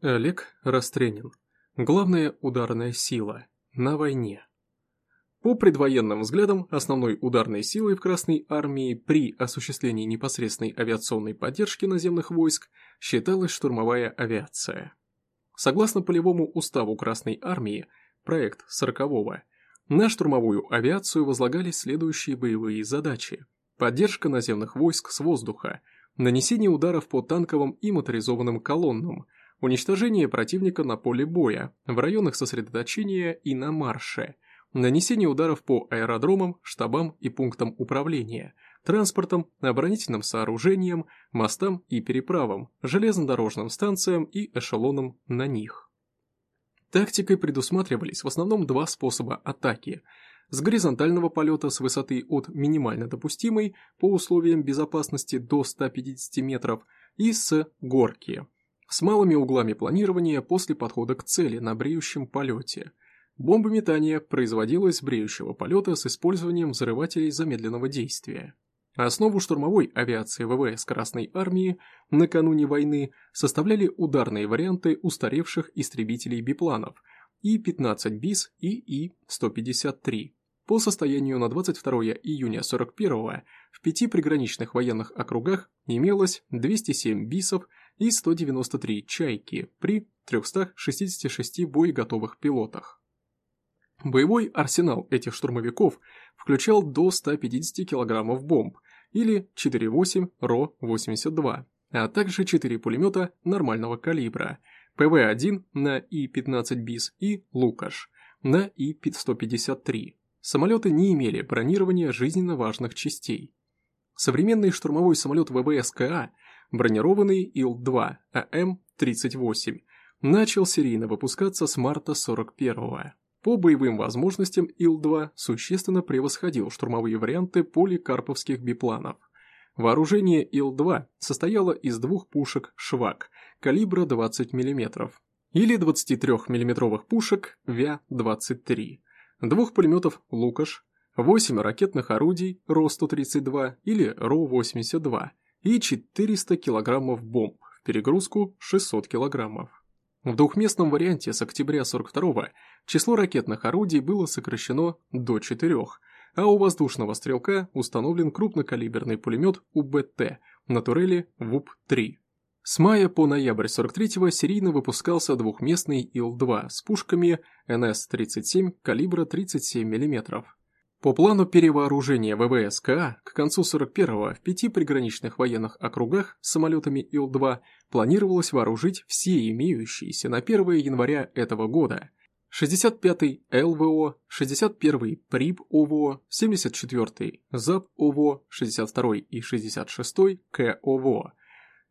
Олег Растренин. Главная ударная сила. На войне. По предвоенным взглядам, основной ударной силой в Красной армии при осуществлении непосредственной авиационной поддержки наземных войск считалась штурмовая авиация. Согласно полевому уставу Красной армии, проект 40-го, на штурмовую авиацию возлагались следующие боевые задачи. Поддержка наземных войск с воздуха, нанесение ударов по танковым и моторизованным колоннам – уничтожение противника на поле боя, в районах сосредоточения и на марше, нанесение ударов по аэродромам, штабам и пунктам управления, транспортом, оборонительным сооружениям, мостам и переправам, железнодорожным станциям и эшелонам на них. Тактикой предусматривались в основном два способа атаки – с горизонтального полета с высоты от минимально допустимой по условиям безопасности до 150 метров и с горки – с малыми углами планирования после подхода к цели на бреющем полете. Бомбометание производилось с бреющего полета с использованием взрывателей замедленного действия. Основу штурмовой авиации ВВС Красной Армии накануне войны составляли ударные варианты устаревших истребителей-бипланов И-15 БИС и И-153. По состоянию на 22 июня 41 в пяти приграничных военных округах имелось 207 БИСов и 193 «Чайки» при 366 боеготовых пилотах. Боевой арсенал этих штурмовиков включал до 150 кг бомб или 4,8 РО-82, а также 4 пулемета нормального калибра, ПВ-1 на И-15 БИС и «Лукаш» на И-153. Самолеты не имели бронирования жизненно важных частей. Современный штурмовой самолет ВВС КА бронированный Ил-2 АМ-38, начал серийно выпускаться с марта 41-го. По боевым возможностям Ил-2 существенно превосходил штурмовые варианты поликарповских бипланов. Вооружение Ил-2 состояло из двух пушек «Швак» калибра 20 мм или 23 миллиметровых пушек ВЯ-23, двух пулеметов «Лукаш», 8 ракетных орудий РО-132 или РО-82 и 400 килограммов бомб, в перегрузку 600 килограммов. В двухместном варианте с октября 42-го число ракетных орудий было сокращено до 4, а у воздушного стрелка установлен крупнокалиберный пулемет УБТ на турели ВУП-3. С мая по ноябрь 43-го серийно выпускался двухместный Ил-2 с пушками НС-37 калибра 37 мм, по плану перевооружения ВВС КА к концу 41-го в пяти приграничных военных округах самолетами Ил-2 планировалось вооружить все имеющиеся на 1 января этого года. 65-й ЛВО, 61-й ПРИБ ОВО, 74-й ЗАП ОВО, 62-й и 66-й КОВО,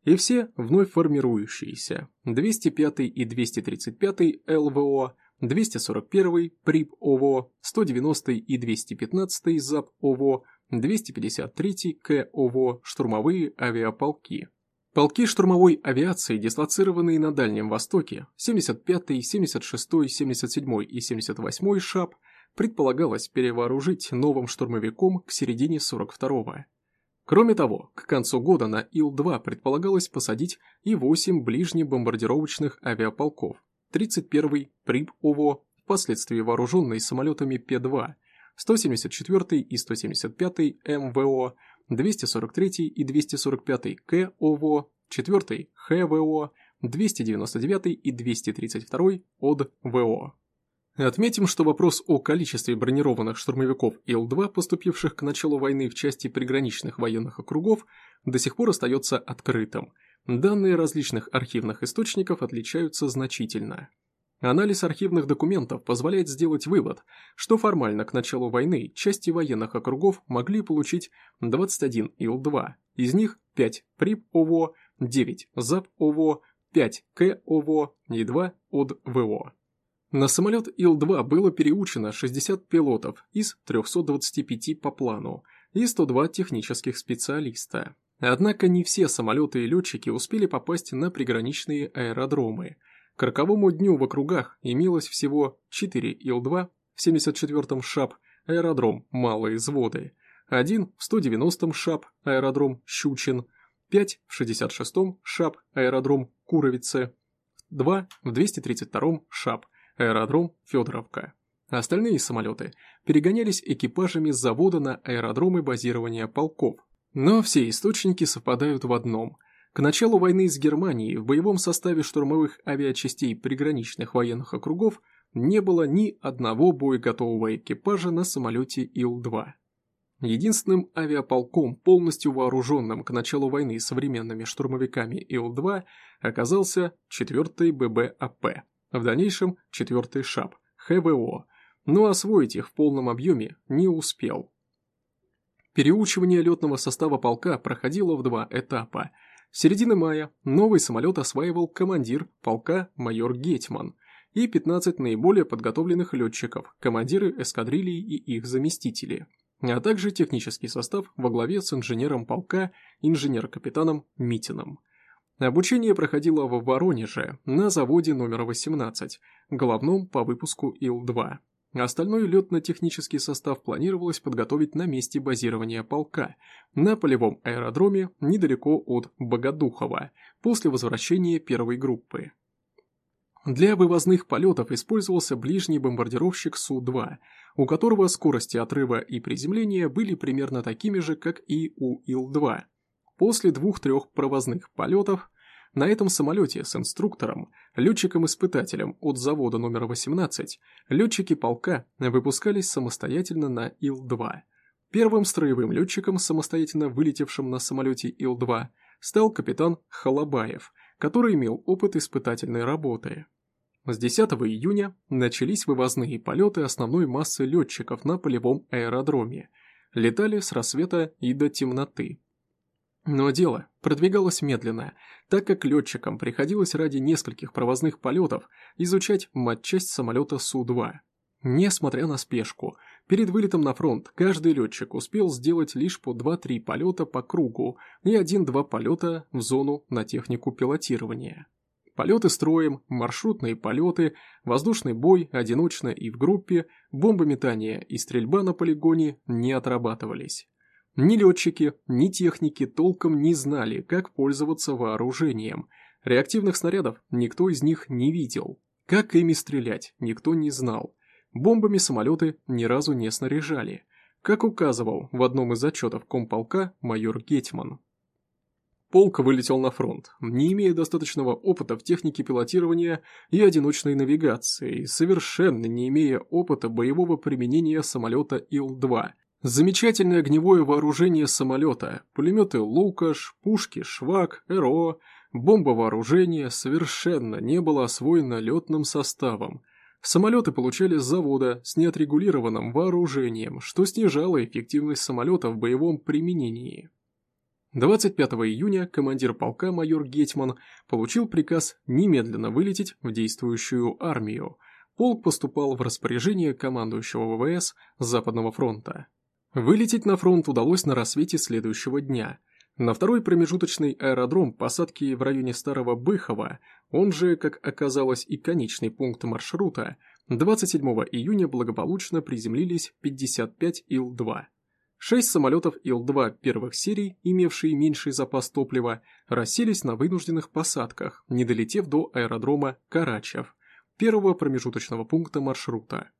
и все вновь формирующиеся. 205-й и 235-й ЛВО, 241 ПРИП ОВО, 190 и 215 ЗАП ОВО, 253 К ОВО, штурмовые авиаполки. Полки штурмовой авиации, дислоцированные на Дальнем Востоке, 75-й, 76-й, 77-й и 78-й ШАП, предполагалось перевооружить новым штурмовиком к середине 42-го. Кроме того, к концу года на Ил-2 предполагалось посадить и 8 ближнебомбардировочных авиаполков, 31-й ПРИБ ОВО, впоследствии вооруженный самолетами П-2, 174-й и 175-й МВО, 243-й и 245-й КОВО, 4-й ХВО, 299-й и 232-й ОДВО. Отметим, что вопрос о количестве бронированных штурмовиков Ил-2, поступивших к началу войны в части приграничных военных округов, до сих пор остается открытым – Данные различных архивных источников отличаются значительно. Анализ архивных документов позволяет сделать вывод, что формально к началу войны части военных округов могли получить 21 Ил-2, из них 5 ПРИП-ОВО, 9 ЗАП-ОВО, 5 К-ОВО и 2 ОД-ВО. На самолет Ил-2 было переучено 60 пилотов из 325 по плану и 102 технических специалиста. Однако не все самолеты и летчики успели попасть на приграничные аэродромы. К роковому дню в округах имелось всего 4 Ил-2 в 74-м ШАП, аэродром Малые Зводы, один в 190-м ШАП, аэродром Щучин, 5 в 66-м ШАП, аэродром Куровице, Ил-2 в 232-м ШАП, аэродром Федоровка. Остальные самолеты перегонялись экипажами с завода на аэродромы базирования полков. Но все источники совпадают в одном. К началу войны с Германией в боевом составе штурмовых авиачастей приграничных военных округов не было ни одного боеготового экипажа на самолете Ил-2. Единственным авиаполком, полностью вооруженным к началу войны современными штурмовиками Ил-2, оказался 4-й ББАП, в дальнейшем 4-й ШАП, ХВО, но освоить их в полном объеме не успел. Переучивание летного состава полка проходило в два этапа. С середины мая новый самолет осваивал командир полка майор Гетман и 15 наиболее подготовленных летчиков, командиры эскадрилий и их заместители – а также технический состав во главе с инженером полка, инженер-капитаном Митиным. Обучение проходило в Воронеже, на заводе номер 18, головном по выпуску Ил-2. Остальной летно-технический состав планировалось подготовить на месте базирования полка, на полевом аэродроме недалеко от Богодухова, после возвращения первой группы. Для вывозных полетов использовался ближний бомбардировщик Су-2, у которого скорости отрыва и приземления были примерно такими же, как и у Ил-2. После двух-трех провозных полетов на этом самолете с инструктором, летчиком-испытателем от завода номер 18, летчики полка выпускались самостоятельно на Ил-2. Первым строевым летчиком, самостоятельно вылетевшим на самолете Ил-2, стал капитан Халабаев, который имел опыт испытательной работы. С 10 июня начались вывозные полеты основной массы летчиков на полевом аэродроме. Летали с рассвета и до темноты. Но дело продвигалось медленно, так как летчикам приходилось ради нескольких провозных полетов изучать матчасть самолета Су-2. Несмотря на спешку, перед вылетом на фронт каждый летчик успел сделать лишь по 2-3 полета по кругу и 1-2 полета в зону на технику пилотирования. Полеты строем, маршрутные полеты, воздушный бой, одиночно и в группе, бомбометание и стрельба на полигоне не отрабатывались. Ни летчики, ни техники толком не знали, как пользоваться вооружением. Реактивных снарядов никто из них не видел. Как ими стрелять, никто не знал. Бомбами самолеты ни разу не снаряжали. Как указывал в одном из отчетов комполка майор Гетман. Полк вылетел на фронт, не имея достаточного опыта в технике пилотирования и одиночной навигации, совершенно не имея опыта боевого применения самолета Ил-2. Замечательное огневое вооружение самолета, пулеметы «Лукаш», пушки «Швак», «РО», бомбовооружение совершенно не было освоено летным составом. Самолеты получали с завода с неотрегулированным вооружением, что снижало эффективность самолета в боевом применении. 25 июня командир полка майор Гетман получил приказ немедленно вылететь в действующую армию. Полк поступал в распоряжение командующего ВВС Западного фронта. Вылететь на фронт удалось на рассвете следующего дня. На второй промежуточный аэродром посадки в районе Старого Быхова, он же, как оказалось, и конечный пункт маршрута, 27 июня благополучно приземлились 55 Ил-2. Шесть самолетов Ил-2 первых серий, имевшие меньший запас топлива, расселись на вынужденных посадках, не долетев до аэродрома Карачев, первого промежуточного пункта маршрута.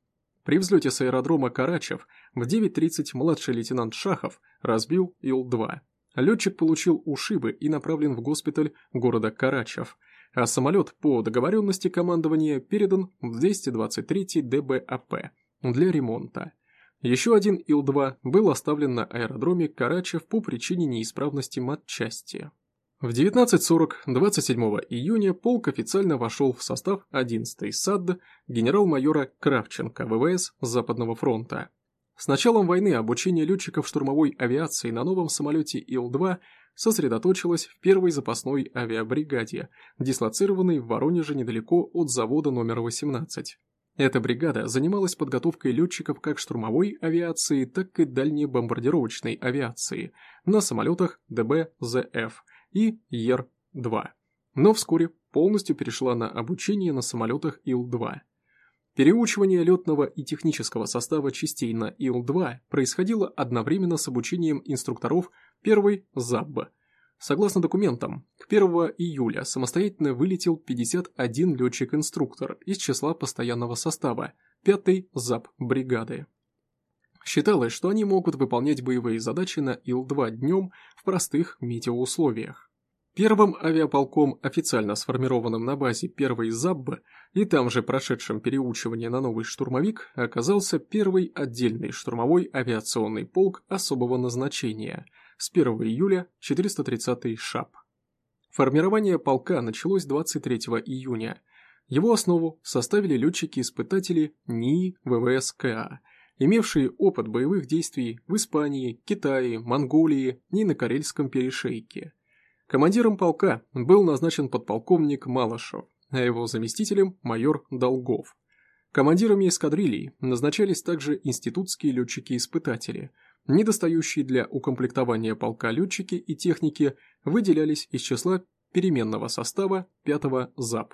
При взлете с аэродрома Карачев в 9.30 младший лейтенант Шахов разбил Ил-2. Летчик получил ушибы и направлен в госпиталь города Карачев, а самолет по договоренности командования передан в 223 ДБАП для ремонта. Еще один Ил-2 был оставлен на аэродроме Карачев по причине неисправности матчасти. В 19.40 27 июня полк официально вошел в состав 11-й САД генерал-майора Кравченко ВВС Западного фронта. С началом войны обучение летчиков штурмовой авиации на новом самолете Ил-2 сосредоточилось в первой запасной авиабригаде, дислоцированной в Воронеже недалеко от завода номер 18. Эта бригада занималась подготовкой летчиков как штурмовой авиации, так и дальней бомбардировочной авиации на самолетах ДБ-ЗФ и ЕР-2, но вскоре полностью перешла на обучение на самолетах Ил-2. Переучивание летного и технического состава частей на Ил-2 происходило одновременно с обучением инструкторов первой ЗАБ. Согласно документам, к 1 июля самостоятельно вылетел 51 летчик-инструктор из числа постоянного состава 5-й ЗАП бригады. Считалось, что они могут выполнять боевые задачи на Ил-2 днем в простых метеоусловиях. Первым авиаполком, официально сформированным на базе первой ЗАББ и там же прошедшим переучивание на новый штурмовик, оказался первый отдельный штурмовой авиационный полк особого назначения с 1 июля 430-й ШАП. Формирование полка началось 23 июня. Его основу составили летчики-испытатели НИИ ВВС-КА, имевшие опыт боевых действий в Испании, Китае, Монголии и на Карельском перешейке – Командиром полка был назначен подполковник Малышев, а его заместителем – майор Долгов. Командирами эскадрилий назначались также институтские летчики-испытатели. Недостающие для укомплектования полка летчики и техники выделялись из числа переменного состава 5-го ЗАП.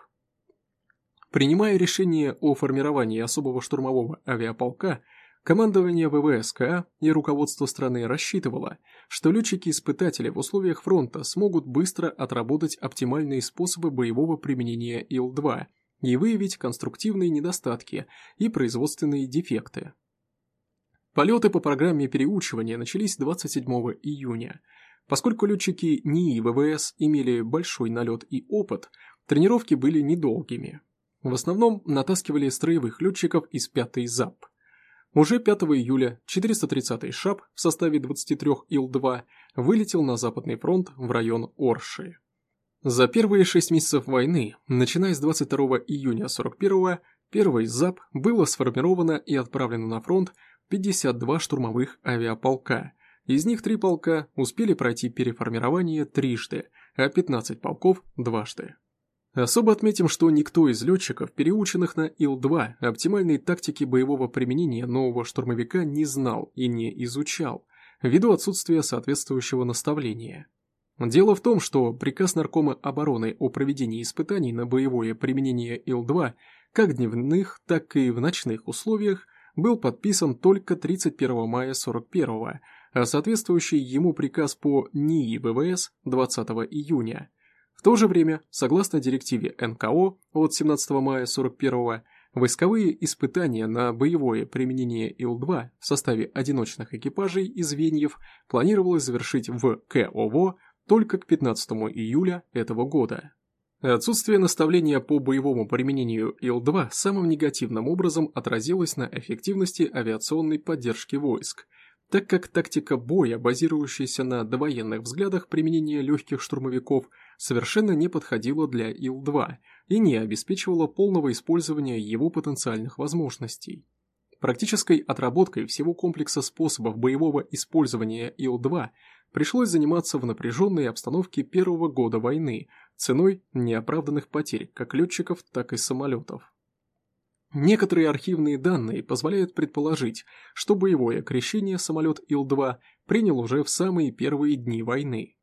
Принимая решение о формировании особого штурмового авиаполка, Командование ВВСК и руководство страны рассчитывало, что летчики-испытатели в условиях фронта смогут быстро отработать оптимальные способы боевого применения Ил-2 и выявить конструктивные недостатки и производственные дефекты. Полеты по программе переучивания начались 27 июня. Поскольку летчики НИИ ВВС имели большой налет и опыт, тренировки были недолгими. В основном натаскивали строевых летчиков из 5-й ЗАП – уже 5 июля 430-й ШАП в составе 23 Ил-2 вылетел на Западный фронт в район Орши. За первые шесть месяцев войны, начиная с 22 июня 41-го, первый ЗАП было сформировано и отправлено на фронт 52 штурмовых авиаполка. Из них три полка успели пройти переформирование трижды, а 15 полков – дважды. Особо отметим, что никто из летчиков, переученных на Ил-2, оптимальной тактики боевого применения нового штурмовика не знал и не изучал, ввиду отсутствия соответствующего наставления. Дело в том, что приказ Наркома обороны о проведении испытаний на боевое применение Ил-2 как дневных, так и в ночных условиях был подписан только 31 мая 41 а соответствующий ему приказ по НИИ ВВС 20 июня – то же время, согласно директиве НКО от 17 мая 41 войсковые испытания на боевое применение Ил-2 в составе одиночных экипажей и звеньев планировалось завершить в КОВО только к 15 июля этого года. Отсутствие наставления по боевому применению Ил-2 самым негативным образом отразилось на эффективности авиационной поддержки войск, так как тактика боя, базирующаяся на довоенных взглядах применения легких штурмовиков – совершенно не подходила для Ил-2 и не обеспечивала полного использования его потенциальных возможностей. Практической отработкой всего комплекса способов боевого использования Ил-2 пришлось заниматься в напряженной обстановке первого года войны ценой неоправданных потерь как летчиков, так и самолетов. Некоторые архивные данные позволяют предположить, что боевое крещение самолет Ил-2 принял уже в самые первые дни войны.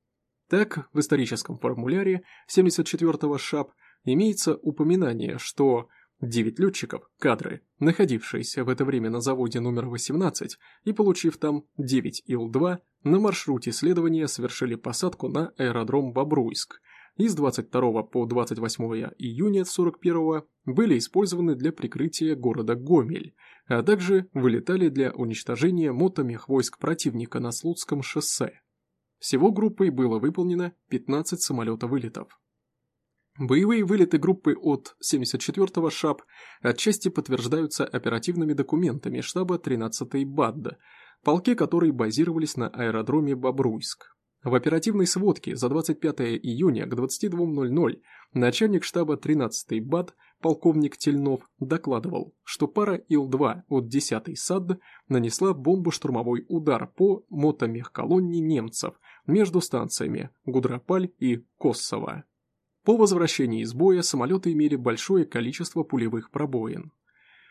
Так, в историческом формуляре 74-го ШАП имеется упоминание, что 9 летчиков, кадры, находившиеся в это время на заводе номер 18 и получив там 9 Ил-2, на маршруте следования совершили посадку на аэродром Бобруйск и с 22 по 28 июня 41 были использованы для прикрытия города Гомель, а также вылетали для уничтожения мотомехвойск противника на Слуцком шоссе. Всего группой было выполнено 15 самолета-вылетов. Боевые вылеты группы от 74-го ШАП отчасти подтверждаются оперативными документами штаба 13-й БАДД, полки которой базировались на аэродроме Бобруйск. В оперативной сводке за 25 июня к 22.00 начальник штаба 13-й БАД полковник Тельнов докладывал, что пара Ил-2 от 10-й САД нанесла бомбо-штурмовой удар по мотомехколонне немцев между станциями Гудропаль и Коссово. По возвращении из боя самолеты имели большое количество пулевых пробоин.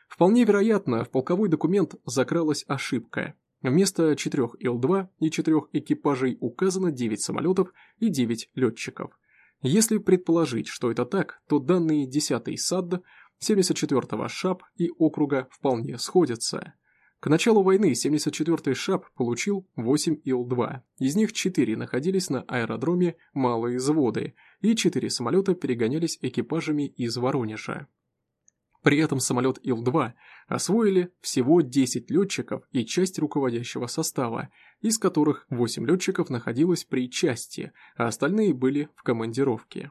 Вполне вероятно, в полковой документ закралась ошибка. Вместо 4 Ил-2 и 4 экипажей указано 9 самолетов и 9 летчиков. Если предположить, что это так, то данные 10-й САД, 74-го ШАП и округа вполне сходятся. К началу войны 74-й ШАП получил 8 Ил-2, из них 4 находились на аэродроме Малые Заводы, и 4 самолета перегонялись экипажами из Воронежа. При этом самолет Ил-2 освоили всего 10 летчиков и часть руководящего состава, из которых 8 летчиков находилось при части, а остальные были в командировке.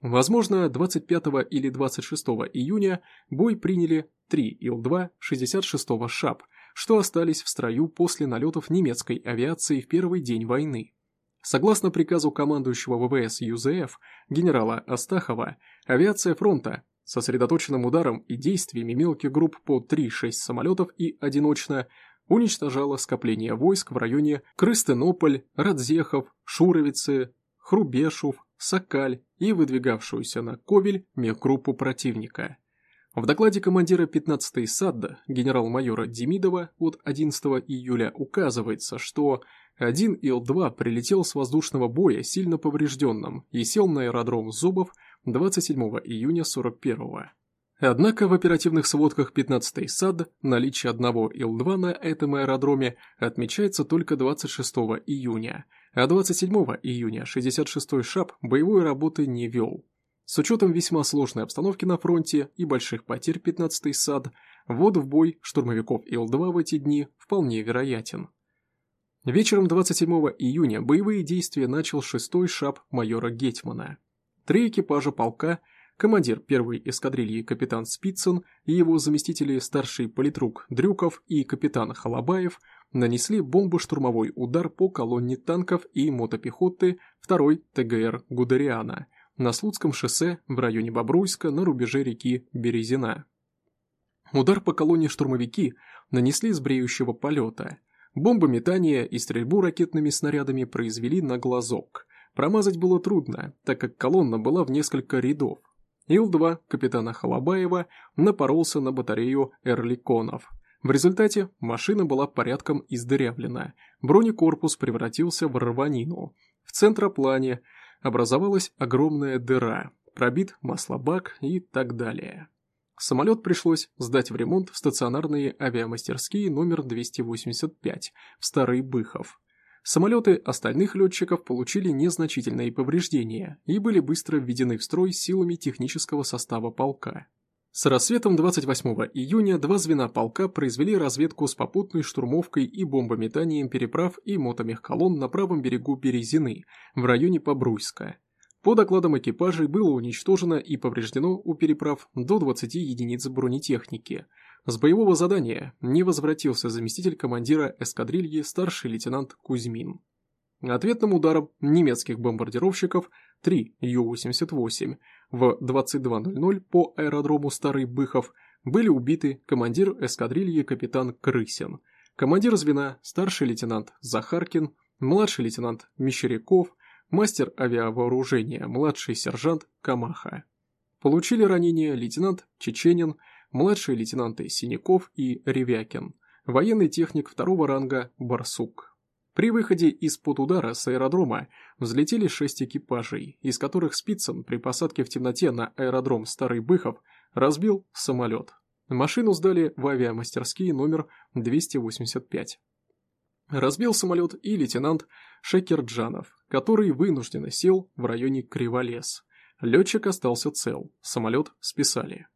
Возможно, 25 или 26 июня бой приняли 3 Ил-2 66-го ШАП, что остались в строю после налетов немецкой авиации в первый день войны. Согласно приказу командующего ВВС ЮЗФ генерала Астахова, авиация фронта сосредоточенным ударом и действиями мелких групп по 3-6 самолетов и одиночно уничтожала скопление войск в районе Крыстынополь, Радзехов, Шуровицы, Хрубешев, Сокаль и выдвигавшуюся на Ковель мехгруппу противника. В докладе командира 15-й САДДа генерал-майора Демидова от 11 июля указывается, что один Ил-2 прилетел с воздушного боя сильно поврежденным и сел на аэродром Зубов 27 июня 41-го. Однако в оперативных сводках 15-й САД наличие одного Ил-2 на этом аэродроме отмечается только 26 июня, а 27 июня 66-й ШАП боевой работы не вел. С учетом весьма сложной обстановки на фронте и больших потерь 15-й САД, ввод в бой штурмовиков Ил-2 в эти дни вполне вероятен. Вечером 27 июня боевые действия начал 6-й ШАП майора Гетмана. Три экипажа полка, командир первой эскадрильи капитан Спицын и его заместители старший политрук Дрюков и капитан Халабаев нанесли бомбо-штурмовой удар по колонне танков и мотопехоты 2-й ТГР Гудериана – на Слуцком шоссе в районе Бобруйска на рубеже реки Березина. Удар по колонне штурмовики нанесли с бреющего полета. Бомбометание и стрельбу ракетными снарядами произвели на глазок. Промазать было трудно, так как колонна была в несколько рядов. Ил-2 капитана Халабаева напоролся на батарею эрликонов. В результате машина была порядком издырявлена, бронекорпус превратился в рванину. В центроплане образовалась огромная дыра, пробит маслобак и так далее. Самолет пришлось сдать в ремонт в стационарные авиамастерские номер 285 в Старый Быхов. Самолеты остальных летчиков получили незначительные повреждения и были быстро введены в строй силами технического состава полка. С рассветом 28 июня два звена полка произвели разведку с попутной штурмовкой и бомбометанием переправ и мотомехколонн на правом берегу Березины, в районе Побруйска. По докладам экипажей было уничтожено и повреждено у переправ до 20 единиц бронетехники. С боевого задания не возвратился заместитель командира эскадрильи старший лейтенант Кузьмин. Ответным ударом немецких бомбардировщиков 3 Ю-88 в 22.00 по аэродрому Старый Быхов были убиты командир эскадрильи капитан Крысин, командир звена старший лейтенант Захаркин, младший лейтенант Мещеряков, мастер авиавооружения младший сержант Камаха. Получили ранения лейтенант Чеченин, младшие лейтенанты Синяков и Ревякин, военный техник второго ранга Барсук. При выходе из-под удара с аэродрома взлетели шесть экипажей, из которых Спицын при посадке в темноте на аэродром Старый Быхов разбил самолет. Машину сдали в авиамастерские номер 285. Разбил самолет и лейтенант Шекерджанов, который вынужденно сел в районе Криволес. Летчик остался цел, самолет списали.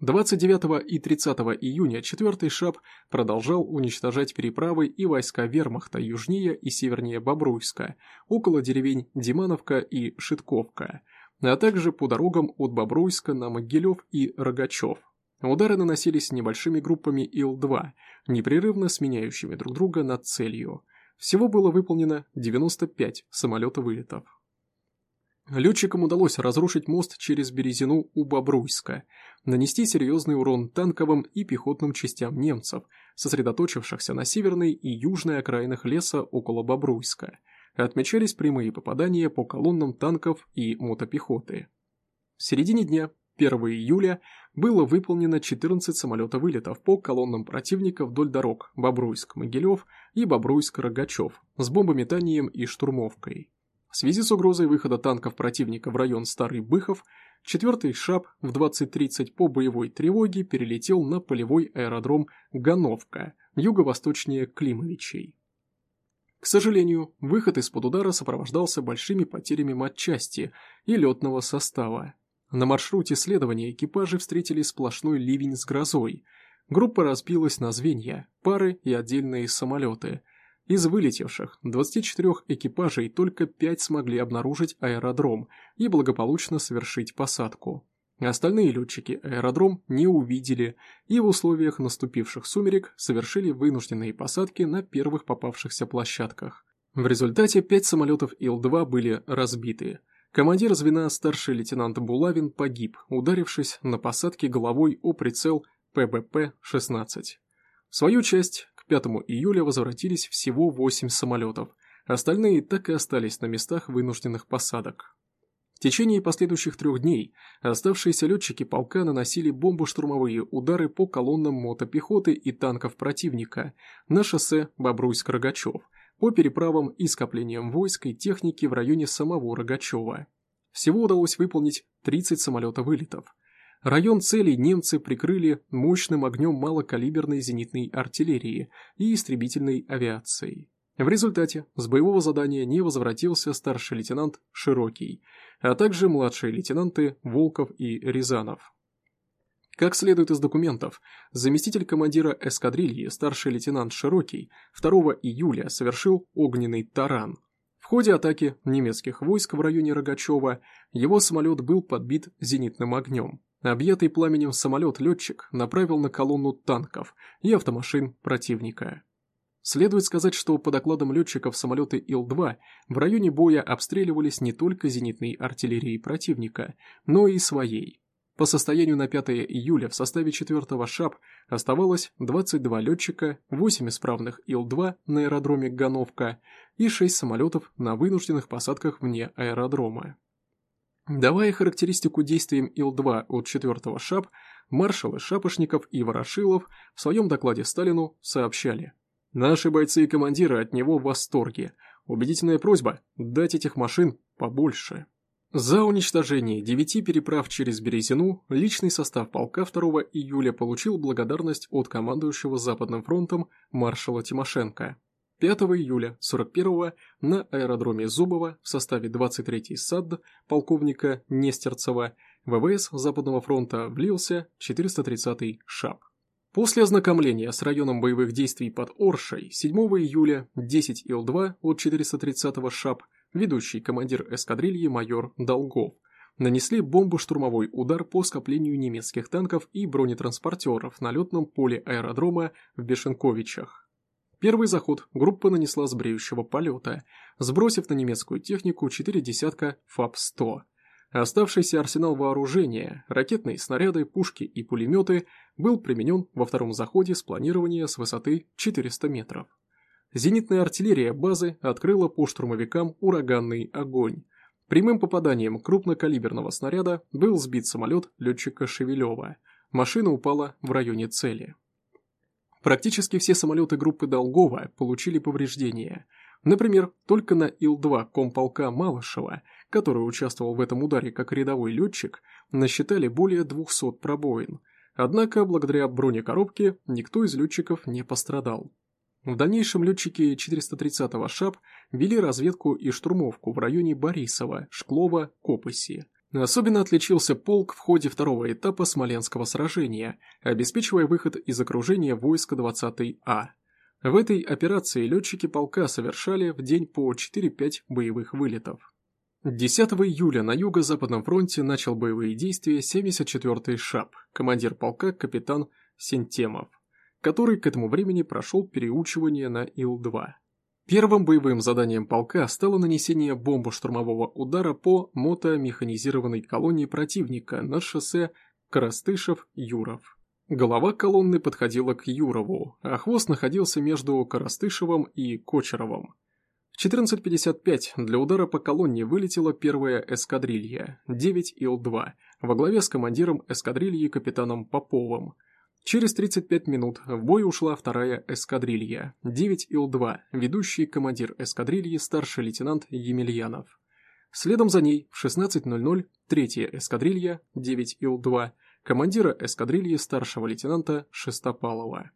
29 и 30 июня 4-й ШАП продолжал уничтожать переправы и войска вермахта южнее и севернее Бобруйска, около деревень Димановка и Шитковка, а также по дорогам от Бобруйска на Могилев и Рогачев. Удары наносились небольшими группами Ил-2, непрерывно сменяющими друг друга над целью. Всего было выполнено 95 самолета-вылетов. Летчикам удалось разрушить мост через Березину у Бобруйска, нанести серьезный урон танковым и пехотным частям немцев, сосредоточившихся на северной и южной окраинах леса около Бобруйска. Отмечались прямые попадания по колоннам танков и мотопехоты. В середине дня, 1 июля, было выполнено 14 самолета-вылетов по колоннам противника вдоль дорог Бобруйск-Могилев и Бобруйск-Рогачев с бомбометанием и штурмовкой. Связи с угрозой выхода танков противника в район Старый Быхов, 4-й ШАП в 20.30 по боевой тревоге перелетел на полевой аэродром Гановка юго-восточнее Климовичей. К сожалению, выход из-под удара сопровождался большими потерями матчасти и летного состава. На маршруте следования экипажи встретили сплошной ливень с грозой. Группа разбилась на звенья, пары и отдельные самолеты. Из вылетевших 24 экипажей только 5 смогли обнаружить аэродром и благополучно совершить посадку. Остальные летчики аэродром не увидели и в условиях наступивших сумерек совершили вынужденные посадки на первых попавшихся площадках. В результате пять самолетов Ил-2 были разбиты. Командир звена старший лейтенант Булавин погиб, ударившись на посадке головой о прицел ПБП-16. В свою часть 5 июля возвратились всего 8 самолетов, остальные так и остались на местах вынужденных посадок. В течение последующих трех дней оставшиеся летчики полка наносили бомбо-штурмовые удары по колоннам мотопехоты и танков противника на шоссе Бобруйск-Рогачев, по переправам и скоплениям войск и техники в районе самого Рогачева. Всего удалось выполнить 30 самолета-вылетов. Район целей немцы прикрыли мощным огнем малокалиберной зенитной артиллерии и истребительной авиацией. В результате с боевого задания не возвратился старший лейтенант Широкий, а также младшие лейтенанты Волков и Рязанов. Как следует из документов, заместитель командира эскадрильи старший лейтенант Широкий 2 июля совершил огненный таран. Ходе атаки немецких войск в районе Рогачева его самолет был подбит зенитным огнем. Объятый пламенем самолет-летчик направил на колонну танков и автомашин противника. Следует сказать, что по докладам летчиков самолеты Ил-2 в районе боя обстреливались не только зенитной артиллерией противника, но и своей. По состоянию на 5 июля в составе 4-го ШАП оставалось 22 летчика, 8 исправных Ил-2 на аэродроме Гановка и 6 самолетов на вынужденных посадках вне аэродрома. Давая характеристику действиям Ил-2 от 4-го ШАП, маршалы Шапошников и Ворошилов в своем докладе Сталину сообщали – Наши бойцы и командиры от него в восторге. Убедительная просьба – дать этих машин побольше. За уничтожение девяти переправ через Березину личный состав полка 2 июля получил благодарность от командующего Западным фронтом маршала Тимошенко. 5 июля 41-го на аэродроме Зубова в составе 23-й САД полковника Нестерцева ВВС Западного фронта влился 430-й ШАП. После ознакомления с районом боевых действий под Оршей 7 июля 10 Ил-2 от 430-го ШАП, ведущий командир эскадрильи майор Долгов, нанесли бомбо-штурмовой удар по скоплению немецких танков и бронетранспортеров на летном поле аэродрома в Бешенковичах. Первый заход группа нанесла с бреющего полета, сбросив на немецкую технику 4 десятка ФАП-100, Оставшийся арсенал вооружения, ракетные снаряды, пушки и пулеметы был применен во втором заходе с планирования с высоты 400 метров. Зенитная артиллерия базы открыла по штурмовикам ураганный огонь. Прямым попаданием крупнокалиберного снаряда был сбит самолет летчика Шевелева. Машина упала в районе цели. Практически все самолеты группы Долгова получили повреждения – Например, только на Ил-2 комполка Малышева, который участвовал в этом ударе как рядовой летчик, насчитали более 200 пробоин. Однако, благодаря бронекоробке, никто из летчиков не пострадал. В дальнейшем летчики 430-го ШАП вели разведку и штурмовку в районе Борисова, Шклова, Копыси. Особенно отличился полк в ходе второго этапа Смоленского сражения, обеспечивая выход из окружения войска 20-й А. В этой операции летчики полка совершали в день по 4-5 боевых вылетов. 10 июля на Юго-Западном фронте начал боевые действия 74-й ШАП, командир полка капитан Сентемов, который к этому времени прошел переучивание на Ил-2. Первым боевым заданием полка стало нанесение бомбо-штурмового удара по мотомеханизированной колонии противника на шоссе Коростышев-Юров. Голова колонны подходила к Юрову, а хвост находился между Коростышевым и Кочеровым. В 14.55 для удара по колонне вылетела первая эскадрилья, 9 Ил-2, во главе с командиром эскадрильи капитаном Поповым. Через 35 минут в бой ушла вторая эскадрилья, 9 Ил-2, ведущий командир эскадрильи старший лейтенант Емельянов. Следом за ней в 16.00 третья эскадрилья, 9 Ил-2, командира эскадрильи старшего лейтенанта Шестопалова.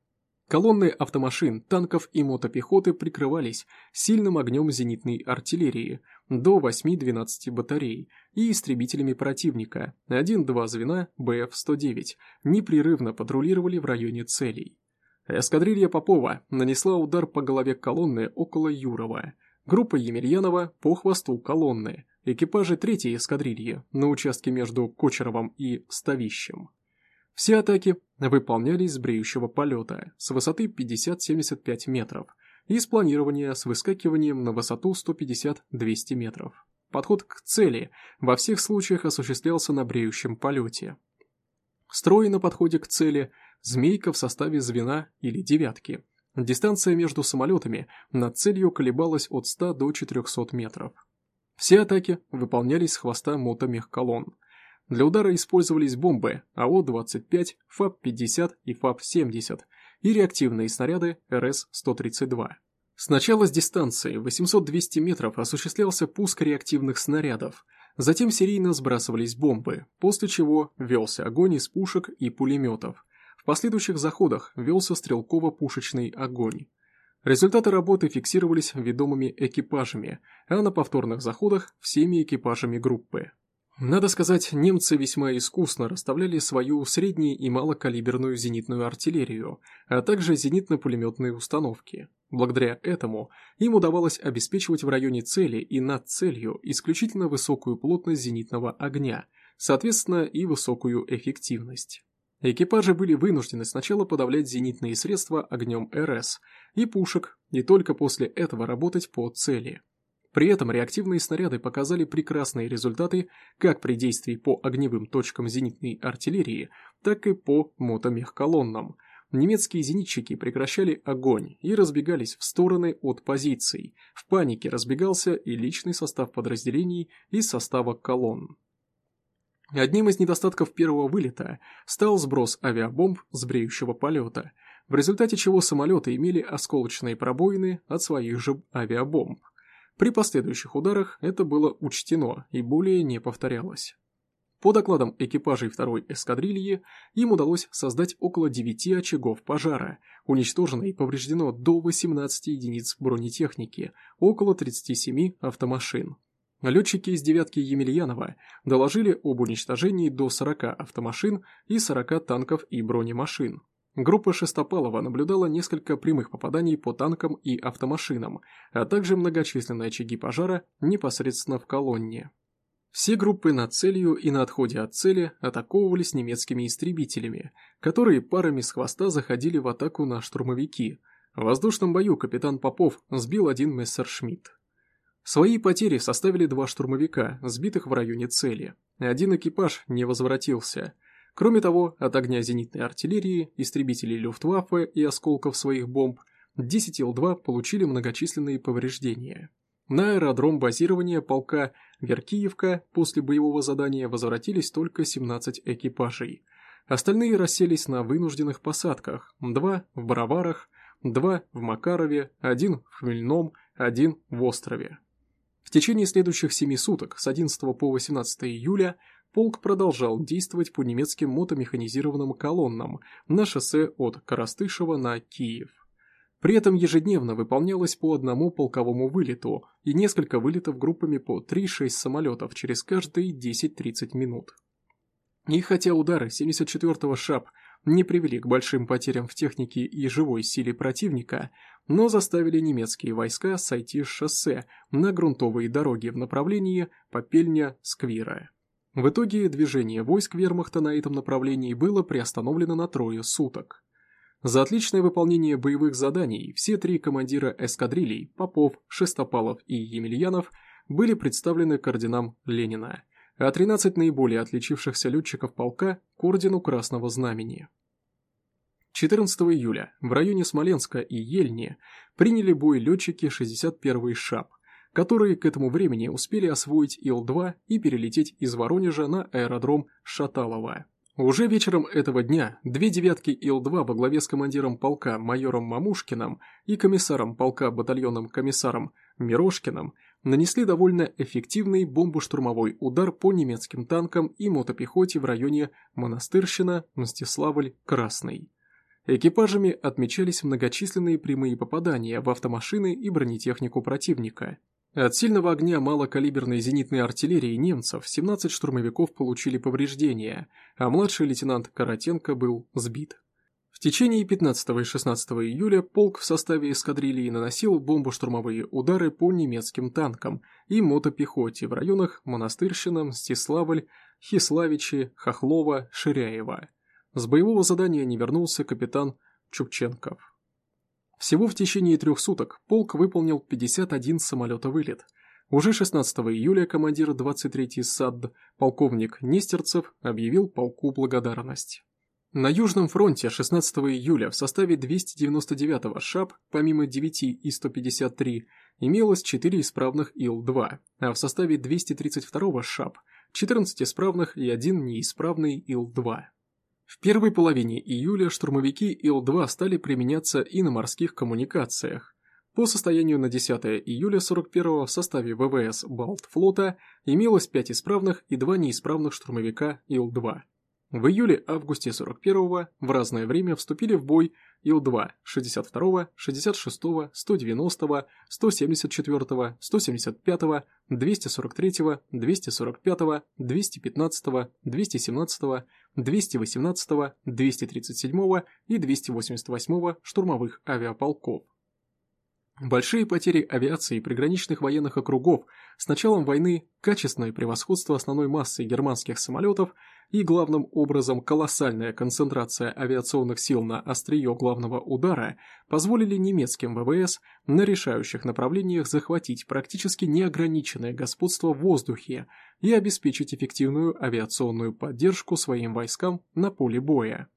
Колонны автомашин, танков и мотопехоты прикрывались сильным огнем зенитной артиллерии до 8-12 батарей и истребителями противника, 1-2 звена БФ-109 непрерывно патрулировали в районе целей. Эскадрилья Попова нанесла удар по голове колонны около Юрова, группа Емельянова по хвосту колонны, экипажи третьей эскадрильи на участке между Кочеровым и Ставищем. Все атаки выполнялись с бреющего полета с высоты 50-75 метров и с планирования с выскакиванием на высоту 150-200 метров. Подход к цели во всех случаях осуществлялся на бреющем полете. Строй на подходе к цели «Змейка» в составе звена или девятки. Дистанция между самолетами над целью колебалась от 100 до 400 метров. Все атаки выполнялись с хвоста мотомехколонн. Для удара использовались бомбы АО-25, ФАП-50 и ФАП-70 и реактивные снаряды РС-132. Сначала с дистанции 800-200 метров осуществлялся пуск реактивных снарядов, затем серийно сбрасывались бомбы, после чего велся огонь из пушек и пулеметов. В последующих заходах велся стрелково-пушечный огонь. Результаты работы фиксировались ведомыми экипажами, а на повторных заходах всеми экипажами группы. Надо сказать, немцы весьма искусно расставляли свою средне- и малокалиберную зенитную артиллерию, а также зенитно-пулеметные установки. Благодаря этому им удавалось обеспечивать в районе цели и над целью исключительно высокую плотность зенитного огня, соответственно и высокую эффективность. Экипажи были вынуждены сначала подавлять зенитные средства огнем РС и пушек, и только после этого работать по цели. При этом реактивные снаряды показали прекрасные результаты как при действии по огневым точкам зенитной артиллерии, так и по мотомехколоннам. Немецкие зенитчики прекращали огонь и разбегались в стороны от позиций. В панике разбегался и личный состав подразделений из состава колонн. Одним из недостатков первого вылета стал сброс авиабомб с бреющего полета, в результате чего самолеты имели осколочные пробоины от своих же авиабомб. При последующих ударах это было учтено и более не повторялось. По докладам экипажей второй эскадрильи, им удалось создать около 9 очагов пожара, уничтожено и повреждено до 18 единиц бронетехники, около 37 автомашин. Летчики из девятки Емельянова доложили об уничтожении до 40 автомашин и 40 танков и бронемашин. Группа Шестопалова наблюдала несколько прямых попаданий по танкам и автомашинам, а также многочисленные очаги пожара непосредственно в колонне. Все группы над целью и на отходе от цели атаковывались немецкими истребителями, которые парами с хвоста заходили в атаку на штурмовики. В воздушном бою капитан Попов сбил один мессершмитт. Свои потери составили два штурмовика, сбитых в районе цели. Один экипаж не возвратился – Кроме того, от огня зенитной артиллерии, истребителей Люфтваффе и осколков своих бомб 10 Л-2 получили многочисленные повреждения. На аэродром базирования полка Веркиевка после боевого задания возвратились только 17 экипажей. Остальные расселись на вынужденных посадках, два в Бараварах, два в Макарове, один в Хмельном, один в Острове. В течение следующих семи суток, с 11 по 18 июля, полк продолжал действовать по немецким мотомеханизированным колоннам на шоссе от Коростышева на Киев. При этом ежедневно выполнялось по одному полковому вылету и несколько вылетов группами по 3-6 самолетов через каждые 10-30 минут. И хотя удары 74-го ШАП не привели к большим потерям в технике и живой силе противника, но заставили немецкие войска сойти с шоссе на грунтовые дороги в направлении Попельня-Сквира. В итоге движение войск вермахта на этом направлении было приостановлено на трое суток. За отличное выполнение боевых заданий все три командира эскадрилей Попов, Шестопалов и Емельянов были представлены к орденам Ленина, а 13 наиболее отличившихся летчиков полка к ордену Красного Знамени. 14 июля в районе Смоленска и Ельни приняли бой летчики 61-й ШАП, которые к этому времени успели освоить Ил-2 и перелететь из Воронежа на аэродром Шаталова. Уже вечером этого дня две девятки Ил-2 во главе с командиром полка майором Мамушкиным и комиссаром полка батальонным комиссаром Мирошкиным нанесли довольно эффективный бомбоштурмовой удар по немецким танкам и мотопехоте в районе Монастырщина, Мстиславль, Красный. Экипажами отмечались многочисленные прямые попадания в автомашины и бронетехнику противника. От сильного огня малокалиберной зенитной артиллерии немцев 17 штурмовиков получили повреждения, а младший лейтенант Каратенко был сбит. В течение 15 и 16 июля полк в составе эскадрильи наносил бомбо-штурмовые удары по немецким танкам и мотопехоте в районах Монастырщина, Мстиславль, Хиславичи, Хохлова, Ширяева. С боевого задания не вернулся капитан Чупченков. Всего в течение трех суток полк выполнил 51 самолета-вылет. Уже 16 июля командир 23-й САД, полковник Нестерцев, объявил полку благодарность. На Южном фронте 16 июля в составе 299-го ШАП, помимо 9 И-153, имелось 4 исправных Ил-2, а в составе 232-го ШАП 14 исправных и один неисправный Ил-2. В первой половине июля штурмовики Ил-2 стали применяться и на морских коммуникациях. По состоянию на 10 июля 41 в составе ВВС Балтфлота имелось 5 исправных и 2 неисправных штурмовика Ил-2. В июле-августе 41-го в разное время вступили в бой Ил-2 62-го, 66-го, 190-го, 174-го, 175-го, 243-го, 245-го, 215-го, 217-го, 218-го, 237-го и 288-го штурмовых авиаполков. Большие потери авиации приграничных военных округов с началом войны, качественное превосходство основной массы германских самолетов и, главным образом, колоссальная концентрация авиационных сил на острие главного удара позволили немецким ВВС на решающих направлениях захватить практически неограниченное господство в воздухе и обеспечить эффективную авиационную поддержку своим войскам на поле боя.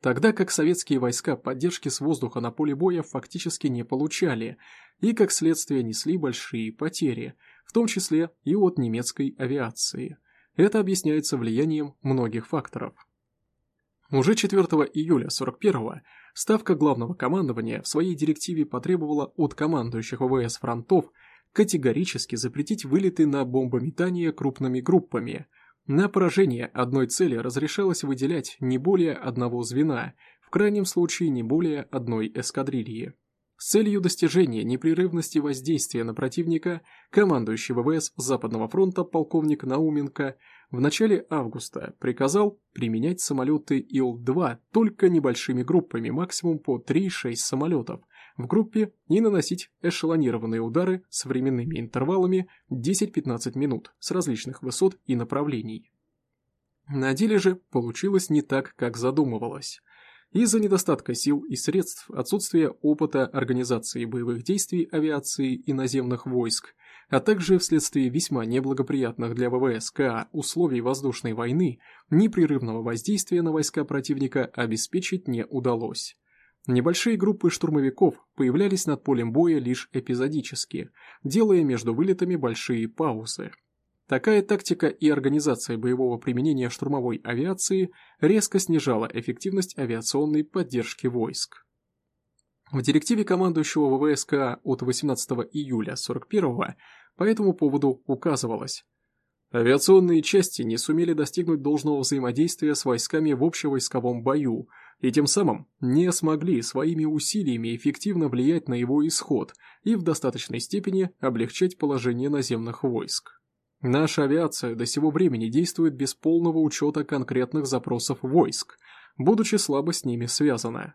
Тогда как советские войска поддержки с воздуха на поле боя фактически не получали и, как следствие, несли большие потери, в том числе и от немецкой авиации – это объясняется влиянием многих факторов. Уже 4 июля 41-го Ставка Главного командования в своей директиве потребовала от командующих ВВС фронтов категорически запретить вылеты на бомбометание крупными группами. На поражение одной цели разрешалось выделять не более одного звена, в крайнем случае не более одной эскадрильи. С целью достижения непрерывности воздействия на противника, командующий ВВС Западного фронта полковник Науменко в начале августа приказал применять самолеты Ил-2 только небольшими группами, максимум по 3-6 самолетов, в группе и наносить эшелонированные удары с временными интервалами 10-15 минут с различных высот и направлений. На деле же получилось не так, как задумывалось. Из-за недостатка сил и средств, отсутствия опыта организации боевых действий авиации и наземных войск, а также вследствие весьма неблагоприятных для ВВС КА условий воздушной войны, непрерывного воздействия на войска противника обеспечить не удалось. Небольшие группы штурмовиков появлялись над полем боя лишь эпизодически, делая между вылетами большие паузы. Такая тактика и организация боевого применения штурмовой авиации резко снижала эффективность авиационной поддержки войск. В директиве командующего ВВСК от 18 июля 41 по этому поводу указывалось. Авиационные части не сумели достигнуть должного взаимодействия с войсками в общевойсковом бою и тем самым не смогли своими усилиями эффективно влиять на его исход и в достаточной степени облегчать положение наземных войск. Наша авиация до сего времени действует без полного учета конкретных запросов войск, будучи слабо с ними связана.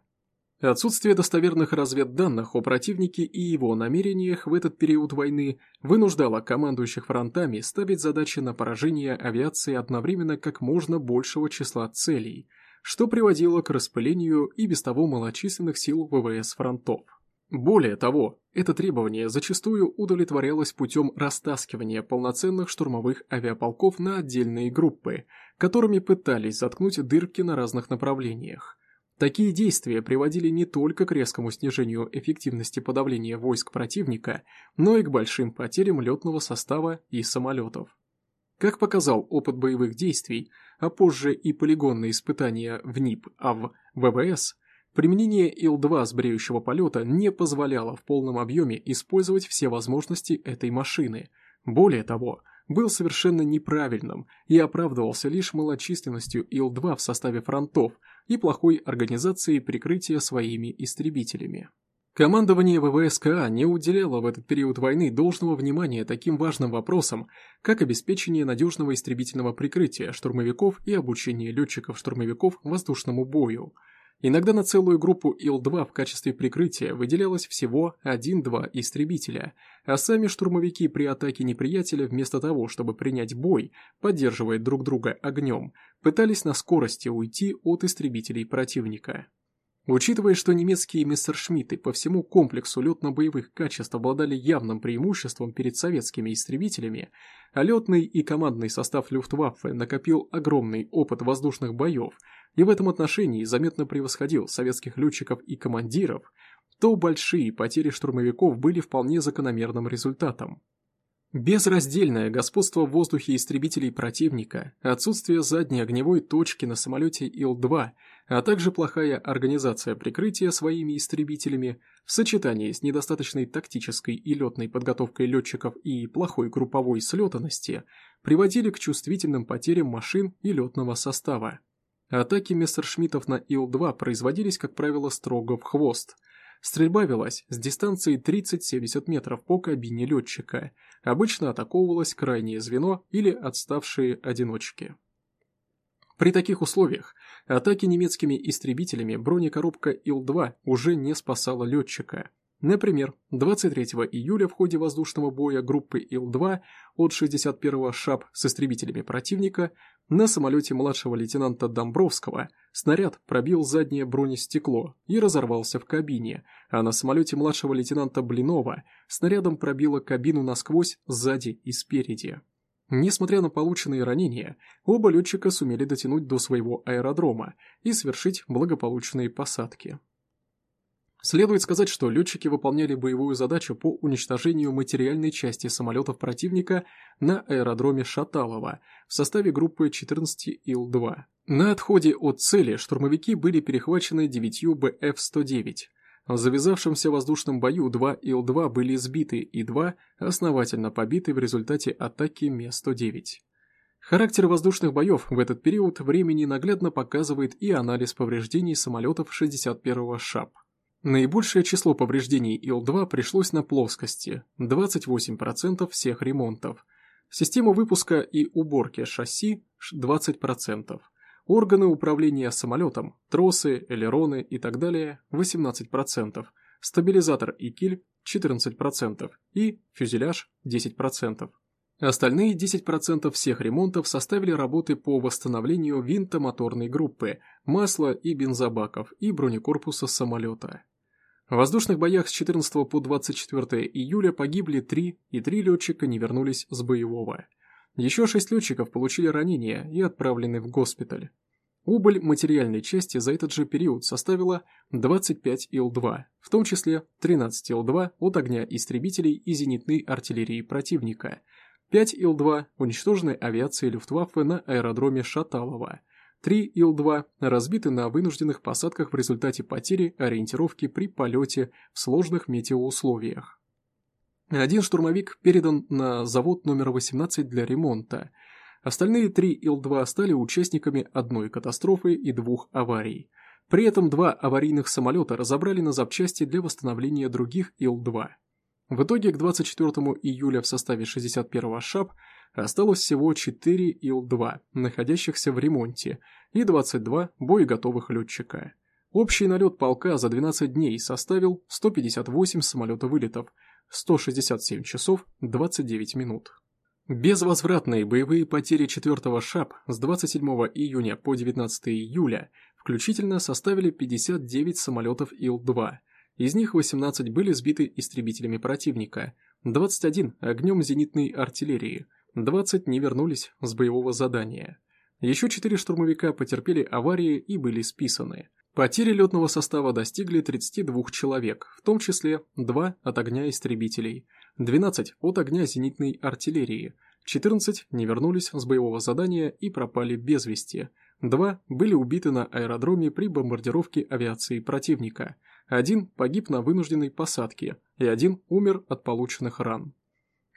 Отсутствие достоверных разведданных о противнике и его намерениях в этот период войны вынуждало командующих фронтами ставить задачи на поражение авиации одновременно как можно большего числа целей, что приводило к распылению и без того малочисленных сил ВВС фронтов. Более того, это требование зачастую удовлетворялось путем растаскивания полноценных штурмовых авиаполков на отдельные группы, которыми пытались заткнуть дырки на разных направлениях. Такие действия приводили не только к резкому снижению эффективности подавления войск противника, но и к большим потерям летного состава и самолетов. Как показал опыт боевых действий, а позже и полигонные испытания в НИП, а в ВВС, Применение Ил-2 с бреющего полета не позволяло в полном объеме использовать все возможности этой машины. Более того, был совершенно неправильным и оправдывался лишь малочисленностью Ил-2 в составе фронтов, и плохой организацией прикрытия своими истребителями. Командование ВВСКА не уделяло в этот период войны должного внимания таким важным вопросам, как обеспечение надежного истребительного прикрытия штурмовиков и обучение летчиков-штурмовиков воздушному бою. Иногда на целую группу Ил-2 в качестве прикрытия выделялось всего 1-2 истребителя, а сами штурмовики при атаке неприятеля вместо того, чтобы принять бой, поддерживая друг друга огнем, пытались на скорости уйти от истребителей противника. Учитывая, что немецкие мессершмитты по всему комплексу летно-боевых качеств обладали явным преимуществом перед советскими истребителями, а летный и командный состав Люфтваффе накопил огромный опыт воздушных боев и в этом отношении заметно превосходил советских летчиков и командиров, то большие потери штурмовиков были вполне закономерным результатом. Безраздельное господство в воздухе истребителей противника, отсутствие задней огневой точки на самолете Ил-2, а также плохая организация прикрытия своими истребителями в сочетании с недостаточной тактической и летной подготовкой летчиков и плохой групповой слетанности приводили к чувствительным потерям машин и летного состава. Атаки мессершмиттов на Ил-2 производились, как правило, строго в хвост – Стрельба велась с дистанции 30-70 метров по кабине летчика. Обычно атаковывалось крайнее звено или отставшие одиночки. При таких условиях атаки немецкими истребителями бронекоробка Ил-2 уже не спасала летчика – Например, 23 июля в ходе воздушного боя группы Ил-2 от 61-го ШАП с истребителями противника на самолете младшего лейтенанта Домбровского снаряд пробил заднее бронестекло и разорвался в кабине, а на самолете младшего лейтенанта Блинова снарядом пробило кабину насквозь сзади и спереди. Несмотря на полученные ранения, оба летчика сумели дотянуть до своего аэродрома и совершить благополучные посадки. Следует сказать, что летчики выполняли боевую задачу по уничтожению материальной части самолетов противника на аэродроме Шаталова в составе группы 14 Ил-2. На отходе от цели штурмовики были перехвачены 9 БФ-109. В завязавшемся воздушном бою 2 Ил-2 были сбиты и 2 основательно побиты в результате атаки Ме-109. Характер воздушных боев в этот период времени наглядно показывает и анализ повреждений самолетов 61-го ШАП. Наибольшее число повреждений Ил-2 пришлось на плоскости – 28% всех ремонтов. Систему выпуска и уборки шасси – 20%. Органы управления самолетом, тросы, элероны и так далее – 18%. Стабилизатор и киль – 14%. И фюзеляж – 10%. Остальные 10% всех ремонтов составили работы по восстановлению винтомоторной группы, масла и бензобаков и бронекорпуса самолета. В воздушных боях с 14 по 24 июля погибли 3, и 3 летчика не вернулись с боевого. Еще 6 летчиков получили ранения и отправлены в госпиталь. Убыль материальной части за этот же период составила 25 Ил-2, в том числе 13 Ил-2 от огня истребителей и зенитной артиллерии противника, 5 Ил-2 уничтоженной авиации Люфтваффе на аэродроме Шаталова – Три Ил-2 разбиты на вынужденных посадках в результате потери ориентировки при полете в сложных метеоусловиях. Один штурмовик передан на завод номер 18 для ремонта. Остальные три Ил-2 стали участниками одной катастрофы и двух аварий. При этом два аварийных самолета разобрали на запчасти для восстановления других Ил-2. В итоге к 24 июля в составе 61-го ШАП осталось всего 4 Ил-2, находящихся в ремонте, и 22 боеготовых летчика. Общий налет полка за 12 дней составил 158 самолета-вылетов, 167 часов 29 минут. Безвозвратные боевые потери 4-го ШАП с 27 июня по 19 июля включительно составили 59 самолетов Ил-2, из них 18 были сбиты истребителями противника, 21 – огнем зенитной артиллерии, 20 не вернулись с боевого задания. Еще 4 штурмовика потерпели аварии и были списаны. Потери летного состава достигли 32 человек, в том числе 2 от огня истребителей, 12 от огня зенитной артиллерии, 14 не вернулись с боевого задания и пропали без вести, 2 были убиты на аэродроме при бомбардировке авиации противника – один погиб на вынужденной посадке, и один умер от полученных ран.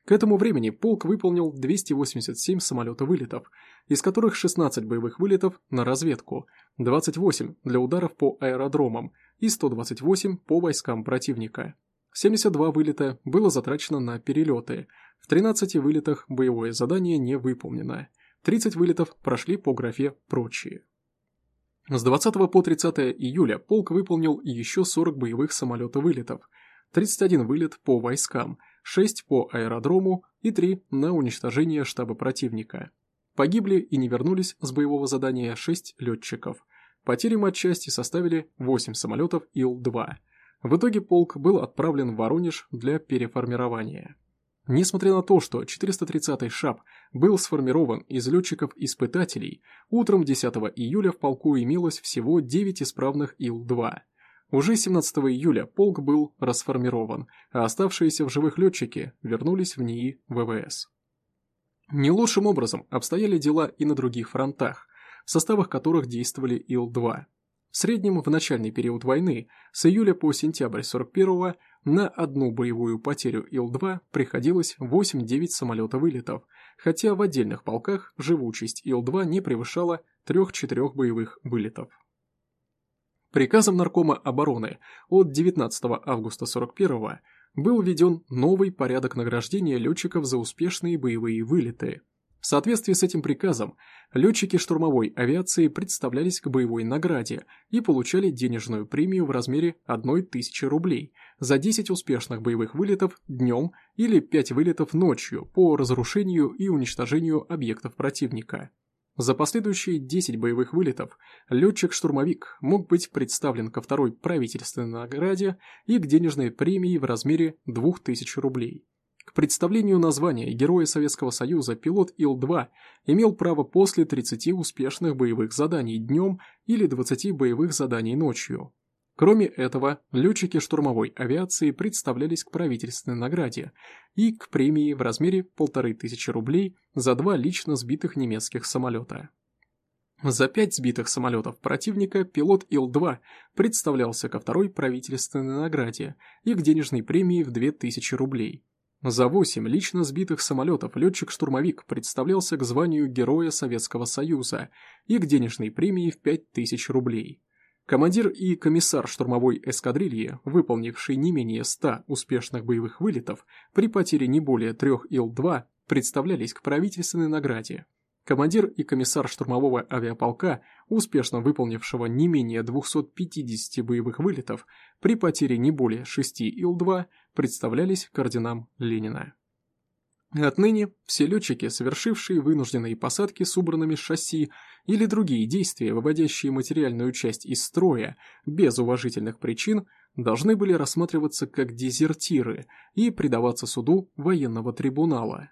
К этому времени полк выполнил 287 самолета-вылетов, из которых 16 боевых вылетов на разведку, 28 для ударов по аэродромам и 128 по войскам противника. 72 вылета было затрачено на перелеты, в 13 вылетах боевое задание не выполнено, 30 вылетов прошли по графе «Прочие». С 20 по 30 июля полк выполнил еще 40 боевых самолета-вылетов, 31 вылет по войскам – 6 по аэродрому и 3 на уничтожение штаба противника. Погибли и не вернулись с боевого задания 6 летчиков. Потери матчасти составили 8 самолетов Ил-2. В итоге полк был отправлен в Воронеж для переформирования. Несмотря на то, что 430-й ШАП был сформирован из летчиков-испытателей, утром 10 июля в полку имелось всего 9 исправных Ил-2. Уже 17 июля полк был расформирован, а оставшиеся в живых летчики вернулись в НИИ ВВС. Не лучшим образом обстояли дела и на других фронтах, в составах которых действовали Ил-2. В среднем в начальный период войны, с июля по сентябрь 41-го, на одну боевую потерю Ил-2 приходилось 8-9 самолета-вылетов, хотя в отдельных полках живучесть Ил-2 не превышала 3-4 боевых вылетов. Приказом Наркома обороны от 19 августа 41 был введен новый порядок награждения летчиков за успешные боевые вылеты. В соответствии с этим приказом, летчики штурмовой авиации представлялись к боевой награде и получали денежную премию в размере 1000 рублей за 10 успешных боевых вылетов днем или 5 вылетов ночью по разрушению и уничтожению объектов противника. За последующие 10 боевых вылетов летчик-штурмовик мог быть представлен ко второй правительственной награде и к денежной премии в размере 2000 рублей. К представлению названия Героя Советского Союза пилот Ил-2 имел право после 30 успешных боевых заданий днем или 20 боевых заданий ночью. Кроме этого, летчики штурмовой авиации представлялись к правительственной награде и к премии в размере 1500 рублей за два лично сбитых немецких самолета. За пять сбитых самолетов противника пилот Ил-2 представлялся ко второй правительственной награде и к денежной премии в 2000 рублей. За восемь лично сбитых самолетов летчик-штурмовик представлялся к званию Героя Советского Союза и к денежной премии в 5000 рублей. Командир и комиссар штурмовой эскадрильи, выполнивший не менее 100 успешных боевых вылетов при потере не более трех Ил-2, представлялись к правительственной награде. Командир и комиссар штурмового авиаполка, успешно выполнившего не менее 250 боевых вылетов при потере не более 6 Ил-2, представлялись к орденам Ленина. Отныне все летчики, совершившие вынужденные посадки с убранными шасси или другие действия, выводящие материальную часть из строя без уважительных причин, должны были рассматриваться как дезертиры и предаваться суду военного трибунала.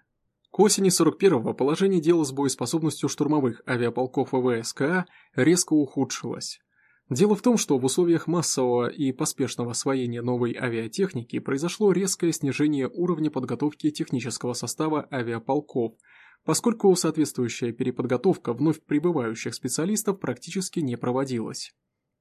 К осени 41-го положение дела с боеспособностью штурмовых авиаполков ВВСКА резко ухудшилось. Дело в том, что в условиях массового и поспешного освоения новой авиатехники произошло резкое снижение уровня подготовки технического состава авиаполков, поскольку соответствующая переподготовка вновь прибывающих специалистов практически не проводилась.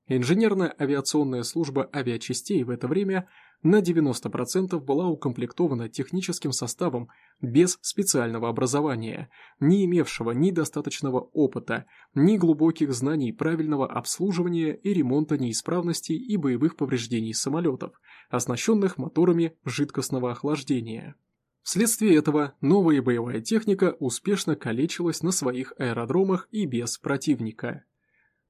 Инженерная авиационная служба авиачастей в это время на 90% была укомплектована техническим составом без специального образования, не имевшего ни достаточного опыта, ни глубоких знаний правильного обслуживания и ремонта неисправностей и боевых повреждений самолетов, оснащенных моторами жидкостного охлаждения. Вследствие этого новая боевая техника успешно калечилась на своих аэродромах и без противника.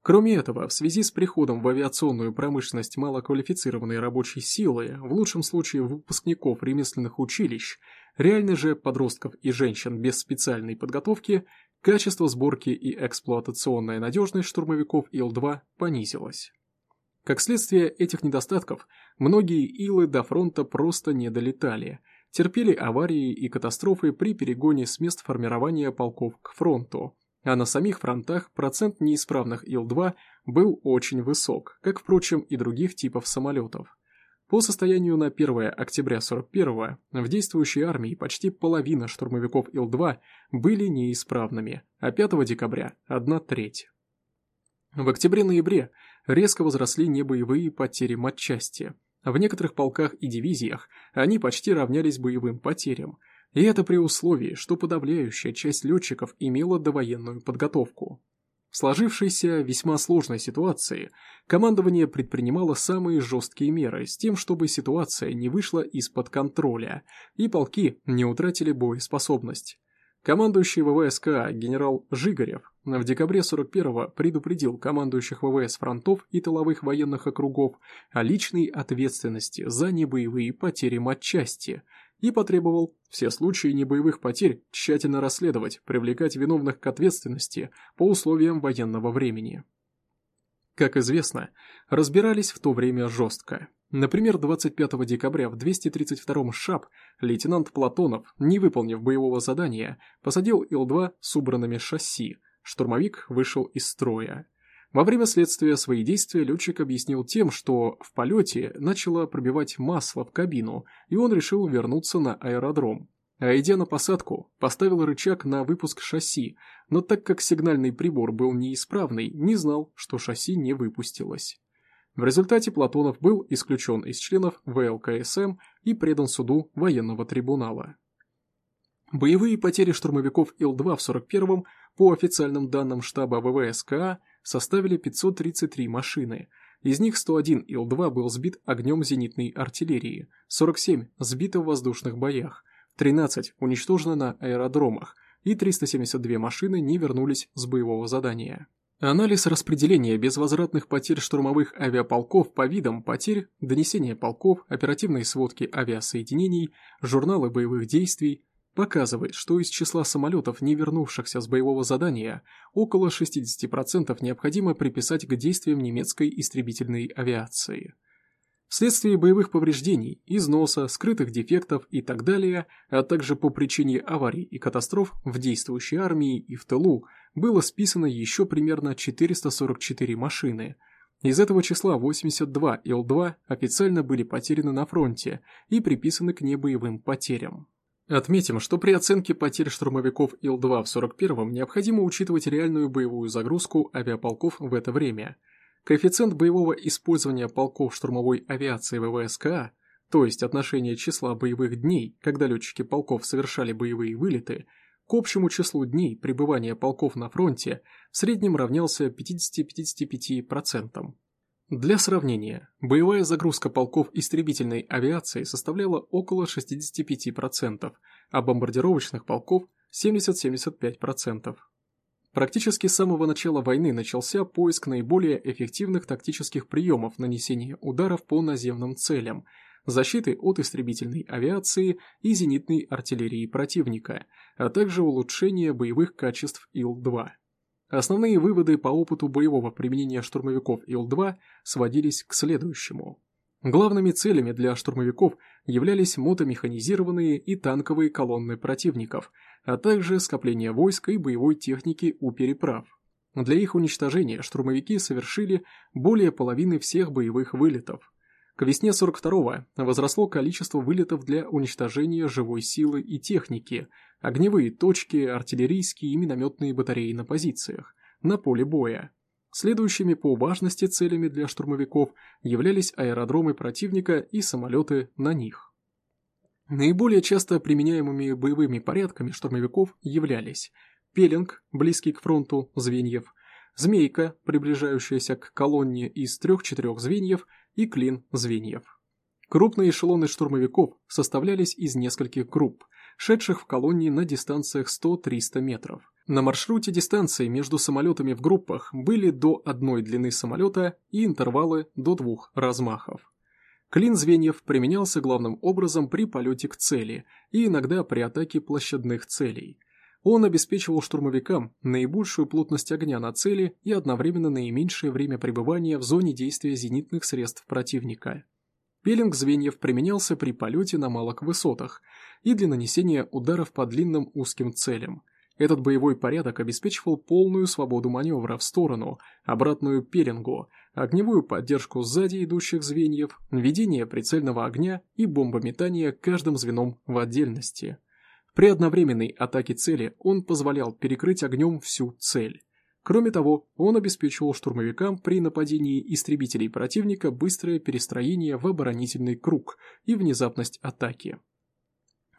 Кроме этого, в связи с приходом в авиационную промышленность малоквалифицированной рабочей силы, в лучшем случае выпускников ремесленных училищ, реально же подростков и женщин без специальной подготовки, качество сборки и эксплуатационная надежность штурмовиков Ил-2 понизилось. Как следствие этих недостатков, многие Илы до фронта просто не долетали, терпели аварии и катастрофы при перегоне с мест формирования полков к фронту, а на самих фронтах процент неисправных Ил-2 был очень высок, как, впрочем, и других типов самолетов. По состоянию на 1 октября 41 в действующей армии почти половина штурмовиков Ил-2 были неисправными, а 5 декабря – одна треть. В октябре-ноябре резко возросли небоевые потери матчасти. В некоторых полках и дивизиях они почти равнялись боевым потерям – И это при условии, что подавляющая часть летчиков имела довоенную подготовку. В сложившейся весьма сложной ситуации командование предпринимало самые жесткие меры с тем, чтобы ситуация не вышла из-под контроля и полки не утратили боеспособность. Командующий ВВСК генерал Жигарев в декабре 41-го предупредил командующих ВВС фронтов и тыловых военных округов о личной ответственности за небоевые потери матчасти и потребовал все случаи небоевых потерь тщательно расследовать, привлекать виновных к ответственности по условиям военного времени. Как известно, разбирались в то время жестко. Например, 25 декабря в 232-м ШАП лейтенант Платонов, не выполнив боевого задания, посадил Ил-2 с убранными шасси, штурмовик вышел из строя. Во время следствия свои действия летчик объяснил тем, что в полете начало пробивать масло в кабину, и он решил вернуться на аэродром. А идя на посадку, поставил рычаг на выпуск шасси, но так как сигнальный прибор был неисправный, не знал, что шасси не выпустилось. В результате Платонов был исключен из членов ВЛКСМ и предан суду военного трибунала. Боевые потери штурмовиков Ил-2 в 41-м, по официальным данным штаба ВВСКА, составили 533 машины. Из них 101 Ил-2 был сбит огнем зенитной артиллерии, 47 сбито в воздушных боях, 13 уничтожено на аэродромах и 372 машины не вернулись с боевого задания. Анализ распределения безвозвратных потерь штурмовых авиаполков по видам потерь, донесения полков, оперативные сводки авиасоединений, журналы боевых действий показывает, что из числа самолетов, не вернувшихся с боевого задания, около 60% необходимо приписать к действиям немецкой истребительной авиации. Вследствие боевых повреждений, износа, скрытых дефектов и так далее, а также по причине аварий и катастроф в действующей армии и в тылу, было списано еще примерно 444 машины. Из этого числа 82 Ил-2 официально были потеряны на фронте и приписаны к небоевым потерям. Отметим, что при оценке потерь штурмовиков Ил-2 в 41-м необходимо учитывать реальную боевую загрузку авиаполков в это время. Коэффициент боевого использования полков штурмовой авиации ВВСКА, то есть отношение числа боевых дней, когда летчики полков совершали боевые вылеты, к общему числу дней пребывания полков на фронте в среднем равнялся 50-55%. Для сравнения, боевая загрузка полков истребительной авиации составляла около 65%, а бомбардировочных полков – 70-75%. Практически с самого начала войны начался поиск наиболее эффективных тактических приемов нанесения ударов по наземным целям – защиты от истребительной авиации и зенитной артиллерии противника, а также улучшение боевых качеств Ил-2. Основные выводы по опыту боевого применения штурмовиков Ил-2 сводились к следующему. Главными целями для штурмовиков являлись мотомеханизированные и танковые колонны противников, а также скопление войск и боевой техники у переправ. Для их уничтожения штурмовики совершили более половины всех боевых вылетов. К весне 42-го возросло количество вылетов для уничтожения живой силы и техники, огневые точки, артиллерийские и минометные батареи на позициях, на поле боя. Следующими по важности целями для штурмовиков являлись аэродромы противника и самолеты на них. Наиболее часто применяемыми боевыми порядками штурмовиков являлись пеленг, близкий к фронту звеньев, змейка, приближающаяся к колонне из трех-четырех звеньев, и клин звеньев. Крупные эшелоны штурмовиков составлялись из нескольких групп, шедших в колонии на дистанциях 100-300 метров. На маршруте дистанции между самолетами в группах были до одной длины самолета и интервалы до двух размахов. Клин звеньев применялся главным образом при полете к цели и иногда при атаке площадных целей. Он обеспечивал штурмовикам наибольшую плотность огня на цели и одновременно наименьшее время пребывания в зоне действия зенитных средств противника. Пелинг звеньев применялся при полете на малых высотах и для нанесения ударов по длинным узким целям. Этот боевой порядок обеспечивал полную свободу маневра в сторону, обратную пелингу, огневую поддержку сзади идущих звеньев, ведение прицельного огня и бомбометание каждым звеном в отдельности. При одновременной атаке цели он позволял перекрыть огнем всю цель. Кроме того, он обеспечивал штурмовикам при нападении истребителей противника быстрое перестроение в оборонительный круг и внезапность атаки.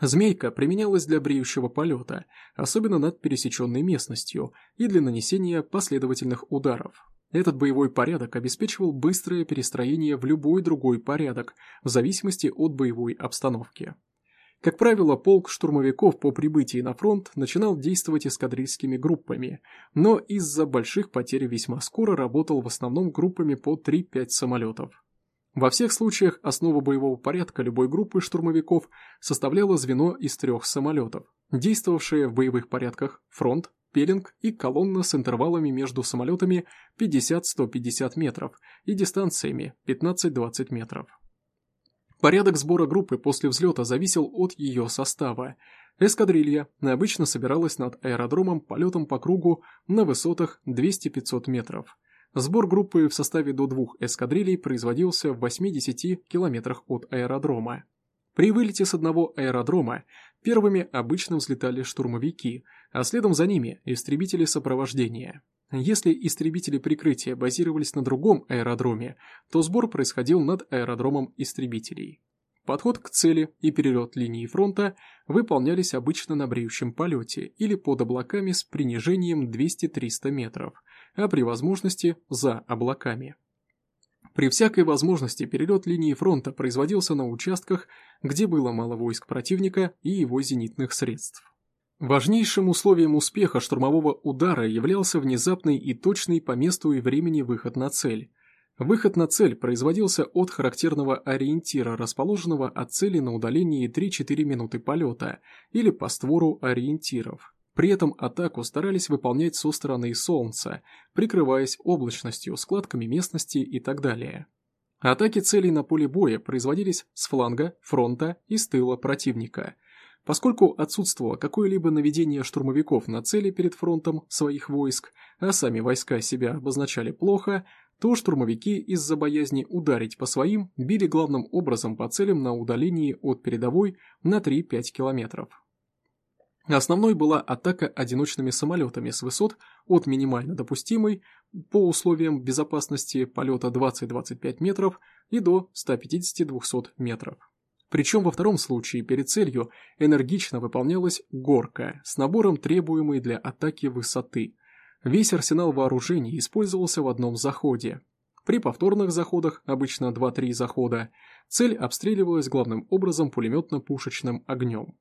Змейка применялась для бреющего полета, особенно над пересеченной местностью, и для нанесения последовательных ударов. Этот боевой порядок обеспечивал быстрое перестроение в любой другой порядок, в зависимости от боевой обстановки. Как правило, полк штурмовиков по прибытии на фронт начинал действовать эскадрильскими группами, но из-за больших потерь весьма скоро работал в основном группами по 3-5 самолетов. Во всех случаях основу боевого порядка любой группы штурмовиков составляло звено из трех самолетов, действовавшие в боевых порядках фронт, пелинг и колонна с интервалами между самолетами 50-150 метров и дистанциями 15-20 метров. Порядок сбора группы после взлета зависел от ее состава. Эскадрилья обычно собиралась над аэродромом полетом по кругу на высотах 200-500 метров. Сбор группы в составе до двух эскадрилей производился в 8-10 километрах от аэродрома. При вылете с одного аэродрома первыми обычно взлетали штурмовики, а следом за ними истребители сопровождения. Если истребители прикрытия базировались на другом аэродроме, то сбор происходил над аэродромом истребителей. Подход к цели и перелет линии фронта выполнялись обычно на бреющем полете или под облаками с принижением 200-300 метров, а при возможности за облаками. При всякой возможности перелет линии фронта производился на участках, где было мало войск противника и его зенитных средств. Важнейшим условием успеха штурмового удара являлся внезапный и точный по месту и времени выход на цель. Выход на цель производился от характерного ориентира, расположенного от цели на удалении 3-4 минуты полета, или по створу ориентиров. При этом атаку старались выполнять со стороны Солнца, прикрываясь облачностью, складками местности и так далее. Атаки целей на поле боя производились с фланга, фронта и с тыла противника. Поскольку отсутствовало какое-либо наведение штурмовиков на цели перед фронтом своих войск, а сами войска себя обозначали плохо, то штурмовики из-за боязни ударить по своим били главным образом по целям на удалении от передовой на 3-5 километров. Основной была атака одиночными самолетами с высот от минимально допустимой по условиям безопасности полета 20-25 метров и до 150-200 метров. Причем во втором случае перед целью энергично выполнялась горка с набором требуемой для атаки высоты. Весь арсенал вооружений использовался в одном заходе. При повторных заходах, обычно 2-3 захода, цель обстреливалась главным образом пулеметно-пушечным огнем.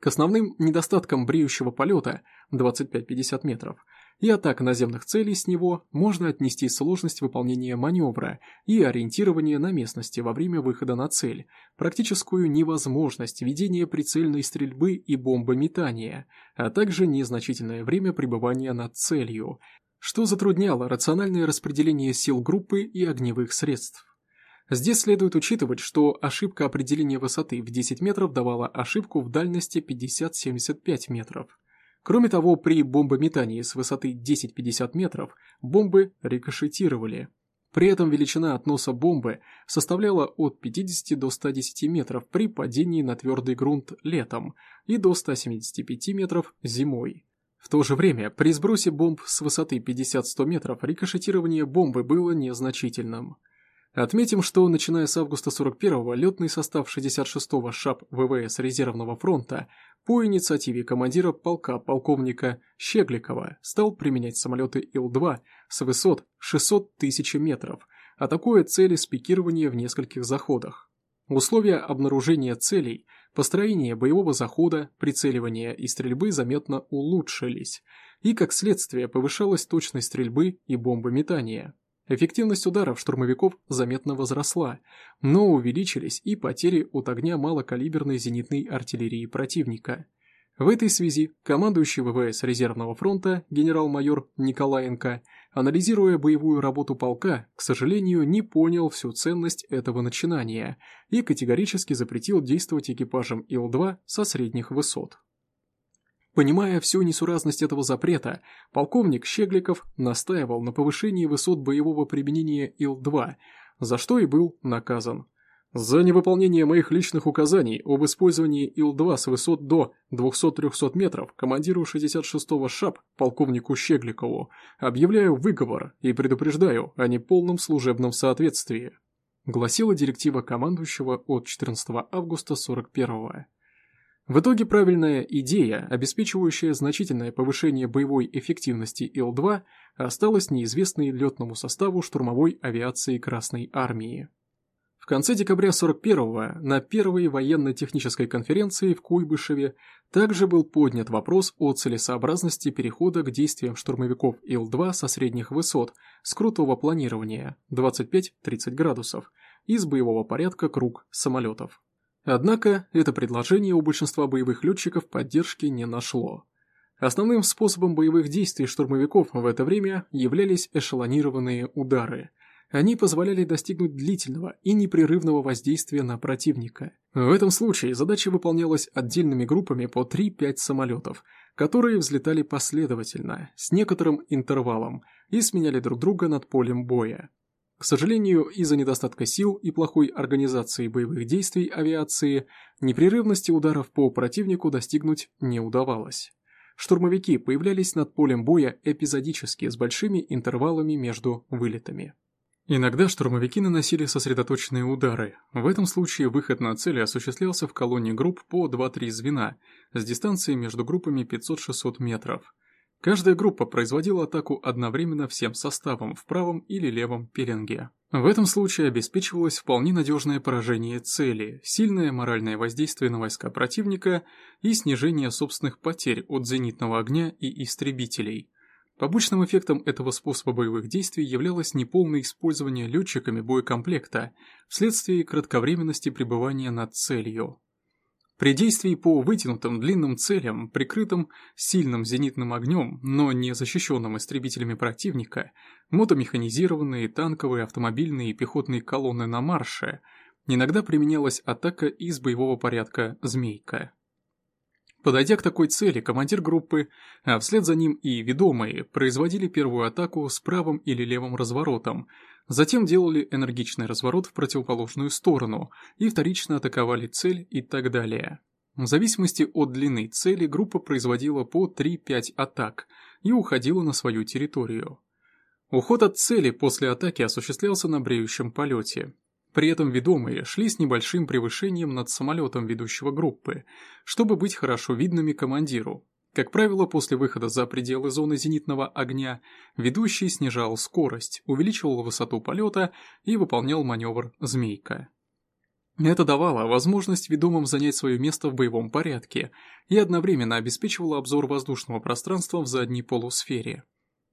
К основным недостаткам бреющего полета 25-50 метров и атак наземных целей с него можно отнести сложность выполнения маневра и ориентирования на местности во время выхода на цель, практическую невозможность ведения прицельной стрельбы и бомбометания, а также незначительное время пребывания над целью, что затрудняло рациональное распределение сил группы и огневых средств. Здесь следует учитывать, что ошибка определения высоты в 10 метров давала ошибку в дальности 50-75 метров. Кроме того, при бомбометании с высоты 10-50 метров бомбы рикошетировали. При этом величина относа бомбы составляла от 50 до 110 метров при падении на твердый грунт летом и до 175 метров зимой. В то же время, при сбросе бомб с высоты 50-100 метров рикошетирование бомбы было незначительным. Отметим, что начиная с августа 41-го летный состав 66-го ШАП ВВС резервного фронта по инициативе командира полка полковника Щегликова стал применять самолеты Ил-2 с высот 600 тысяч метров, атакуя цели с пикирования в нескольких заходах. Условия обнаружения целей, построения боевого захода, прицеливания и стрельбы заметно улучшились, и как следствие повышалась точность стрельбы и бомбометания. Эффективность ударов штурмовиков заметно возросла, но увеличились и потери от огня малокалиберной зенитной артиллерии противника. В этой связи командующий ВВС резервного фронта генерал-майор Николаенко, анализируя боевую работу полка, к сожалению, не понял всю ценность этого начинания и категорически запретил действовать экипажам Ил-2 со средних высот. Понимая всю несуразность этого запрета, полковник Щегликов настаивал на повышении высот боевого применения Ил-2, за что и был наказан. За невыполнение моих личных указаний об использовании Ил-2 с высот до 200-300 метров командиру 66-го ШАП полковнику Щегликову объявляю выговор и предупреждаю о неполном служебном соответствии, гласила директива командующего от 14 августа 41 -го. В итоге правильная идея, обеспечивающая значительное повышение боевой эффективности Ил-2, осталась неизвестной летному составу штурмовой авиации Красной Армии. В конце декабря 41-го на первой военно-технической конференции в Куйбышеве также был поднят вопрос о целесообразности перехода к действиям штурмовиков Ил-2 со средних высот с крутого планирования 25-30 градусов из боевого порядка круг самолетов. Однако это предложение у большинства боевых летчиков поддержки не нашло. Основным способом боевых действий штурмовиков в это время являлись эшелонированные удары. Они позволяли достигнуть длительного и непрерывного воздействия на противника. В этом случае задача выполнялась отдельными группами по 3-5 самолетов, которые взлетали последовательно, с некоторым интервалом, и сменяли друг друга над полем боя. К сожалению, из-за недостатка сил и плохой организации боевых действий авиации, непрерывности ударов по противнику достигнуть не удавалось. Штурмовики появлялись над полем боя эпизодически с большими интервалами между вылетами. Иногда штурмовики наносили сосредоточенные удары. В этом случае выход на цель осуществлялся в колонии групп по 2-3 звена с дистанцией между группами 500-600 метров. Каждая группа производила атаку одновременно всем составом в правом или левом пеленге. В этом случае обеспечивалось вполне надежное поражение цели, сильное моральное воздействие на войска противника и снижение собственных потерь от зенитного огня и истребителей. Побочным эффектом этого способа боевых действий являлось неполное использование летчиками боекомплекта вследствие кратковременности пребывания над целью. При действии по вытянутым длинным целям, прикрытым сильным зенитным огнем, но не защищенным истребителями противника, мотомеханизированные, танковые, автомобильные и пехотные колонны на марше, иногда применялась атака из боевого порядка «Змейка». Подойдя к такой цели, командир группы, а вслед за ним и ведомые, производили первую атаку с правым или левым разворотом, затем делали энергичный разворот в противоположную сторону и вторично атаковали цель и так далее. В зависимости от длины цели группа производила по 3-5 атак и уходила на свою территорию. Уход от цели после атаки осуществлялся на бреющем полете. При этом ведомые шли с небольшим превышением над самолетом ведущего группы, чтобы быть хорошо видными командиру. Как правило, после выхода за пределы зоны зенитного огня, ведущий снижал скорость, увеличивал высоту полета и выполнял маневр «Змейка». Это давало возможность ведомым занять свое место в боевом порядке и одновременно обеспечивало обзор воздушного пространства в задней полусфере.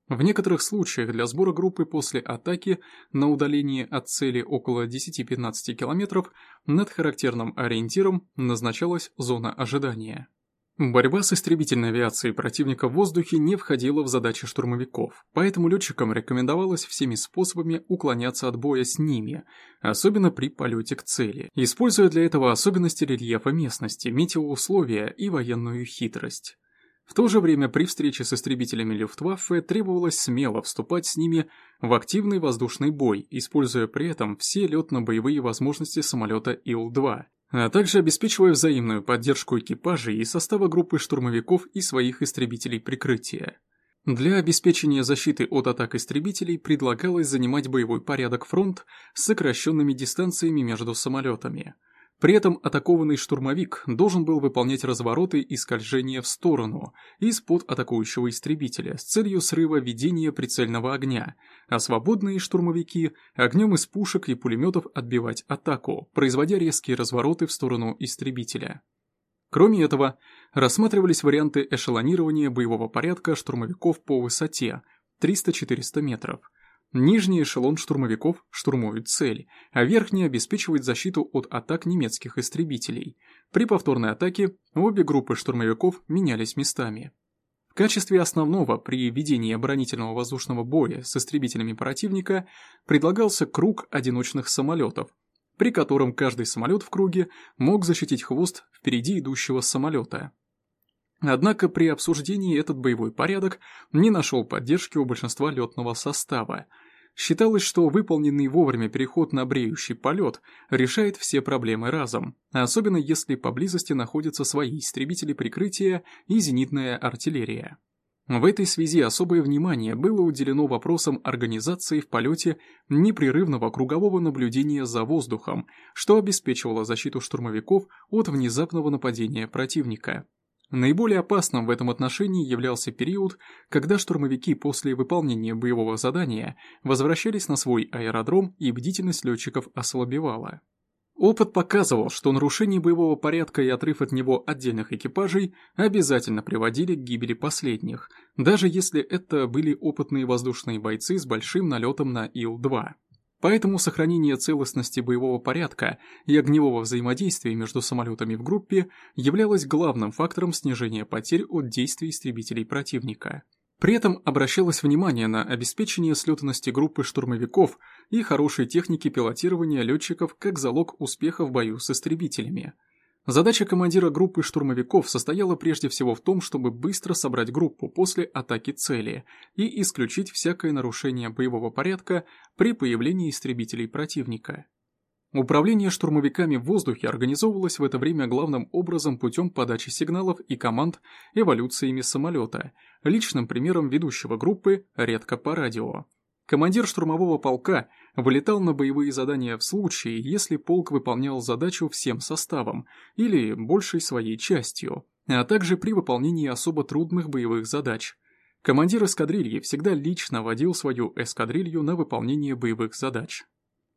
В некоторых случаях для сбора группы после атаки на удалении от цели около 10-15 км над характерным ориентиром назначалась зона ожидания. Борьба с истребительной авиацией противника в воздухе не входила в задачи штурмовиков, поэтому летчикам рекомендовалось всеми способами уклоняться от боя с ними, особенно при полете к цели, используя для этого особенности рельефа местности, метеоусловия и военную хитрость. В то же время при встрече с истребителями Люфтваффе требовалось смело вступать с ними в активный воздушный бой, используя при этом все летно-боевые возможности самолета Ил-2, а также обеспечивая взаимную поддержку экипажей и состава группы штурмовиков и своих истребителей прикрытия. Для обеспечения защиты от атак истребителей предлагалось занимать боевой порядок фронт с сокращенными дистанциями между самолетами – при этом атакованный штурмовик должен был выполнять развороты и скольжения в сторону из-под атакующего истребителя с целью срыва ведения прицельного огня, а свободные штурмовики огнем из пушек и пулеметов отбивать атаку, производя резкие развороты в сторону истребителя. Кроме этого, рассматривались варианты эшелонирования боевого порядка штурмовиков по высоте 300-400 метров – Нижний эшелон штурмовиков штурмует цель, а верхний обеспечивает защиту от атак немецких истребителей. При повторной атаке обе группы штурмовиков менялись местами. В качестве основного при ведении оборонительного воздушного боя с истребителями противника предлагался круг одиночных самолетов, при котором каждый самолет в круге мог защитить хвост впереди идущего самолета. Однако при обсуждении этот боевой порядок не нашел поддержки у большинства летного состава. Считалось, что выполненный вовремя переход на бреющий полет решает все проблемы разом, особенно если поблизости находятся свои истребители прикрытия и зенитная артиллерия. В этой связи особое внимание было уделено вопросам организации в полете непрерывного кругового наблюдения за воздухом, что обеспечивало защиту штурмовиков от внезапного нападения противника. Наиболее опасным в этом отношении являлся период, когда штурмовики после выполнения боевого задания возвращались на свой аэродром и бдительность летчиков ослабевала. Опыт показывал, что нарушение боевого порядка и отрыв от него отдельных экипажей обязательно приводили к гибели последних, даже если это были опытные воздушные бойцы с большим налетом на Ил-2. Поэтому сохранение целостности боевого порядка и огневого взаимодействия между самолетами в группе являлось главным фактором снижения потерь от действий истребителей противника. При этом обращалось внимание на обеспечение слетанности группы штурмовиков и хорошей техники пилотирования летчиков как залог успеха в бою с истребителями. Задача командира группы штурмовиков состояла прежде всего в том, чтобы быстро собрать группу после атаки цели и исключить всякое нарушение боевого порядка при появлении истребителей противника. Управление штурмовиками в воздухе организовывалось в это время главным образом путем подачи сигналов и команд эволюциями самолета, личным примером ведущего группы редко по радио. Командир штурмового полка вылетал на боевые задания в случае, если полк выполнял задачу всем составом или большей своей частью, а также при выполнении особо трудных боевых задач. Командир эскадрильи всегда лично водил свою эскадрилью на выполнение боевых задач.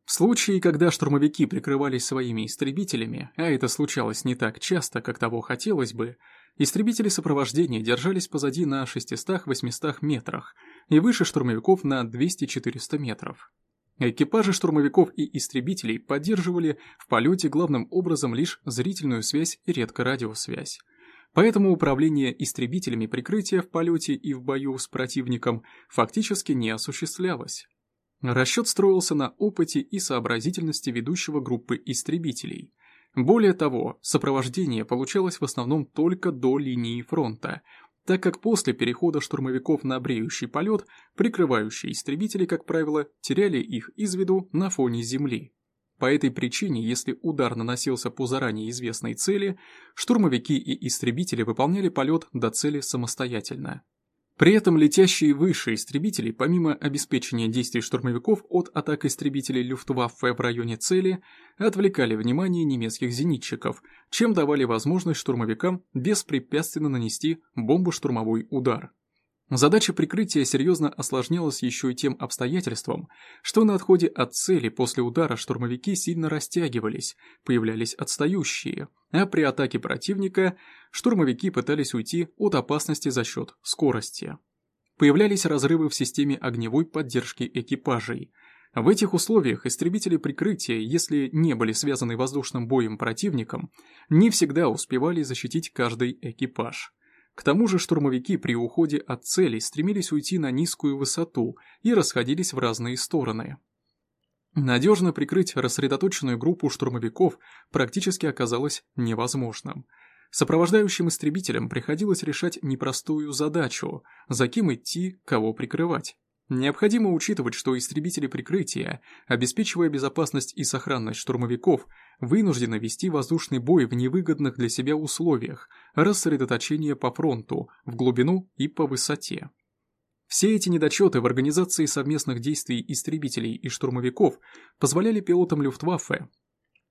В случае, когда штурмовики прикрывались своими истребителями, а это случалось не так часто, как того хотелось бы, истребители сопровождения держались позади на 600-800 метрах и выше штурмовиков на 200-400 метров. Экипажи штурмовиков и истребителей поддерживали в полете главным образом лишь зрительную связь и редко радиосвязь. Поэтому управление истребителями прикрытия в полете и в бою с противником фактически не осуществлялось. Расчет строился на опыте и сообразительности ведущего группы истребителей. Более того, сопровождение получалось в основном только до линии фронта, так как после перехода штурмовиков на бреющий полет, прикрывающие истребители, как правило, теряли их из виду на фоне земли. По этой причине, если удар наносился по заранее известной цели, штурмовики и истребители выполняли полет до цели самостоятельно. При этом летящие выше истребители, помимо обеспечения действий штурмовиков от атак истребителей Люфтваффе в районе цели, отвлекали внимание немецких зенитчиков, чем давали возможность штурмовикам беспрепятственно нанести бомбо-штурмовой удар. Задача прикрытия серьезно осложнялась еще и тем обстоятельством, что на отходе от цели после удара штурмовики сильно растягивались, появлялись отстающие, а при атаке противника штурмовики пытались уйти от опасности за счет скорости. Появлялись разрывы в системе огневой поддержки экипажей. В этих условиях истребители прикрытия, если не были связаны воздушным боем противником, не всегда успевали защитить каждый экипаж. К тому же штурмовики при уходе от цели стремились уйти на низкую высоту и расходились в разные стороны. Надежно прикрыть рассредоточенную группу штурмовиков практически оказалось невозможным. Сопровождающим истребителям приходилось решать непростую задачу, за кем идти, кого прикрывать. Необходимо учитывать, что истребители прикрытия, обеспечивая безопасность и сохранность штурмовиков, вынуждены вести воздушный бой в невыгодных для себя условиях, рассредоточения по фронту, в глубину и по высоте. Все эти недочеты в организации совместных действий истребителей и штурмовиков позволяли пилотам Люфтваффе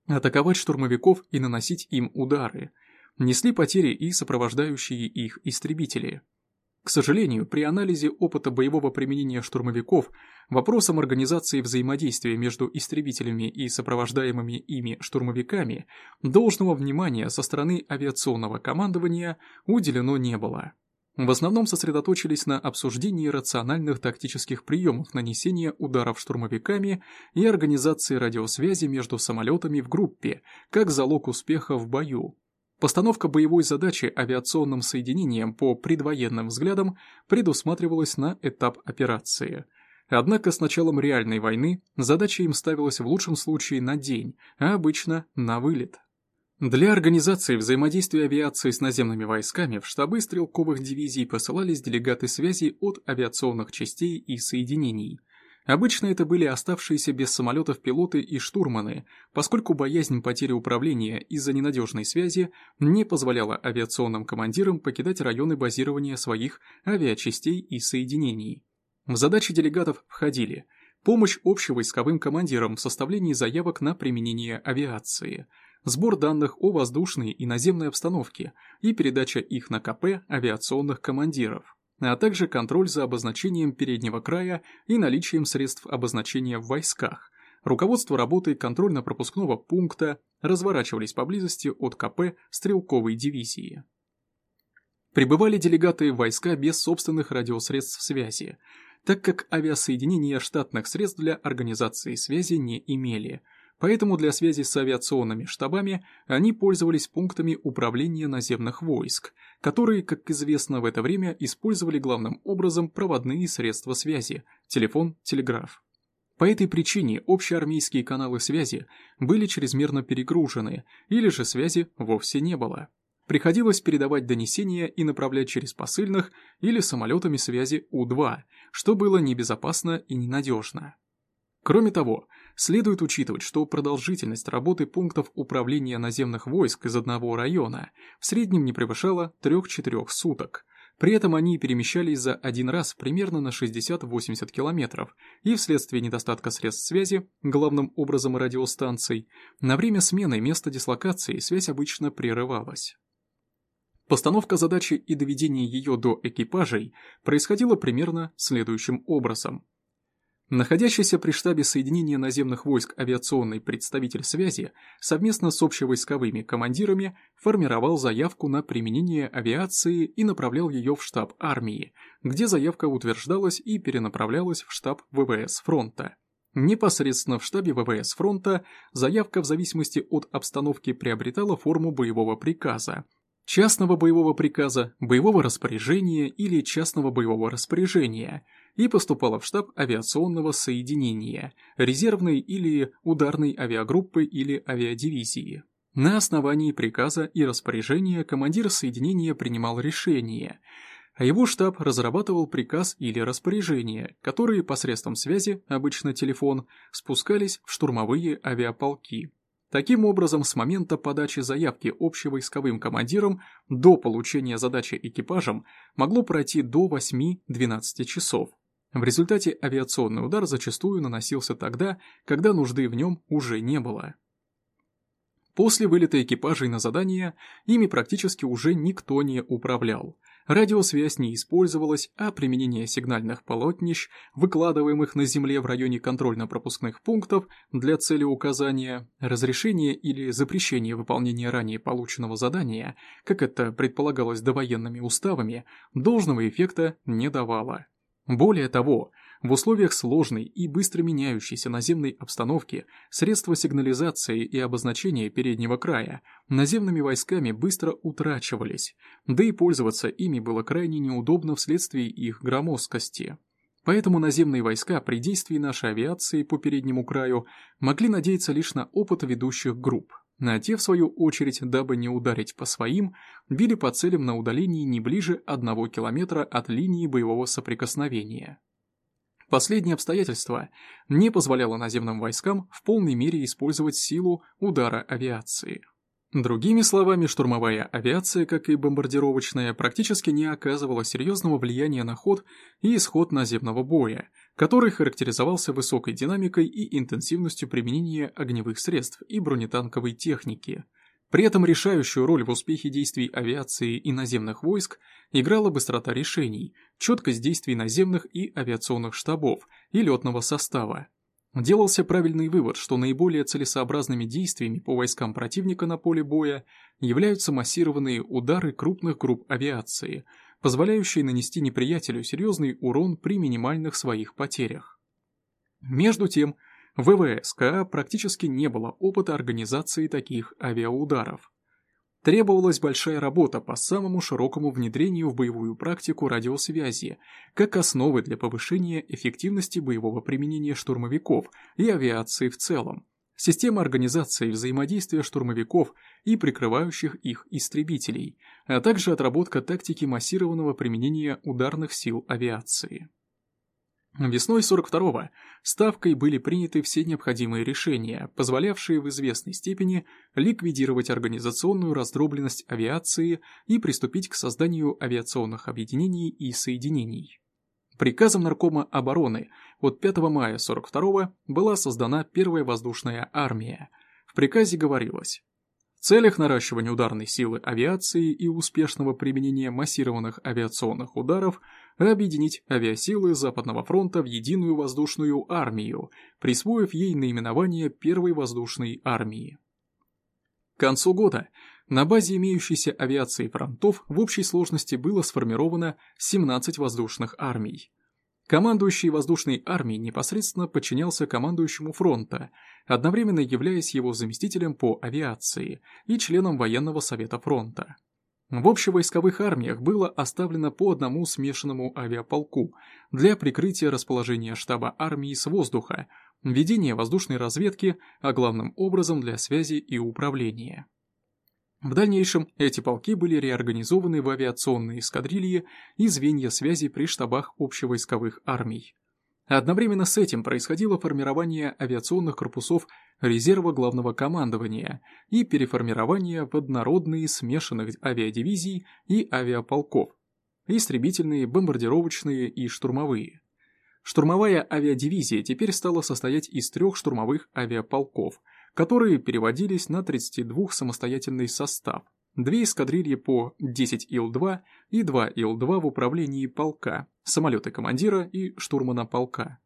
атаковать штурмовиков и наносить им удары, несли потери и сопровождающие их истребители – к сожалению, при анализе опыта боевого применения штурмовиков вопросам организации взаимодействия между истребителями и сопровождаемыми ими штурмовиками должного внимания со стороны авиационного командования уделено не было. В основном сосредоточились на обсуждении рациональных тактических приемов нанесения ударов штурмовиками и организации радиосвязи между самолетами в группе, как залог успеха в бою, Постановка боевой задачи авиационным соединением по предвоенным взглядам предусматривалась на этап операции. Однако с началом реальной войны задача им ставилась в лучшем случае на день, а обычно на вылет. Для организации взаимодействия авиации с наземными войсками в штабы стрелковых дивизий посылались делегаты связи от авиационных частей и соединений. Обычно это были оставшиеся без самолетов пилоты и штурманы, поскольку боязнь потери управления из-за ненадежной связи не позволяла авиационным командирам покидать районы базирования своих авиачастей и соединений. В задачи делегатов входили помощь общевойсковым командирам в составлении заявок на применение авиации, сбор данных о воздушной и наземной обстановке и передача их на КП авиационных командиров а также контроль за обозначением переднего края и наличием средств обозначения в войсках. Руководство работы контрольно-пропускного пункта разворачивались поблизости от КП стрелковой дивизии. Прибывали делегаты войска без собственных радиосредств связи, так как авиасоединения штатных средств для организации связи не имели – Поэтому для связи с авиационными штабами они пользовались пунктами управления наземных войск, которые, как известно в это время, использовали главным образом проводные средства связи – телефон, телеграф. По этой причине общеармейские каналы связи были чрезмерно перегружены, или же связи вовсе не было. Приходилось передавать донесения и направлять через посыльных или самолетами связи У-2, что было небезопасно и ненадежно. Кроме того, следует учитывать, что продолжительность работы пунктов управления наземных войск из одного района в среднем не превышала 3-4 суток. При этом они перемещались за один раз примерно на 60-80 километров, и вследствие недостатка средств связи, главным образом радиостанций, на время смены места дислокации связь обычно прерывалась. Постановка задачи и доведение ее до экипажей происходило примерно следующим образом. Находящийся при штабе соединения наземных войск авиационный представитель связи совместно с общевойсковыми командирами формировал заявку на применение авиации и направлял ее в штаб армии, где заявка утверждалась и перенаправлялась в штаб ВВС фронта. Непосредственно в штабе ВВС фронта заявка в зависимости от обстановки приобретала форму боевого приказа, частного боевого приказа, боевого распоряжения или частного боевого распоряжения – и поступала в штаб авиационного соединения, резервной или ударной авиагруппы или авиадивизии. На основании приказа и распоряжения командир соединения принимал решение, а его штаб разрабатывал приказ или распоряжение, которые посредством связи, обычно телефон, спускались в штурмовые авиаполки. Таким образом, с момента подачи заявки общевойсковым командиром до получения задачи экипажем могло пройти до 8-12 часов, в результате авиационный удар зачастую наносился тогда, когда нужды в нем уже не было. После вылета экипажей на задание ими практически уже никто не управлял. Радиосвязь не использовалась, а применение сигнальных полотнищ, выкладываемых на земле в районе контрольно-пропускных пунктов для цели указания, разрешения или запрещения выполнения ранее полученного задания, как это предполагалось довоенными уставами, должного эффекта не давало. Более того, в условиях сложной и быстро меняющейся наземной обстановки средства сигнализации и обозначения переднего края наземными войсками быстро утрачивались, да и пользоваться ими было крайне неудобно вследствие их громоздкости. Поэтому наземные войска при действии нашей авиации по переднему краю могли надеяться лишь на опыт ведущих групп. А те, в свою очередь, дабы не ударить по своим, били по целям на удалении не ближе одного километра от линии боевого соприкосновения. Последнее обстоятельство не позволяло наземным войскам в полной мере использовать силу удара авиации. Другими словами, штурмовая авиация, как и бомбардировочная, практически не оказывала серьезного влияния на ход и исход наземного боя, который характеризовался высокой динамикой и интенсивностью применения огневых средств и бронетанковой техники. При этом решающую роль в успехе действий авиации и наземных войск играла быстрота решений, четкость действий наземных и авиационных штабов и летного состава. Делался правильный вывод, что наиболее целесообразными действиями по войскам противника на поле боя являются массированные удары крупных групп авиации, позволяющие нанести неприятелю серьезный урон при минимальных своих потерях. Между тем, в ВВСКА практически не было опыта организации таких авиаударов. Требовалась большая работа по самому широкому внедрению в боевую практику радиосвязи, как основы для повышения эффективности боевого применения штурмовиков и авиации в целом, система организации взаимодействия штурмовиков и прикрывающих их истребителей, а также отработка тактики массированного применения ударных сил авиации. Весной 42-го Ставкой были приняты все необходимые решения, позволявшие в известной степени ликвидировать организационную раздробленность авиации и приступить к созданию авиационных объединений и соединений. Приказом Наркома обороны от 5 мая 42 была создана первая воздушная армия. В приказе говорилось целях наращивания ударной силы авиации и успешного применения массированных авиационных ударов объединить авиасилы Западного фронта в единую воздушную армию, присвоив ей наименование Первой воздушной армии. К концу года на базе имеющейся авиации фронтов в общей сложности было сформировано 17 воздушных армий. Командующий воздушной армией непосредственно подчинялся командующему фронта, одновременно являясь его заместителем по авиации и членом военного совета фронта. В общевойсковых армиях было оставлено по одному смешанному авиаполку для прикрытия расположения штаба армии с воздуха, ведения воздушной разведки, а главным образом для связи и управления. В дальнейшем эти полки были реорганизованы в авиационные эскадрильи и звенья связи при штабах общевойсковых армий. Одновременно с этим происходило формирование авиационных корпусов резерва главного командования и переформирование в однородные смешанных авиадивизий и авиаполков, истребительные, бомбардировочные и штурмовые. Штурмовая авиадивизия теперь стала состоять из трех штурмовых авиаполков – которые переводились на 32 самостоятельный состав, две эскадрильи по 10 Ил-2 и 2 Ил-2 в управлении полка, самолеты командира и штурмана полка.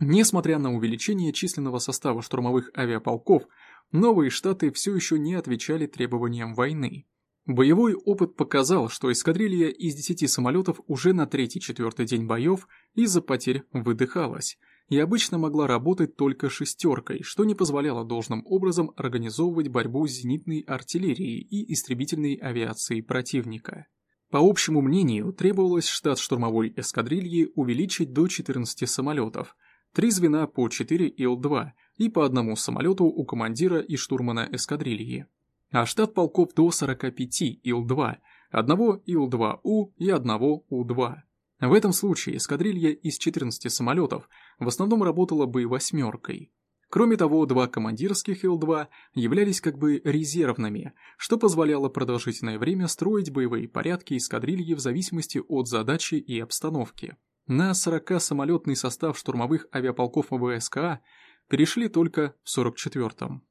Несмотря на увеличение численного состава штурмовых авиаполков, новые штаты все еще не отвечали требованиям войны. Боевой опыт показал, что эскадрилья из 10 самолетов уже на третий-четвертый день боев из-за потерь выдыхалась, и обычно могла работать только шестеркой, что не позволяло должным образом организовывать борьбу с зенитной артиллерией и истребительной авиацией противника. По общему мнению, требовалось штат штурмовой эскадрильи увеличить до 14 самолетов, три звена по 4 Ил-2 и по одному самолету у командира и штурмана эскадрильи, а штат полков до 45 Ил-2, одного Ил-2У и одного У-2. В этом случае эскадрилья из 14 самолетов в основном работала бы восьмеркой. Кроме того, два командирских Ил-2 являлись как бы резервными, что позволяло продолжительное время строить боевые порядки эскадрильи в зависимости от задачи и обстановки. На 40-самолетный состав штурмовых авиаполков ВВСКА перешли только в 44-м.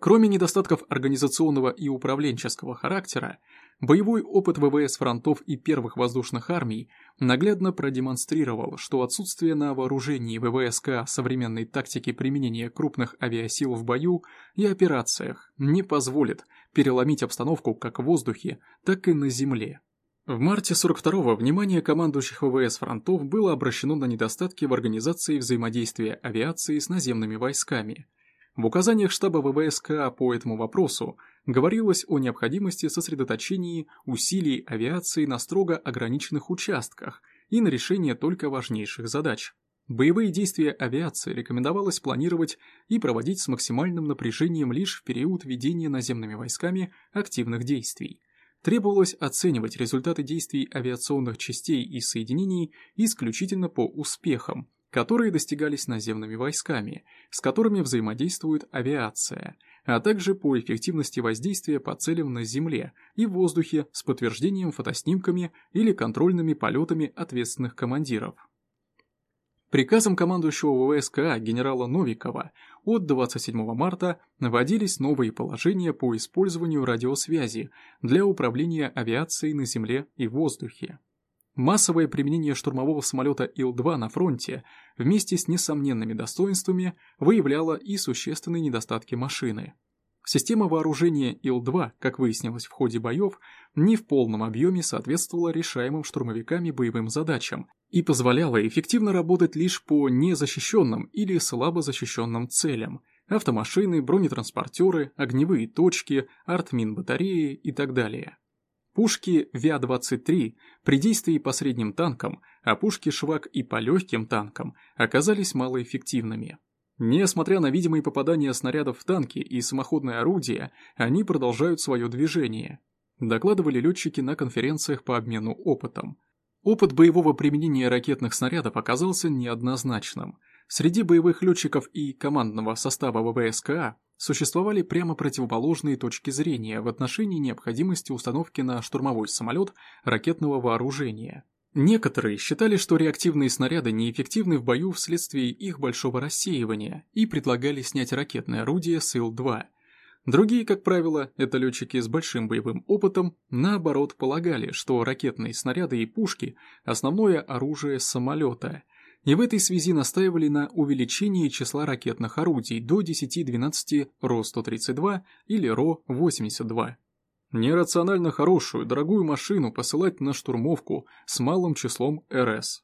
Кроме недостатков организационного и управленческого характера, боевой опыт ВВС фронтов и первых воздушных армий наглядно продемонстрировал, что отсутствие на вооружении ВВСК современной тактики применения крупных авиасил в бою и операциях не позволит переломить обстановку как в воздухе, так и на земле. В марте 42-го внимание командующих ВВС фронтов было обращено на недостатки в организации взаимодействия авиации с наземными войсками – в указаниях штаба ВВСК по этому вопросу говорилось о необходимости сосредоточения усилий авиации на строго ограниченных участках и на решение только важнейших задач. Боевые действия авиации рекомендовалось планировать и проводить с максимальным напряжением лишь в период ведения наземными войсками активных действий. Требовалось оценивать результаты действий авиационных частей и соединений исключительно по успехам, которые достигались наземными войсками, с которыми взаимодействует авиация, а также по эффективности воздействия по целям на земле и в воздухе с подтверждением фотоснимками или контрольными полетами ответственных командиров. Приказом командующего ВВСКА генерала Новикова от 27 марта вводились новые положения по использованию радиосвязи для управления авиацией на земле и воздухе. Массовое применение штурмового самолета Ил-2 на фронте вместе с несомненными достоинствами выявляло и существенные недостатки машины. Система вооружения Ил-2, как выяснилось в ходе боев, не в полном объеме соответствовала решаемым штурмовиками боевым задачам и позволяла эффективно работать лишь по незащищенным или слабо защищенным целям – автомашины, бронетранспортеры, огневые точки, артмин-батареи и так далее. Пушки ВЯ-23 при действии по средним танкам, а пушки Швак и по легким танкам оказались малоэффективными. Несмотря на видимые попадания снарядов в танки и самоходное орудие, они продолжают свое движение. Докладывали летчики на конференциях по обмену опытом. Опыт боевого применения ракетных снарядов оказался неоднозначным. Среди боевых летчиков и командного состава ВВСКА существовали прямо противоположные точки зрения в отношении необходимости установки на штурмовой самолет ракетного вооружения. Некоторые считали, что реактивные снаряды неэффективны в бою вследствие их большого рассеивания и предлагали снять ракетное орудие с Ил-2. Другие, как правило, это летчики с большим боевым опытом, наоборот полагали, что ракетные снаряды и пушки – основное оружие самолета – и в этой связи настаивали на увеличении числа ракетных орудий до 10-12 РО-132 или РО-82. Нерационально хорошую, дорогую машину посылать на штурмовку с малым числом РС.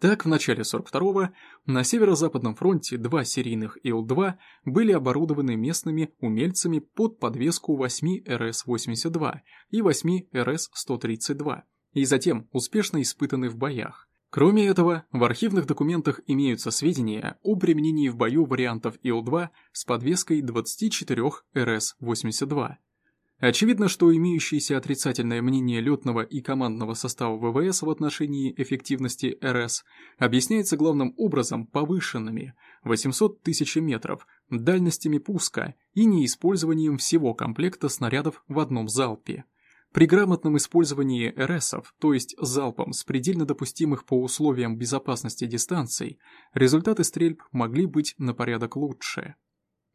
Так, в начале 42-го на Северо-Западном фронте два серийных Ил-2 были оборудованы местными умельцами под подвеску 8 РС-82 и 8 РС-132, и затем успешно испытаны в боях. Кроме этого, в архивных документах имеются сведения о применении в бою вариантов Ил-2 с подвеской 24 РС-82. Очевидно, что имеющееся отрицательное мнение летного и командного состава ВВС в отношении эффективности РС объясняется главным образом повышенными 800 тысяч метров дальностями пуска и неиспользованием всего комплекта снарядов в одном залпе. При грамотном использовании РСов, то есть залпом с предельно допустимых по условиям безопасности дистанций, результаты стрельб могли быть на порядок лучше.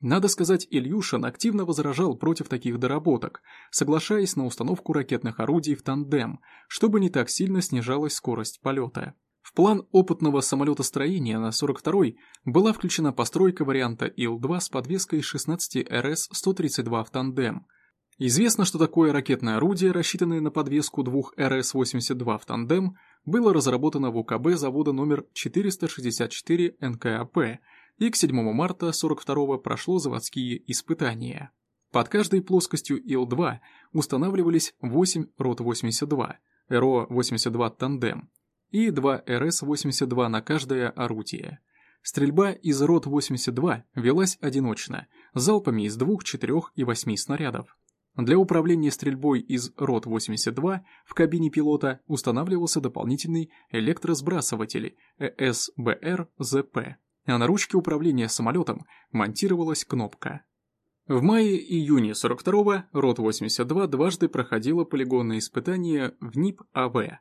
Надо сказать, Ильюшин активно возражал против таких доработок, соглашаясь на установку ракетных орудий в тандем, чтобы не так сильно снижалась скорость полета. В план опытного самолетостроения на 42-й была включена постройка варианта Ил-2 с подвеской 16 РС-132 в тандем – Известно, что такое ракетное орудие, рассчитанное на подвеску двух РС-82 в тандем, было разработано в УКБ завода номер 464 НКАП и к 7 марта 42 прошло заводские испытания. Под каждой плоскостью Ил-2 устанавливались 8 РОТ-82, РО-82 тандем и 2 РС-82 на каждое орудие. Стрельба из РОТ-82 велась одиночно, залпами из 2, 4 и 8 снарядов. Для управления стрельбой из РОТ-82 в кабине пилота устанавливался дополнительный электросбрасыватель ЭСБР-ЗП, а на ручке управления самолетом монтировалась кнопка. В мае-июне 42-го РОТ-82 дважды проходила полигонные испытания в НИП-АВ,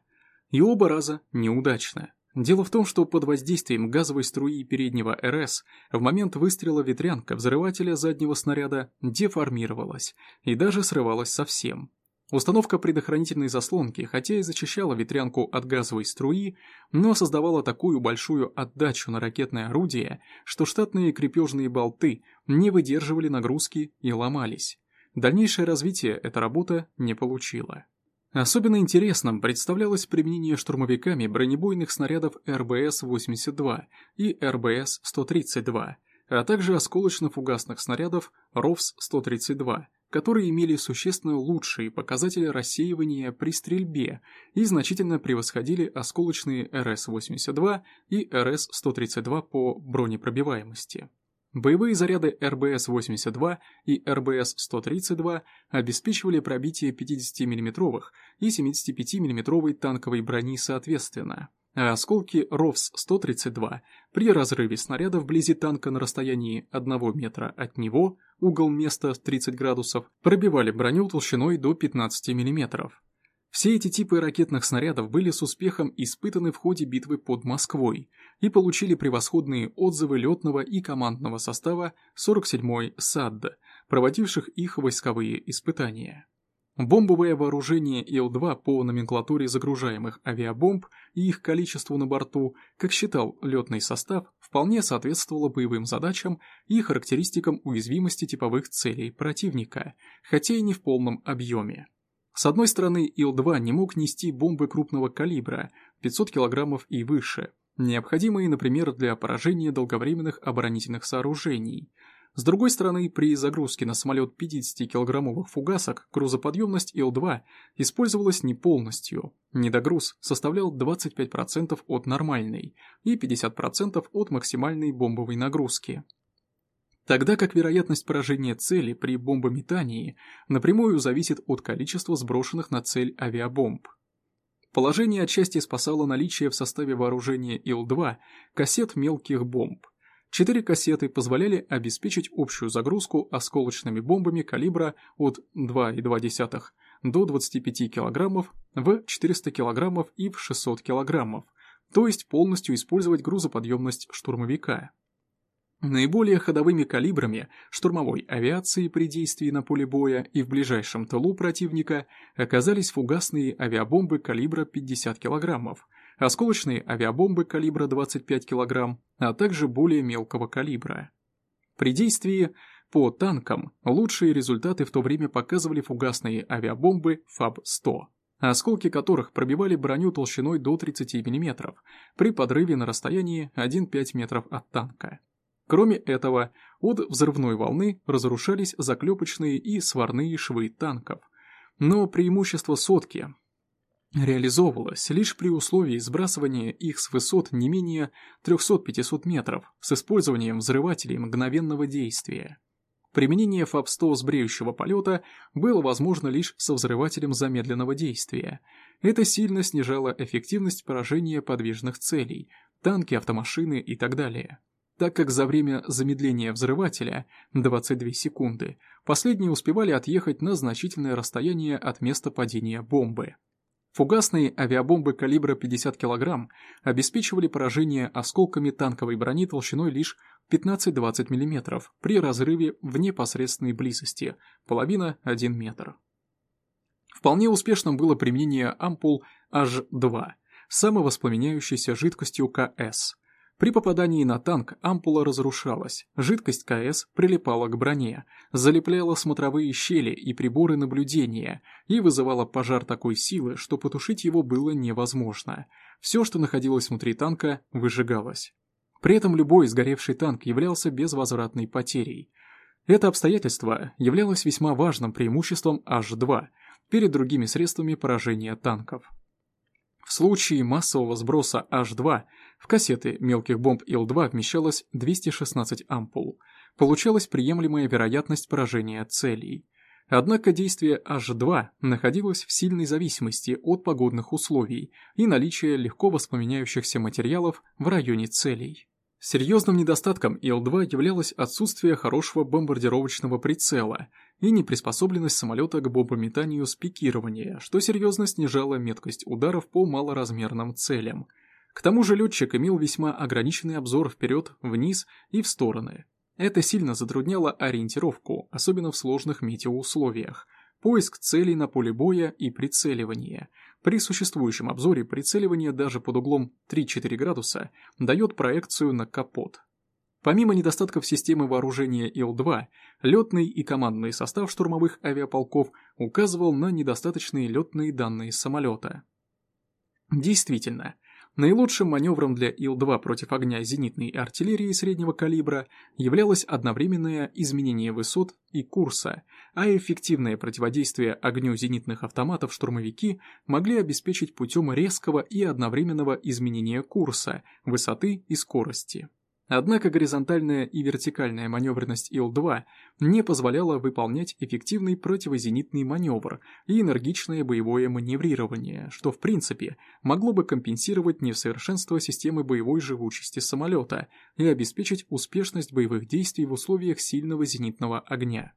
и оба раза неудачно. Дело в том, что под воздействием газовой струи переднего РС в момент выстрела ветрянка взрывателя заднего снаряда деформировалась и даже срывалась совсем. Установка предохранительной заслонки, хотя и зачищала ветрянку от газовой струи, но создавала такую большую отдачу на ракетное орудие, что штатные крепежные болты не выдерживали нагрузки и ломались. Дальнейшее развитие эта работа не получила. Особенно интересным представлялось применение штурмовиками бронебойных снарядов РБС-82 и РБС-132, а также осколочно-фугасных снарядов РОВС-132, которые имели существенно лучшие показатели рассеивания при стрельбе и значительно превосходили осколочные РС-82 и РС-132 по бронепробиваемости. Боевые заряды РБС-82 и РБС-132 обеспечивали пробитие 50 миллиметровых и 75 миллиметровой танковой брони соответственно, а осколки РОВС-132 при разрыве снаряда вблизи танка на расстоянии 1 метра от него, угол места 30 градусов, пробивали броню толщиной до 15 миллиметров. Все эти типы ракетных снарядов были с успехом испытаны в ходе битвы под Москвой и получили превосходные отзывы летного и командного состава 47-й САД, проводивших их войсковые испытания. Бомбовое вооружение Ил-2 по номенклатуре загружаемых авиабомб и их количеству на борту, как считал летный состав, вполне соответствовало боевым задачам и характеристикам уязвимости типовых целей противника, хотя и не в полном объеме. С одной стороны, Ил-2 не мог нести бомбы крупного калибра, 500 кг и выше, необходимые, например, для поражения долговременных оборонительных сооружений. С другой стороны, при загрузке на самолет 50-килограммовых фугасок грузоподъемность Ил-2 использовалась не полностью. Недогруз составлял 25% от нормальной и 50% от максимальной бомбовой нагрузки тогда как вероятность поражения цели при бомбометании напрямую зависит от количества сброшенных на цель авиабомб. Положение отчасти спасало наличие в составе вооружения Ил-2 кассет мелких бомб. Четыре кассеты позволяли обеспечить общую загрузку осколочными бомбами калибра от 2,2 до 25 кг в 400 кг и в 600 кг, то есть полностью использовать грузоподъемность штурмовика. Наиболее ходовыми калибрами штурмовой авиации при действии на поле боя и в ближайшем тылу противника оказались фугасные авиабомбы калибра 50 кг, осколочные авиабомбы калибра 25 кг, а также более мелкого калибра. При действии по танкам лучшие результаты в то время показывали фугасные авиабомбы ФАБ-100, осколки которых пробивали броню толщиной до 30 мм при подрыве на расстоянии 1-5 метров от танка. Кроме этого, от взрывной волны разрушались заклепочные и сварные швы танков. Но преимущество сотки реализовывалось лишь при условии сбрасывания их с высот не менее 300-500 метров с использованием взрывателей мгновенного действия. Применение ФАП-100 с полета было возможно лишь со взрывателем замедленного действия. Это сильно снижало эффективность поражения подвижных целей, танки, автомашины и так далее так как за время замедления взрывателя 22 секунды последние успевали отъехать на значительное расстояние от места падения бомбы. Фугасные авиабомбы калибра 50 кг обеспечивали поражение осколками танковой брони толщиной лишь 15-20 мм при разрыве в непосредственной близости, половина 1 метр. Вполне успешным было применение ампул H2, самовоспламеняющейся жидкостью КС, при попадании на танк ампула разрушалась, жидкость КС прилипала к броне, залепляла смотровые щели и приборы наблюдения и вызывала пожар такой силы, что потушить его было невозможно. Все, что находилось внутри танка, выжигалось. При этом любой сгоревший танк являлся безвозвратной потерей. Это обстоятельство являлось весьма важным преимуществом H2 перед другими средствами поражения танков. В случае массового сброса H2 в кассеты мелких бомб Ил-2 вмещалось 216 ампул. Получалась приемлемая вероятность поражения целей. Однако действие H2 находилось в сильной зависимости от погодных условий и наличия легко воспламеняющихся материалов в районе целей. Серьезным недостатком Ил-2 являлось отсутствие хорошего бомбардировочного прицела и неприспособленность самолета к бомбометанию с пикирования, что серьезно снижало меткость ударов по малоразмерным целям. К тому же летчик имел весьма ограниченный обзор вперед, вниз и в стороны. Это сильно затрудняло ориентировку, особенно в сложных метеоусловиях, поиск целей на поле боя и прицеливание – при существующем обзоре прицеливание даже под углом 3-4 градуса дает проекцию на капот. Помимо недостатков системы вооружения Ил-2, летный и командный состав штурмовых авиаполков указывал на недостаточные летные данные самолета. Действительно, Наилучшим маневром для Ил-2 против огня зенитной артиллерии среднего калибра являлось одновременное изменение высот и курса, а эффективное противодействие огню зенитных автоматов штурмовики могли обеспечить путем резкого и одновременного изменения курса, высоты и скорости. Однако горизонтальная и вертикальная маневренность Ил-2 не позволяла выполнять эффективный противозенитный маневр и энергичное боевое маневрирование, что в принципе могло бы компенсировать несовершенство системы боевой живучести самолета и обеспечить успешность боевых действий в условиях сильного зенитного огня.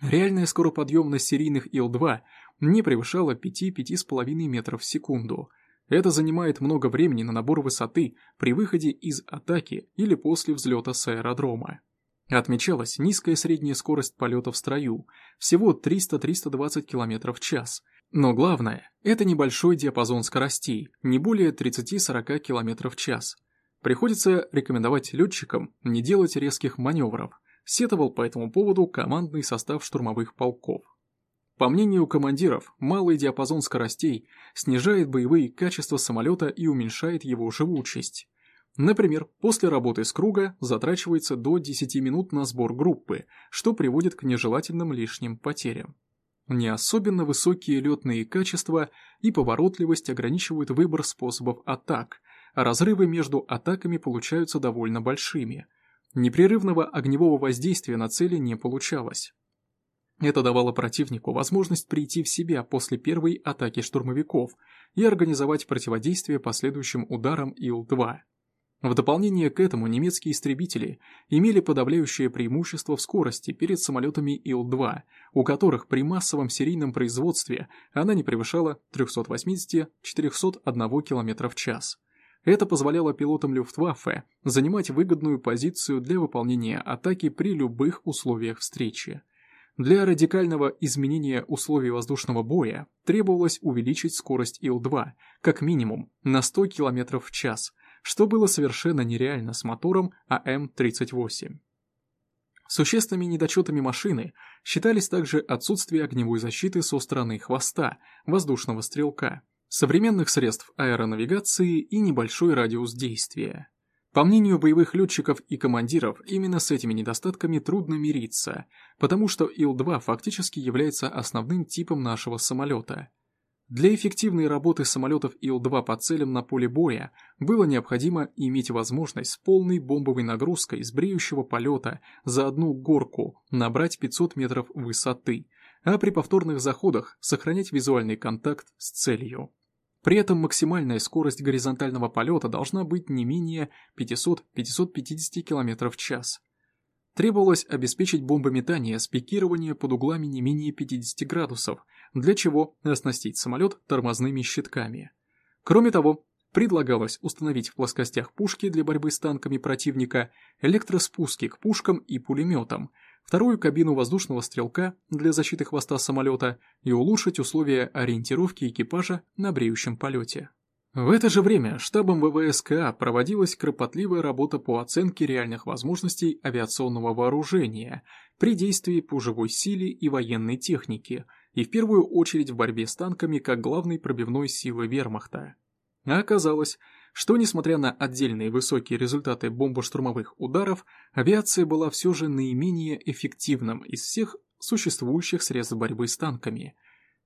Реальная скороподъемность серийных Ил-2 не превышала 5-5,5 метров в секунду – это занимает много времени на набор высоты при выходе из атаки или после взлета с аэродрома. Отмечалась низкая средняя скорость полета в строю, всего 300-320 км в час. Но главное, это небольшой диапазон скоростей, не более 30-40 км в час. Приходится рекомендовать летчикам не делать резких маневров, сетовал по этому поводу командный состав штурмовых полков. По мнению командиров, малый диапазон скоростей снижает боевые качества самолета и уменьшает его живучесть. Например, после работы с круга затрачивается до 10 минут на сбор группы, что приводит к нежелательным лишним потерям. Не особенно высокие летные качества и поворотливость ограничивают выбор способов атак, а разрывы между атаками получаются довольно большими. Непрерывного огневого воздействия на цели не получалось. Это давало противнику возможность прийти в себя после первой атаки штурмовиков и организовать противодействие последующим ударам Ил-2. В дополнение к этому немецкие истребители имели подавляющее преимущество в скорости перед самолетами Ил-2, у которых при массовом серийном производстве она не превышала 380-401 км в час. Это позволяло пилотам Люфтваффе занимать выгодную позицию для выполнения атаки при любых условиях встречи. Для радикального изменения условий воздушного боя требовалось увеличить скорость Ил-2 как минимум на 100 км в час, что было совершенно нереально с мотором АМ-38. Существенными недочетами машины считались также отсутствие огневой защиты со стороны хвоста, воздушного стрелка, современных средств аэронавигации и небольшой радиус действия. По мнению боевых летчиков и командиров, именно с этими недостатками трудно мириться, потому что Ил-2 фактически является основным типом нашего самолета. Для эффективной работы самолетов Ил-2 по целям на поле боя было необходимо иметь возможность с полной бомбовой нагрузкой с бреющего полета за одну горку набрать 500 метров высоты, а при повторных заходах сохранять визуальный контакт с целью. При этом максимальная скорость горизонтального полета должна быть не менее 500-550 км в час. Требовалось обеспечить бомбометание с пикирования под углами не менее 50 градусов, для чего оснастить самолет тормозными щитками. Кроме того, предлагалось установить в плоскостях пушки для борьбы с танками противника, электроспуски к пушкам и пулеметам, вторую кабину воздушного стрелка для защиты хвоста самолета и улучшить условия ориентировки экипажа на бреющем полете. В это же время штабом ВВСКА проводилась кропотливая работа по оценке реальных возможностей авиационного вооружения при действии по живой силе и военной технике, и в первую очередь в борьбе с танками как главной пробивной силы вермахта. А оказалось, что, несмотря на отдельные высокие результаты бомбоштурмовых ударов, авиация была все же наименее эффективным из всех существующих средств борьбы с танками.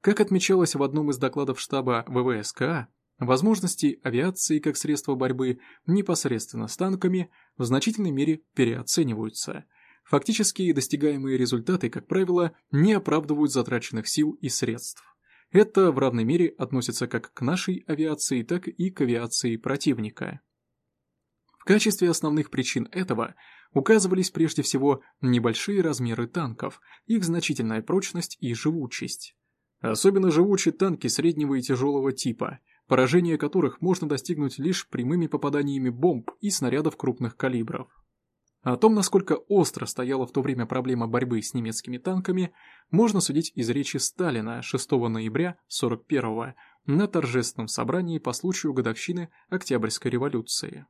Как отмечалось в одном из докладов штаба ВВСКА, возможности авиации как средства борьбы непосредственно с танками в значительной мере переоцениваются. Фактически достигаемые результаты, как правило, не оправдывают затраченных сил и средств. Это в равной мере относится как к нашей авиации, так и к авиации противника. В качестве основных причин этого указывались прежде всего небольшие размеры танков, их значительная прочность и живучесть. Особенно живучи танки среднего и тяжелого типа, поражение которых можно достигнуть лишь прямыми попаданиями бомб и снарядов крупных калибров. О том, насколько остро стояла в то время проблема борьбы с немецкими танками, можно судить из речи Сталина 6 ноября 41 на торжественном собрании по случаю годовщины Октябрьской революции.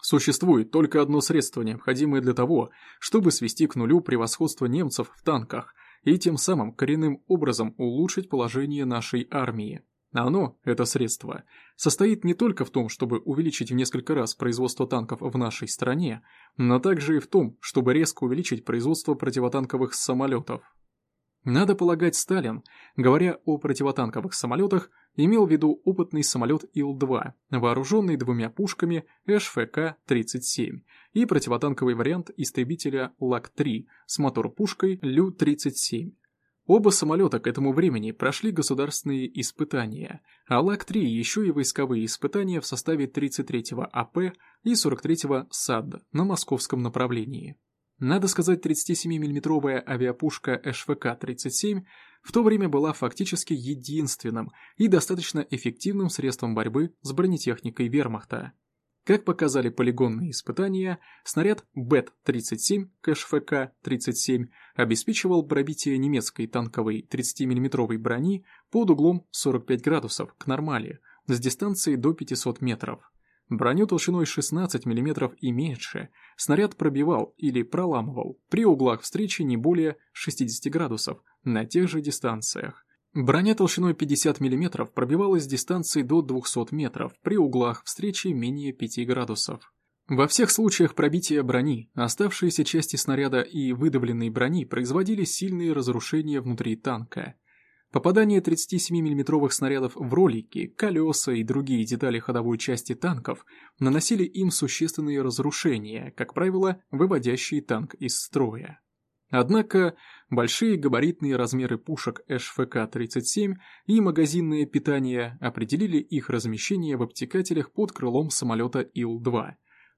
Существует только одно средство, необходимое для того, чтобы свести к нулю превосходство немцев в танках и тем самым коренным образом улучшить положение нашей армии. Оно, это средство, состоит не только в том, чтобы увеличить в несколько раз производство танков в нашей стране, но также и в том, чтобы резко увеличить производство противотанковых самолетов. Надо полагать, Сталин, говоря о противотанковых самолетах, имел в виду опытный самолет Ил-2, вооруженный двумя пушками ШФК-37, и противотанковый вариант истребителя Лак-3 с мотор-пушкой Лю-37. Оба самолета к этому времени прошли государственные испытания, а ЛАК-3 еще и войсковые испытания в составе 33-го АП и 43-го САД на московском направлении. Надо сказать, 37 миллиметровая авиапушка ШВК-37 в то время была фактически единственным и достаточно эффективным средством борьбы с бронетехникой вермахта. Как показали полигонные испытания, снаряд БЭТ-37 КШФК-37 обеспечивал пробитие немецкой танковой 30 миллиметровой брони под углом 45 градусов к нормали с дистанции до 500 метров. Броню толщиной 16 мм и меньше снаряд пробивал или проламывал при углах встречи не более 60 градусов на тех же дистанциях, Броня толщиной 50 мм пробивалась с дистанции до 200 метров при углах встречи менее 5 градусов. Во всех случаях пробития брони, оставшиеся части снаряда и выдавленной брони производили сильные разрушения внутри танка. Попадание 37 миллиметровых снарядов в ролики, колеса и другие детали ходовой части танков наносили им существенные разрушения, как правило, выводящие танк из строя. Однако большие габаритные размеры пушек ШФК-37 и магазинное питание определили их размещение в обтекателях под крылом самолета Ил-2.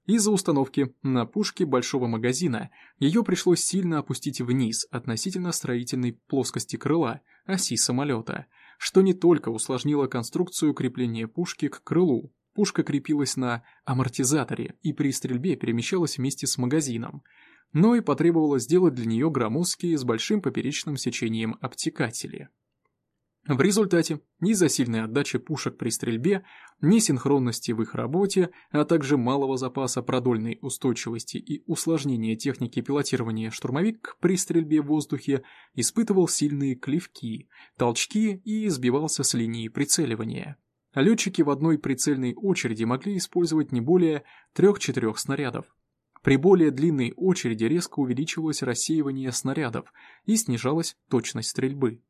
Из-за установки на пушке большого магазина ее пришлось сильно опустить вниз относительно строительной плоскости крыла, оси самолета, что не только усложнило конструкцию крепления пушки к крылу, пушка крепилась на амортизаторе и при стрельбе перемещалась вместе с магазином, но и потребовалось сделать для нее громоздкие с большим поперечным сечением обтекатели. В результате из-за сильной отдачи пушек при стрельбе, несинхронности в их работе, а также малого запаса продольной устойчивости и усложнения техники пилотирования штурмовик при стрельбе в воздухе испытывал сильные клевки, толчки и сбивался с линии прицеливания. Летчики в одной прицельной очереди могли использовать не более 3-4 снарядов. При более длинной очереди резко увеличивалось рассеивание снарядов и снижалась точность стрельбы.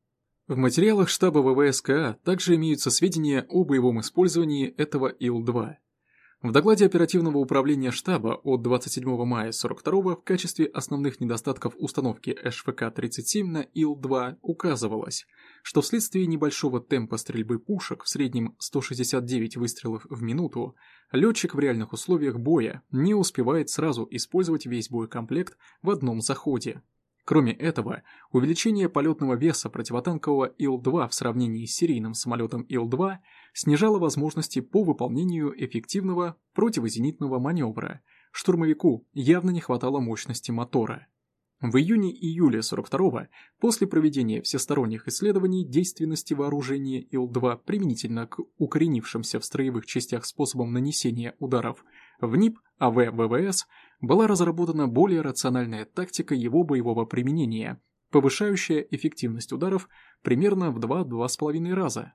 В материалах штаба ВВСКА также имеются сведения о боевом использовании этого Ил-2. В докладе оперативного управления штаба от 27 мая 42 в качестве основных недостатков установки ШФК-37 на Ил-2 указывалось, что вследствие небольшого темпа стрельбы пушек в среднем 169 выстрелов в минуту, летчик в реальных условиях боя не успевает сразу использовать весь боекомплект в одном заходе, Кроме этого, увеличение полетного веса противотанкового Ил-2 в сравнении с серийным самолетом Ил-2 снижало возможности по выполнению эффективного противозенитного маневра. Штурмовику явно не хватало мощности мотора. В июне-июле 42-го, после проведения всесторонних исследований действенности вооружения Ил-2 применительно к укоренившимся в строевых частях способам нанесения ударов в НИП АВ-ВВС, была разработана более рациональная тактика его боевого применения, повышающая эффективность ударов примерно в 2-2,5 раза.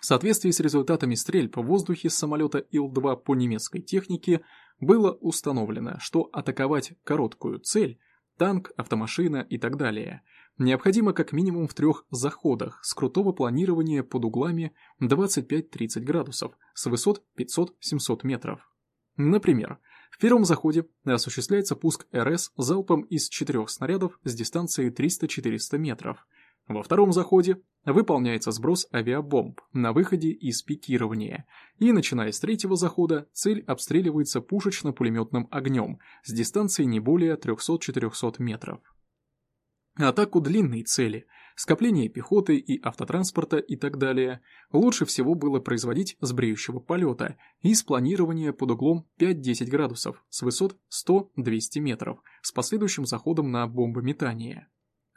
В соответствии с результатами стрельб в воздухе с самолета Ил-2 по немецкой технике было установлено, что атаковать короткую цель – танк, автомашина и так далее – необходимо как минимум в трех заходах с крутого планирования под углами 25-30 градусов с высот 500-700 метров. Например, в первом заходе осуществляется пуск РС залпом из четырех снарядов с дистанции 300-400 метров. Во втором заходе выполняется сброс авиабомб на выходе из пикирования, и начиная с третьего захода цель обстреливается пушечно-пулеметным огнем с дистанции не более 300-400 метров. Атаку длинной цели, скопление пехоты и автотранспорта и так далее лучше всего было производить с бреющего полета и с планирования под углом 5-10 градусов с высот 100-200 метров с последующим заходом на бомбометание.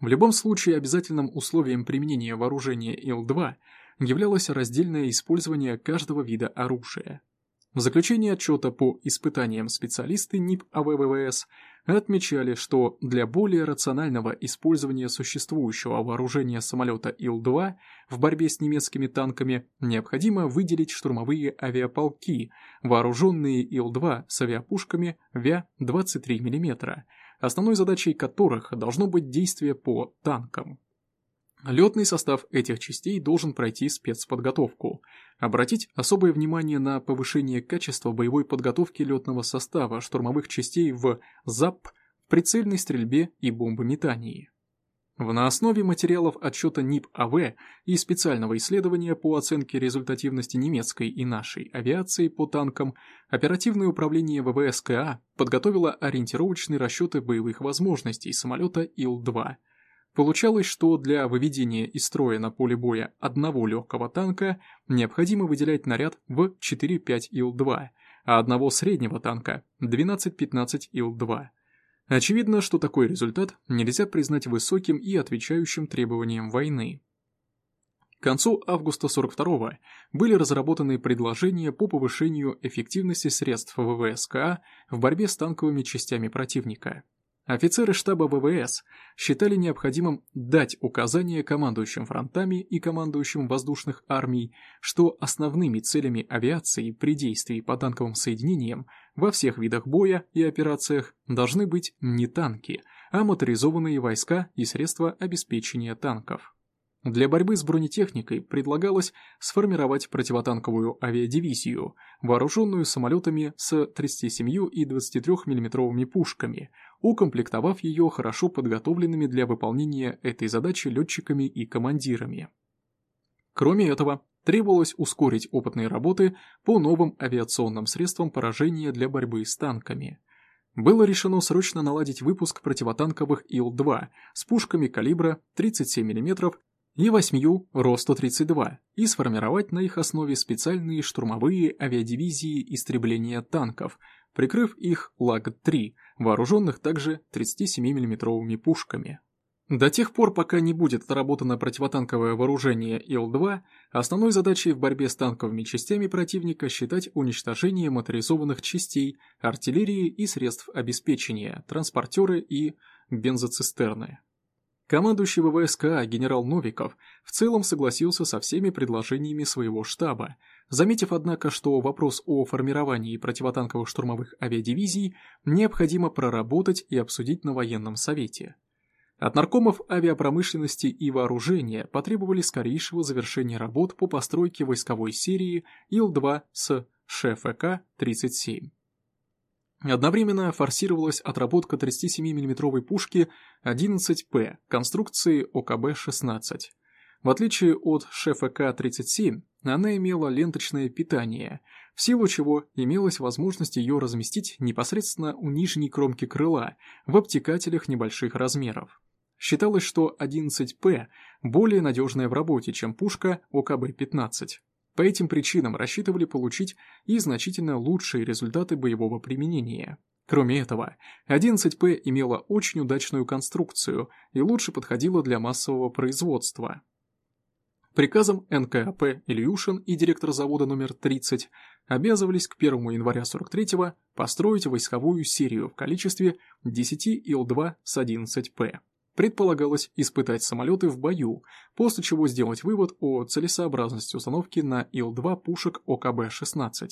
В любом случае обязательным условием применения вооружения Ил-2 являлось раздельное использование каждого вида оружия. В заключении отчета по испытаниям специалисты НИП АВВС отмечали, что для более рационального использования существующего вооружения самолета Ил-2 в борьбе с немецкими танками необходимо выделить штурмовые авиаполки, вооруженные Ил-2 с авиапушками ВЯ-23 мм, основной задачей которых должно быть действие по танкам. Летный состав этих частей должен пройти спецподготовку. Обратить особое внимание на повышение качества боевой подготовки летного состава штурмовых частей в ЗАП, прицельной стрельбе и бомбометании. В на основе материалов отчета НИП-АВ и специального исследования по оценке результативности немецкой и нашей авиации по танкам, оперативное управление ВВСКА подготовило ориентировочные расчеты боевых возможностей самолета Ил-2 – Получалось, что для выведения из строя на поле боя одного легкого танка необходимо выделять наряд в 4-5 Ил-2, а одного среднего танка – 12-15 Ил-2. Очевидно, что такой результат нельзя признать высоким и отвечающим требованиям войны. К концу августа 42-го были разработаны предложения по повышению эффективности средств ВВСКА в борьбе с танковыми частями противника. Офицеры штаба ВВС считали необходимым дать указания командующим фронтами и командующим воздушных армий, что основными целями авиации при действии по танковым соединениям во всех видах боя и операциях должны быть не танки, а моторизованные войска и средства обеспечения танков. Для борьбы с бронетехникой предлагалось сформировать противотанковую авиадивизию, вооруженную самолетами с 37 и 23 миллиметровыми пушками, укомплектовав ее хорошо подготовленными для выполнения этой задачи летчиками и командирами. Кроме этого, требовалось ускорить опытные работы по новым авиационным средствам поражения для борьбы с танками. Было решено срочно наладить выпуск противотанковых Ил-2 с пушками калибра 37 мм и восьмью РО-132 и сформировать на их основе специальные штурмовые авиадивизии истребления танков, прикрыв их ЛАГ-3, вооруженных также 37 миллиметровыми пушками. До тех пор, пока не будет отработано противотанковое вооружение Ил-2, основной задачей в борьбе с танковыми частями противника считать уничтожение моторизованных частей, артиллерии и средств обеспечения, транспортеры и бензоцистерны. Командующий ВВСК генерал Новиков в целом согласился со всеми предложениями своего штаба, заметив, однако, что вопрос о формировании противотанковых штурмовых авиадивизий необходимо проработать и обсудить на военном совете. От наркомов авиапромышленности и вооружения потребовали скорейшего завершения работ по постройке войсковой серии Ил-2 с ШФК-37. Одновременно форсировалась отработка 37 миллиметровой пушки 11П конструкции ОКБ-16. В отличие от ШФК-37, она имела ленточное питание, в силу чего имелась возможность ее разместить непосредственно у нижней кромки крыла в обтекателях небольших размеров. Считалось, что 11П более надежная в работе, чем пушка ОКБ-15. По этим причинам рассчитывали получить и значительно лучшие результаты боевого применения. Кроме этого, 11П имела очень удачную конструкцию и лучше подходила для массового производства. Приказом НКАП Ильюшин и директор завода номер 30 обязывались к 1 января 43-го построить войсковую серию в количестве 10 Ил-2 с 11П предполагалось испытать самолеты в бою, после чего сделать вывод о целесообразности установки на Ил-2 пушек ОКБ-16.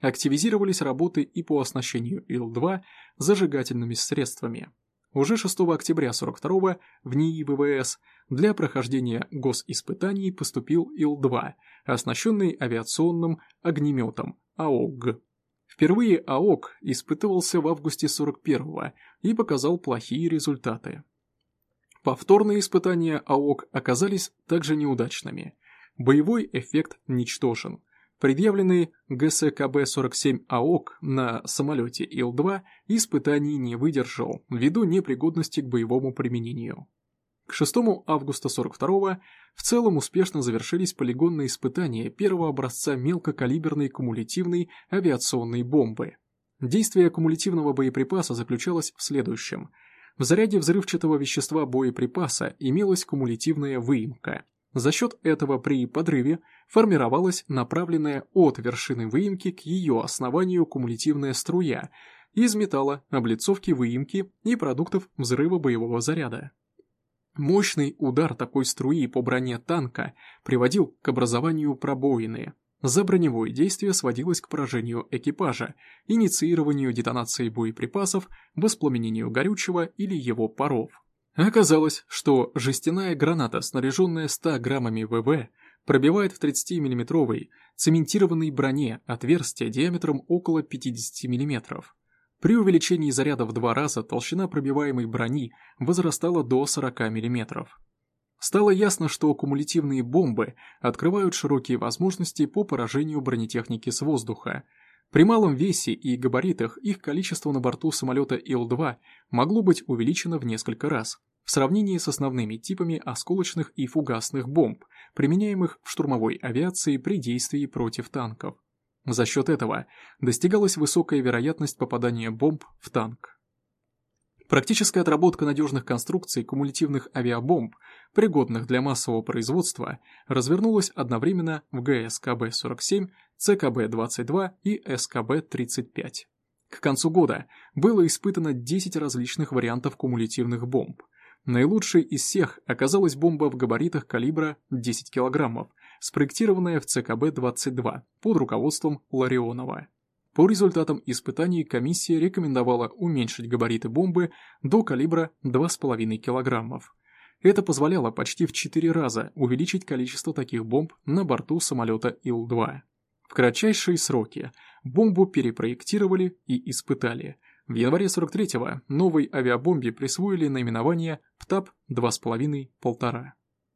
Активизировались работы и по оснащению Ил-2 зажигательными средствами. Уже 6 октября 42 в НИИ ВВС для прохождения госиспытаний поступил Ил-2, оснащенный авиационным огнеметом АОГ. Впервые АОГ испытывался в августе 41 и показал плохие результаты. Повторные испытания АОК оказались также неудачными. Боевой эффект ничтожен. Предъявленный ГСКБ-47 АОК на самолете Ил-2 испытаний не выдержал ввиду непригодности к боевому применению. К 6 августа 42 в целом успешно завершились полигонные испытания первого образца мелкокалиберной кумулятивной авиационной бомбы. Действие кумулятивного боеприпаса заключалось в следующем – в заряде взрывчатого вещества боеприпаса имелась кумулятивная выемка. За счет этого при подрыве формировалась направленная от вершины выемки к ее основанию кумулятивная струя из металла, облицовки выемки и продуктов взрыва боевого заряда. Мощный удар такой струи по броне танка приводил к образованию пробоины, за броневое действие сводилось к поражению экипажа, инициированию детонации боеприпасов, воспламенению горючего или его паров. Оказалось, что жестяная граната, снаряженная 100 граммами ВВ, пробивает в 30-миллиметровой цементированной броне отверстие диаметром около 50 мм. При увеличении заряда в два раза толщина пробиваемой брони возрастала до 40 мм. Стало ясно, что кумулятивные бомбы открывают широкие возможности по поражению бронетехники с воздуха. При малом весе и габаритах их количество на борту самолета Ил-2 могло быть увеличено в несколько раз в сравнении с основными типами осколочных и фугасных бомб, применяемых в штурмовой авиации при действии против танков. За счет этого достигалась высокая вероятность попадания бомб в танк. Практическая отработка надежных конструкций кумулятивных авиабомб, пригодных для массового производства, развернулась одновременно в ГСКБ-47, ЦКБ-22 и СКБ-35. К концу года было испытано 10 различных вариантов кумулятивных бомб. Наилучшей из всех оказалась бомба в габаритах калибра 10 кг, спроектированная в ЦКБ-22 под руководством Ларионова. По результатам испытаний комиссия рекомендовала уменьшить габариты бомбы до калибра 2,5 кг. Это позволяло почти в 4 раза увеличить количество таких бомб на борту самолета Ил-2. В кратчайшие сроки бомбу перепроектировали и испытали. В январе 43-го новой авиабомбе присвоили наименование ПТАП-2,5-1,5.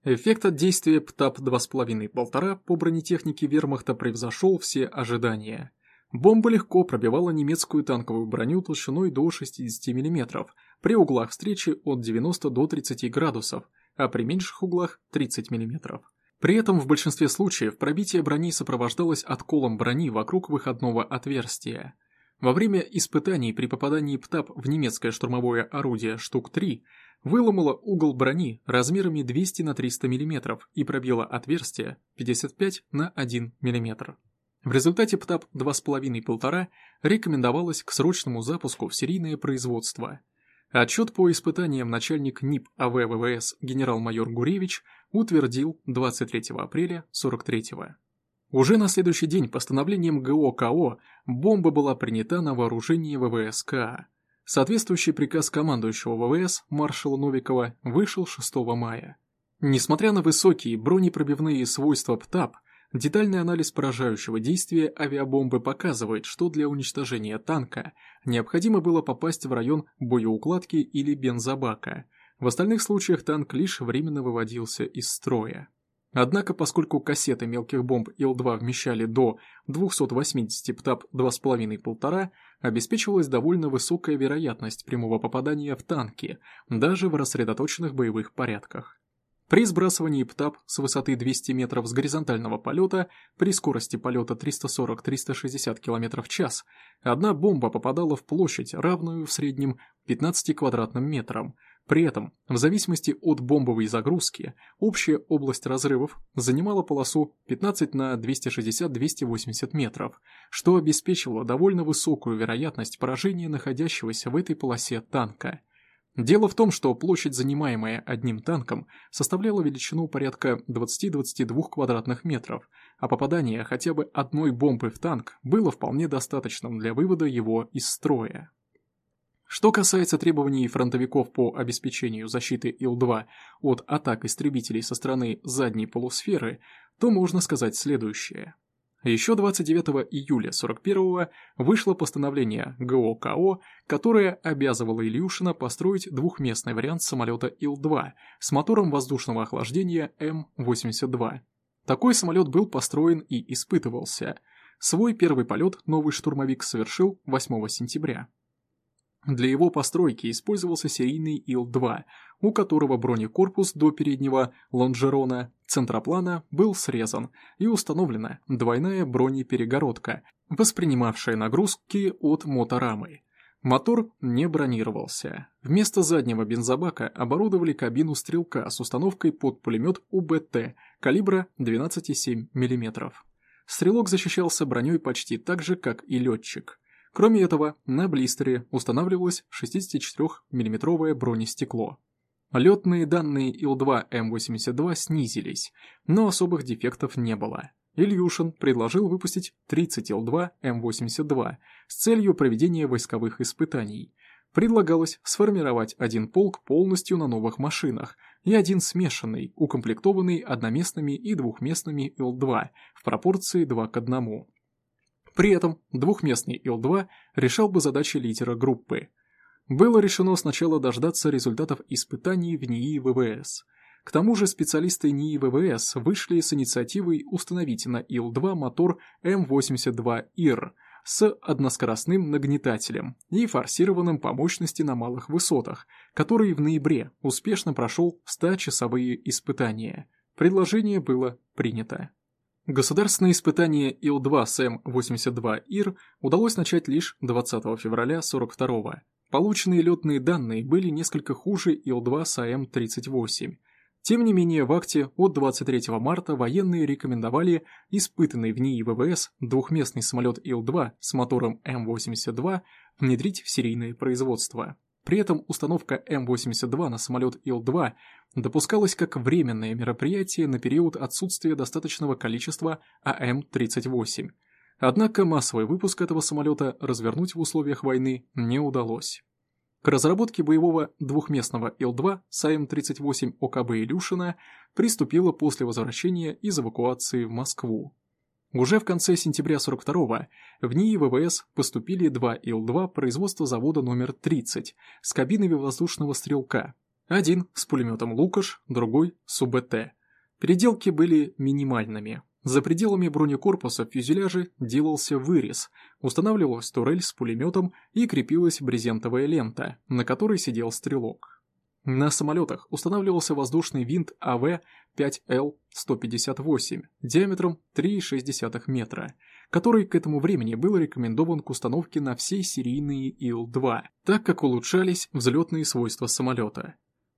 Эффект от действия ПТАП-2,5-1,5 по бронетехнике вермахта превзошел все ожидания. Бомба легко пробивала немецкую танковую броню толщиной до 60 мм, при углах встречи от 90 до 30 градусов, а при меньших углах 30 мм. При этом в большинстве случаев пробитие брони сопровождалось отколом брони вокруг выходного отверстия. Во время испытаний при попадании ПТАП в немецкое штурмовое орудие штук 3 выломало угол брони размерами 200 на 300 мм и пробило отверстие 55 на 1 мм. В результате ПТАП 2,5-1,5 рекомендовалось к срочному запуску в серийное производство. Отчет по испытаниям начальник НИП АВ ВВС генерал-майор Гуревич утвердил 23 апреля 43-го. Уже на следующий день постановлением ГОКО бомба была принята на вооружение ВВС КА. Соответствующий приказ командующего ВВС маршала Новикова вышел 6 мая. Несмотря на высокие бронепробивные свойства ПТАП, Детальный анализ поражающего действия авиабомбы показывает, что для уничтожения танка необходимо было попасть в район боеукладки или бензобака. В остальных случаях танк лишь временно выводился из строя. Однако, поскольку кассеты мелких бомб Ил-2 вмещали до 280 ПТАП 2,5-1,5, обеспечивалась довольно высокая вероятность прямого попадания в танки, даже в рассредоточенных боевых порядках. При сбрасывании ПТАП с высоты 200 метров с горизонтального полета при скорости полета 340-360 км в час одна бомба попадала в площадь, равную в среднем 15 квадратным метрам. При этом, в зависимости от бомбовой загрузки, общая область разрывов занимала полосу 15 на 260-280 метров, что обеспечивало довольно высокую вероятность поражения находящегося в этой полосе танка – Дело в том, что площадь, занимаемая одним танком, составляла величину порядка 20-22 квадратных метров, а попадание хотя бы одной бомбы в танк было вполне достаточным для вывода его из строя. Что касается требований фронтовиков по обеспечению защиты Ил-2 от атак истребителей со стороны задней полусферы, то можно сказать следующее. Еще 29 июля 41-го вышло постановление ГОКО, которое обязывало Ильюшина построить двухместный вариант самолета Ил-2 с мотором воздушного охлаждения М-82. Такой самолет был построен и испытывался. Свой первый полет новый штурмовик совершил 8 сентября. Для его постройки использовался серийный Ил-2, у которого бронекорпус до переднего лонжерона центроплана был срезан и установлена двойная бронеперегородка, воспринимавшая нагрузки от моторамы. Мотор не бронировался. Вместо заднего бензобака оборудовали кабину стрелка с установкой под пулемет УБТ калибра 12,7 мм. Стрелок защищался броней почти так же, как и летчик. Кроме этого, на блистере устанавливалось 64 миллиметровое бронестекло. Летные данные Ил-2М82 снизились, но особых дефектов не было. Ильюшин предложил выпустить 30 Ил-2М82 с целью проведения войсковых испытаний. Предлагалось сформировать один полк полностью на новых машинах и один смешанный, укомплектованный одноместными и двухместными Ил-2 в пропорции 2 к 1. При этом двухместный Ил-2 решал бы задачи лидера группы. Было решено сначала дождаться результатов испытаний в НИИ ВВС. К тому же специалисты НИИ ВВС вышли с инициативой установить на Ил-2 мотор М82ИР с односкоростным нагнетателем и форсированным по мощности на малых высотах, который в ноябре успешно прошел 100-часовые испытания. Предложение было принято. Государственное испытание Ил-2 СМ-82ИР удалось начать лишь 20 февраля 42-го. Полученные летные данные были несколько хуже Ил-2 с АМ-38. Тем не менее, в акте от 23 марта военные рекомендовали испытанный в НИИ ВВС двухместный самолет Ил-2 с мотором М-82 внедрить в серийное производство. При этом установка М-82 на самолет Ил-2 допускалась как временное мероприятие на период отсутствия достаточного количества АМ-38. Однако массовый выпуск этого самолета развернуть в условиях войны не удалось. К разработке боевого двухместного Ил-2 САИМ-38 ОКБ Илюшина приступила после возвращения из эвакуации в Москву. Уже в конце сентября 42-го в НИИ ВВС поступили два Ил-2 производства завода номер 30 с кабинами воздушного стрелка. Один с пулеметом «Лукаш», другой с УБТ. Переделки были минимальными. За пределами бронекорпуса в фюзеляже делался вырез, устанавливалась турель с пулеметом и крепилась брезентовая лента, на которой сидел стрелок. На самолетах устанавливался воздушный винт АВ-5Л-158 диаметром 3,6 метра, который к этому времени был рекомендован к установке на все серийные Ил-2, так как улучшались взлетные свойства самолета.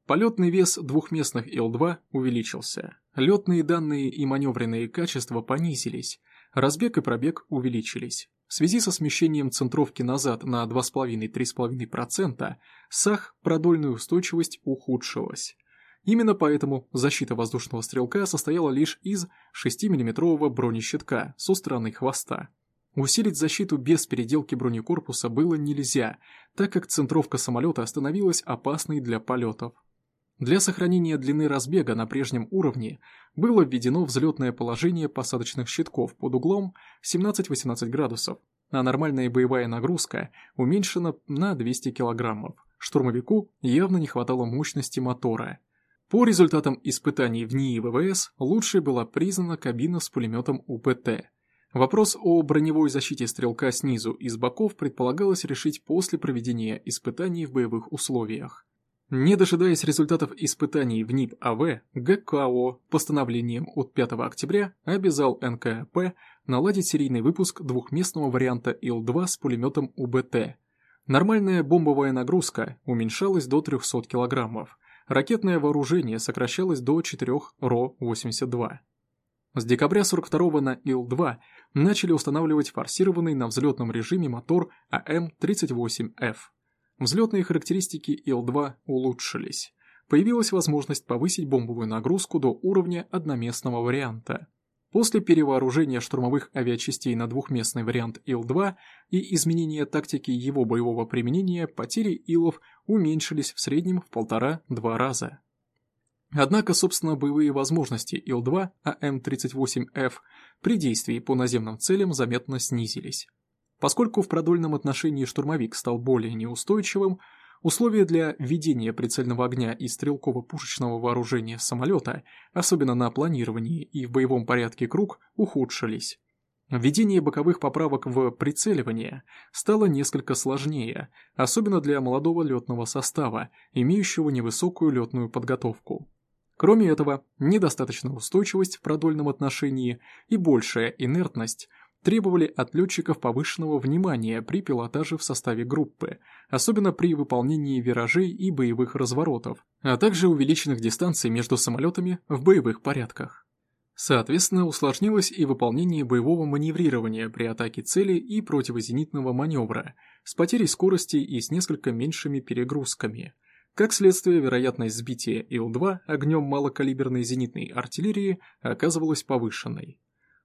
Полетный вес двухместных Ил-2 увеличился, летные данные и маневренные качества понизились, разбег и пробег увеличились. В связи со смещением центровки назад на 2,5-3,5%, САХ продольная устойчивость ухудшилась. Именно поэтому защита воздушного стрелка состояла лишь из 6-мм бронещитка со стороны хвоста. Усилить защиту без переделки бронекорпуса было нельзя, так как центровка самолета становилась опасной для полетов. Для сохранения длины разбега на прежнем уровне было введено взлетное положение посадочных щитков под углом 17-18 градусов, а нормальная боевая нагрузка уменьшена на 200 килограммов. Штурмовику явно не хватало мощности мотора. По результатам испытаний в НИИ ВВС лучшей была признана кабина с пулеметом УПТ. Вопрос о броневой защите стрелка снизу и с боков предполагалось решить после проведения испытаний в боевых условиях. Не дожидаясь результатов испытаний в НИП АВ, ГКО постановлением от 5 октября обязал НКП наладить серийный выпуск двухместного варианта Ил-2 с пулеметом УБТ. Нормальная бомбовая нагрузка уменьшалась до 300 кг, ракетное вооружение сокращалось до 4 РО-82. С декабря 42 на Ил-2 начали устанавливать форсированный на взлетном режиме мотор АМ-38Ф. Взлетные характеристики Ил-2 улучшились. Появилась возможность повысить бомбовую нагрузку до уровня одноместного варианта. После перевооружения штурмовых авиачастей на двухместный вариант Ил-2 и изменения тактики его боевого применения, потери Илов уменьшились в среднем в полтора-два раза. Однако, собственно, боевые возможности Ил-2 АМ-38Ф при действии по наземным целям заметно снизились. Поскольку в продольном отношении штурмовик стал более неустойчивым, условия для ведения прицельного огня и стрелково-пушечного вооружения самолета, особенно на планировании и в боевом порядке круг, ухудшились. Введение боковых поправок в прицеливание стало несколько сложнее, особенно для молодого летного состава, имеющего невысокую летную подготовку. Кроме этого, недостаточная устойчивость в продольном отношении и большая инертность – требовали от летчиков повышенного внимания при пилотаже в составе группы, особенно при выполнении виражей и боевых разворотов, а также увеличенных дистанций между самолетами в боевых порядках. Соответственно, усложнилось и выполнение боевого маневрирования при атаке цели и противозенитного маневра с потерей скорости и с несколько меньшими перегрузками. Как следствие, вероятность сбития Ил-2 огнем малокалиберной зенитной артиллерии оказывалась повышенной.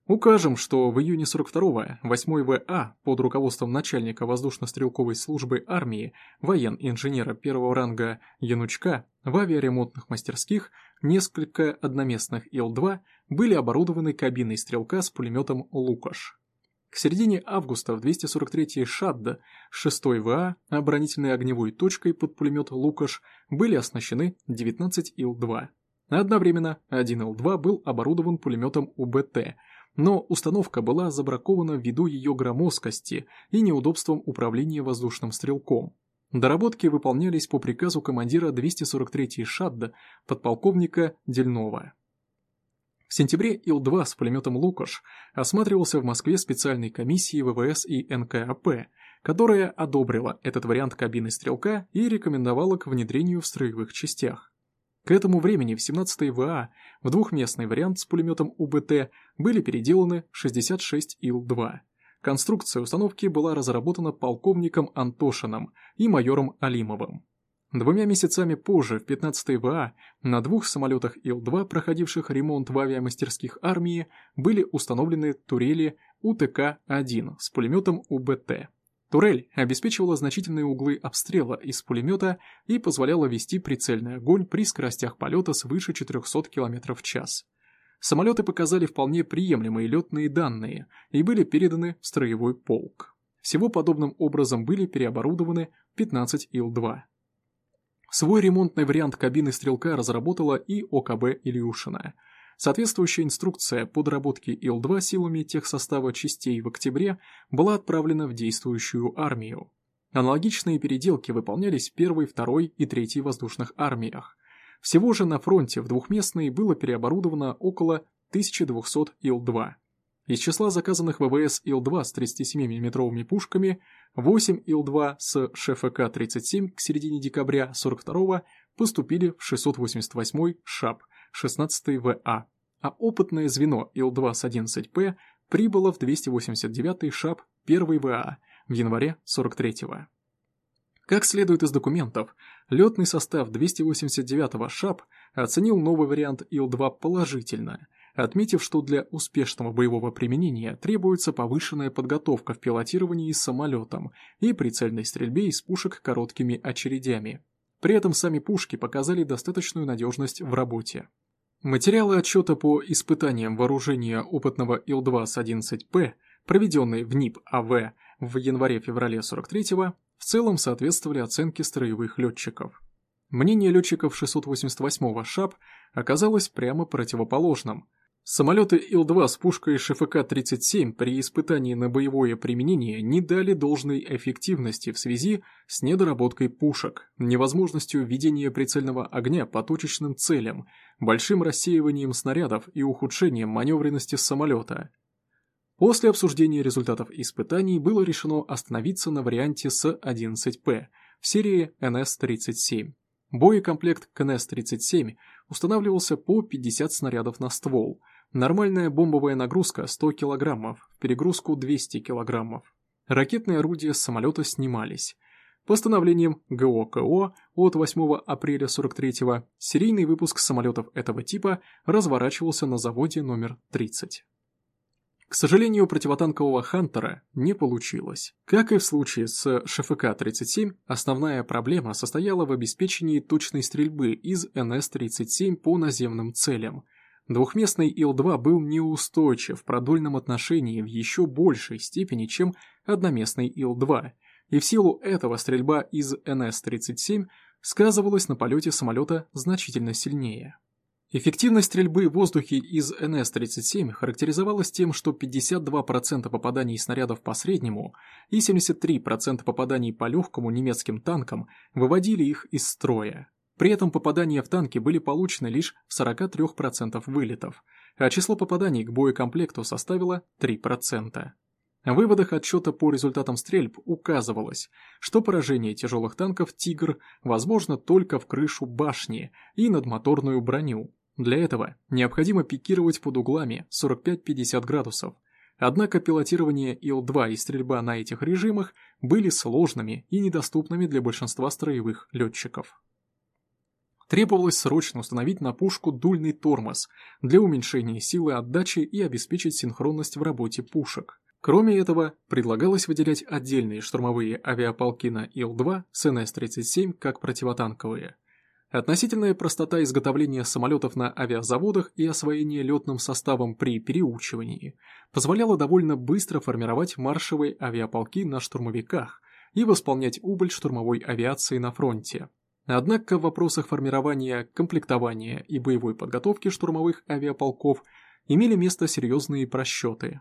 Укажем, что в июне 42-го 8 ВА под руководством начальника воздушно-стрелковой службы армии воен-инженера первого ранга Янучка в авиаремонтных мастерских несколько одноместных Ил-2 были оборудованы кабиной стрелка с пулеметом «Лукаш». К середине августа в 243-й ШАДД 6 ВА оборонительной огневой точкой под пулемет «Лукаш» были оснащены 19 Ил-2. Одновременно один Ил-2 был оборудован пулеметом УБТ – но установка была забракована ввиду ее громоздкости и неудобством управления воздушным стрелком. Доработки выполнялись по приказу командира 243-й ШАДД подполковника Дельнова. В сентябре Ил-2 с пулеметом «Лукаш» осматривался в Москве специальной комиссией ВВС и НКАП, которая одобрила этот вариант кабины стрелка и рекомендовала к внедрению в строевых частях. К этому времени в 17-й ВА в двухместный вариант с пулеметом УБТ были переделаны 66 Ил-2. Конструкция установки была разработана полковником Антошиным и майором Алимовым. Двумя месяцами позже, в 15-й ВА, на двух самолетах Ил-2, проходивших ремонт в авиамастерских армии, были установлены турели УТК-1 с пулеметом УБТ. Турель обеспечивала значительные углы обстрела из пулемета и позволяла вести прицельный огонь при скоростях полета свыше 400 км в час. Самолеты показали вполне приемлемые летные данные и были переданы в строевой полк. Всего подобным образом были переоборудованы 15 Ил-2. Свой ремонтный вариант кабины стрелка разработала и ОКБ Ильюшина – Соответствующая инструкция по доработке Ил-2 силами техсостава частей в октябре была отправлена в действующую армию. Аналогичные переделки выполнялись в первой, второй и третьей воздушных армиях. Всего же на фронте в двухместной было переоборудовано около 1200 Ил-2. Из числа заказанных ВВС Ил-2 с 37 мм пушками 8 Ил-2 с ШФК-37 к середине декабря 42 поступили в 688 ШАП – 16 ВА, а опытное звено Ил-2 с 11П прибыло в 289 ШАП 1 ВА в январе 43-го. Как следует из документов, летный состав 289-го ШАП оценил новый вариант Ил-2 положительно, отметив, что для успешного боевого применения требуется повышенная подготовка в пилотировании с самолетом и прицельной стрельбе из пушек короткими очередями. При этом сами пушки показали достаточную надежность в работе. Материалы отчета по испытаниям вооружения опытного Ил-2 с 11П, проведенные в НИП АВ в январе-феврале 43-го, в целом соответствовали оценке строевых летчиков. Мнение летчиков 688-го ШАП оказалось прямо противоположным. Самолеты Ил-2 с пушкой ШФК-37 при испытании на боевое применение не дали должной эффективности в связи с недоработкой пушек, невозможностью ведения прицельного огня по точечным целям, большим рассеиванием снарядов и ухудшением маневренности самолета. После обсуждения результатов испытаний было решено остановиться на варианте с 11П в серии НС-37. Боекомплект к НС-37 устанавливался по 50 снарядов на ствол – Нормальная бомбовая нагрузка 100 кг, перегрузку 200 кг. Ракетные орудия с самолета снимались. Постановлением ГОКО от 8 апреля 43-го серийный выпуск самолетов этого типа разворачивался на заводе номер 30. К сожалению, противотанкового «Хантера» не получилось. Как и в случае с ШФК-37, основная проблема состояла в обеспечении точной стрельбы из НС-37 по наземным целям – Двухместный Ил-2 был неустойчив в продольном отношении в еще большей степени, чем одноместный Ил-2, и в силу этого стрельба из НС-37 сказывалась на полете самолета значительно сильнее. Эффективность стрельбы в воздухе из НС-37 характеризовалась тем, что 52% попаданий снарядов по среднему и 73% попаданий по легкому немецким танкам выводили их из строя. При этом попадания в танки были получены лишь в 43% вылетов, а число попаданий к боекомплекту составило 3%. В выводах отчета по результатам стрельб указывалось, что поражение тяжелых танков «Тигр» возможно только в крышу башни и надмоторную броню. Для этого необходимо пикировать под углами 45-50 градусов. Однако пилотирование Ил-2 и стрельба на этих режимах были сложными и недоступными для большинства строевых летчиков. Требовалось срочно установить на пушку дульный тормоз для уменьшения силы отдачи и обеспечить синхронность в работе пушек. Кроме этого, предлагалось выделять отдельные штурмовые авиаполки на Ил-2 с НС-37 как противотанковые. Относительная простота изготовления самолетов на авиазаводах и освоение летным составом при переучивании позволяла довольно быстро формировать маршевые авиаполки на штурмовиках и восполнять убыль штурмовой авиации на фронте. Однако в вопросах формирования, комплектования и боевой подготовки штурмовых авиаполков имели место серьезные просчеты.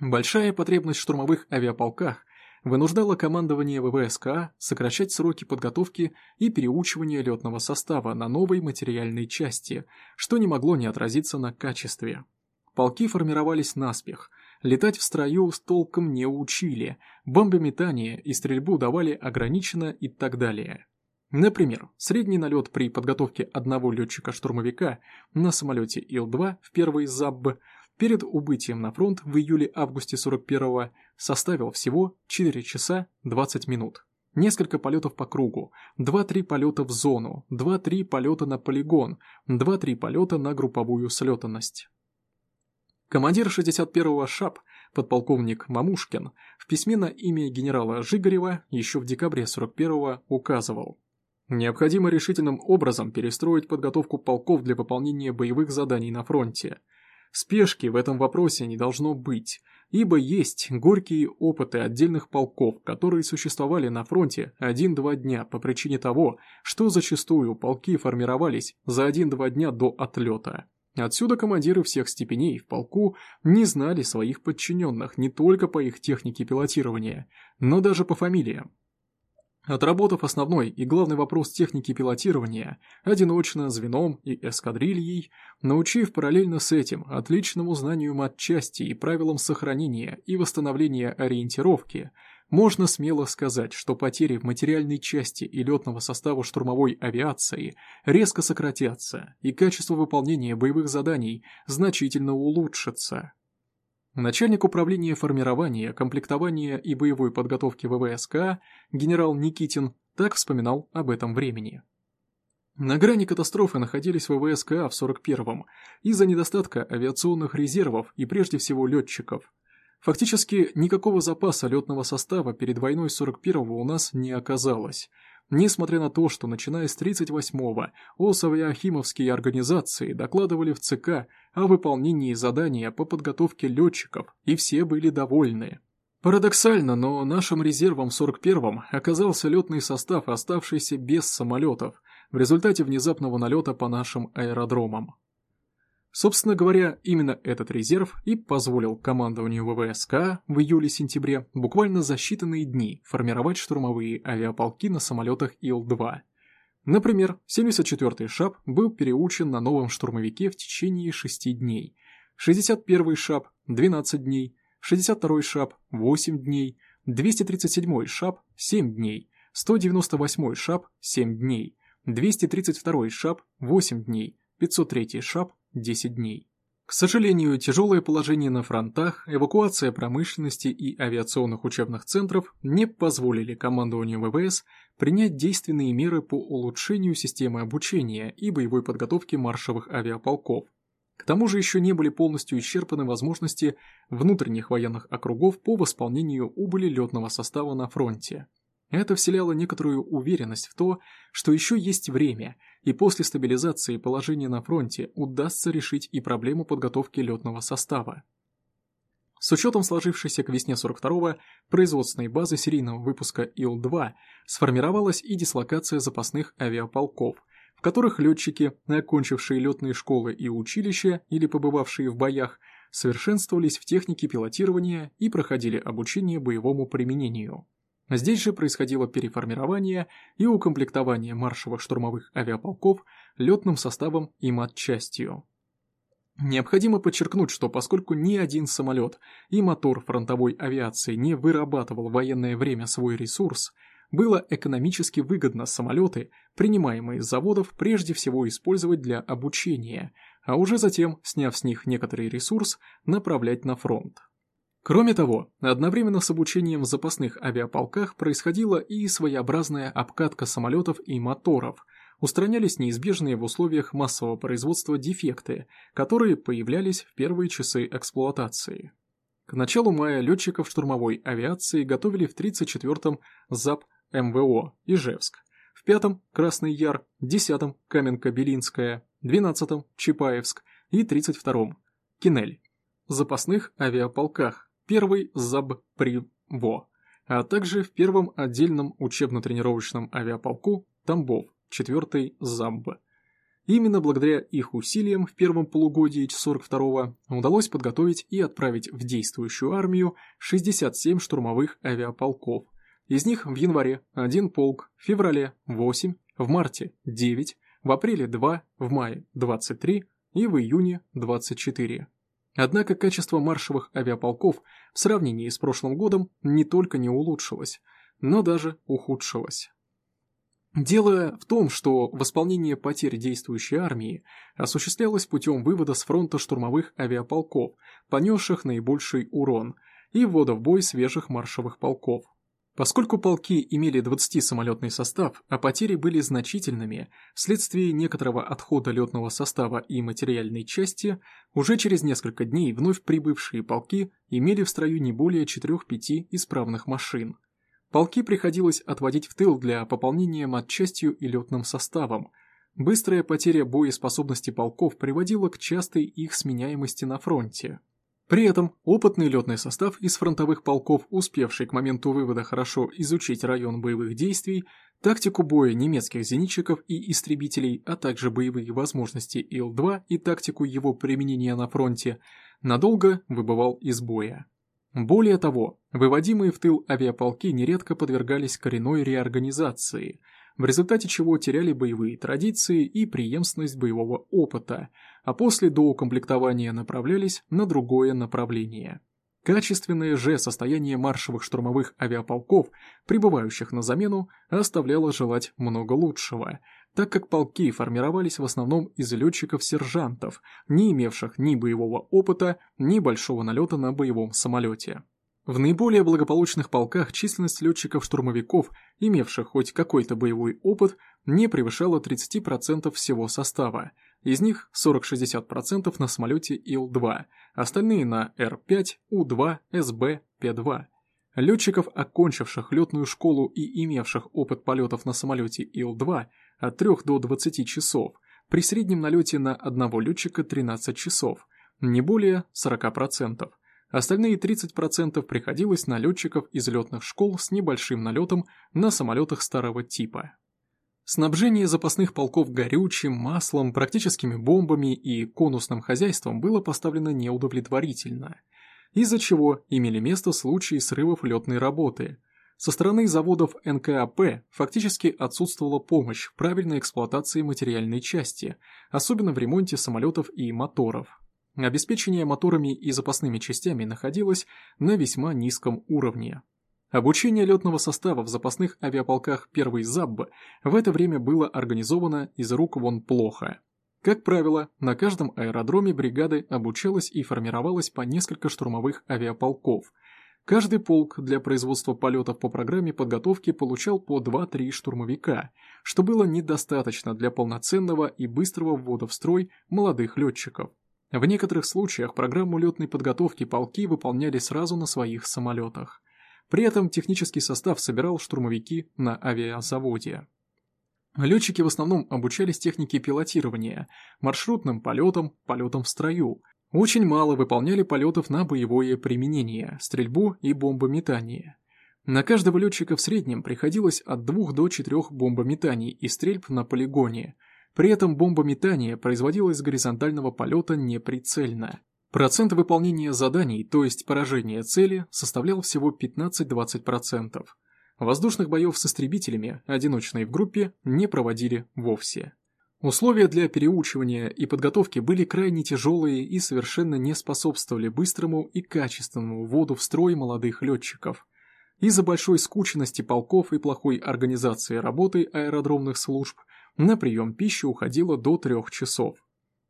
Большая потребность в штурмовых авиаполках вынуждала командование ВВСК сокращать сроки подготовки и переучивания летного состава на новой материальной части, что не могло не отразиться на качестве. Полки формировались наспех, летать в строю с толком не учили, бомбометание и стрельбу давали ограниченно и так далее. Например, средний налет при подготовке одного летчика-штурмовика на самолете Ил-2 в первый ЗАБ перед убытием на фронт в июле-августе 41-го составил всего 4 часа 20 минут. Несколько полетов по кругу, 2-3 полета в зону, 2-3 полета на полигон, 2-3 полета на групповую слетанность. Командир 61-го ШАП подполковник Мамушкин, в письме на имя генерала Жигарева еще в декабре 41-го указывал. Необходимо решительным образом перестроить подготовку полков для выполнения боевых заданий на фронте. Спешки в этом вопросе не должно быть, ибо есть горькие опыты отдельных полков, которые существовали на фронте один-два дня по причине того, что зачастую полки формировались за один-два дня до отлета. Отсюда командиры всех степеней в полку не знали своих подчиненных не только по их технике пилотирования, но даже по фамилиям. Отработав основной и главный вопрос техники пилотирования, одиночно, звеном и эскадрильей, научив параллельно с этим отличному знанию матчасти и правилам сохранения и восстановления ориентировки, можно смело сказать, что потери в материальной части и летного состава штурмовой авиации резко сократятся, и качество выполнения боевых заданий значительно улучшится. Начальник управления формирования, комплектования и боевой подготовки ВВСК генерал Никитин так вспоминал об этом времени. На грани катастрофы находились ВВСК в 41-м из-за недостатка авиационных резервов и прежде всего летчиков. Фактически никакого запаса летного состава перед войной 41-го у нас не оказалось – Несмотря на то, что начиная с 38-го ОСАВИАХИМовские организации докладывали в ЦК о выполнении задания по подготовке летчиков, и все были довольны. Парадоксально, но нашим резервом в 41-м оказался летный состав, оставшийся без самолетов, в результате внезапного налета по нашим аэродромам. Собственно говоря, именно этот резерв и позволил командованию ВВСК в июле-сентябре буквально за считанные дни формировать штурмовые авиаполки на самолетах Ил-2. Например, 74-й ШАП был переучен на новом штурмовике в течение 6 дней, 61-й ШАП – 12 дней, 62-й ШАП – 8 дней, 237-й ШАП – 7 дней, 198-й ШАП – 7 дней, 232-й ШАП – 8 дней, 503-й ШАП 10 дней. К сожалению, тяжелое положение на фронтах, эвакуация промышленности и авиационных учебных центров не позволили командованию ВВС принять действенные меры по улучшению системы обучения и боевой подготовки маршевых авиаполков. К тому же еще не были полностью исчерпаны возможности внутренних военных округов по восполнению убыли летного состава на фронте. Это вселяло некоторую уверенность в то, что еще есть время, и после стабилизации положения на фронте удастся решить и проблему подготовки летного состава. С учетом сложившейся к весне 42-го производственной базы серийного выпуска Ил-2 сформировалась и дислокация запасных авиаполков, в которых летчики, окончившие летные школы и училища или побывавшие в боях, совершенствовались в технике пилотирования и проходили обучение боевому применению. Здесь же происходило переформирование и укомплектование маршевых штурмовых авиаполков летным составом и матчастью. Необходимо подчеркнуть, что поскольку ни один самолет и мотор фронтовой авиации не вырабатывал в военное время свой ресурс, было экономически выгодно самолеты, принимаемые из заводов, прежде всего использовать для обучения, а уже затем, сняв с них некоторый ресурс, направлять на фронт. Кроме того, одновременно с обучением в запасных авиаполках происходила и своеобразная обкатка самолетов и моторов, устранялись неизбежные в условиях массового производства дефекты, которые появлялись в первые часы эксплуатации. К началу мая летчиков штурмовой авиации готовили в 34-м ЗАП МВО Ижевск, в 5-м Красный Яр, 10-м Каменка-Белинская, 12-м Чапаевск и 32-м Кинель. Запасных авиаполках первый ЗАБ-ПРИВО, а также в первом отдельном учебно-тренировочном авиаполку Тамбов, 4 ЗАБ. Именно благодаря их усилиям в первом полугодии 42-го удалось подготовить и отправить в действующую армию 67 штурмовых авиаполков. Из них в январе один полк, в феврале 8, в марте 9, в апреле 2, в мае 23 и в июне 24. Однако качество маршевых авиаполков в сравнении с прошлым годом не только не улучшилось, но даже ухудшилось. Дело в том, что восполнение потерь действующей армии осуществлялось путем вывода с фронта штурмовых авиаполков, понесших наибольший урон, и ввода в бой свежих маршевых полков. Поскольку полки имели 20-самолетный состав, а потери были значительными, вследствие некоторого отхода летного состава и материальной части, уже через несколько дней вновь прибывшие полки имели в строю не более 4-5 исправных машин. Полки приходилось отводить в тыл для пополнения матчастью и летным составом. Быстрая потеря боеспособности полков приводила к частой их сменяемости на фронте. При этом опытный летный состав из фронтовых полков, успевший к моменту вывода хорошо изучить район боевых действий, тактику боя немецких зенитчиков и истребителей, а также боевые возможности Ил-2 и тактику его применения на фронте, надолго выбывал из боя. Более того, выводимые в тыл авиаполки нередко подвергались коренной реорганизации – в результате чего теряли боевые традиции и преемственность боевого опыта, а после доукомплектования направлялись на другое направление. Качественное же состояние маршевых штурмовых авиаполков, прибывающих на замену, оставляло желать много лучшего, так как полки формировались в основном из летчиков-сержантов, не имевших ни боевого опыта, ни большого налета на боевом самолете. В наиболее благополучных полках численность летчиков-штурмовиков, имевших хоть какой-то боевой опыт, не превышала 30% всего состава, из них 40-60% на самолете Ил-2, остальные на Р-5, У-2, СБ, П-2. Летчиков, окончивших летную школу и имевших опыт полетов на самолете Ил-2 от 3 до 20 часов, при среднем налете на одного летчика 13 часов, не более 40%. Остальные 30% приходилось на летчиков из летных школ с небольшим налетом на самолетах старого типа. Снабжение запасных полков горючим, маслом, практическими бомбами и конусным хозяйством было поставлено неудовлетворительно, из-за чего имели место случаи срывов летной работы. Со стороны заводов НКАП фактически отсутствовала помощь в правильной эксплуатации материальной части, особенно в ремонте самолетов и моторов. Обеспечение моторами и запасными частями находилось на весьма низком уровне. Обучение летного состава в запасных авиаполках первой ЗАБ в это время было организовано из рук вон плохо. Как правило, на каждом аэродроме бригады обучалось и формировалось по несколько штурмовых авиаполков. Каждый полк для производства полетов по программе подготовки получал по 2-3 штурмовика, что было недостаточно для полноценного и быстрого ввода в строй молодых летчиков. В некоторых случаях программу летной подготовки полки выполняли сразу на своих самолетах. При этом технический состав собирал штурмовики на авиазаводе. Летчики в основном обучались технике пилотирования, маршрутным полетам, полетам в строю. Очень мало выполняли полетов на боевое применение, стрельбу и бомбометание. На каждого летчика в среднем приходилось от 2 до 4 бомбометаний и стрельб на полигоне – при этом бомбометание производилось с горизонтального полета неприцельно. Процент выполнения заданий, то есть поражения цели, составлял всего 15-20%. Воздушных боев с истребителями, одиночные в группе, не проводили вовсе. Условия для переучивания и подготовки были крайне тяжелые и совершенно не способствовали быстрому и качественному вводу в строй молодых летчиков. Из-за большой скученности полков и плохой организации работы аэродромных служб на прием пищи уходило до трех часов.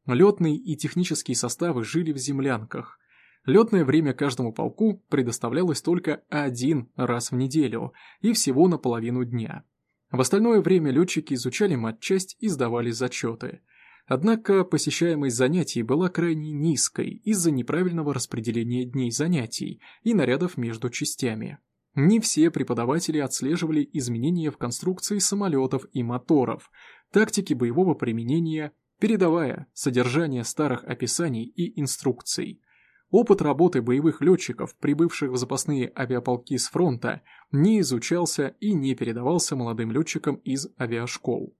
Летный и технические составы жили в землянках. Летное время каждому полку предоставлялось только один раз в неделю и всего на половину дня. В остальное время летчики изучали матчасть и сдавали зачеты. Однако посещаемость занятий была крайне низкой из-за неправильного распределения дней занятий и нарядов между частями. Не все преподаватели отслеживали изменения в конструкции самолетов и моторов, тактики боевого применения, передавая содержание старых описаний и инструкций. Опыт работы боевых летчиков, прибывших в запасные авиаполки с фронта, не изучался и не передавался молодым летчикам из авиашкол.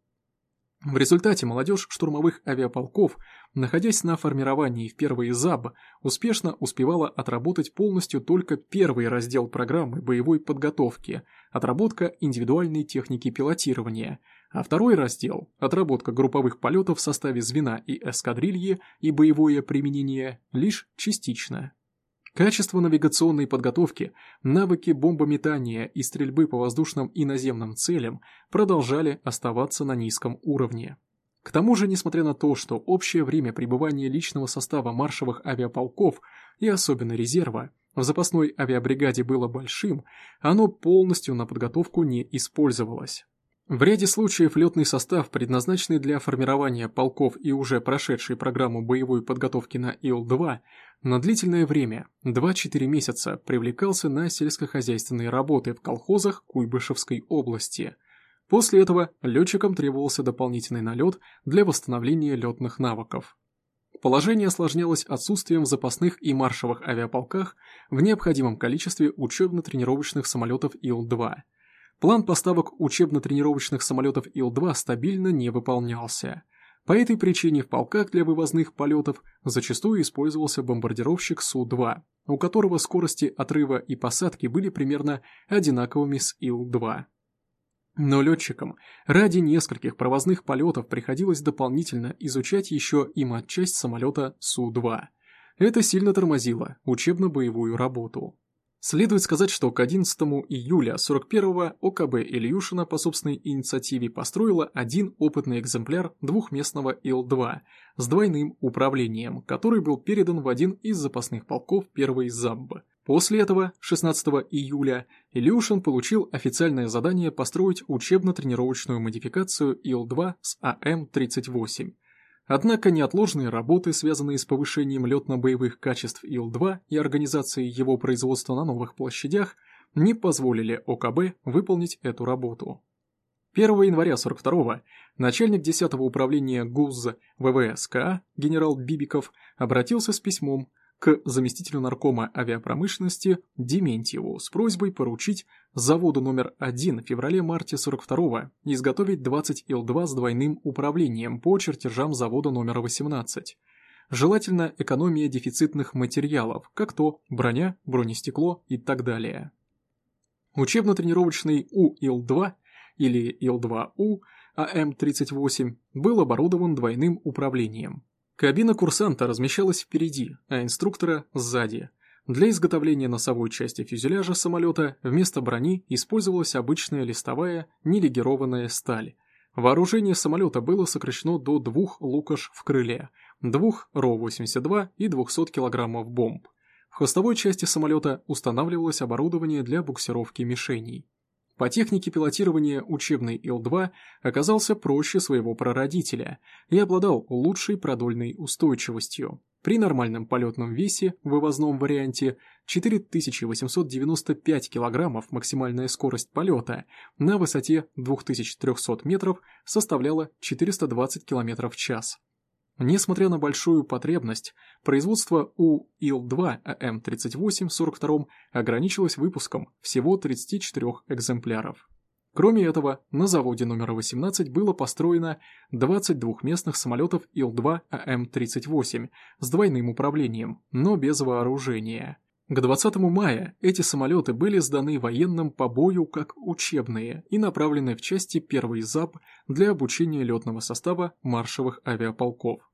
В результате молодежь штурмовых авиаполков, находясь на формировании в первый ЗАБ, успешно успевала отработать полностью только первый раздел программы боевой подготовки – отработка индивидуальной техники пилотирования, а второй раздел – отработка групповых полетов в составе звена и эскадрильи и боевое применение – лишь частично. Качество навигационной подготовки, навыки бомбометания и стрельбы по воздушным и наземным целям продолжали оставаться на низком уровне. К тому же, несмотря на то, что общее время пребывания личного состава маршевых авиаполков и особенно резерва в запасной авиабригаде было большим, оно полностью на подготовку не использовалось. В ряде случаев летный состав, предназначенный для формирования полков и уже прошедший программу боевой подготовки на Ил-2, на длительное время, 2-4 месяца, привлекался на сельскохозяйственные работы в колхозах Куйбышевской области. После этого летчикам требовался дополнительный налет для восстановления летных навыков. Положение осложнялось отсутствием в запасных и маршевых авиаполках в необходимом количестве учебно-тренировочных самолетов Ил-2 – План поставок учебно-тренировочных самолетов Ил-2 стабильно не выполнялся. По этой причине в полках для вывозных полетов зачастую использовался бомбардировщик Су-2, у которого скорости отрыва и посадки были примерно одинаковыми с Ил-2. Но летчикам ради нескольких провозных полетов приходилось дополнительно изучать еще и матчасть самолета Су-2. Это сильно тормозило учебно-боевую работу. Следует сказать, что к 11 июля 41-го ОКБ Ильюшина по собственной инициативе построила один опытный экземпляр двухместного Ил-2 с двойным управлением, который был передан в один из запасных полков первой ЗАБ. После этого, 16 июля, Илюшин получил официальное задание построить учебно-тренировочную модификацию Ил-2 с АМ-38. Однако неотложные работы, связанные с повышением летно-боевых качеств Ил-2 и организацией его производства на новых площадях, не позволили ОКБ выполнить эту работу. 1 января 42-го начальник 10-го управления ГУЗ ВВС КА генерал Бибиков обратился с письмом к заместителю наркома авиапромышленности Дементьеву с просьбой поручить заводу номер 1 в феврале-марте 42-го изготовить 20 Ил-2 с двойным управлением по чертежам завода номер 18. Желательно экономия дефицитных материалов, как то броня, бронестекло и так далее. Учебно-тренировочный У-Ил-2 или Ил-2У АМ-38 был оборудован двойным управлением. Кабина курсанта размещалась впереди, а инструктора – сзади. Для изготовления носовой части фюзеляжа самолета вместо брони использовалась обычная листовая нелегированная сталь. Вооружение самолета было сокращено до двух лукаш в крыле, двух РО-82 и 200 кг бомб. В хвостовой части самолета устанавливалось оборудование для буксировки мишеней. По технике пилотирования учебный Ил-2 оказался проще своего прародителя и обладал лучшей продольной устойчивостью. При нормальном полетном весе в вывозном варианте 4895 кг максимальная скорость полета на высоте 2300 метров составляла 420 км в час. Несмотря на большую потребность, производство у Ил-2 АМ-38 в 42 ограничилось выпуском всего 34 экземпляров. Кроме этого, на заводе номер 18 было построено 20 двухместных самолетов Ил-2 АМ-38 с двойным управлением, но без вооружения. К 20 мая эти самолеты были сданы военным по бою как учебные и направлены в части 1 ЗАП для обучения летного состава маршевых авиаполков.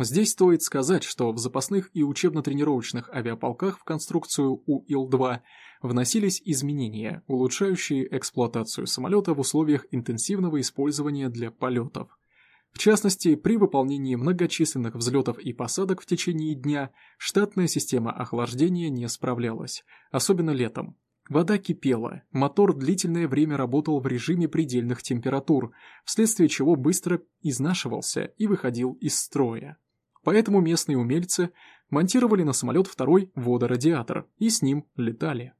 Здесь стоит сказать, что в запасных и учебно-тренировочных авиаполках в конструкцию У-Ил-2 вносились изменения, улучшающие эксплуатацию самолета в условиях интенсивного использования для полетов. В частности, при выполнении многочисленных взлетов и посадок в течение дня штатная система охлаждения не справлялась, особенно летом. Вода кипела, мотор длительное время работал в режиме предельных температур, вследствие чего быстро изнашивался и выходил из строя. Поэтому местные умельцы монтировали на самолет второй водорадиатор и с ним летали.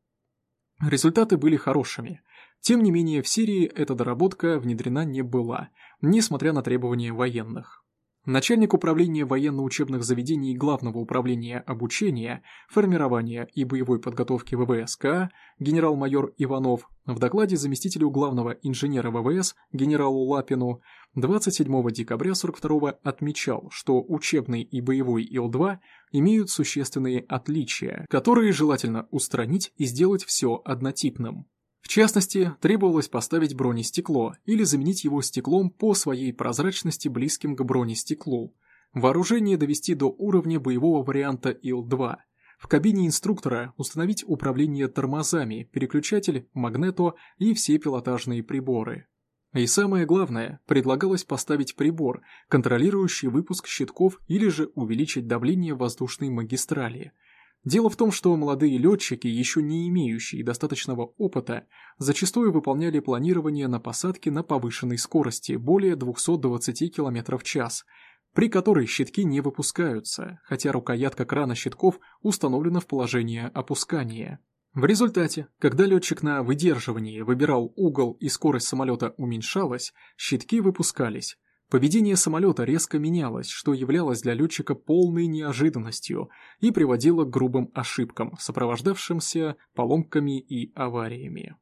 Результаты были хорошими. Тем не менее, в Сирии эта доработка внедрена не была, несмотря на требования военных. Начальник управления военно-учебных заведений Главного управления обучения, формирования и боевой подготовки ВВСК генерал-майор Иванов в докладе заместителю главного инженера ВВС генералу Лапину 27 декабря 42 отмечал, что учебный и боевой Ил-2 имеют существенные отличия, которые желательно устранить и сделать все однотипным. В частности, требовалось поставить бронестекло или заменить его стеклом по своей прозрачности близким к бронестеклу, вооружение довести до уровня боевого варианта Ил-2, в кабине инструктора установить управление тормозами, переключатель, магнето и все пилотажные приборы. И самое главное, предлагалось поставить прибор, контролирующий выпуск щитков или же увеличить давление воздушной магистрали – Дело в том, что молодые летчики, еще не имеющие достаточного опыта, зачастую выполняли планирование на посадке на повышенной скорости более 220 км в час, при которой щитки не выпускаются, хотя рукоятка крана щитков установлена в положение опускания. В результате, когда летчик на выдерживании выбирал угол и скорость самолета уменьшалась, щитки выпускались, Поведение самолета резко менялось, что являлось для летчика полной неожиданностью и приводило к грубым ошибкам, сопровождавшимся поломками и авариями.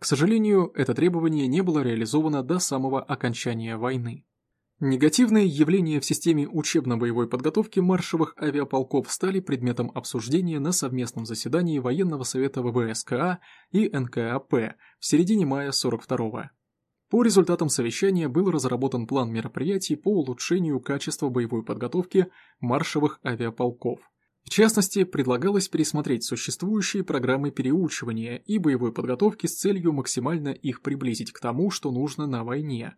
К сожалению, это требование не было реализовано до самого окончания войны. Негативные явления в системе учебно-боевой подготовки маршевых авиаполков стали предметом обсуждения на совместном заседании Военного совета ВВСКА и НКАП в середине мая 42 -го. По результатам совещания был разработан план мероприятий по улучшению качества боевой подготовки маршевых авиаполков. В частности, предлагалось пересмотреть существующие программы переучивания и боевой подготовки с целью максимально их приблизить к тому, что нужно на войне,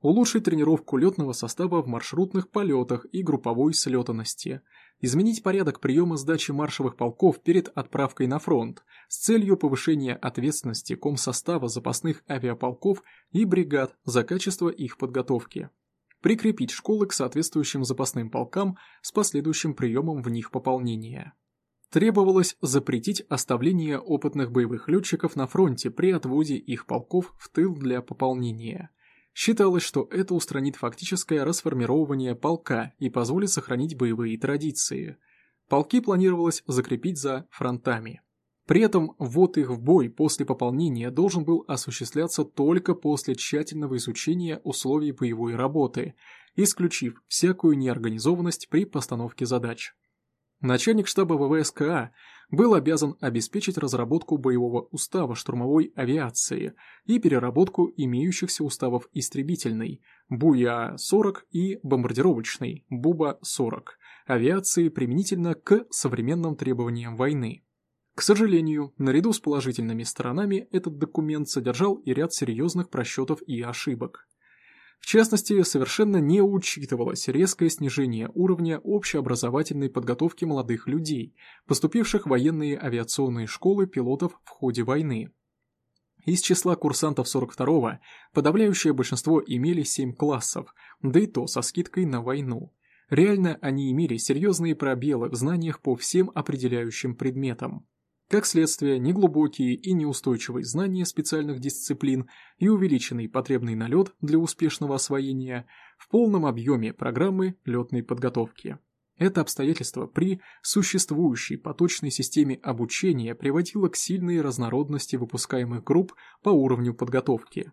улучшить тренировку летного состава в маршрутных полетах и групповой слетанности, изменить порядок приема сдачи маршевых полков перед отправкой на фронт с целью повышения ответственности комсостава запасных авиаполков и бригад за качество их подготовки, прикрепить школы к соответствующим запасным полкам с последующим приемом в них пополнения. Требовалось запретить оставление опытных боевых летчиков на фронте при отводе их полков в тыл для пополнения – Считалось, что это устранит фактическое расформирование полка и позволит сохранить боевые традиции. Полки планировалось закрепить за фронтами. При этом ввод их в бой после пополнения должен был осуществляться только после тщательного изучения условий боевой работы, исключив всякую неорганизованность при постановке задач. Начальник штаба ВВСКА был обязан обеспечить разработку боевого устава штурмовой авиации и переработку имеющихся уставов истребительной БУЯ-40 и бомбардировочной БУБА-40 авиации применительно к современным требованиям войны. К сожалению, наряду с положительными сторонами этот документ содержал и ряд серьезных просчетов и ошибок. В частности, совершенно не учитывалось резкое снижение уровня общеобразовательной подготовки молодых людей, поступивших в военные авиационные школы пилотов в ходе войны. Из числа курсантов 42-го подавляющее большинство имели 7 классов, да и то со скидкой на войну. Реально они имели серьезные пробелы в знаниях по всем определяющим предметам. Как следствие, неглубокие и неустойчивые знания специальных дисциплин и увеличенный потребный налет для успешного освоения в полном объеме программы летной подготовки. Это обстоятельство при существующей поточной системе обучения приводило к сильной разнородности выпускаемых групп по уровню подготовки.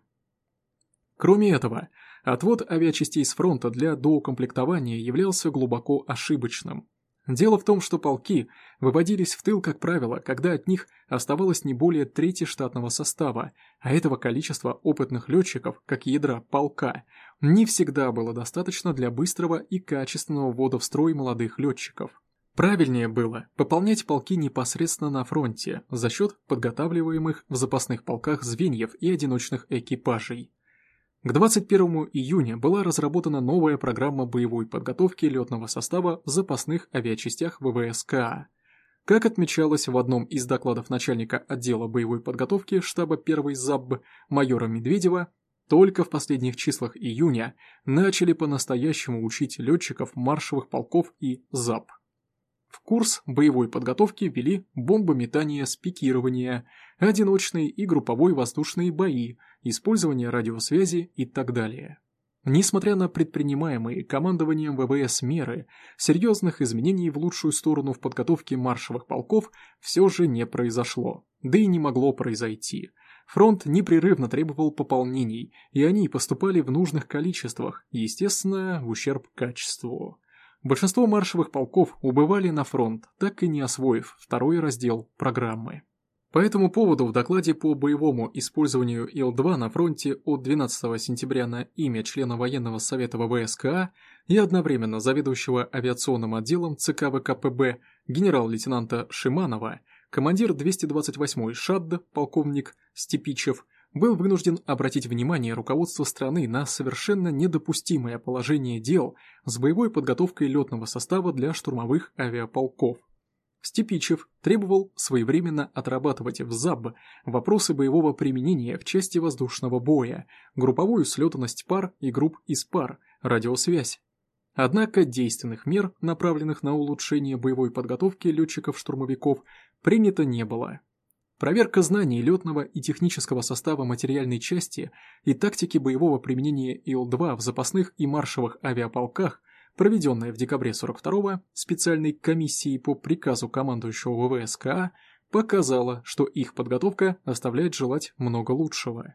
Кроме этого, отвод авиачастей с фронта для доукомплектования являлся глубоко ошибочным. Дело в том, что полки выводились в тыл, как правило, когда от них оставалось не более трети штатного состава, а этого количества опытных летчиков, как ядра полка, не всегда было достаточно для быстрого и качественного ввода в строй молодых летчиков. Правильнее было пополнять полки непосредственно на фронте за счет подготавливаемых в запасных полках звеньев и одиночных экипажей. К 21 июня была разработана новая программа боевой подготовки летного состава в запасных авиачастях ВВСКА. Как отмечалось в одном из докладов начальника отдела боевой подготовки штаба 1 ЗАБ майора Медведева, только в последних числах июня начали по-настоящему учить летчиков маршевых полков и ЗАБ. В курс боевой подготовки ввели бомбометание с пикирования, одиночные и групповой воздушные бои, использование радиосвязи и так далее. Несмотря на предпринимаемые командованием ВВС меры, серьезных изменений в лучшую сторону в подготовке маршевых полков все же не произошло, да и не могло произойти. Фронт непрерывно требовал пополнений, и они поступали в нужных количествах, естественно, в ущерб качеству. Большинство маршевых полков убывали на фронт, так и не освоив второй раздел программы. По этому поводу в докладе по боевому использованию Ил-2 на фронте от 12 сентября на имя члена военного совета ВВСКА и одновременно заведующего авиационным отделом ЦК ВКПБ генерал-лейтенанта Шиманова, командир 228-й ШАДД, полковник Степичев, был вынужден обратить внимание руководства страны на совершенно недопустимое положение дел с боевой подготовкой летного состава для штурмовых авиаполков. Степичев требовал своевременно отрабатывать в ЗАБ вопросы боевого применения в части воздушного боя, групповую слетанность пар и групп из пар, радиосвязь. Однако действенных мер, направленных на улучшение боевой подготовки летчиков-штурмовиков, принято не было. Проверка знаний летного и технического состава материальной части и тактики боевого применения Ил-2 в запасных и маршевых авиаполках, проведенная в декабре 42-го специальной комиссией по приказу командующего ВВСКА, показала, что их подготовка оставляет желать много лучшего.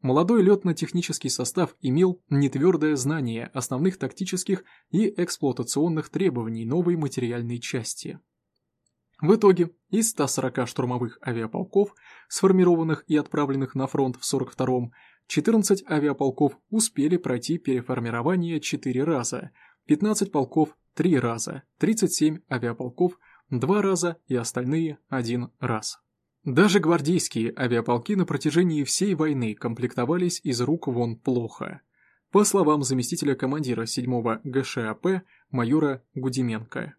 Молодой летно-технический состав имел нетвердое знание основных тактических и эксплуатационных требований новой материальной части. В итоге из 140 штурмовых авиаполков, сформированных и отправленных на фронт в 42-м, 14 авиаполков успели пройти переформирование 4 раза, 15 полков – 3 раза, 37 авиаполков – 2 раза и остальные – 1 раз. Даже гвардейские авиаполки на протяжении всей войны комплектовались из рук вон плохо. По словам заместителя командира 7-го ГШАП майора Гудименко.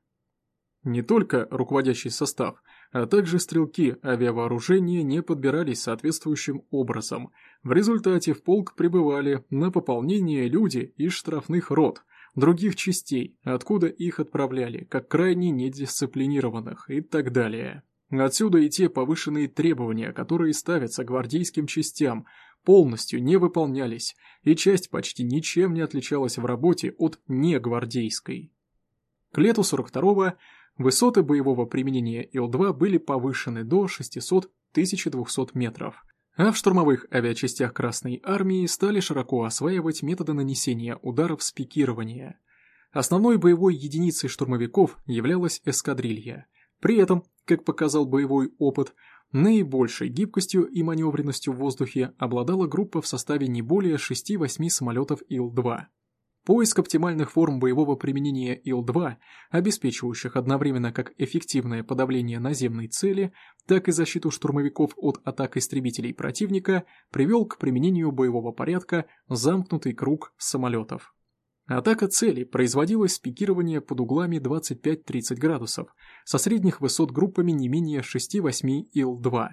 Не только руководящий состав, а также стрелки авиавооружения не подбирались соответствующим образом. В результате в полк прибывали на пополнение люди из штрафных рот, других частей, откуда их отправляли, как крайне недисциплинированных и так далее. Отсюда и те повышенные требования, которые ставятся гвардейским частям, полностью не выполнялись, и часть почти ничем не отличалась в работе от негвардейской. К лету 42-го Высоты боевого применения Ил-2 были повышены до 600-1200 метров, а в штурмовых авиачастях Красной Армии стали широко осваивать методы нанесения ударов с пикирования. Основной боевой единицей штурмовиков являлась эскадрилья. При этом, как показал боевой опыт, наибольшей гибкостью и маневренностью в воздухе обладала группа в составе не более 6-8 самолетов Ил-2. Поиск оптимальных форм боевого применения Ил-2, обеспечивающих одновременно как эффективное подавление наземной цели, так и защиту штурмовиков от атак истребителей противника, привел к применению боевого порядка «замкнутый круг самолетов». Атака цели производилась с пикирования под углами 25-30 градусов, со средних высот группами не менее 6-8 Ил-2,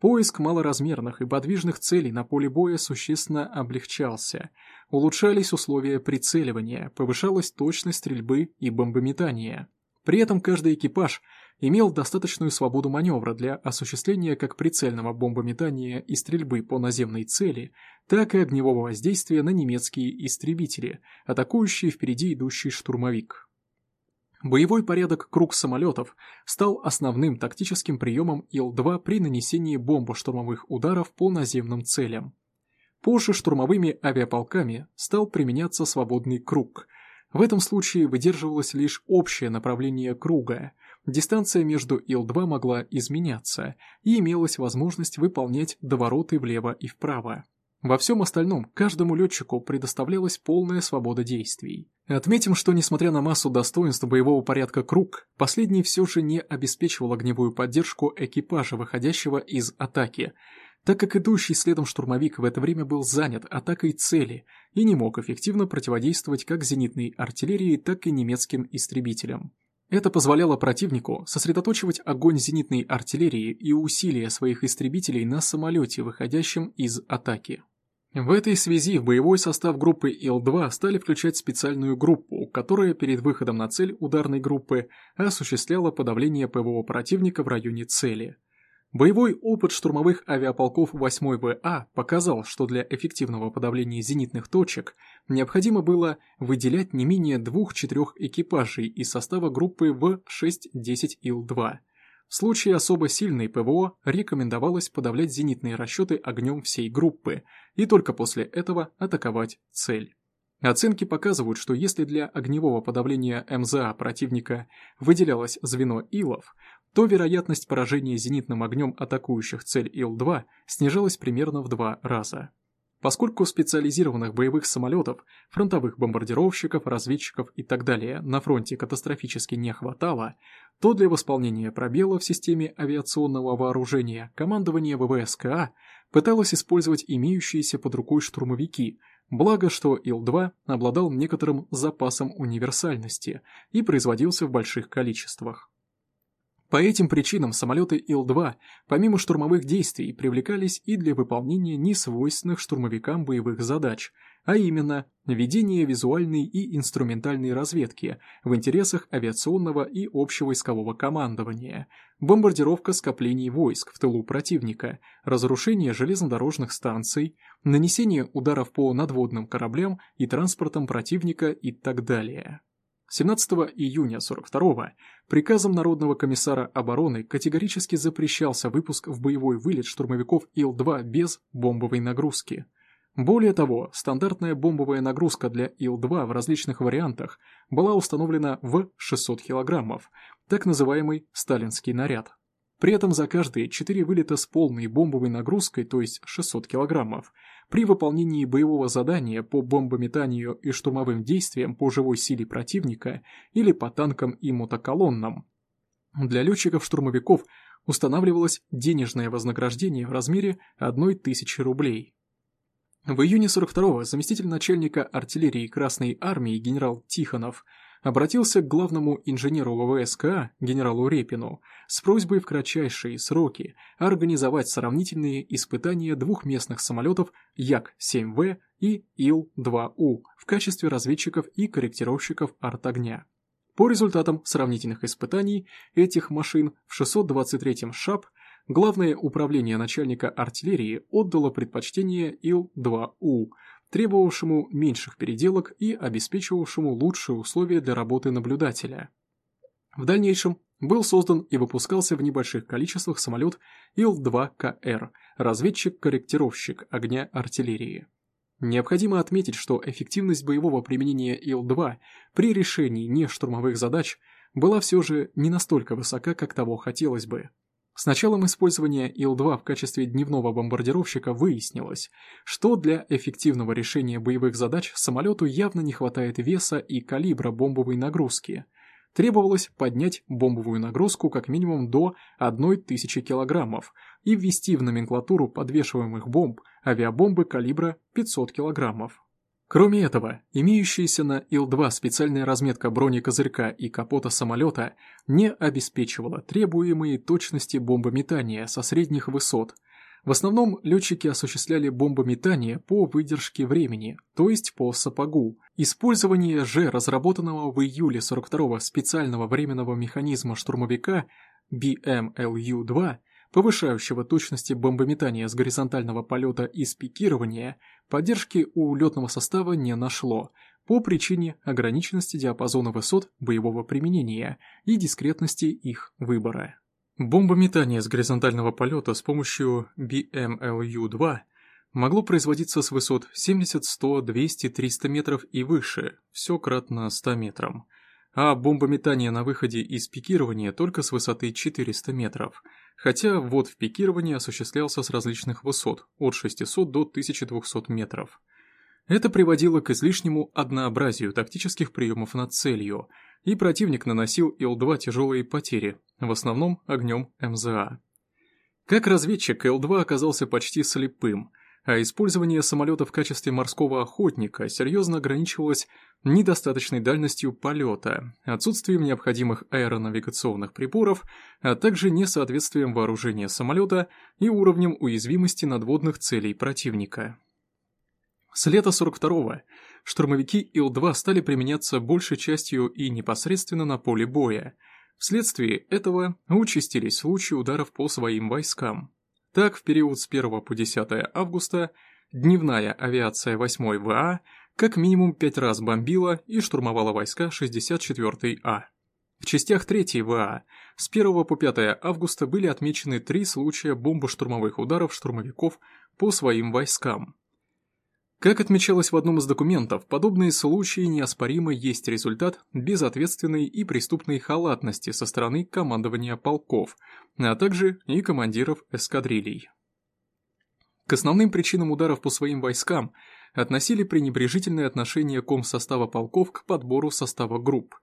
Поиск малоразмерных и подвижных целей на поле боя существенно облегчался. Улучшались условия прицеливания, повышалась точность стрельбы и бомбометания. При этом каждый экипаж имел достаточную свободу маневра для осуществления как прицельного бомбометания и стрельбы по наземной цели, так и огневого воздействия на немецкие истребители, атакующие впереди идущий штурмовик. Боевой порядок «Круг самолетов» стал основным тактическим приемом Ил-2 при нанесении бомбо-штурмовых ударов по наземным целям. Позже штурмовыми авиаполками стал применяться свободный круг. В этом случае выдерживалось лишь общее направление круга, дистанция между Ил-2 могла изменяться и имелась возможность выполнять довороты влево и вправо. Во всем остальном каждому летчику предоставлялась полная свобода действий. Отметим, что несмотря на массу достоинств боевого порядка «Круг», последний все же не обеспечивал огневую поддержку экипажа, выходящего из атаки, так как идущий следом штурмовик в это время был занят атакой цели и не мог эффективно противодействовать как зенитной артиллерии, так и немецким истребителям. Это позволяло противнику сосредоточивать огонь зенитной артиллерии и усилия своих истребителей на самолете, выходящем из атаки. В этой связи в боевой состав группы Ил-2 стали включать специальную группу, которая перед выходом на цель ударной группы осуществляла подавление ПВО противника в районе цели. Боевой опыт штурмовых авиаполков 8 ВА показал, что для эффективного подавления зенитных точек необходимо было выделять не менее двух-четырех экипажей из состава группы в 6-10 Ил-2 в случае особо сильной ПВО рекомендовалось подавлять зенитные расчеты огнем всей группы и только после этого атаковать цель. Оценки показывают, что если для огневого подавления МЗА противника выделялось звено Илов, то вероятность поражения зенитным огнем атакующих цель Ил-2 снижалась примерно в два раза. Поскольку специализированных боевых самолетов, фронтовых бомбардировщиков, разведчиков и так далее на фронте катастрофически не хватало, то для восполнения пробела в системе авиационного вооружения командование ВВСКА пыталось использовать имеющиеся под рукой штурмовики, благо что Ил-2 обладал некоторым запасом универсальности и производился в больших количествах. По этим причинам самолеты Ил-2, помимо штурмовых действий, привлекались и для выполнения несвойственных штурмовикам боевых задач, а именно ведение визуальной и инструментальной разведки в интересах авиационного и общевойскового командования, бомбардировка скоплений войск в тылу противника, разрушение железнодорожных станций, нанесение ударов по надводным кораблям и транспортам противника и так далее. 17 июня 42-го приказом Народного комиссара обороны категорически запрещался выпуск в боевой вылет штурмовиков Ил-2 без бомбовой нагрузки. Более того, стандартная бомбовая нагрузка для Ил-2 в различных вариантах была установлена в 600 кг, так называемый «сталинский наряд». При этом за каждые 4 вылета с полной бомбовой нагрузкой, то есть 600 кг, при выполнении боевого задания по бомбометанию и штурмовым действиям по живой силе противника или по танкам и мотоколоннам. Для летчиков-штурмовиков устанавливалось денежное вознаграждение в размере 1000 рублей. В июне 42-го заместитель начальника артиллерии Красной Армии генерал Тихонов – обратился к главному инженеру ВВСК генералу Репину с просьбой в кратчайшие сроки организовать сравнительные испытания двух местных самолетов Як-7В и Ил-2У в качестве разведчиков и корректировщиков артогня. По результатам сравнительных испытаний этих машин в 623-м ШАП Главное управление начальника артиллерии отдало предпочтение Ил-2У – требовавшему меньших переделок и обеспечивавшему лучшие условия для работы наблюдателя. В дальнейшем был создан и выпускался в небольших количествах самолет Ил-2КР, разведчик-корректировщик огня артиллерии. Необходимо отметить, что эффективность боевого применения Ил-2 при решении нештурмовых задач была все же не настолько высока, как того хотелось бы. С началом использования Ил-2 в качестве дневного бомбардировщика выяснилось, что для эффективного решения боевых задач самолету явно не хватает веса и калибра бомбовой нагрузки. Требовалось поднять бомбовую нагрузку как минимум до 1000 кг и ввести в номенклатуру подвешиваемых бомб авиабомбы калибра 500 кг. Кроме этого, имеющаяся на Ил-2 специальная разметка бронекозырька и капота самолета не обеспечивала требуемые точности бомбометания со средних высот. В основном летчики осуществляли бомбометание по выдержке времени, то есть по сапогу. Использование же разработанного в июле 42-го специального временного механизма штурмовика BMLU-2 повышающего точности бомбометания с горизонтального полета и спикирования, поддержки у летного состава не нашло по причине ограниченности диапазона высот боевого применения и дискретности их выбора. Бомбометание с горизонтального полета с помощью BMLU-2 могло производиться с высот 70, 100, 200, 300 метров и выше, все кратно 100 метрам, а бомбометание на выходе из пикирования только с высоты 400 метров – хотя ввод в пикирование осуществлялся с различных высот, от 600 до 1200 метров. Это приводило к излишнему однообразию тактических приемов над целью, и противник наносил Ил-2 тяжелые потери, в основном огнем МЗА. Как разведчик, Ил-2 оказался почти слепым – а использование самолета в качестве морского охотника серьезно ограничивалось недостаточной дальностью полета, отсутствием необходимых аэронавигационных приборов, а также несоответствием вооружения самолета и уровнем уязвимости надводных целей противника. С лета 42-го штурмовики Ил-2 стали применяться большей частью и непосредственно на поле боя. Вследствие этого участились случаи ударов по своим войскам. Так, в период с 1 по 10 августа дневная авиация 8 ВА как минимум 5 раз бомбила и штурмовала войска 64 А. В частях 3 ВА с 1 по 5 августа были отмечены три случая бомбо-штурмовых ударов штурмовиков по своим войскам. Как отмечалось в одном из документов, подобные случаи неоспоримо есть результат безответственной и преступной халатности со стороны командования полков, а также и командиров эскадрилей. К основным причинам ударов по своим войскам относили пренебрежительное отношение комсостава полков к подбору состава групп.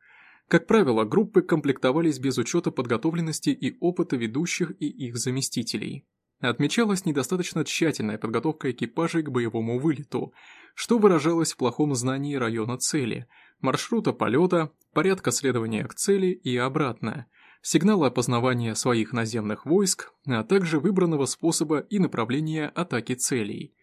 Как правило, группы комплектовались без учета подготовленности и опыта ведущих и их заместителей. Отмечалась недостаточно тщательная подготовка экипажей к боевому вылету, что выражалось в плохом знании района цели, маршрута полета, порядка следования к цели и обратно. сигнала опознавания своих наземных войск, а также выбранного способа и направления атаки целей.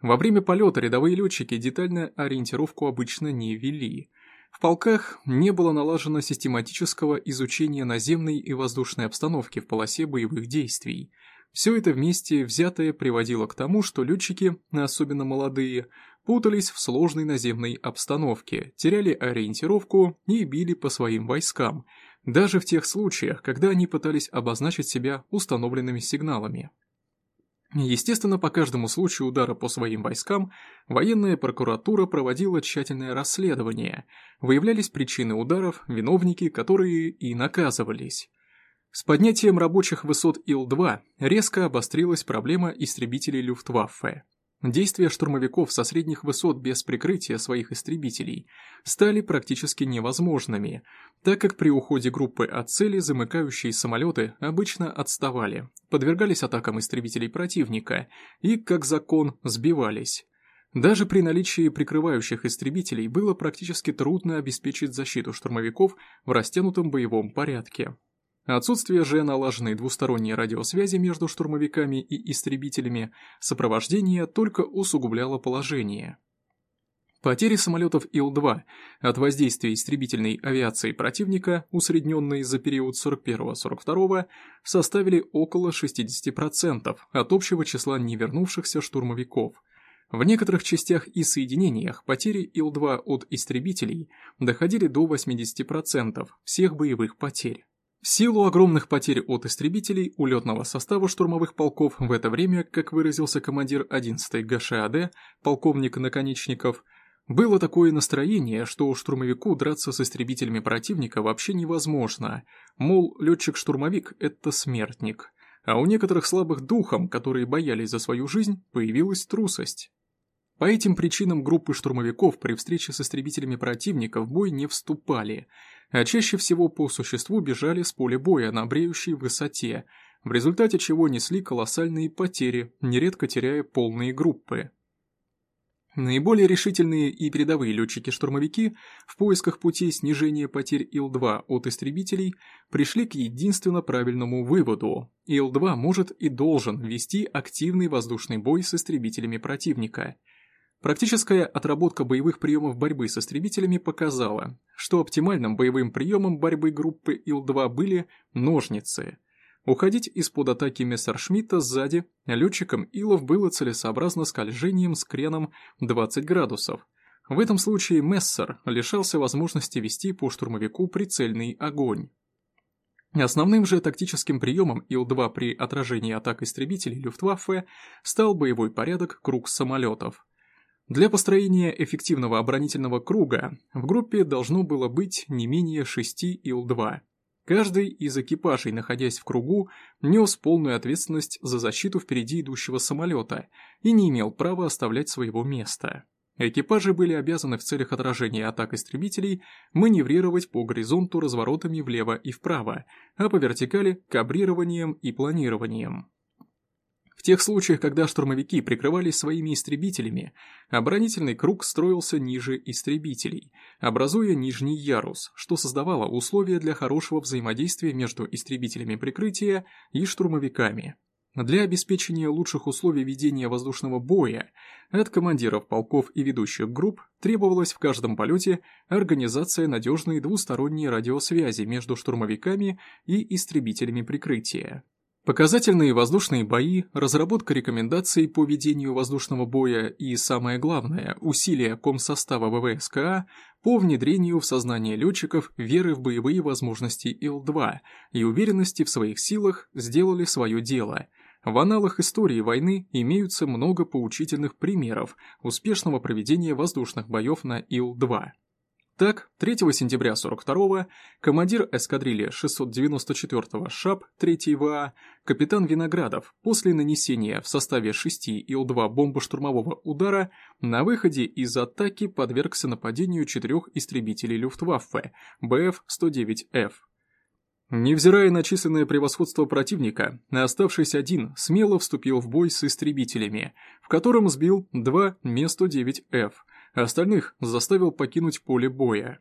Во время полета рядовые летчики детально ориентировку обычно не вели. В полках не было налажено систематического изучения наземной и воздушной обстановки в полосе боевых действий. Все это вместе взятое приводило к тому, что летчики, особенно молодые, путались в сложной наземной обстановке, теряли ориентировку и били по своим войскам, даже в тех случаях, когда они пытались обозначить себя установленными сигналами. Естественно, по каждому случаю удара по своим войскам военная прокуратура проводила тщательное расследование, выявлялись причины ударов, виновники, которые и наказывались. С поднятием рабочих высот Ил-2 резко обострилась проблема истребителей Люфтваффе. Действия штурмовиков со средних высот без прикрытия своих истребителей стали практически невозможными, так как при уходе группы от цели замыкающие самолеты обычно отставали, подвергались атакам истребителей противника и, как закон, сбивались. Даже при наличии прикрывающих истребителей было практически трудно обеспечить защиту штурмовиков в растянутом боевом порядке. Отсутствие же налаженной двусторонней радиосвязи между штурмовиками и истребителями сопровождения только усугубляло положение. Потери самолетов Ил-2 от воздействия истребительной авиации противника, усредненной за период 41-42, составили около 60% от общего числа невернувшихся штурмовиков. В некоторых частях и соединениях потери Ил-2 от истребителей доходили до 80% всех боевых потерь. Силу огромных потерь от истребителей улетного состава штурмовых полков в это время, как выразился командир 11-й ГШАД, полковник Наконечников, было такое настроение, что штурмовику драться с истребителями противника вообще невозможно, мол, летчик-штурмовик – это смертник, а у некоторых слабых духом, которые боялись за свою жизнь, появилась трусость. По этим причинам группы штурмовиков при встрече с истребителями противника в бой не вступали – а чаще всего по существу бежали с поля боя на бреющей высоте, в результате чего несли колоссальные потери, нередко теряя полные группы. Наиболее решительные и передовые летчики-штурмовики в поисках путей снижения потерь Ил-2 от истребителей пришли к единственно правильному выводу. Ил-2 может и должен вести активный воздушный бой с истребителями противника – Практическая отработка боевых приемов борьбы с истребителями показала, что оптимальным боевым приемом борьбы группы Ил-2 были ножницы. Уходить из-под атаки Мессершмитта сзади летчикам Илов было целесообразно скольжением с креном 20 градусов. В этом случае Мессер лишался возможности вести по штурмовику прицельный огонь. Основным же тактическим приемом Ил-2 при отражении атак истребителей Люфтваффе стал боевой порядок круг самолетов – для построения эффективного оборонительного круга в группе должно было быть не менее 6 Ил-2. Каждый из экипажей, находясь в кругу, нес полную ответственность за защиту впереди идущего самолета и не имел права оставлять своего места. Экипажи были обязаны в целях отражения атак истребителей маневрировать по горизонту разворотами влево и вправо, а по вертикали – кабрированием и планированием тех случаях, когда штурмовики прикрывались своими истребителями, оборонительный круг строился ниже истребителей, образуя нижний ярус, что создавало условия для хорошего взаимодействия между истребителями прикрытия и штурмовиками. Для обеспечения лучших условий ведения воздушного боя от командиров полков и ведущих групп требовалась в каждом полете организация надежной двусторонней радиосвязи между штурмовиками и истребителями прикрытия. Показательные воздушные бои, разработка рекомендаций по ведению воздушного боя и, самое главное, усилия комсостава ВВСКА по внедрению в сознание летчиков веры в боевые возможности Ил-2 и уверенности в своих силах сделали свое дело. В аналах истории войны имеются много поучительных примеров успешного проведения воздушных боев на Ил-2. Так, 3 сентября 42-го командир эскадрильи 694-го ШАП 3 ВА, капитан Виноградов, после нанесения в составе 6 Ил-2 бомбо-штурмового удара, на выходе из атаки подвергся нападению четырех истребителей Люфтваффе БФ-109Ф. Невзирая на численное превосходство противника, оставшийся один смело вступил в бой с истребителями, в котором сбил два Ме-109Ф, остальных заставил покинуть поле боя.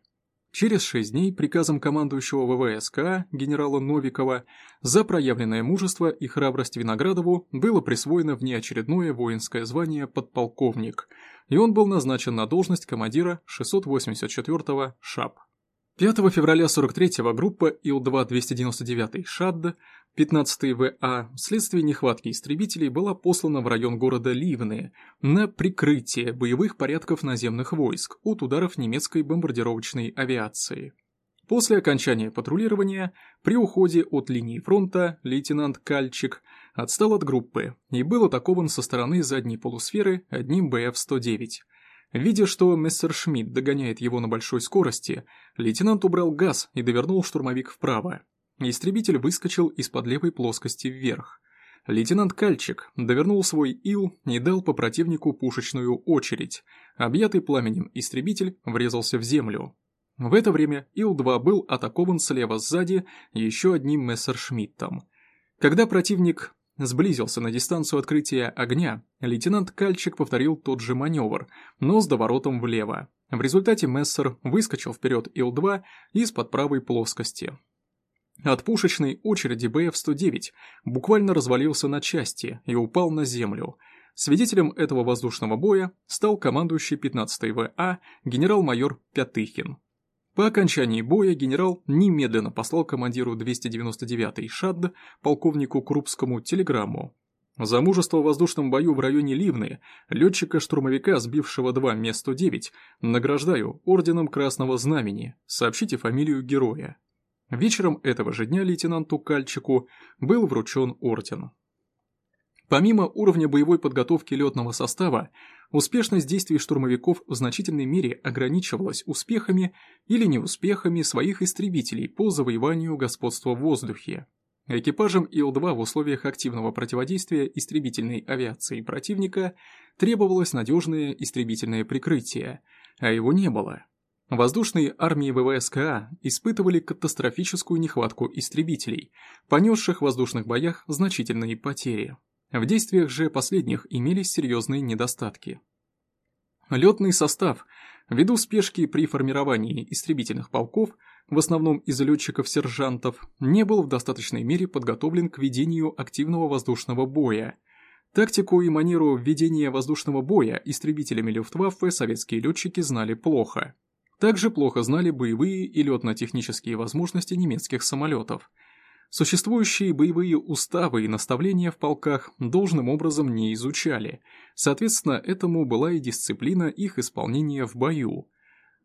Через шесть дней приказом командующего ВВСК генерала Новикова за проявленное мужество и храбрость Виноградову было присвоено внеочередное воинское звание подполковник, и он был назначен на должность командира 684-го ШАП. 5 февраля 43-го группа Ил-2-299 ШАДД 15 ВА вследствие нехватки истребителей была послана в район города Ливны на прикрытие боевых порядков наземных войск от ударов немецкой бомбардировочной авиации. После окончания патрулирования при уходе от линии фронта лейтенант Кальчик отстал от группы и был атакован со стороны задней полусферы одним БФ-109. Видя, что Мессершмитт догоняет его на большой скорости, лейтенант убрал газ и довернул штурмовик вправо. Истребитель выскочил из-под левой плоскости вверх. Лейтенант Кальчик довернул свой ил и дал по противнику пушечную очередь. Объятый пламенем истребитель врезался в землю. В это время Ил-2 был атакован слева сзади еще одним мессершмиттом. Когда противник сблизился на дистанцию открытия огня, лейтенант Кальчик повторил тот же маневр, но с доворотом влево. В результате Мессер выскочил вперед Ил-2 из-под правой плоскости. От пушечной очереди БФ-109 буквально развалился на части и упал на землю. Свидетелем этого воздушного боя стал командующий 15-й ВА генерал-майор Пятыхин. По окончании боя генерал немедленно послал командиру 299-й ШАД, полковнику Крупскому, телеграмму. За мужество в воздушном бою в районе Ливны летчика-штурмовика, сбившего 2 Ме-109, награждаю орденом Красного Знамени. Сообщите фамилию героя. Вечером этого же дня лейтенанту Кальчику был вручен орден. Помимо уровня боевой подготовки летного состава, успешность действий штурмовиков в значительной мере ограничивалась успехами или неуспехами своих истребителей по завоеванию господства в воздухе. Экипажам Ил-2 в условиях активного противодействия истребительной авиации противника требовалось надежное истребительное прикрытие, а его не было. Воздушные армии ВВСКА испытывали катастрофическую нехватку истребителей, понесших в воздушных боях значительные потери. В действиях же последних имелись серьезные недостатки. Летный состав, ввиду спешки при формировании истребительных полков, в основном из летчиков-сержантов, не был в достаточной мере подготовлен к ведению активного воздушного боя. Тактику и манеру ведения воздушного боя истребителями Люфтваффе советские летчики знали плохо. Также плохо знали боевые и летно-технические возможности немецких самолетов. Существующие боевые уставы и наставления в полках должным образом не изучали, соответственно, этому была и дисциплина их исполнения в бою.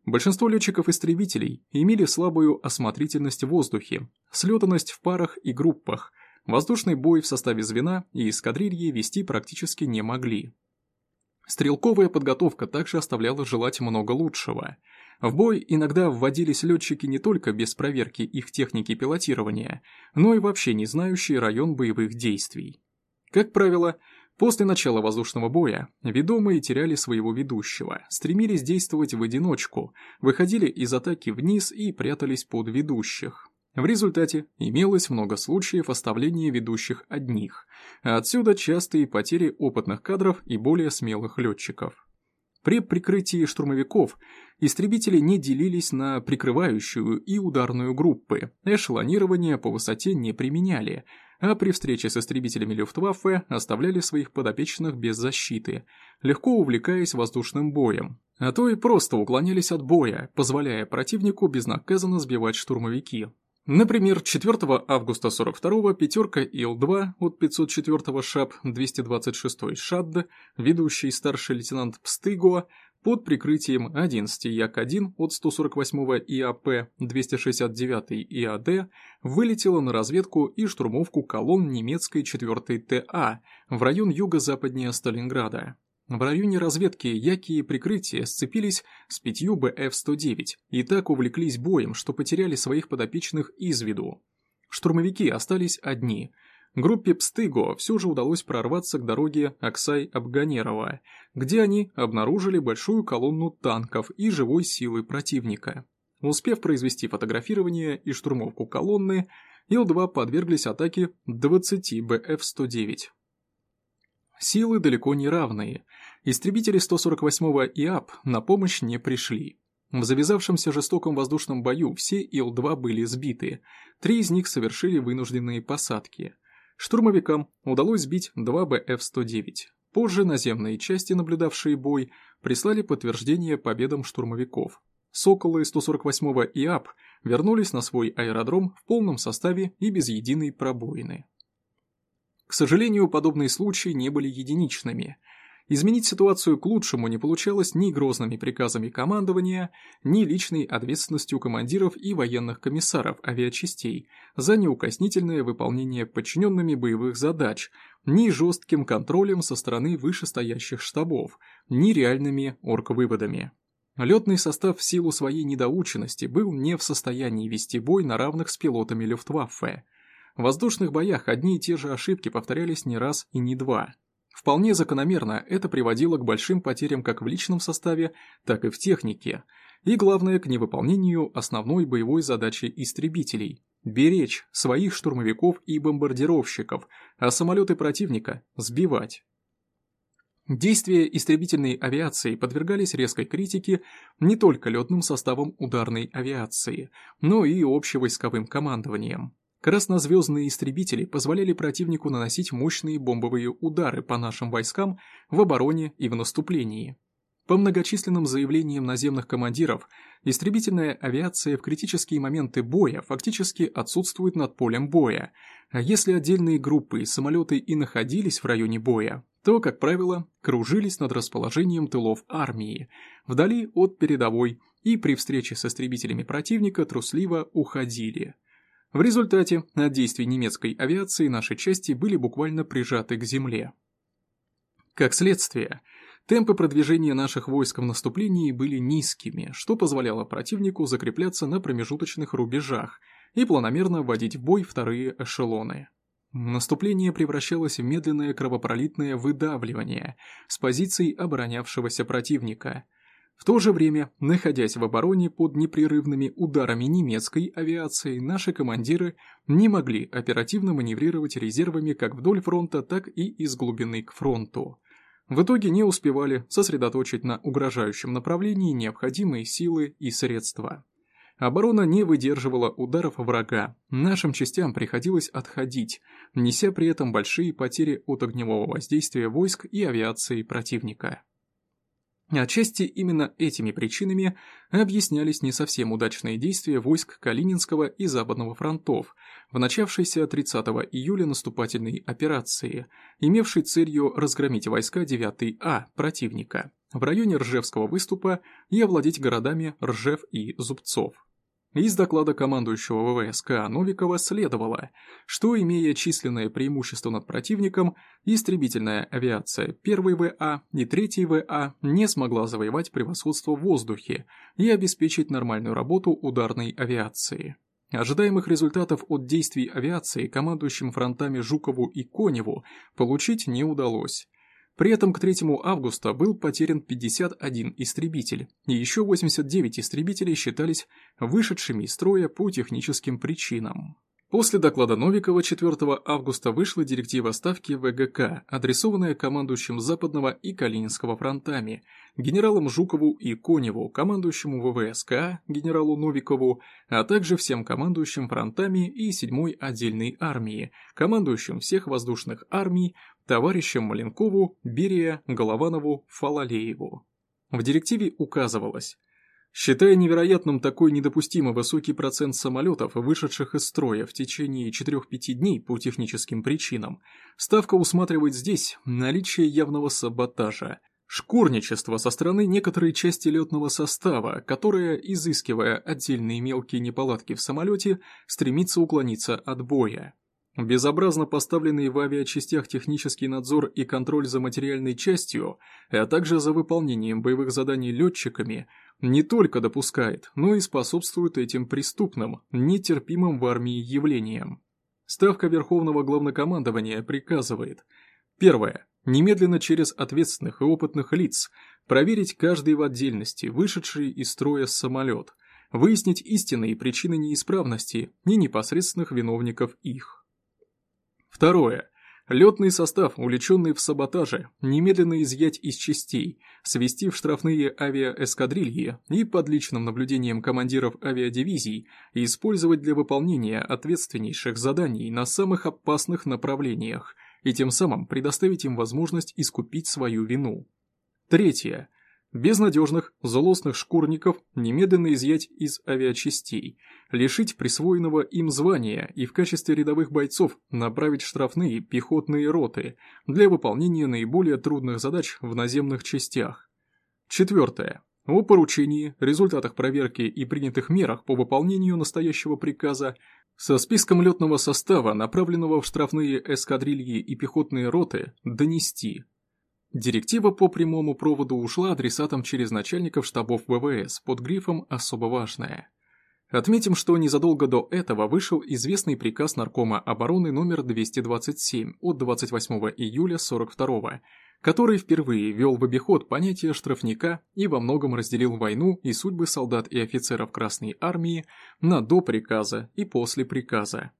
Большинство летчиков-истребителей имели слабую осмотрительность в воздухе, слетанность в парах и группах, воздушный бой в составе звена и эскадрильи вести практически не могли. Стрелковая подготовка также оставляла желать много лучшего – в бой иногда вводились летчики не только без проверки их техники пилотирования, но и вообще не знающие район боевых действий. Как правило, после начала воздушного боя ведомые теряли своего ведущего, стремились действовать в одиночку, выходили из атаки вниз и прятались под ведущих. В результате имелось много случаев оставления ведущих одних, а отсюда частые потери опытных кадров и более смелых летчиков. При прикрытии штурмовиков истребители не делились на прикрывающую и ударную группы, эшелонирование по высоте не применяли, а при встрече с истребителями Люфтваффе оставляли своих подопечных без защиты, легко увлекаясь воздушным боем, а то и просто уклонялись от боя, позволяя противнику безнаказанно сбивать штурмовики. Например, 4 августа 42-го пятерка Ил-2 от 504-го ШАП 226-й ШАДД, ведущий старший лейтенант Пстыго, под прикрытием 11 Як-1 от 148-го ИАП 269-й ИАД вылетела на разведку и штурмовку колонн немецкой 4-й ТА в район юго-западнее Сталинграда. В районе разведки Яки и прикрытия сцепились с пятью БФ-109 и так увлеклись боем, что потеряли своих подопечных из виду. Штурмовики остались одни. Группе Пстыго все же удалось прорваться к дороге Аксай-Абганерова, где они обнаружили большую колонну танков и живой силы противника. Успев произвести фотографирование и штурмовку колонны, Ил-2 подверглись атаке 20 БФ-109. Силы далеко не равные. Истребители 148-го ИАП на помощь не пришли. В завязавшемся жестоком воздушном бою все Ил-2 были сбиты, три из них совершили вынужденные посадки. Штурмовикам удалось сбить два БФ-109. Позже наземные части, наблюдавшие бой, прислали подтверждение победам штурмовиков. Соколы 148-го ИАП вернулись на свой аэродром в полном составе и без единой пробоины. К сожалению, подобные случаи не были единичными – Изменить ситуацию к лучшему не получалось ни грозными приказами командования, ни личной ответственностью командиров и военных комиссаров авиачастей за неукоснительное выполнение подчиненными боевых задач, ни жестким контролем со стороны вышестоящих штабов, ни реальными оргвыводами. Летный состав в силу своей недоученности был не в состоянии вести бой на равных с пилотами Люфтваффе. В воздушных боях одни и те же ошибки повторялись не раз и не два – Вполне закономерно это приводило к большим потерям как в личном составе, так и в технике, и главное к невыполнению основной боевой задачи истребителей – беречь своих штурмовиков и бомбардировщиков, а самолеты противника – сбивать. Действия истребительной авиации подвергались резкой критике не только летным составом ударной авиации, но и общевойсковым командованием. Краснозвездные истребители позволяли противнику наносить мощные бомбовые удары по нашим войскам в обороне и в наступлении. По многочисленным заявлениям наземных командиров, истребительная авиация в критические моменты боя фактически отсутствует над полем боя, а если отдельные группы и самолеты и находились в районе боя, то, как правило, кружились над расположением тылов армии, вдали от передовой и при встрече с истребителями противника трусливо уходили – в результате от действий немецкой авиации наши части были буквально прижаты к земле. Как следствие, темпы продвижения наших войск в наступлении были низкими, что позволяло противнику закрепляться на промежуточных рубежах и планомерно вводить в бой вторые эшелоны. Наступление превращалось в медленное кровопролитное выдавливание с позиций оборонявшегося противника – в то же время, находясь в обороне под непрерывными ударами немецкой авиации, наши командиры не могли оперативно маневрировать резервами как вдоль фронта, так и из глубины к фронту. В итоге не успевали сосредоточить на угрожающем направлении необходимые силы и средства. Оборона не выдерживала ударов врага, нашим частям приходилось отходить, неся при этом большие потери от огневого воздействия войск и авиации противника. Отчасти именно этими причинами объяснялись не совсем удачные действия войск Калининского и Западного фронтов в начавшейся 30 июля наступательной операции, имевшей целью разгромить войска 9А противника в районе Ржевского выступа и овладеть городами Ржев и Зубцов. Из доклада командующего ВВС Новикова следовало, что, имея численное преимущество над противником, истребительная авиация 1 ВА и 3 ВА не смогла завоевать превосходство в воздухе и обеспечить нормальную работу ударной авиации. Ожидаемых результатов от действий авиации командующим фронтами Жукову и Коневу получить не удалось. При этом к 3 августа был потерян 51 истребитель, и еще 89 истребителей считались вышедшими из строя по техническим причинам. После доклада Новикова 4 августа вышла директива ставки ВГК, адресованная командующим Западного и Калининского фронтами, генералам Жукову и Коневу, командующему ВВСК, генералу Новикову, а также всем командующим фронтами и 7-й отдельной армии, командующим всех воздушных армий, товарищам Маленкову, Берия, Голованову, Фалалееву. В директиве указывалось, Считая невероятным такой недопустимо высокий процент самолетов, вышедших из строя в течение 4-5 дней по техническим причинам, Ставка усматривает здесь наличие явного саботажа, шкурничество со стороны некоторой части летного состава, которая, изыскивая отдельные мелкие неполадки в самолете, стремится уклониться от боя. Безобразно поставленный в авиачастях технический надзор и контроль за материальной частью, а также за выполнением боевых заданий летчиками, не только допускает, но и способствует этим преступным, нетерпимым в армии явлениям. Ставка Верховного Главнокомандования приказывает Первое. Немедленно через ответственных и опытных лиц проверить каждый в отдельности, вышедший из строя самолет, выяснить истинные причины неисправности и непосредственных виновников их. Второе. Летный состав, увлеченный в саботаже, немедленно изъять из частей, свести в штрафные авиаэскадрильи и под личным наблюдением командиров авиадивизий использовать для выполнения ответственнейших заданий на самых опасных направлениях и тем самым предоставить им возможность искупить свою вину. Третье. Безнадежных, злостных шкурников немедленно изъять из авиачастей, лишить присвоенного им звания и в качестве рядовых бойцов направить штрафные пехотные роты для выполнения наиболее трудных задач в наземных частях. Четвертое. О поручении, результатах проверки и принятых мерах по выполнению настоящего приказа со списком летного состава, направленного в штрафные эскадрильи и пехотные роты, донести – Директива по прямому проводу ушла адресатам через начальников штабов ВВС под грифом «Особо важная». Отметим, что незадолго до этого вышел известный приказ Наркома обороны номер 227 от 28 июля 42 который впервые ввел в обиход понятие штрафника и во многом разделил войну и судьбы солдат и офицеров Красной Армии на до приказа и после приказа.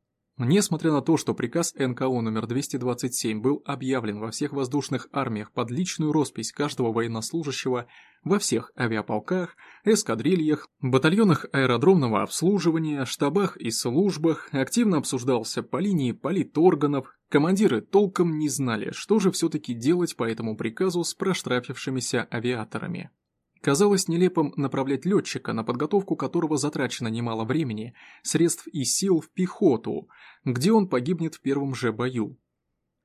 Несмотря на то, что приказ НКО номер 227 был объявлен во всех воздушных армиях под личную роспись каждого военнослужащего во всех авиаполках, эскадрильях, батальонах аэродромного обслуживания, штабах и службах, активно обсуждался по линии политорганов, командиры толком не знали, что же все-таки делать по этому приказу с проштрафившимися авиаторами. Казалось нелепым направлять летчика, на подготовку которого затрачено немало времени, средств и сил в пехоту, где он погибнет в первом же бою.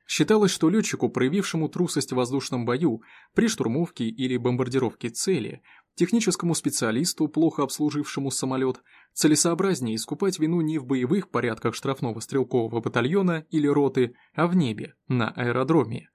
Считалось, что летчику, проявившему трусость в воздушном бою, при штурмовке или бомбардировке цели, техническому специалисту, плохо обслужившему самолет, целесообразнее искупать вину не в боевых порядках штрафного стрелкового батальона или роты, а в небе, на аэродроме.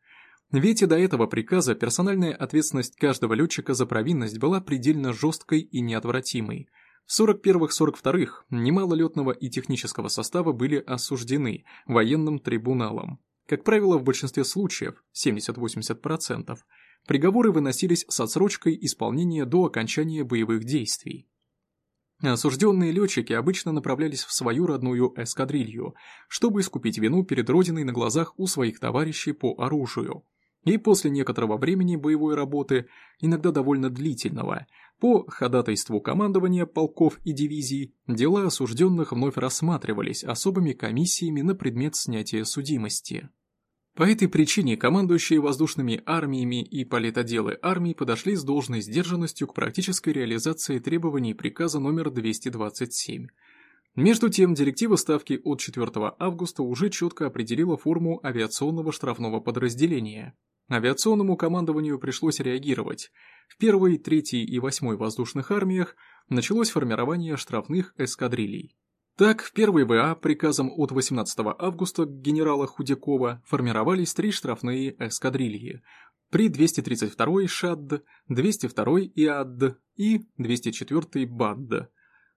Ведь и до этого приказа персональная ответственность каждого летчика за провинность была предельно жесткой и неотвратимой. В 41-42-х немало летного и технического состава были осуждены военным трибуналом. Как правило, в большинстве случаев, 70-80%, приговоры выносились с отсрочкой исполнения до окончания боевых действий. Осужденные летчики обычно направлялись в свою родную эскадрилью, чтобы искупить вину перед Родиной на глазах у своих товарищей по оружию – и после некоторого времени боевой работы, иногда довольно длительного, по ходатайству командования полков и дивизий, дела осужденных вновь рассматривались особыми комиссиями на предмет снятия судимости. По этой причине командующие воздушными армиями и политоделы армий подошли с должной сдержанностью к практической реализации требований приказа номер 227. Между тем, директива ставки от 4 августа уже четко определила форму авиационного штрафного подразделения – Авиационному командованию пришлось реагировать. В первой, третьей и восьмой воздушных армиях началось формирование штрафных эскадрилей. Так, в первой ВА приказом от 18 августа генерала Худякова формировались три штрафные эскадрильи при 232-й ШАДД, 202-й ИАДД и 204-й БАДД.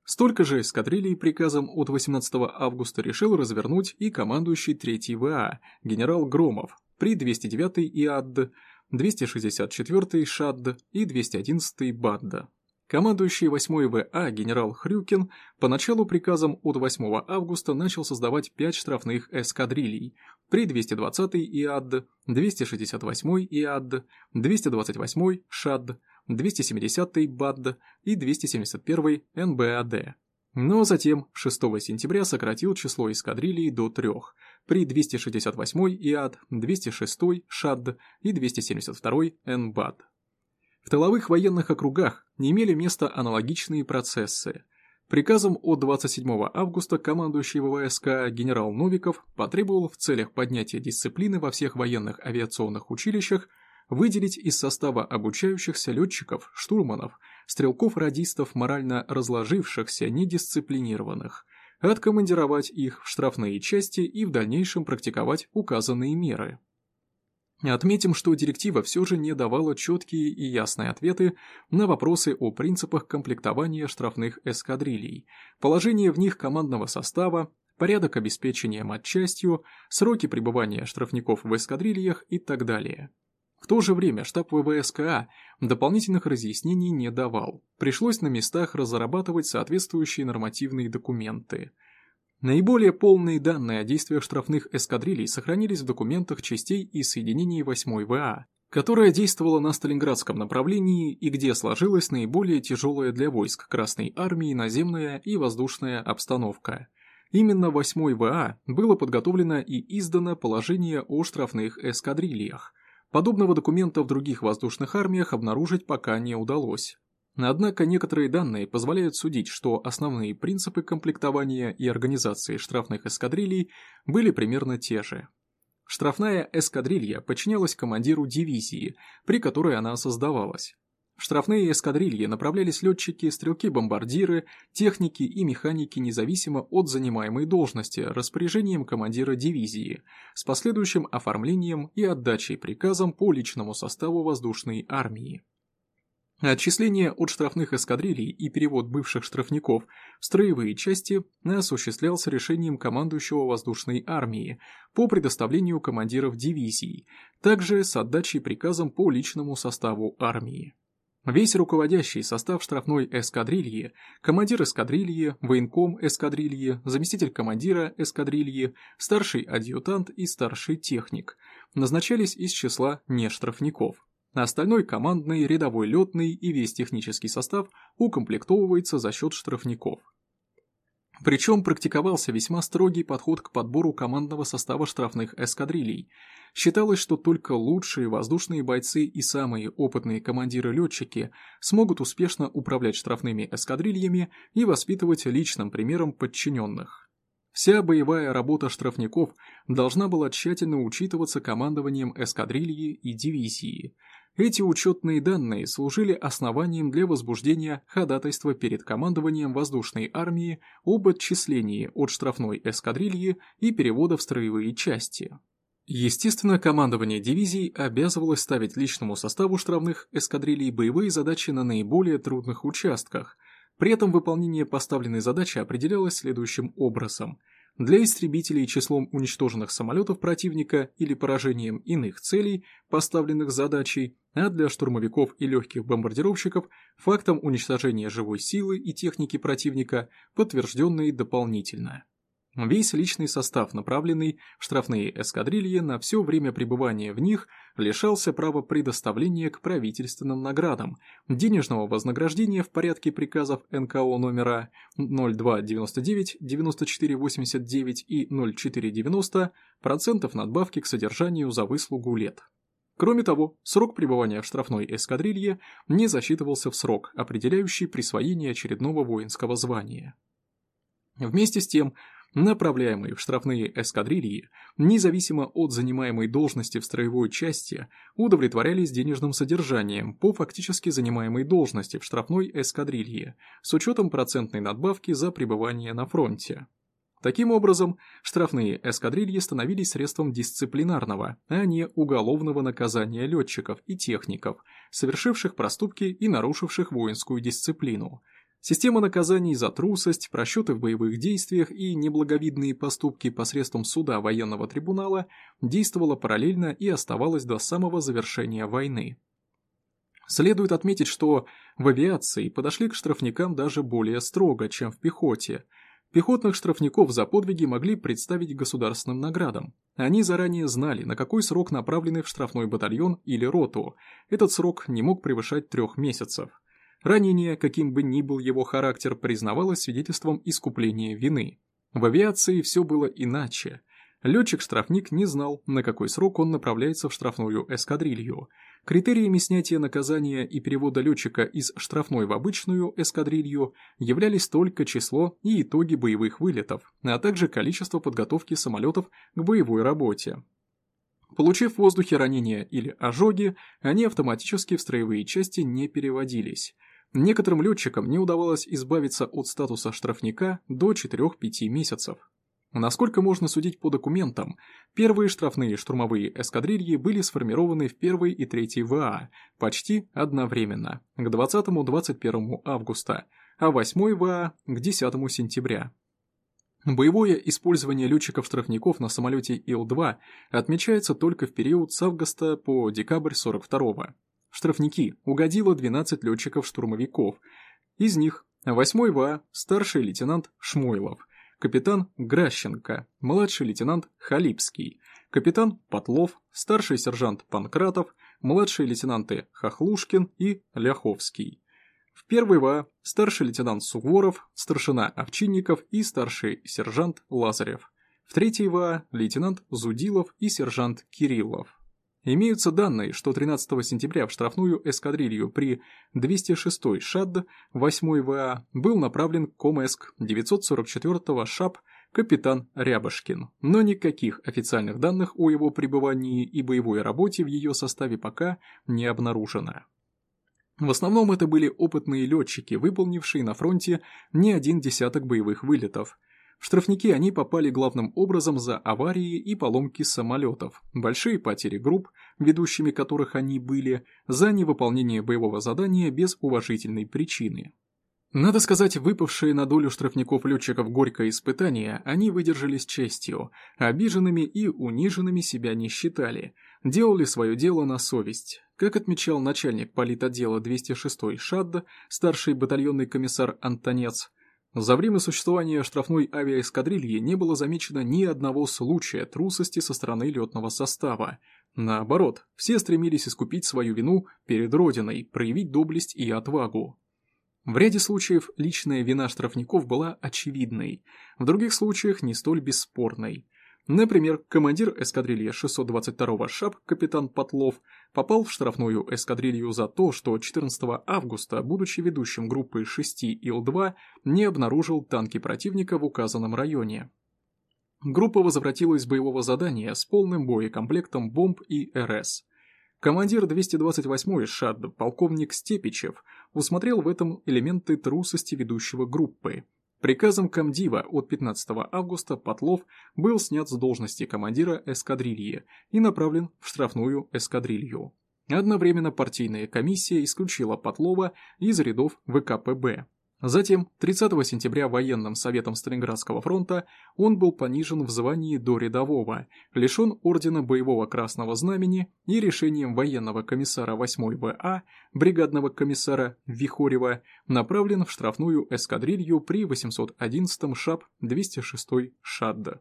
Столько же эскадрилей приказом от 18 августа решил развернуть и командующий 3 ВА генерал Громов, при 209 ИАДД, 264 ШАДД и 211 БАДД. Командующий 8 ВА генерал Хрюкин поначалу приказом от 8 августа начал создавать 5 штрафных эскадрилей при 220 ИАДД, 268 ИАДД, 228 ШАДД, 270 БАДД и 271 НБАД. Но затем 6 сентября сократил число эскадрилей до трех при 268 ИАД, 206 ШАД и 272 НБАД. В тыловых военных округах не имели места аналогичные процессы. Приказом от 27 августа командующий ВВСК генерал Новиков потребовал в целях поднятия дисциплины во всех военных авиационных училищах выделить из состава обучающихся летчиков, штурманов, стрелков-радистов морально разложившихся, недисциплинированных, откомандировать их в штрафные части и в дальнейшем практиковать указанные меры. Отметим, что директива все же не давала четкие и ясные ответы на вопросы о принципах комплектования штрафных эскадрилей, положение в них командного состава, порядок обеспечения матчастью, сроки пребывания штрафников в эскадрильях и так далее. В то же время штаб ВВСКА дополнительных разъяснений не давал. Пришлось на местах разрабатывать соответствующие нормативные документы. Наиболее полные данные о действиях штрафных эскадрилей сохранились в документах частей и соединений 8 ВА, которая действовала на Сталинградском направлении и где сложилась наиболее тяжелая для войск Красной Армии наземная и воздушная обстановка. Именно 8 ВА было подготовлено и издано положение о штрафных эскадрильях. Подобного документа в других воздушных армиях обнаружить пока не удалось. Однако некоторые данные позволяют судить, что основные принципы комплектования и организации штрафных эскадрилий были примерно те же. Штрафная эскадрилья подчинялась командиру дивизии, при которой она создавалась. В штрафные эскадрильи направлялись летчики, стрелки-бомбардиры, техники и механики независимо от занимаемой должности распоряжением командира дивизии, с последующим оформлением и отдачей приказом по личному составу воздушной армии. Отчисление от штрафных эскадрилей и перевод бывших штрафников в строевые части осуществлялся решением командующего воздушной армии по предоставлению командиров дивизий, также с отдачей приказом по личному составу армии. Весь руководящий состав штрафной эскадрильи, командир эскадрильи, военком эскадрильи, заместитель командира эскадрильи, старший адъютант и старший техник назначались из числа нештрафников. Остальной командный, рядовой летный и весь технический состав укомплектовывается за счет штрафников. Причем практиковался весьма строгий подход к подбору командного состава штрафных эскадрилей. Считалось, что только лучшие воздушные бойцы и самые опытные командиры-летчики смогут успешно управлять штрафными эскадрильями и воспитывать личным примером подчиненных. Вся боевая работа штрафников должна была тщательно учитываться командованием эскадрильи и дивизии – эти учетные данные служили основанием для возбуждения ходатайства перед командованием воздушной армии об отчислении от штрафной эскадрильи и перевода в строевые части. Естественно, командование дивизий обязывалось ставить личному составу штрафных эскадрилий боевые задачи на наиболее трудных участках. При этом выполнение поставленной задачи определялось следующим образом – для истребителей числом уничтоженных самолетов противника или поражением иных целей, поставленных задачей, а для штурмовиков и легких бомбардировщиков фактом уничтожения живой силы и техники противника, подтвержденные дополнительно. Весь личный состав, направленный в штрафные эскадрильи на все время пребывания в них, лишался права предоставления к правительственным наградам, денежного вознаграждения в порядке приказов НКО номера 0299, 9489 и 0490, процентов надбавки к содержанию за выслугу лет. Кроме того, срок пребывания в штрафной эскадрилье не засчитывался в срок, определяющий присвоение очередного воинского звания. Вместе с тем, направляемые в штрафные эскадрильи, независимо от занимаемой должности в строевой части, удовлетворялись денежным содержанием по фактически занимаемой должности в штрафной эскадрилье с учетом процентной надбавки за пребывание на фронте. Таким образом, штрафные эскадрильи становились средством дисциплинарного, а не уголовного наказания летчиков и техников, совершивших проступки и нарушивших воинскую дисциплину, Система наказаний за трусость, просчеты в боевых действиях и неблаговидные поступки посредством суда военного трибунала действовала параллельно и оставалась до самого завершения войны. Следует отметить, что в авиации подошли к штрафникам даже более строго, чем в пехоте. Пехотных штрафников за подвиги могли представить государственным наградам. Они заранее знали, на какой срок направлены в штрафной батальон или роту. Этот срок не мог превышать трех месяцев. Ранение, каким бы ни был его характер, признавалось свидетельством искупления вины. В авиации все было иначе. Летчик-штрафник не знал, на какой срок он направляется в штрафную эскадрилью. Критериями снятия наказания и перевода летчика из штрафной в обычную эскадрилью являлись только число и итоги боевых вылетов, а также количество подготовки самолетов к боевой работе. Получив в воздухе ранения или ожоги, они автоматически в строевые части не переводились. Некоторым летчикам не удавалось избавиться от статуса штрафника до 4-5 месяцев. Насколько можно судить по документам, первые штрафные штурмовые эскадрильи были сформированы в 1 и 3 ВА почти одновременно, к 20-21 августа, а 8 ВА к 10 сентября. Боевое использование летчиков-штрафников на самолете Ил-2 отмечается только в период с августа по декабрь 42 -го штрафники угодило 12 летчиков-штурмовиков. Из них 8 ВА старший лейтенант Шмойлов, капитан Гращенко, младший лейтенант Халипский, капитан Потлов, старший сержант Панкратов, младшие лейтенанты Хохлушкин и Ляховский. В первый ВА старший лейтенант Суворов, старшина Овчинников и старший сержант Лазарев. В третий ВА лейтенант Зудилов и сержант Кириллов. Имеются данные, что 13 сентября в штрафную эскадрилью при 206-й ШАД 8 ВА был направлен Комэск 944-го ШАП капитан Рябошкин, но никаких официальных данных о его пребывании и боевой работе в ее составе пока не обнаружено. В основном это были опытные летчики, выполнившие на фронте не один десяток боевых вылетов – штрафники они попали главным образом за аварии и поломки самолетов, большие потери групп, ведущими которых они были, за невыполнение боевого задания без уважительной причины. Надо сказать, выпавшие на долю штрафников летчиков горькое испытание, они выдержали с честью, обиженными и униженными себя не считали, делали свое дело на совесть. Как отмечал начальник политотдела 206-й ШАД, старший батальонный комиссар Антонец, за время существования штрафной авиаэскадрильи не было замечено ни одного случая трусости со стороны летного состава. Наоборот, все стремились искупить свою вину перед Родиной, проявить доблесть и отвагу. В ряде случаев личная вина штрафников была очевидной, в других случаях не столь бесспорной. Например, командир эскадрильи 622-го ШАП капитан Потлов попал в штрафную эскадрилью за то, что 14 августа, будучи ведущим группы 6 Ил-2, не обнаружил танки противника в указанном районе. Группа возвратилась с боевого задания с полным боекомплектом бомб и РС. Командир 228-й ШАД, полковник Степичев, усмотрел в этом элементы трусости ведущего группы – Приказом комдива от 15 августа Потлов был снят с должности командира эскадрильи и направлен в штрафную эскадрилью. Одновременно партийная комиссия исключила Потлова из рядов ВКПБ. Затем, 30 сентября военным советом Сталинградского фронта он был понижен в звании до рядового, лишен ордена Боевого Красного Знамени и решением военного комиссара 8 ВА, бригадного комиссара Вихорева, направлен в штрафную эскадрилью при 811 ШАП 206 ШАДДа.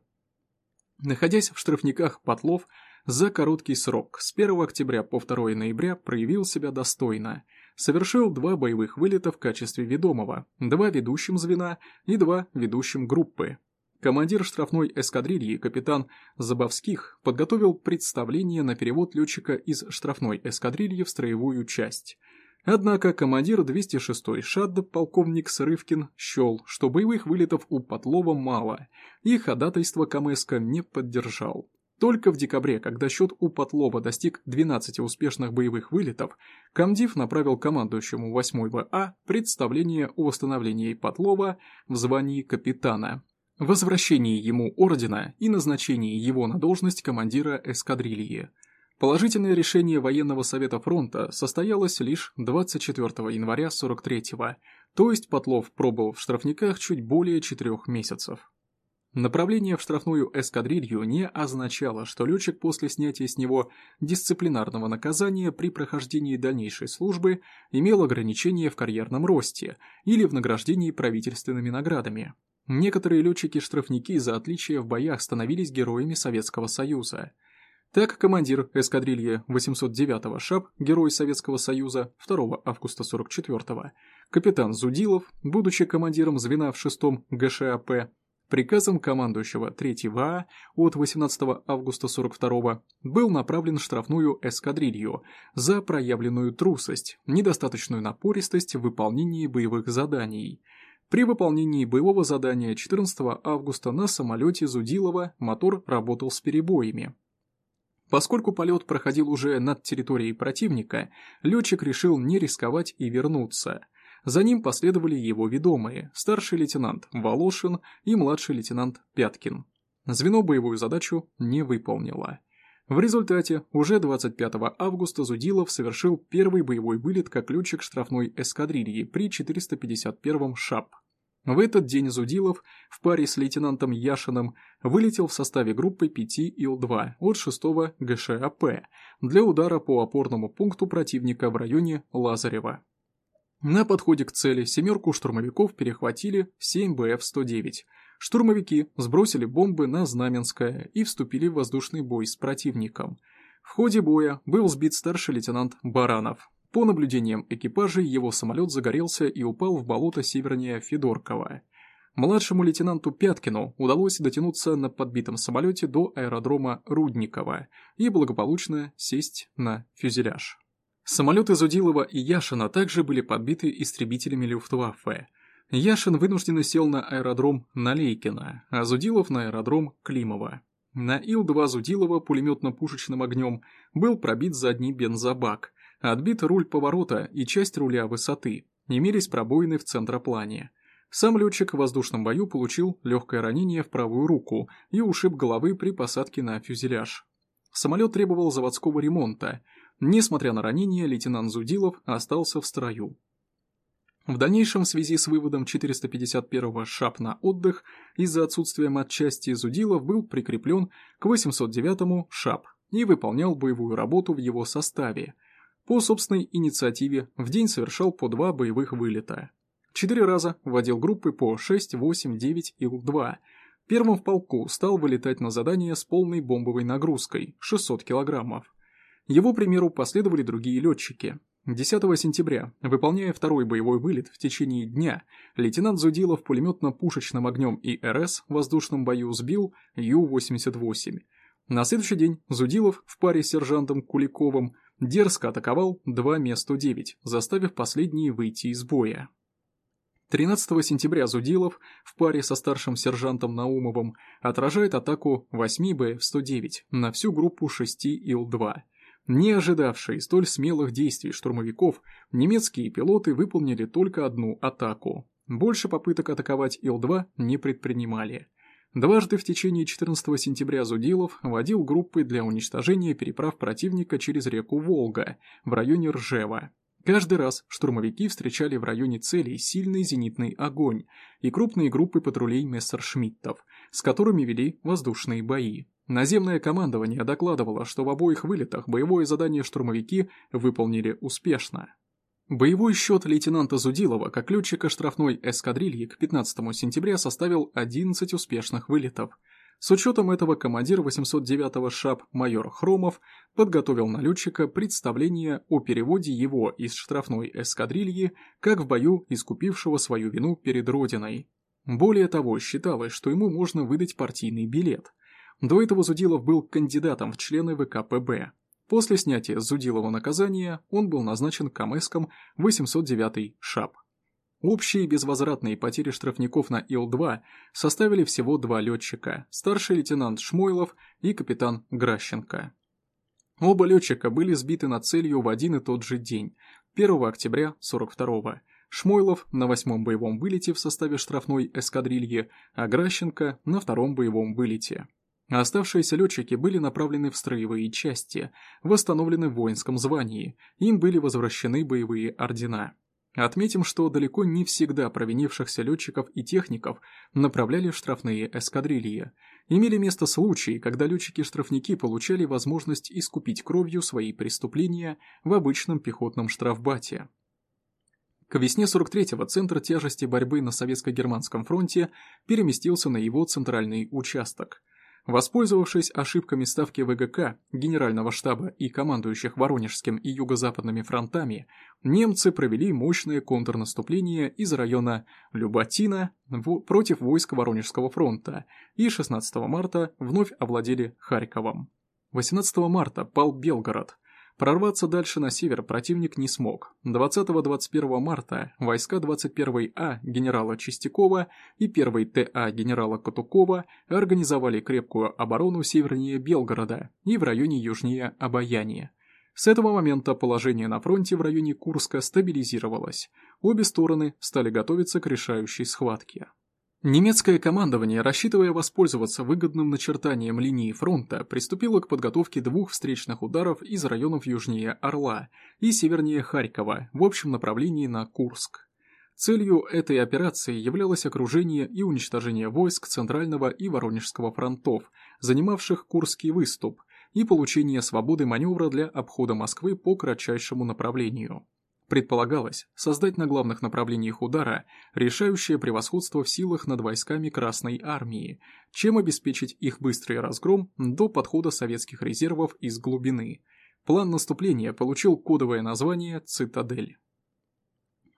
Находясь в штрафниках Потлов, за короткий срок, с 1 октября по 2 ноября, проявил себя достойно – совершил два боевых вылета в качестве ведомого, два ведущим звена и два ведущим группы. Командир штрафной эскадрильи капитан Забавских подготовил представление на перевод летчика из штрафной эскадрильи в строевую часть. Однако командир 206-й ШАД полковник Срывкин счел, что боевых вылетов у Потлова мало, и ходатайство Камеска не поддержал. Только в декабре, когда счет у Потлова достиг 12 успешных боевых вылетов, комдив направил командующему 8 ВА представление о восстановлении Потлова в звании капитана, возвращении ему ордена и назначении его на должность командира эскадрильи. Положительное решение военного совета фронта состоялось лишь 24 января 43-го, то есть Потлов пробыл в штрафниках чуть более четырех месяцев. Направление в штрафную эскадрилью не означало, что летчик после снятия с него дисциплинарного наказания при прохождении дальнейшей службы имел ограничения в карьерном росте или в награждении правительственными наградами. Некоторые летчики-штрафники за отличие в боях становились героями Советского Союза. Так, командир эскадрильи 809-го ШАП, герой Советского Союза 2 августа 44-го, капитан Зудилов, будучи командиром звена в 6-м ГШАП, Приказом командующего 3 ВА от 18 августа 42 был направлен штрафную эскадрилью за проявленную трусость, недостаточную напористость в выполнении боевых заданий. При выполнении боевого задания 14 августа на самолете Зудилова мотор работал с перебоями. Поскольку полет проходил уже над территорией противника, летчик решил не рисковать и вернуться – за ним последовали его ведомые, старший лейтенант Волошин и младший лейтенант Пяткин. Звено боевую задачу не выполнило. В результате уже 25 августа Зудилов совершил первый боевой вылет как летчик штрафной эскадрильи при 451-м ШАП. В этот день Зудилов в паре с лейтенантом Яшиным вылетел в составе группы 5 Ил-2 от 6 ГШАП для удара по опорному пункту противника в районе Лазарева. На подходе к цели семерку штурмовиков перехватили 7 БФ-109. Штурмовики сбросили бомбы на Знаменское и вступили в воздушный бой с противником. В ходе боя был сбит старший лейтенант Баранов. По наблюдениям экипажей его самолет загорелся и упал в болото севернее Федоркова. Младшему лейтенанту Пяткину удалось дотянуться на подбитом самолете до аэродрома Рудникова и благополучно сесть на фюзеляж. Самолеты Зудилова и Яшина также были подбиты истребителями Люфтваффе. Яшин вынужденно сел на аэродром Налейкина, а Зудилов на аэродром Климова. На Ил-2 Зудилова пулеметно-пушечным огнем был пробит задний бензобак, отбит руль поворота и часть руля высоты, имелись пробоины в центроплане. Сам летчик в воздушном бою получил легкое ранение в правую руку и ушиб головы при посадке на фюзеляж. Самолет требовал заводского ремонта. Несмотря на ранение, лейтенант Зудилов остался в строю. В дальнейшем в связи с выводом 451-го ШАП на отдых из-за отсутствия матчасти Зудилов был прикреплен к 809-му ШАП и выполнял боевую работу в его составе. По собственной инициативе в день совершал по два боевых вылета. Четыре раза вводил группы по 6, 8, 9 Ил-2. Первым в полку стал вылетать на задание с полной бомбовой нагрузкой – 600 килограммов. Его примеру последовали другие летчики. 10 сентября, выполняя второй боевой вылет в течение дня, лейтенант Зудилов пулеметно-пушечным огнем и РС в воздушном бою сбил Ю-88. На следующий день Зудилов в паре с сержантом Куликовым дерзко атаковал 2 Ме-109, заставив последние выйти из боя. 13 сентября Зудилов в паре со старшим сержантом Наумовым отражает атаку 8 БФ-109 на всю группу 6 Ил-2. Не ожидавшие столь смелых действий штурмовиков, немецкие пилоты выполнили только одну атаку. Больше попыток атаковать Ил-2 не предпринимали. Дважды в течение 14 сентября Зудилов водил группы для уничтожения переправ противника через реку Волга в районе Ржева. Каждый раз штурмовики встречали в районе целей сильный зенитный огонь и крупные группы патрулей мессершмиттов, с которыми вели воздушные бои. Наземное командование докладывало, что в обоих вылетах боевое задание штурмовики выполнили успешно. Боевой счет лейтенанта Зудилова как летчика штрафной эскадрильи к 15 сентября составил 11 успешных вылетов – с учетом этого командир 809-го ШАП майор Хромов подготовил на летчика представление о переводе его из штрафной эскадрильи как в бою искупившего свою вину перед Родиной. Более того, считалось, что ему можно выдать партийный билет. До этого Зудилов был кандидатом в члены ВКПБ. После снятия Зудилова наказания он был назначен камэском 809-й ШАП. Общие безвозвратные потери штрафников на Ил-2 составили всего два летчика – старший лейтенант Шмойлов и капитан Гращенко. Оба летчика были сбиты над целью в один и тот же день, 1 октября 42-го. Шмойлов на восьмом боевом вылете в составе штрафной эскадрильи, а Гращенко на втором боевом вылете. Оставшиеся летчики были направлены в строевые части, восстановлены в воинском звании, им были возвращены боевые ордена. Отметим, что далеко не всегда провинившихся летчиков и техников направляли в штрафные эскадрильи. Имели место случаи, когда летчики-штрафники получали возможность искупить кровью свои преступления в обычном пехотном штрафбате. К весне 43-го Центр тяжести борьбы на Советско-Германском фронте переместился на его центральный участок – Воспользовавшись ошибками ставки ВГК, Генерального штаба и командующих Воронежским и Юго-Западными фронтами, немцы провели мощное контрнаступление из района Люботина против войск Воронежского фронта и 16 марта вновь овладели Харьковом. 18 марта пал Белгород, Прорваться дальше на север противник не смог. 20-21 марта войска 21-й А генерала Чистякова и 1-й ТА генерала Катукова организовали крепкую оборону севернее Белгорода и в районе южнее Обаяния. С этого момента положение на фронте в районе Курска стабилизировалось. Обе стороны стали готовиться к решающей схватке. Немецкое командование, рассчитывая воспользоваться выгодным начертанием линии фронта, приступило к подготовке двух встречных ударов из районов южнее Орла и севернее Харькова в общем направлении на Курск. Целью этой операции являлось окружение и уничтожение войск Центрального и Воронежского фронтов, занимавших Курский выступ, и получение свободы маневра для обхода Москвы по кратчайшему направлению. Предполагалось создать на главных направлениях удара решающее превосходство в силах над войсками Красной Армии, чем обеспечить их быстрый разгром до подхода советских резервов из глубины. План наступления получил кодовое название «Цитадель».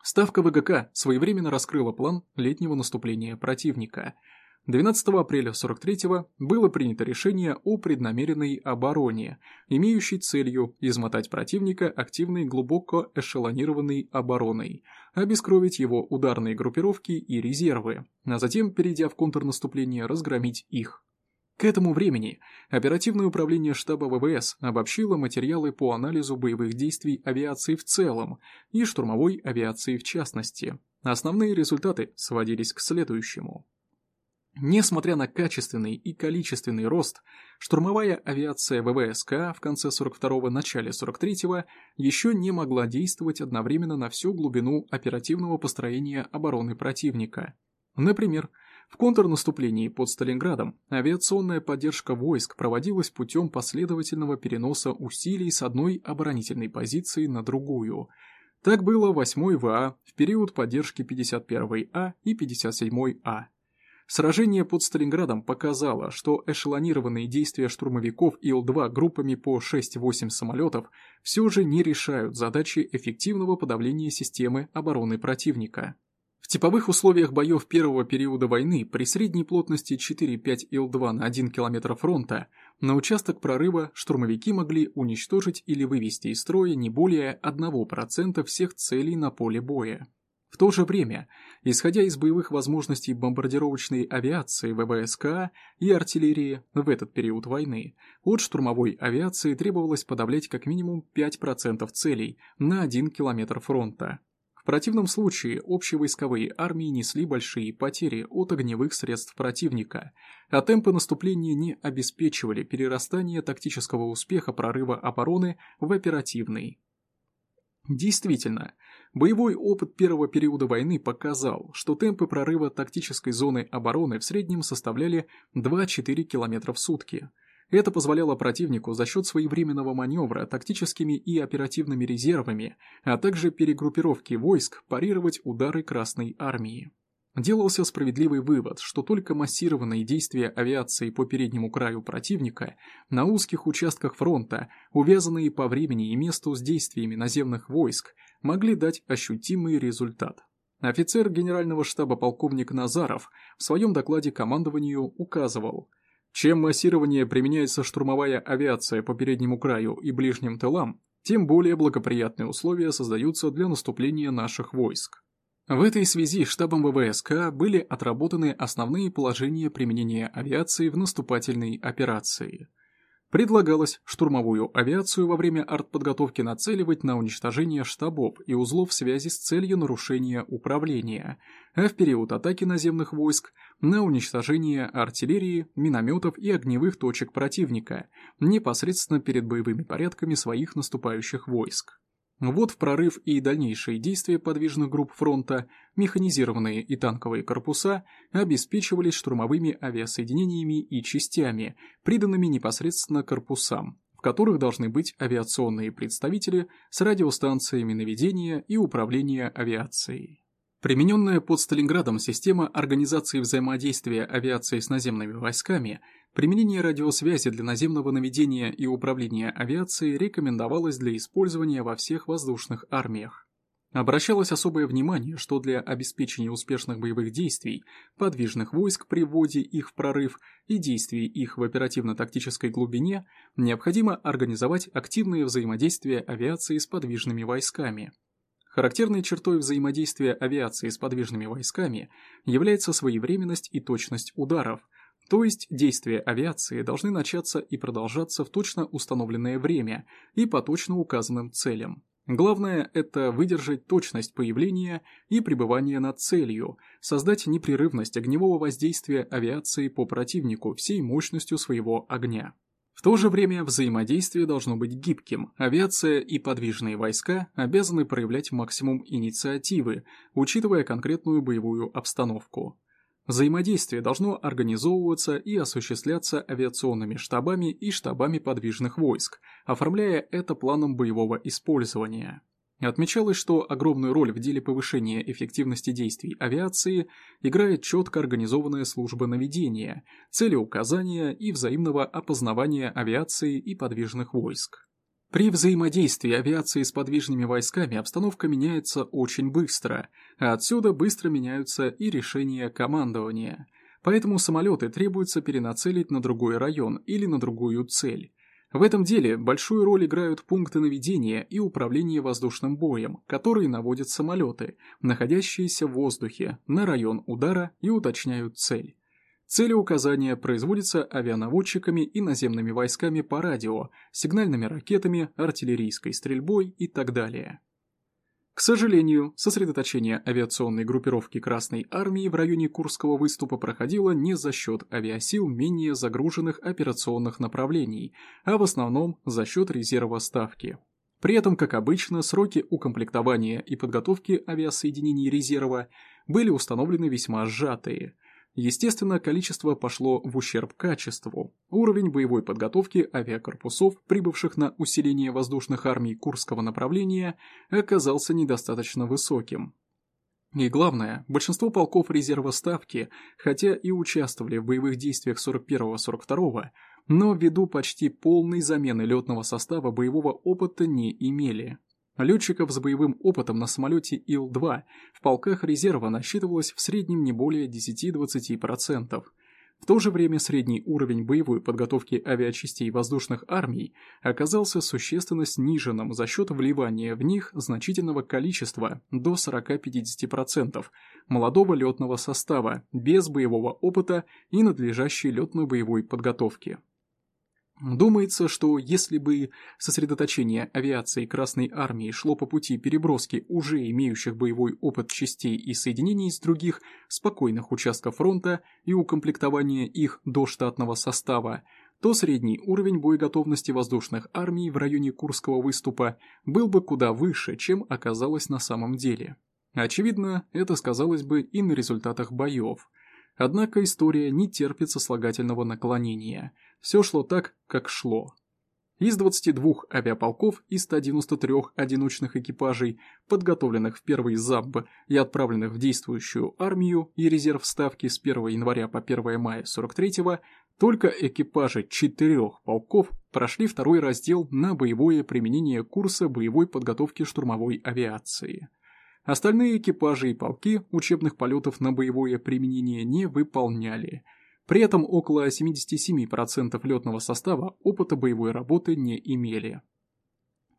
Ставка ВГК своевременно раскрыла план летнего наступления противника – 12 апреля 43-го было принято решение о преднамеренной обороне, имеющей целью измотать противника активной глубоко эшелонированной обороной, обескровить его ударные группировки и резервы, а затем, перейдя в контрнаступление, разгромить их. К этому времени оперативное управление штаба ВВС обобщило материалы по анализу боевых действий авиации в целом и штурмовой авиации в частности. Основные результаты сводились к следующему. Несмотря на качественный и количественный рост, штурмовая авиация ВВСК в конце 42-го, начале 43-го еще не могла действовать одновременно на всю глубину оперативного построения обороны противника. Например, в контрнаступлении под Сталинградом авиационная поддержка войск проводилась путем последовательного переноса усилий с одной оборонительной позиции на другую. Так было 8-й ВА в период поддержки 51-й А и 57-й А. Сражение под Сталинградом показало, что эшелонированные действия штурмовиков Ил-2 группами по 6-8 самолетов все же не решают задачи эффективного подавления системы обороны противника. В типовых условиях боев первого периода войны при средней плотности 4-5 Ил-2 на 1 км фронта на участок прорыва штурмовики могли уничтожить или вывести из строя не более 1% всех целей на поле боя. В то же время, исходя из боевых возможностей бомбардировочной авиации ВВСК и артиллерии в этот период войны, от штурмовой авиации требовалось подавлять как минимум 5% целей на 1 километр фронта. В противном случае общевойсковые армии несли большие потери от огневых средств противника, а темпы наступления не обеспечивали перерастание тактического успеха прорыва обороны в оперативный. Действительно, боевой опыт первого периода войны показал, что темпы прорыва тактической зоны обороны в среднем составляли 2-4 км в сутки. Это позволяло противнику за счет своевременного маневра тактическими и оперативными резервами, а также перегруппировки войск парировать удары Красной Армии. Делался справедливый вывод, что только массированные действия авиации по переднему краю противника на узких участках фронта, увязанные по времени и месту с действиями наземных войск, могли дать ощутимый результат. Офицер генерального штаба полковник Назаров в своем докладе командованию указывал, чем массирование применяется штурмовая авиация по переднему краю и ближним тылам, тем более благоприятные условия создаются для наступления наших войск. В этой связи штабом ВВСК были отработаны основные положения применения авиации в наступательной операции. Предлагалось штурмовую авиацию во время артподготовки нацеливать на уничтожение штабов и узлов связи с целью нарушения управления, а в период атаки наземных войск на уничтожение артиллерии, минометов и огневых точек противника непосредственно перед боевыми порядками своих наступающих войск. Вот в прорыв и дальнейшие действия подвижных групп фронта механизированные и танковые корпуса обеспечивались штурмовыми авиасоединениями и частями, приданными непосредственно корпусам, в которых должны быть авиационные представители с радиостанциями наведения и управления авиацией. Примененная под Сталинградом система организации взаимодействия авиации с наземными войсками Применение радиосвязи для наземного наведения и управления авиацией рекомендовалось для использования во всех воздушных армиях. Обращалось особое внимание, что для обеспечения успешных боевых действий, подвижных войск при вводе их в прорыв и действий их в оперативно-тактической глубине необходимо организовать активное взаимодействие авиации с подвижными войсками. Характерной чертой взаимодействия авиации с подвижными войсками является своевременность и точность ударов – то есть действия авиации должны начаться и продолжаться в точно установленное время и по точно указанным целям. Главное – это выдержать точность появления и пребывания над целью, создать непрерывность огневого воздействия авиации по противнику всей мощностью своего огня. То же время взаимодействие должно быть гибким. Авиация и подвижные войска обязаны проявлять максимум инициативы, учитывая конкретную боевую обстановку. Взаимодействие должно организовываться и осуществляться авиационными штабами и штабами подвижных войск, оформляя это планом боевого использования. Отмечалось, что огромную роль в деле повышения эффективности действий авиации играет четко организованная служба наведения, целеуказания и взаимного опознавания авиации и подвижных войск. При взаимодействии авиации с подвижными войсками обстановка меняется очень быстро, а отсюда быстро меняются и решения командования. Поэтому самолеты требуется перенацелить на другой район или на другую цель, в этом деле большую роль играют пункты наведения и управления воздушным боем, которые наводят самолеты, находящиеся в воздухе, на район удара и уточняют цель. Цели указания производятся авианаводчиками и наземными войсками по радио, сигнальными ракетами, артиллерийской стрельбой и так далее. К сожалению, сосредоточение авиационной группировки Красной Армии в районе Курского выступа проходило не за счет авиасил менее загруженных операционных направлений, а в основном за счет резерва ставки. При этом, как обычно, сроки укомплектования и подготовки авиасоединений резерва были установлены весьма сжатые – Естественно, количество пошло в ущерб качеству. Уровень боевой подготовки авиакорпусов, прибывших на усиление воздушных армий Курского направления, оказался недостаточно высоким. И главное, большинство полков резерва Ставки, хотя и участвовали в боевых действиях 41-42, но ввиду почти полной замены летного состава боевого опыта не имели. Летчиков с боевым опытом на самолете Ил-2 в полках резерва насчитывалось в среднем не более 10-20%. В то же время средний уровень боевой подготовки авиачастей воздушных армий оказался существенно сниженным за счет вливания в них значительного количества до 40-50% молодого летного состава без боевого опыта и надлежащей летно-боевой подготовки. Думается, что если бы сосредоточение авиации Красной Армии шло по пути переброски уже имеющих боевой опыт частей и соединений из других спокойных участков фронта и укомплектования их до штатного состава, то средний уровень боеготовности воздушных армий в районе Курского выступа был бы куда выше, чем оказалось на самом деле. Очевидно, это сказалось бы и на результатах боев. Однако история не терпит сослагательного наклонения – все шло так, как шло. Из 22 авиаполков и 193 одиночных экипажей, подготовленных в первый ЗАБ и отправленных в действующую армию и резерв ставки с 1 января по 1 мая 43-го, только экипажи четырех полков прошли второй раздел на боевое применение курса боевой подготовки штурмовой авиации. Остальные экипажи и полки учебных полетов на боевое применение не выполняли – при этом около 77% летного состава опыта боевой работы не имели.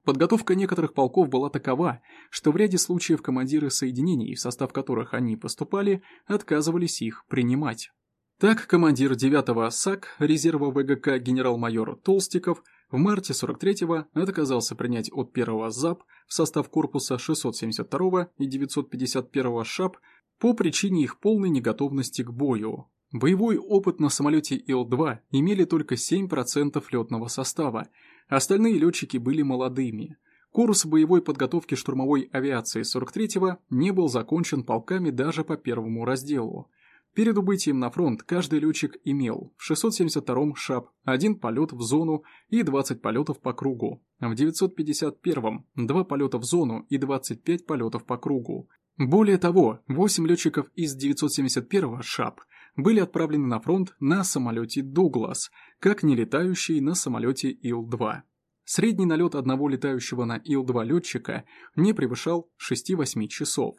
Подготовка некоторых полков была такова, что в ряде случаев командиры соединений, в состав которых они поступали, отказывались их принимать. Так, командир 9-го САК резерва ВГК генерал-майор Толстиков в марте 43-го отказался принять от 1-го ЗАП в состав корпуса 672-го и 951-го ШАП по причине их полной неготовности к бою, Боевой опыт на самолете Ил-2 имели только 7% летного состава, остальные летчики были молодыми. Курс боевой подготовки штурмовой авиации 43-го не был закончен полками даже по первому разделу. Перед убытием на фронт каждый летчик имел в 672-м ШАП один полет в зону и 20 полетов по кругу, в 951-м два полета в зону и 25 полетов по кругу. Более того, 8 летчиков из 971-го ШАП – были отправлены на фронт на самолете «Дуглас», как не летающие на самолете Ил-2. Средний налет одного летающего на Ил-2 летчика не превышал 6-8 часов.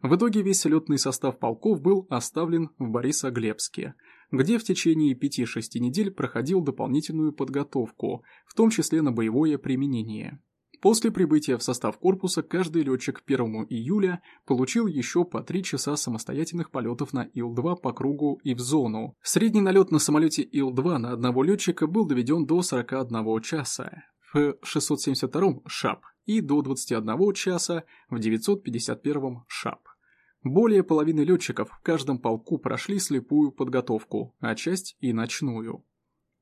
В итоге весь летный состав полков был оставлен в Борисоглебске, где в течение 5-6 недель проходил дополнительную подготовку, в том числе на боевое применение. После прибытия в состав корпуса каждый летчик 1 июля получил еще по 3 часа самостоятельных полетов на Ил-2 по кругу и в зону. Средний налет на самолете Ил-2 на одного летчика был доведен до 41 часа в 672 ШАП и до 21 часа в 951 ШАП. Более половины летчиков в каждом полку прошли слепую подготовку, а часть и ночную.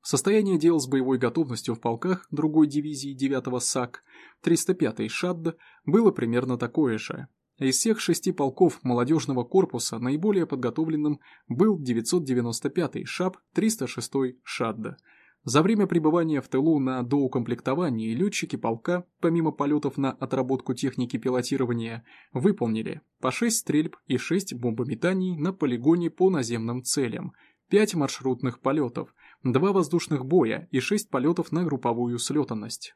Состояние дел с боевой готовностью в полках другой дивизии 9-го САК, 305-й ШАДД, было примерно такое же. Из всех шести полков молодежного корпуса наиболее подготовленным был 995-й ШАП 306-й ШАДД. За время пребывания в тылу на доукомплектовании летчики полка, помимо полетов на отработку техники пилотирования, выполнили по 6 стрельб и 6 бомбометаний на полигоне по наземным целям, 5 маршрутных полетов, 2 воздушных боя и 6 полетов на групповую слетанность.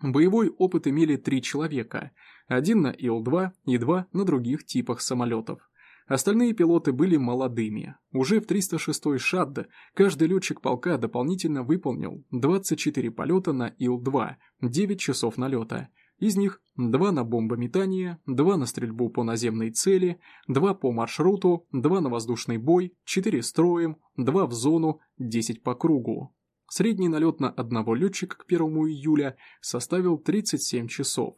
Боевой опыт имели 3 человека, один на Ил-2 и 2 на других типах самолетов. Остальные пилоты были молодыми. Уже в 306-й ШАДД каждый летчик полка дополнительно выполнил 24 полета на Ил-2, 9 часов налета. Из них 2 на бомбометание, 2 на стрельбу по наземной цели, 2 по маршруту, 2 на воздушный бой, 4 строем, 2 в зону, 10 по кругу. Средний налет на одного летчика к 1 июля составил 37 часов.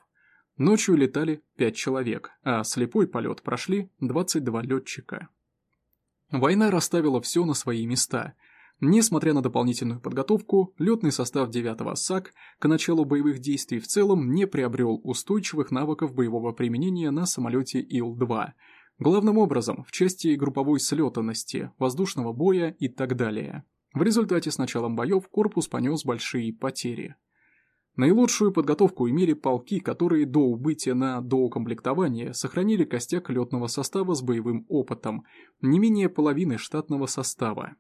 Ночью летали 5 человек, а слепой полет прошли 22 летчика. Война расставила все на свои места. Несмотря на дополнительную подготовку, летный состав 9-го САК к началу боевых действий в целом не приобрел устойчивых навыков боевого применения на самолете Ил-2, главным образом в части групповой слетанности, воздушного боя и так далее. В результате с началом боев корпус понес большие потери. Наилучшую подготовку имели полки, которые до убытия на доукомплектование сохранили костяк летного состава с боевым опытом, не менее половины штатного состава.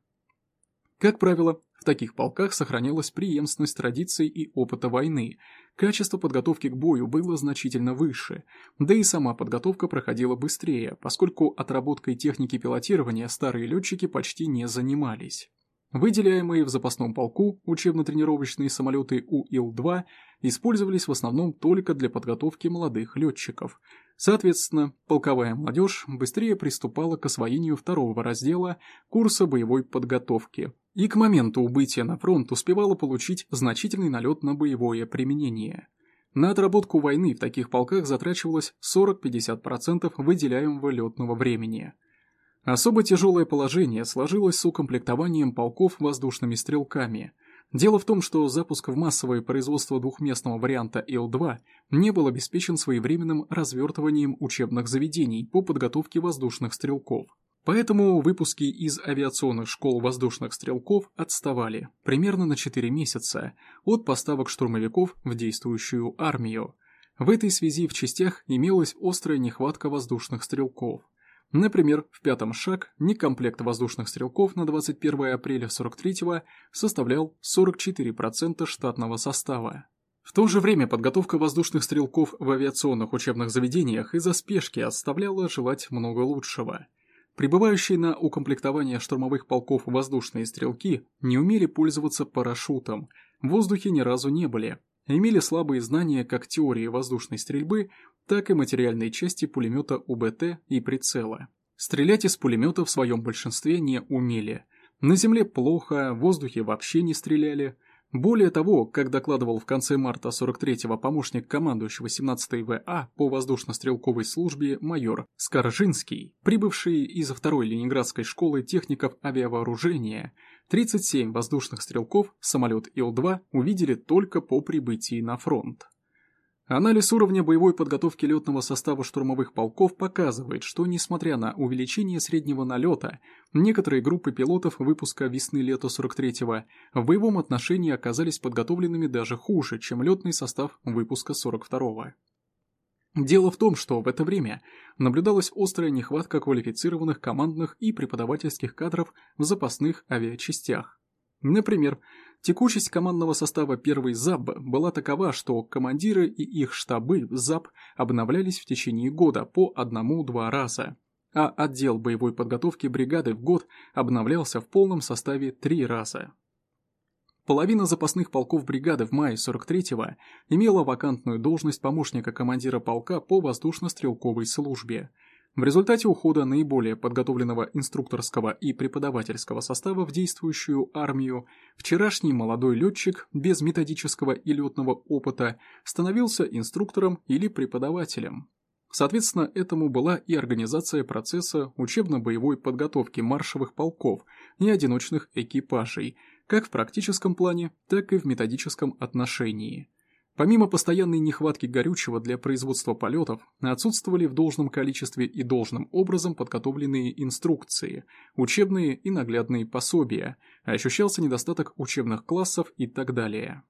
Как правило, в таких полках сохранялась преемственность традиций и опыта войны, качество подготовки к бою было значительно выше, да и сама подготовка проходила быстрее, поскольку отработкой техники пилотирования старые летчики почти не занимались. Выделяемые в запасном полку учебно-тренировочные самолеты У-Ил-2 использовались в основном только для подготовки молодых летчиков. Соответственно, полковая молодежь быстрее приступала к освоению второго раздела курса боевой подготовки и к моменту убытия на фронт успевала получить значительный налет на боевое применение. На отработку войны в таких полках затрачивалось 40-50% выделяемого летного времени – Особо тяжелое положение сложилось с укомплектованием полков воздушными стрелками. Дело в том, что запуск в массовое производство двухместного варианта Ил-2 не был обеспечен своевременным развертыванием учебных заведений по подготовке воздушных стрелков. Поэтому выпуски из авиационных школ воздушных стрелков отставали примерно на 4 месяца от поставок штурмовиков в действующую армию. В этой связи в частях имелась острая нехватка воздушных стрелков. Например, в пятом шаг некомплект воздушных стрелков на 21 апреля 43-го составлял 44% штатного состава. В то же время подготовка воздушных стрелков в авиационных учебных заведениях из-за спешки оставляла желать много лучшего. Прибывающие на укомплектование штурмовых полков воздушные стрелки не умели пользоваться парашютом, в воздухе ни разу не были, имели слабые знания как теории воздушной стрельбы, так и материальной части пулемета УБТ и прицела. Стрелять из пулемета в своем большинстве не умели. На земле плохо, в воздухе вообще не стреляли. Более того, как докладывал в конце марта 43-го помощник командующего 17-й ВА по воздушно-стрелковой службе майор Скоржинский, прибывший из второй Ленинградской школы техников авиавооружения, 37 воздушных стрелков самолет Ил-2 увидели только по прибытии на фронт. Анализ уровня боевой подготовки летного состава штурмовых полков показывает, что несмотря на увеличение среднего налета, некоторые группы пилотов выпуска весны-лета 43-го в боевом отношении оказались подготовленными даже хуже, чем летный состав выпуска 42-го. Дело в том, что в это время наблюдалась острая нехватка квалифицированных командных и преподавательских кадров в запасных авиачастях. Например, Текучесть командного состава первой ЗАБ была такова, что командиры и их штабы ЗАБ обновлялись в течение года по одному-два раза, а отдел боевой подготовки бригады в год обновлялся в полном составе три раза. Половина запасных полков бригады в мае 43-го имела вакантную должность помощника командира полка по воздушно-стрелковой службе – в результате ухода наиболее подготовленного инструкторского и преподавательского состава в действующую армию, вчерашний молодой летчик без методического и летного опыта становился инструктором или преподавателем. Соответственно, этому была и организация процесса учебно-боевой подготовки маршевых полков и одиночных экипажей, как в практическом плане, так и в методическом отношении – Помимо постоянной нехватки горючего для производства полетов, отсутствовали в должном количестве и должным образом подготовленные инструкции, учебные и наглядные пособия, ощущался недостаток учебных классов и так далее.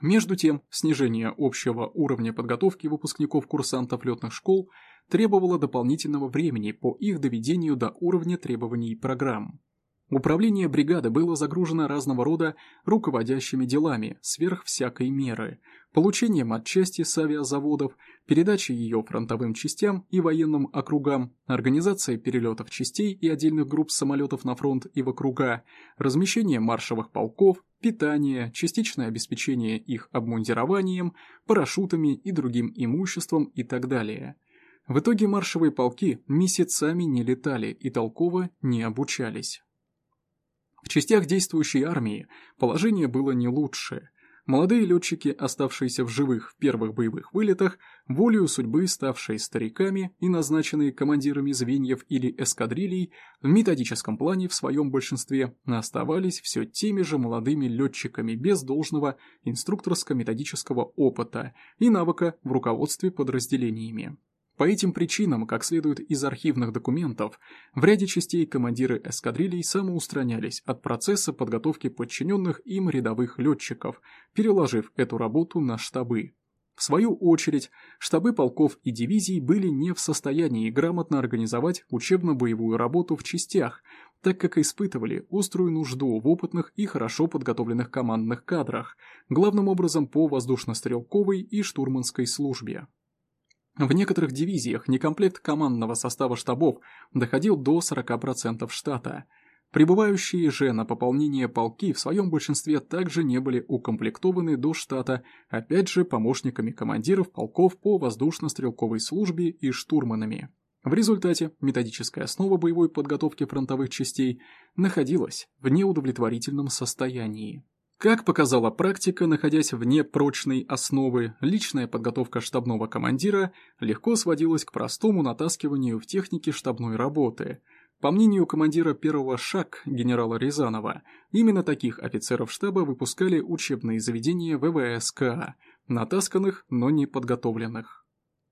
Между тем, снижение общего уровня подготовки выпускников-курсантов летных школ требовало дополнительного времени по их доведению до уровня требований программ. Управление бригады было загружено разного рода руководящими делами сверх всякой меры, получением отчасти с авиазаводов, передачей ее фронтовым частям и военным округам, организацией перелетов частей и отдельных групп самолетов на фронт и в округа, размещение маршевых полков, питание, частичное обеспечение их обмундированием, парашютами и другим имуществом и так далее. В итоге маршевые полки месяцами не летали и толково не обучались. В частях действующей армии положение было не лучшее. Молодые летчики, оставшиеся в живых в первых боевых вылетах, волею судьбы ставшие стариками и назначенные командирами звеньев или эскадрилей, в методическом плане в своем большинстве оставались все теми же молодыми летчиками без должного инструкторско-методического опыта и навыка в руководстве подразделениями. По этим причинам, как следует из архивных документов, в ряде частей командиры эскадрилей самоустранялись от процесса подготовки подчиненных им рядовых летчиков, переложив эту работу на штабы. В свою очередь, штабы полков и дивизий были не в состоянии грамотно организовать учебно-боевую работу в частях, так как испытывали острую нужду в опытных и хорошо подготовленных командных кадрах, главным образом по воздушно-стрелковой и штурманской службе. В некоторых дивизиях некомплект командного состава штабов доходил до 40% штата. Прибывающие же на пополнение полки в своем большинстве также не были укомплектованы до штата, опять же помощниками командиров полков по воздушно-стрелковой службе и штурманами. В результате методическая основа боевой подготовки фронтовых частей находилась в неудовлетворительном состоянии. Как показала практика, находясь вне прочной основы, личная подготовка штабного командира легко сводилась к простому натаскиванию в технике штабной работы. По мнению командира первого ШАК генерала Рязанова, именно таких офицеров штаба выпускали учебные заведения ВВСК, натасканных, но не подготовленных.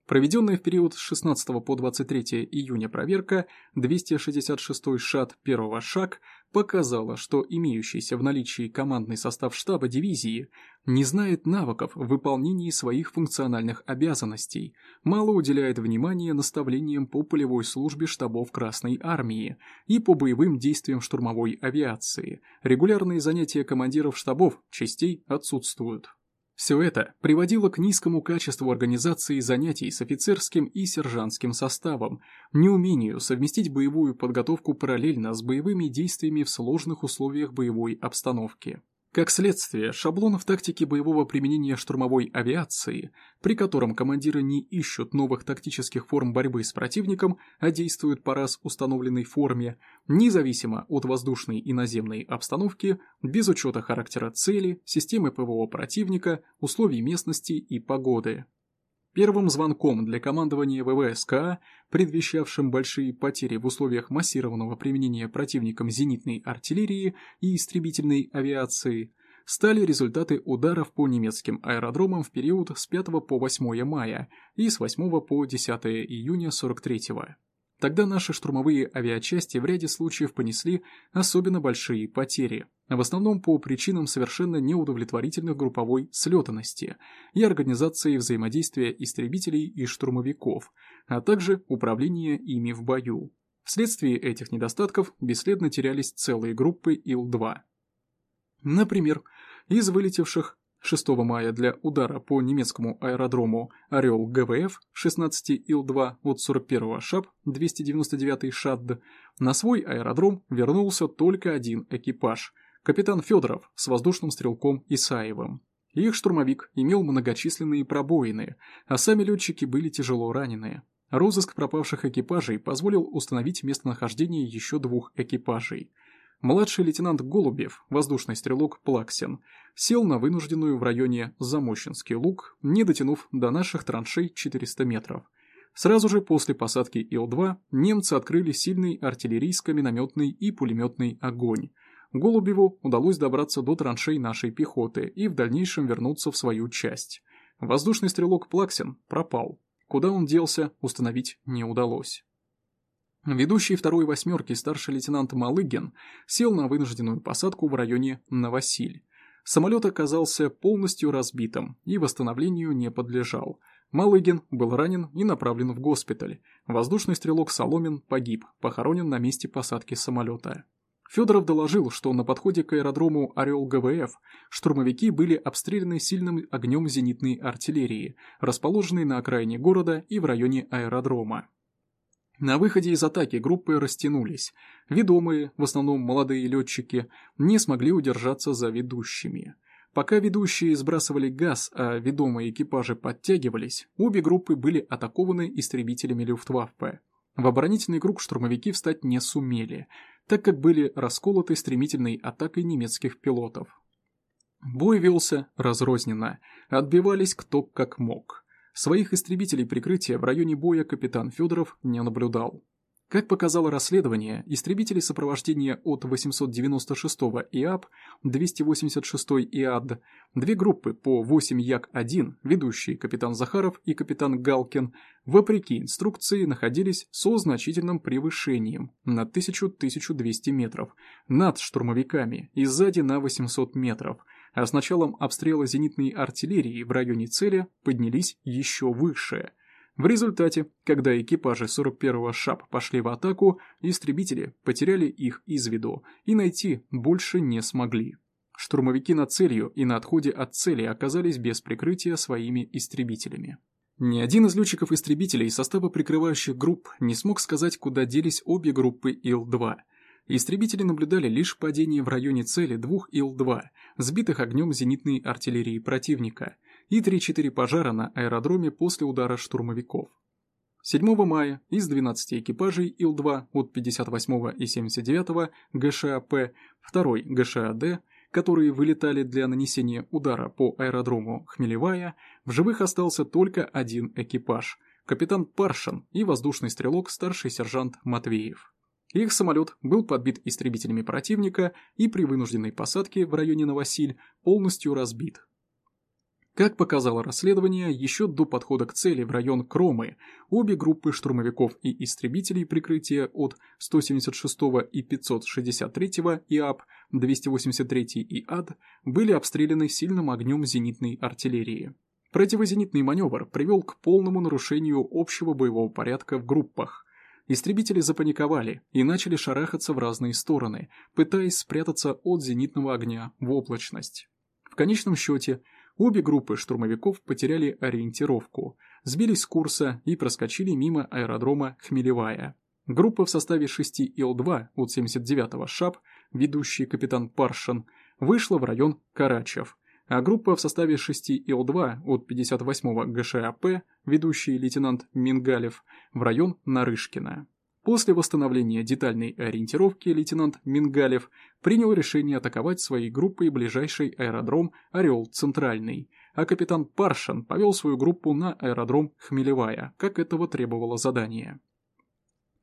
Проведенная в период с 16 по 23 июня проверка 266 ШАТ первого ШАК показала, что имеющийся в наличии командный состав штаба дивизии не знает навыков в выполнении своих функциональных обязанностей, мало уделяет внимания наставлениям по полевой службе штабов Красной Армии и по боевым действиям штурмовой авиации, регулярные занятия командиров штабов частей отсутствуют. Все это приводило к низкому качеству организации занятий с офицерским и сержантским составом, неумению совместить боевую подготовку параллельно с боевыми действиями в сложных условиях боевой обстановки. Как следствие, шаблонов тактики боевого применения штурмовой авиации, при котором командиры не ищут новых тактических форм борьбы с противником, а действуют по раз установленной форме, независимо от воздушной и наземной обстановки, без учета характера цели, системы ПВО противника, условий местности и погоды. Первым звонком для командования ВВСК, предвещавшим большие потери в условиях массированного применения противником зенитной артиллерии и истребительной авиации, стали результаты ударов по немецким аэродромам в период с 5 по 8 мая и с 8 по 10 июня 43 -го. Тогда наши штурмовые авиачасти в ряде случаев понесли особенно большие потери, в основном по причинам совершенно неудовлетворительных групповой слетанности и организации взаимодействия истребителей и штурмовиков, а также управления ими в бою. Вследствие этих недостатков бесследно терялись целые группы Ил-2. Например, из вылетевших 6 мая для удара по немецкому аэродрому «Орел ГВФ» 16 Ил-2 от 41-го ШАП 299 ШАДД на свой аэродром вернулся только один экипаж – капитан Федоров с воздушным стрелком Исаевым. Их штурмовик имел многочисленные пробоины, а сами летчики были тяжело ранены. Розыск пропавших экипажей позволил установить местонахождение еще двух экипажей – Младший лейтенант Голубев, воздушный стрелок Плаксин, сел на вынужденную в районе Замощенский луг, не дотянув до наших траншей 400 метров. Сразу же после посадки Ил-2 немцы открыли сильный артиллерийско-минометный и пулеметный огонь. Голубеву удалось добраться до траншей нашей пехоты и в дальнейшем вернуться в свою часть. Воздушный стрелок Плаксин пропал. Куда он делся, установить не удалось. Ведущий второй восьмерки старший лейтенант Малыгин сел на вынужденную посадку в районе Новосиль. Самолет оказался полностью разбитым и восстановлению не подлежал. Малыгин был ранен и направлен в госпиталь. Воздушный стрелок Соломин погиб, похоронен на месте посадки самолета. Федоров доложил, что на подходе к аэродрому «Орел ГВФ» штурмовики были обстреляны сильным огнем зенитной артиллерии, расположенной на окраине города и в районе аэродрома. На выходе из атаки группы растянулись. Ведомые, в основном молодые летчики, не смогли удержаться за ведущими. Пока ведущие сбрасывали газ, а ведомые экипажи подтягивались, обе группы были атакованы истребителями Люфтваффе. В оборонительный круг штурмовики встать не сумели, так как были расколоты стремительной атакой немецких пилотов. Бой велся разрозненно, отбивались кто как мог. Своих истребителей прикрытия в районе боя капитан Федоров не наблюдал. Как показало расследование, истребители сопровождения от 896-го ИАП, 286-й ИАД, две группы по 8 Як-1, ведущие капитан Захаров и капитан Галкин, вопреки инструкции находились со значительным превышением на 1000-1200 метров над штурмовиками и сзади на 800 метров – а с началом обстрела зенитной артиллерии в районе цели поднялись еще выше. В результате, когда экипажи 41-го ШАП пошли в атаку, истребители потеряли их из виду и найти больше не смогли. Штурмовики над целью и на отходе от цели оказались без прикрытия своими истребителями. Ни один из летчиков-истребителей состава прикрывающих групп не смог сказать, куда делись обе группы Ил-2 – Истребители наблюдали лишь падение в районе цели двух Ил-2, сбитых огнем зенитной артиллерии противника, и 3-4 пожара на аэродроме после удара штурмовиков. 7 мая из 12 экипажей Ил-2 от 58 и 79 ГШАП, 2 ГШАД, которые вылетали для нанесения удара по аэродрому Хмелевая, в живых остался только один экипаж – капитан Паршин и воздушный стрелок старший сержант Матвеев. Их самолет был подбит истребителями противника и при вынужденной посадке в районе Новосиль полностью разбит. Как показало расследование, еще до подхода к цели в район Кромы обе группы штурмовиков и истребителей прикрытия от 176 и 563 ИАП, 283 ИАД были обстреляны сильным огнем зенитной артиллерии. Противозенитный маневр привел к полному нарушению общего боевого порядка в группах. Истребители запаниковали и начали шарахаться в разные стороны, пытаясь спрятаться от зенитного огня в облачность. В конечном счете, обе группы штурмовиков потеряли ориентировку, сбились с курса и проскочили мимо аэродрома Хмелевая. Группа в составе 6 Ил-2 от 79-го ШАП, ведущий капитан Паршин, вышла в район Карачев – а группа в составе 6 Ил-2 от 58-го ГШАП, ведущий лейтенант Мингалев, в район Нарышкина. После восстановления детальной ориентировки лейтенант Мингалев принял решение атаковать своей группой ближайший аэродром «Орел-Центральный», а капитан Паршин повел свою группу на аэродром Хмелевая, как этого требовало задание.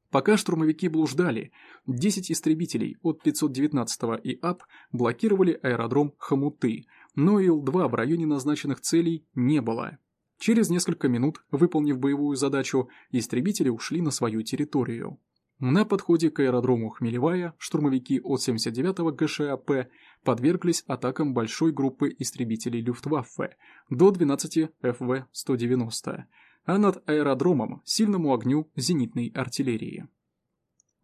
Пока штурмовики блуждали, 10 истребителей от 519-го ИАП блокировали аэродром Хомуты – но Ил-2 в районе назначенных целей не было. Через несколько минут, выполнив боевую задачу, истребители ушли на свою территорию. На подходе к аэродрому Хмелевая штурмовики от 79-го ГШАП подверглись атакам большой группы истребителей Люфтваффе до 12 ФВ-190, а над аэродромом – сильному огню зенитной артиллерии.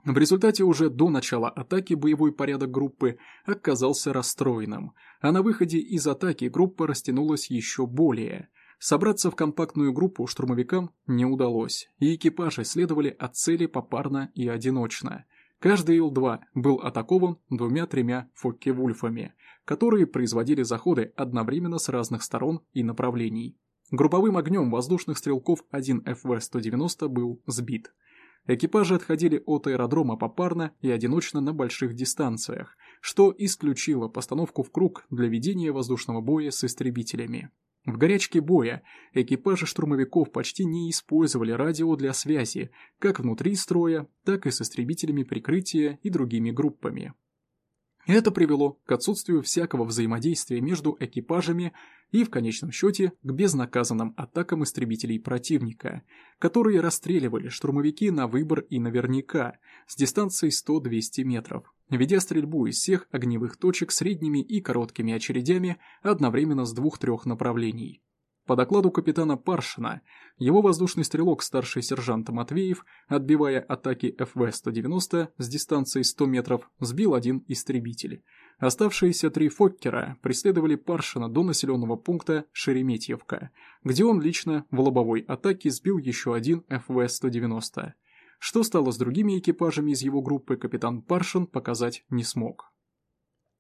В результате уже до начала атаки боевой порядок группы оказался расстроенным, а на выходе из атаки группа растянулась еще более. Собраться в компактную группу штурмовикам не удалось, и экипажи следовали от цели попарно и одиночно. Каждый Ил-2 был атакован двумя-тремя Фокке-Вульфами, которые производили заходы одновременно с разных сторон и направлений. Групповым огнем воздушных стрелков 1 ФВ-190 был сбит – Экипажи отходили от аэродрома попарно и одиночно на больших дистанциях, что исключило постановку в круг для ведения воздушного боя с истребителями. В горячке боя экипажи штурмовиков почти не использовали радио для связи, как внутри строя, так и с истребителями прикрытия и другими группами. Это привело к отсутствию всякого взаимодействия между экипажами и, в конечном счете, к безнаказанным атакам истребителей противника, которые расстреливали штурмовики на выбор и наверняка с дистанции 100-200 метров, ведя стрельбу из всех огневых точек средними и короткими очередями одновременно с двух-трех направлений. По докладу капитана Паршина, его воздушный стрелок старший сержант Матвеев, отбивая атаки ФВ-190 с дистанции 100 метров, сбил один истребитель. Оставшиеся три Фоккера преследовали Паршина до населенного пункта Шереметьевка, где он лично в лобовой атаке сбил еще один ФВ-190. Что стало с другими экипажами из его группы, капитан Паршин показать не смог.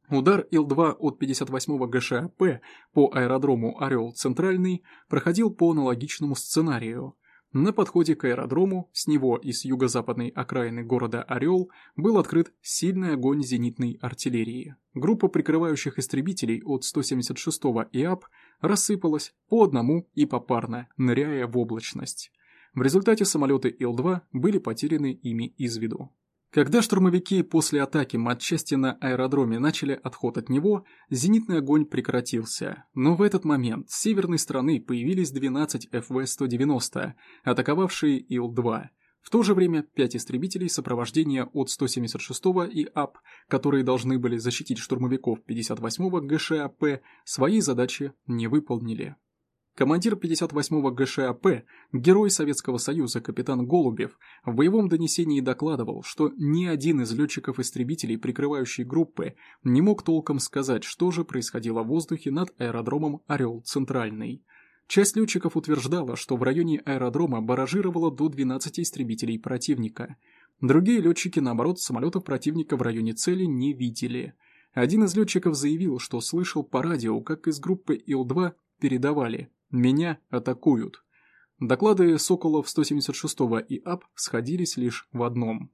Удар Ил-2 от 58-го ГШАП по аэродрому «Орел-Центральный» проходил по аналогичному сценарию. На подходе к аэродрому с него и с юго-западной окраины города Орел был открыт сильный огонь зенитной артиллерии. Группа прикрывающих истребителей от 176-го ИАП рассыпалась по одному и попарно, ныряя в облачность. В результате самолеты Ил-2 были потеряны ими из виду. Когда штурмовики после атаки матчасти на аэродроме начали отход от него, зенитный огонь прекратился. Но в этот момент с северной стороны появились 12 ФВ-190, атаковавшие Ил-2. В то же время пять истребителей сопровождения от 176-го и АП, которые должны были защитить штурмовиков 58-го ГШАП, свои задачи не выполнили. Командир 58-го ГШАП, герой Советского Союза капитан Голубев, в боевом донесении докладывал, что ни один из летчиков-истребителей прикрывающей группы не мог толком сказать, что же происходило в воздухе над аэродромом «Орел-Центральный». Часть летчиков утверждала, что в районе аэродрома баражировало до 12 истребителей противника. Другие летчики, наоборот, самолетов противника в районе цели не видели. Один из летчиков заявил, что слышал по радио, как из группы Ил-2 передавали меня атакуют. Доклады Соколов 176-го и АП сходились лишь в одном.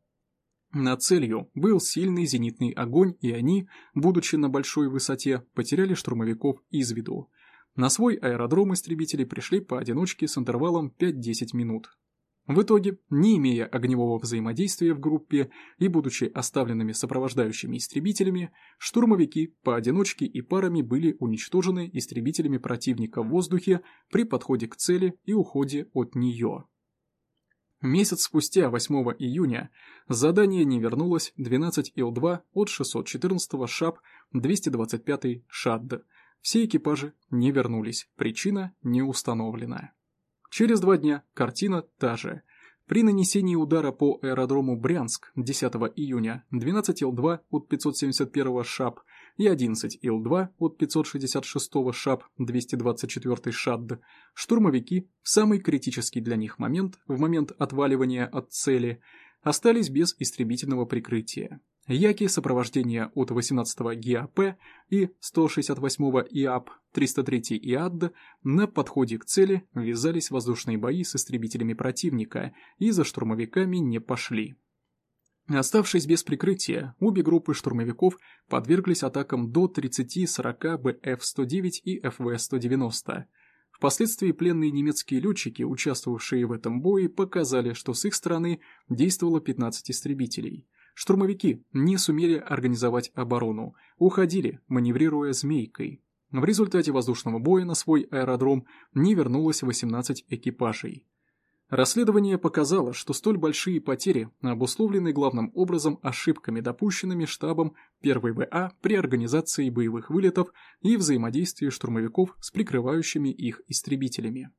Над целью был сильный зенитный огонь, и они, будучи на большой высоте, потеряли штурмовиков из виду. На свой аэродром истребители пришли поодиночке с интервалом 5-10 минут. В итоге, не имея огневого взаимодействия в группе и будучи оставленными сопровождающими истребителями, штурмовики поодиночке и парами были уничтожены истребителями противника в воздухе при подходе к цели и уходе от нее. Месяц спустя, 8 июня, задание не вернулось 12 Ил-2 от 614 ШАП 225 ШАДД. Все экипажи не вернулись, причина не установлена. Через два дня картина та же. При нанесении удара по аэродрому Брянск 10 июня 12 Ил-2 от 571 ШАП и 11 Ил-2 от 566 ШАП 224 ШАДД штурмовики в самый критический для них момент, в момент отваливания от цели, остались без истребительного прикрытия. Яки сопровождения от 18-го ГИАП и 168-го ИАП 303 ИАД на подходе к цели ввязались воздушные бои с истребителями противника и за штурмовиками не пошли. Оставшись без прикрытия, обе группы штурмовиков подверглись атакам до 30-40 БФ-109 и ФВ-190. Впоследствии пленные немецкие летчики, участвовавшие в этом бое, показали, что с их стороны действовало 15 истребителей. Штурмовики не сумели организовать оборону, уходили, маневрируя змейкой. В результате воздушного боя на свой аэродром не вернулось 18 экипажей. Расследование показало, что столь большие потери обусловлены главным образом ошибками, допущенными штабом 1 ВА при организации боевых вылетов и взаимодействии штурмовиков с прикрывающими их истребителями.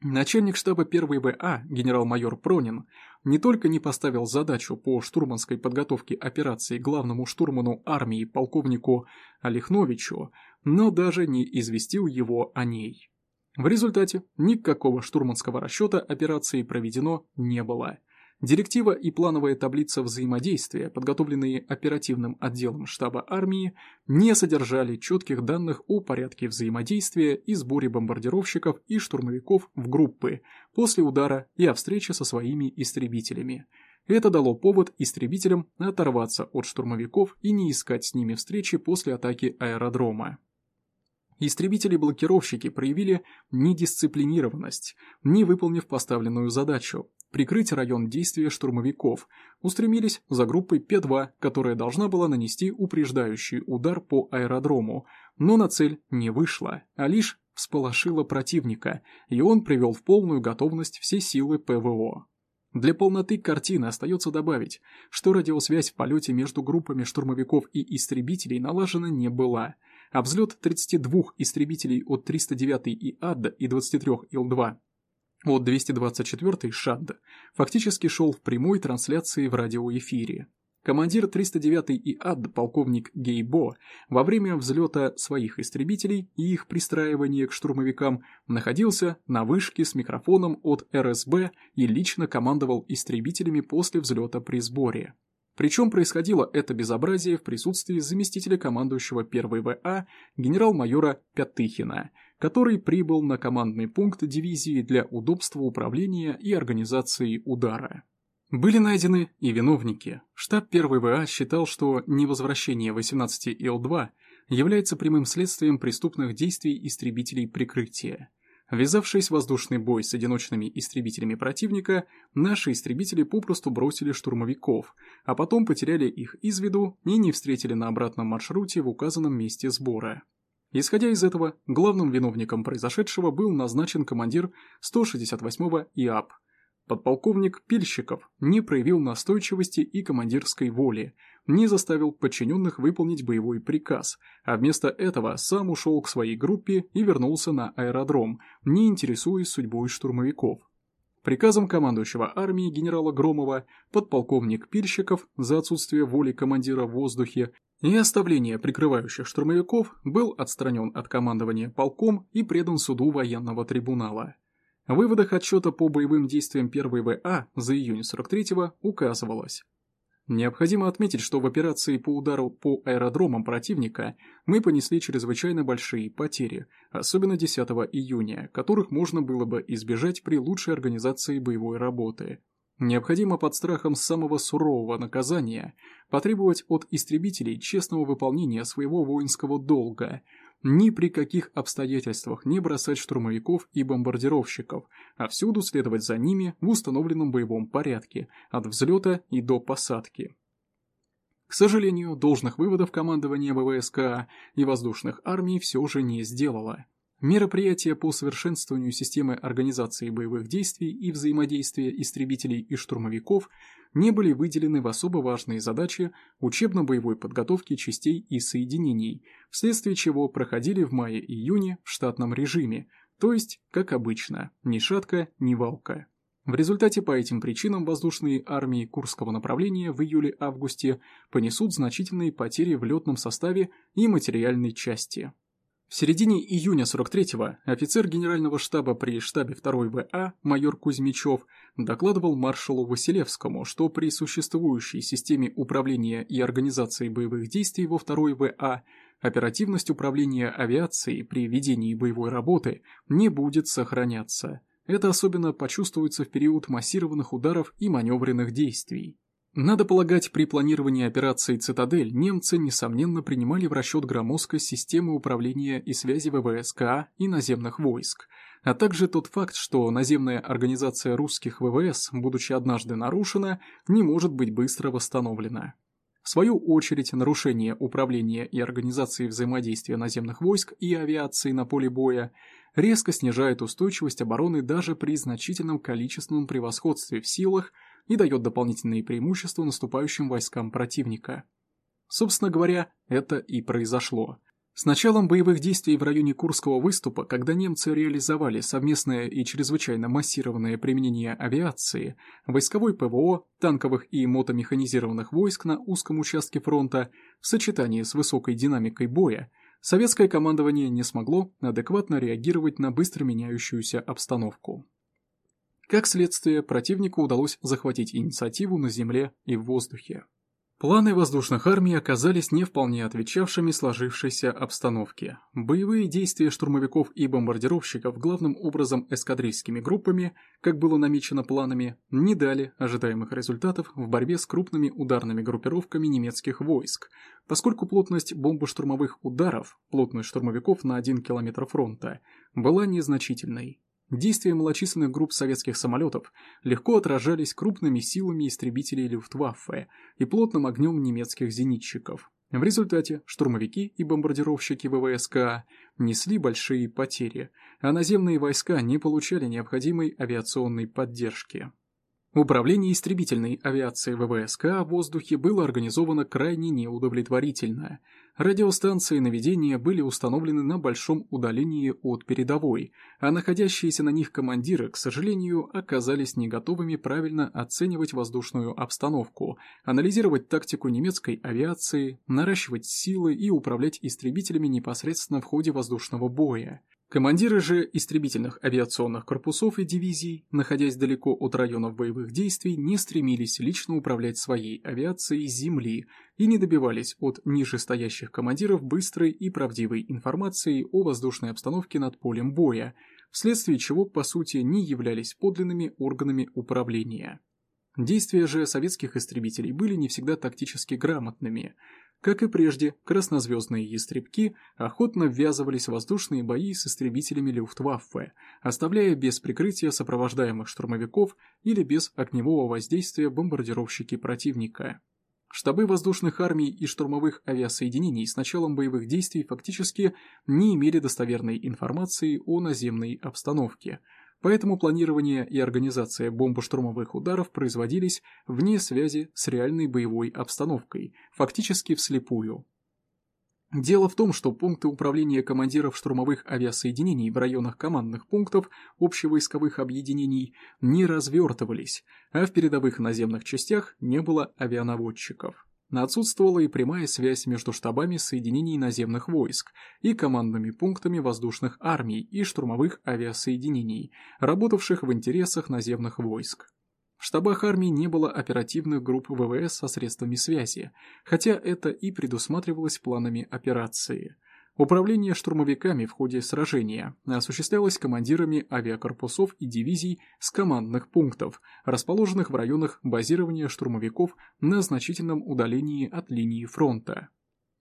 Начальник штаба 1 ВА, генерал-майор Пронин, не только не поставил задачу по штурманской подготовке операции главному штурману армии полковнику Олехновичу, но даже не известил его о ней. В результате никакого штурманского расчета операции проведено не было. Директива и плановая таблица взаимодействия, подготовленные оперативным отделом штаба армии, не содержали четких данных о порядке взаимодействия и сборе бомбардировщиков и штурмовиков в группы после удара и о встрече со своими истребителями. Это дало повод истребителям оторваться от штурмовиков и не искать с ними встречи после атаки аэродрома. Истребители-блокировщики проявили недисциплинированность, не выполнив поставленную задачу, прикрыть район действия штурмовиков, устремились за группой П-2, которая должна была нанести упреждающий удар по аэродрому, но на цель не вышла, а лишь всполошила противника, и он привел в полную готовность все силы ПВО. Для полноты картины остается добавить, что радиосвязь в полете между группами штурмовиков и истребителей налажена не была, а взлет 32 истребителей от 309 и АДДа и 23 Ил-2 от 224 ШАДДа фактически шел в прямой трансляции в радиоэфире. Командир 309-й ИАД полковник Гейбо во время взлета своих истребителей и их пристраивания к штурмовикам находился на вышке с микрофоном от РСБ и лично командовал истребителями после взлета при сборе. Причем происходило это безобразие в присутствии заместителя командующего 1 ВА генерал-майора Пятыхина, который прибыл на командный пункт дивизии для удобства управления и организации удара. Были найдены и виновники. Штаб 1 ВА считал, что невозвращение 18 Ил-2 является прямым следствием преступных действий истребителей прикрытия. Ввязавшись в воздушный бой с одиночными истребителями противника, наши истребители попросту бросили штурмовиков, а потом потеряли их из виду и не встретили на обратном маршруте в указанном месте сбора. Исходя из этого, главным виновником произошедшего был назначен командир 168-го ИАП – Подполковник Пильщиков не проявил настойчивости и командирской воли, не заставил подчиненных выполнить боевой приказ, а вместо этого сам ушел к своей группе и вернулся на аэродром, не интересуясь судьбой штурмовиков. Приказом командующего армии генерала Громова подполковник Пильщиков за отсутствие воли командира в воздухе и оставление прикрывающих штурмовиков был отстранен от командования полком и предан суду военного трибунала. В выводах отчета по боевым действиям 1 ВА за июнь 43-го указывалось. Необходимо отметить, что в операции по удару по аэродромам противника мы понесли чрезвычайно большие потери, особенно 10 июня, которых можно было бы избежать при лучшей организации боевой работы. Необходимо под страхом самого сурового наказания потребовать от истребителей честного выполнения своего воинского долга – ни при каких обстоятельствах не бросать штурмовиков и бомбардировщиков, а всюду следовать за ними в установленном боевом порядке, от взлета и до посадки. К сожалению, должных выводов командования ВВСКА и воздушных армий все же не сделало. Мероприятия по совершенствованию системы организации боевых действий и взаимодействия истребителей и штурмовиков не были выделены в особо важные задачи учебно-боевой подготовки частей и соединений, вследствие чего проходили в мае-июне в штатном режиме, то есть, как обычно, ни шатка, ни валка. В результате по этим причинам воздушные армии Курского направления в июле-августе понесут значительные потери в летном составе и материальной части. В середине июня 43-го офицер генерального штаба при штабе 2 ВА майор Кузьмичев докладывал маршалу Василевскому, что при существующей системе управления и организации боевых действий во 2 ВА оперативность управления авиацией при ведении боевой работы не будет сохраняться. Это особенно почувствуется в период массированных ударов и маневренных действий. Надо полагать, при планировании операции «Цитадель» немцы, несомненно, принимали в расчет громоздкость системы управления и связи ВВСКА и наземных войск, а также тот факт, что наземная организация русских ВВС, будучи однажды нарушена, не может быть быстро восстановлена. В свою очередь, нарушение управления и организации взаимодействия наземных войск и авиации на поле боя резко снижает устойчивость обороны даже при значительном количественном превосходстве в силах и дает дополнительные преимущества наступающим войскам противника. Собственно говоря, это и произошло. С началом боевых действий в районе Курского выступа, когда немцы реализовали совместное и чрезвычайно массированное применение авиации, войсковой ПВО, танковых и мотомеханизированных войск на узком участке фронта, в сочетании с высокой динамикой боя, советское командование не смогло адекватно реагировать на быстро меняющуюся обстановку. Как следствие, противнику удалось захватить инициативу на земле и в воздухе. Планы воздушных армий оказались не вполне отвечавшими сложившейся обстановке. Боевые действия штурмовиков и бомбардировщиков главным образом эскадрильскими группами, как было намечено планами, не дали ожидаемых результатов в борьбе с крупными ударными группировками немецких войск, поскольку плотность бомбоштурмовых ударов, плотность штурмовиков на 1 километр фронта, была незначительной. Действия малочисленных групп советских самолетов легко отражались крупными силами истребителей Люфтваффе и плотным огнем немецких зенитчиков. В результате штурмовики и бомбардировщики ВВСК несли большие потери, а наземные войска не получали необходимой авиационной поддержки. Управление истребительной авиацией ВВСК в воздухе было организовано крайне неудовлетворительно. Радиостанции наведения были установлены на большом удалении от передовой, а находящиеся на них командиры, к сожалению, оказались не готовыми правильно оценивать воздушную обстановку, анализировать тактику немецкой авиации, наращивать силы и управлять истребителями непосредственно в ходе воздушного боя. Командиры же истребительных авиационных корпусов и дивизий, находясь далеко от районов боевых действий, не стремились лично управлять своей авиацией земли и не добивались от нижестоящих командиров быстрой и правдивой информации о воздушной обстановке над полем боя, вследствие чего, по сути, не являлись подлинными органами управления. Действия же советских истребителей были не всегда тактически грамотными – как и прежде, краснозвездные ястребки охотно ввязывались в воздушные бои с истребителями Люфтваффе, оставляя без прикрытия сопровождаемых штурмовиков или без огневого воздействия бомбардировщики противника. Штабы воздушных армий и штурмовых авиасоединений с началом боевых действий фактически не имели достоверной информации о наземной обстановке – Поэтому планирование и организация бомбоштурмовых ударов производились вне связи с реальной боевой обстановкой, фактически вслепую. Дело в том, что пункты управления командиров штурмовых авиасоединений в районах командных пунктов общевойсковых объединений не развертывались, а в передовых наземных частях не было авианаводчиков. Отсутствовала и прямая связь между штабами соединений наземных войск и командными пунктами воздушных армий и штурмовых авиасоединений, работавших в интересах наземных войск. В штабах армий не было оперативных групп ВВС со средствами связи, хотя это и предусматривалось планами операции – Управление штурмовиками в ходе сражения осуществлялось командирами авиакорпусов и дивизий с командных пунктов, расположенных в районах базирования штурмовиков на значительном удалении от линии фронта.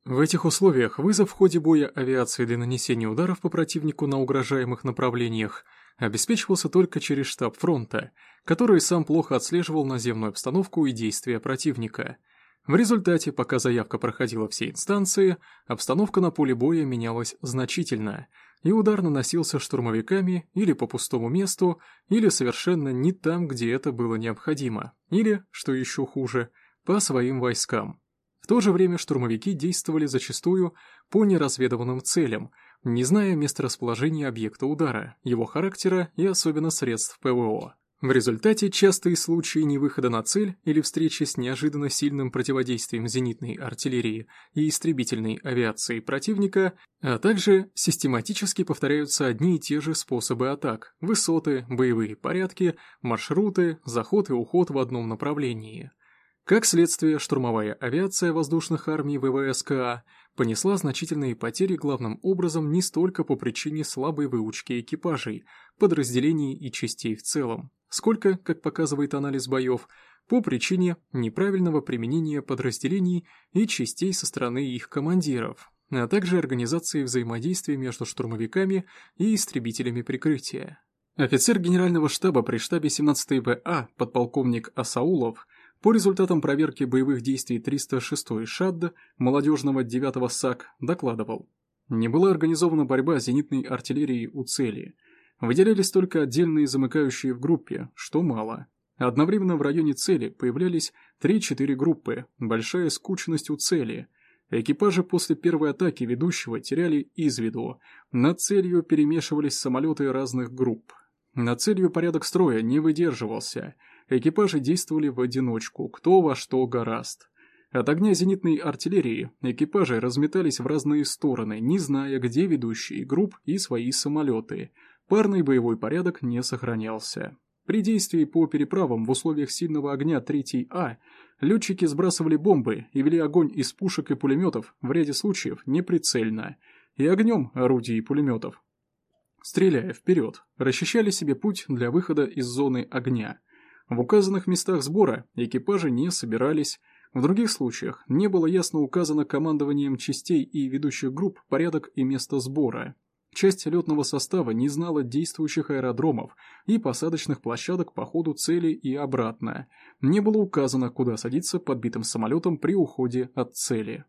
В этих условиях вызов в ходе боя авиации для нанесения ударов по противнику на угрожаемых направлениях обеспечивался только через штаб фронта, который сам плохо отслеживал наземную обстановку и действия противника – в результате, пока заявка проходила все инстанции, обстановка на поле боя менялась значительно, и удар наносился штурмовиками или по пустому месту, или совершенно не там, где это было необходимо, или, что еще хуже, по своим войскам. В то же время штурмовики действовали зачастую по неразведанным целям, не зная месторасположения объекта удара, его характера и особенно средств ПВО. В результате частые случаи невыхода на цель или встречи с неожиданно сильным противодействием зенитной артиллерии и истребительной авиации противника, а также систематически повторяются одни и те же способы атак – высоты, боевые порядки, маршруты, заход и уход в одном направлении. Как следствие, штурмовая авиация воздушных армий ВВСКА понесла значительные потери главным образом не столько по причине слабой выучки экипажей, подразделений и частей в целом, сколько, как показывает анализ боев, по причине неправильного применения подразделений и частей со стороны их командиров, а также организации взаимодействия между штурмовиками и истребителями прикрытия. Офицер генерального штаба при штабе 17-й ВА, подполковник Асаулов, по результатам проверки боевых действий 306-й ШАД молодежного 9-го САК докладывал. Не была организована борьба зенитной артиллерии у цели – Выделялись только отдельные замыкающие в группе, что мало. Одновременно в районе цели появлялись 3-4 группы, большая скучность у цели. Экипажи после первой атаки ведущего теряли из виду. Над целью перемешивались самолеты разных групп. Над целью порядок строя не выдерживался. Экипажи действовали в одиночку, кто во что гораст. От огня зенитной артиллерии экипажи разметались в разные стороны, не зная, где ведущие групп и свои самолеты – Парный боевой порядок не сохранялся. При действии по переправам в условиях сильного огня 3 А летчики сбрасывали бомбы и вели огонь из пушек и пулеметов, в ряде случаев неприцельно, и огнем орудий и пулеметов. Стреляя вперед, расчищали себе путь для выхода из зоны огня. В указанных местах сбора экипажи не собирались, в других случаях не было ясно указано командованием частей и ведущих групп порядок и место сбора. часть летного состава не знала действующих аэродромов и посадочных площадок по ходу цели и обратно. Не было указано, куда садиться подбитым самолетом при уходе от цели.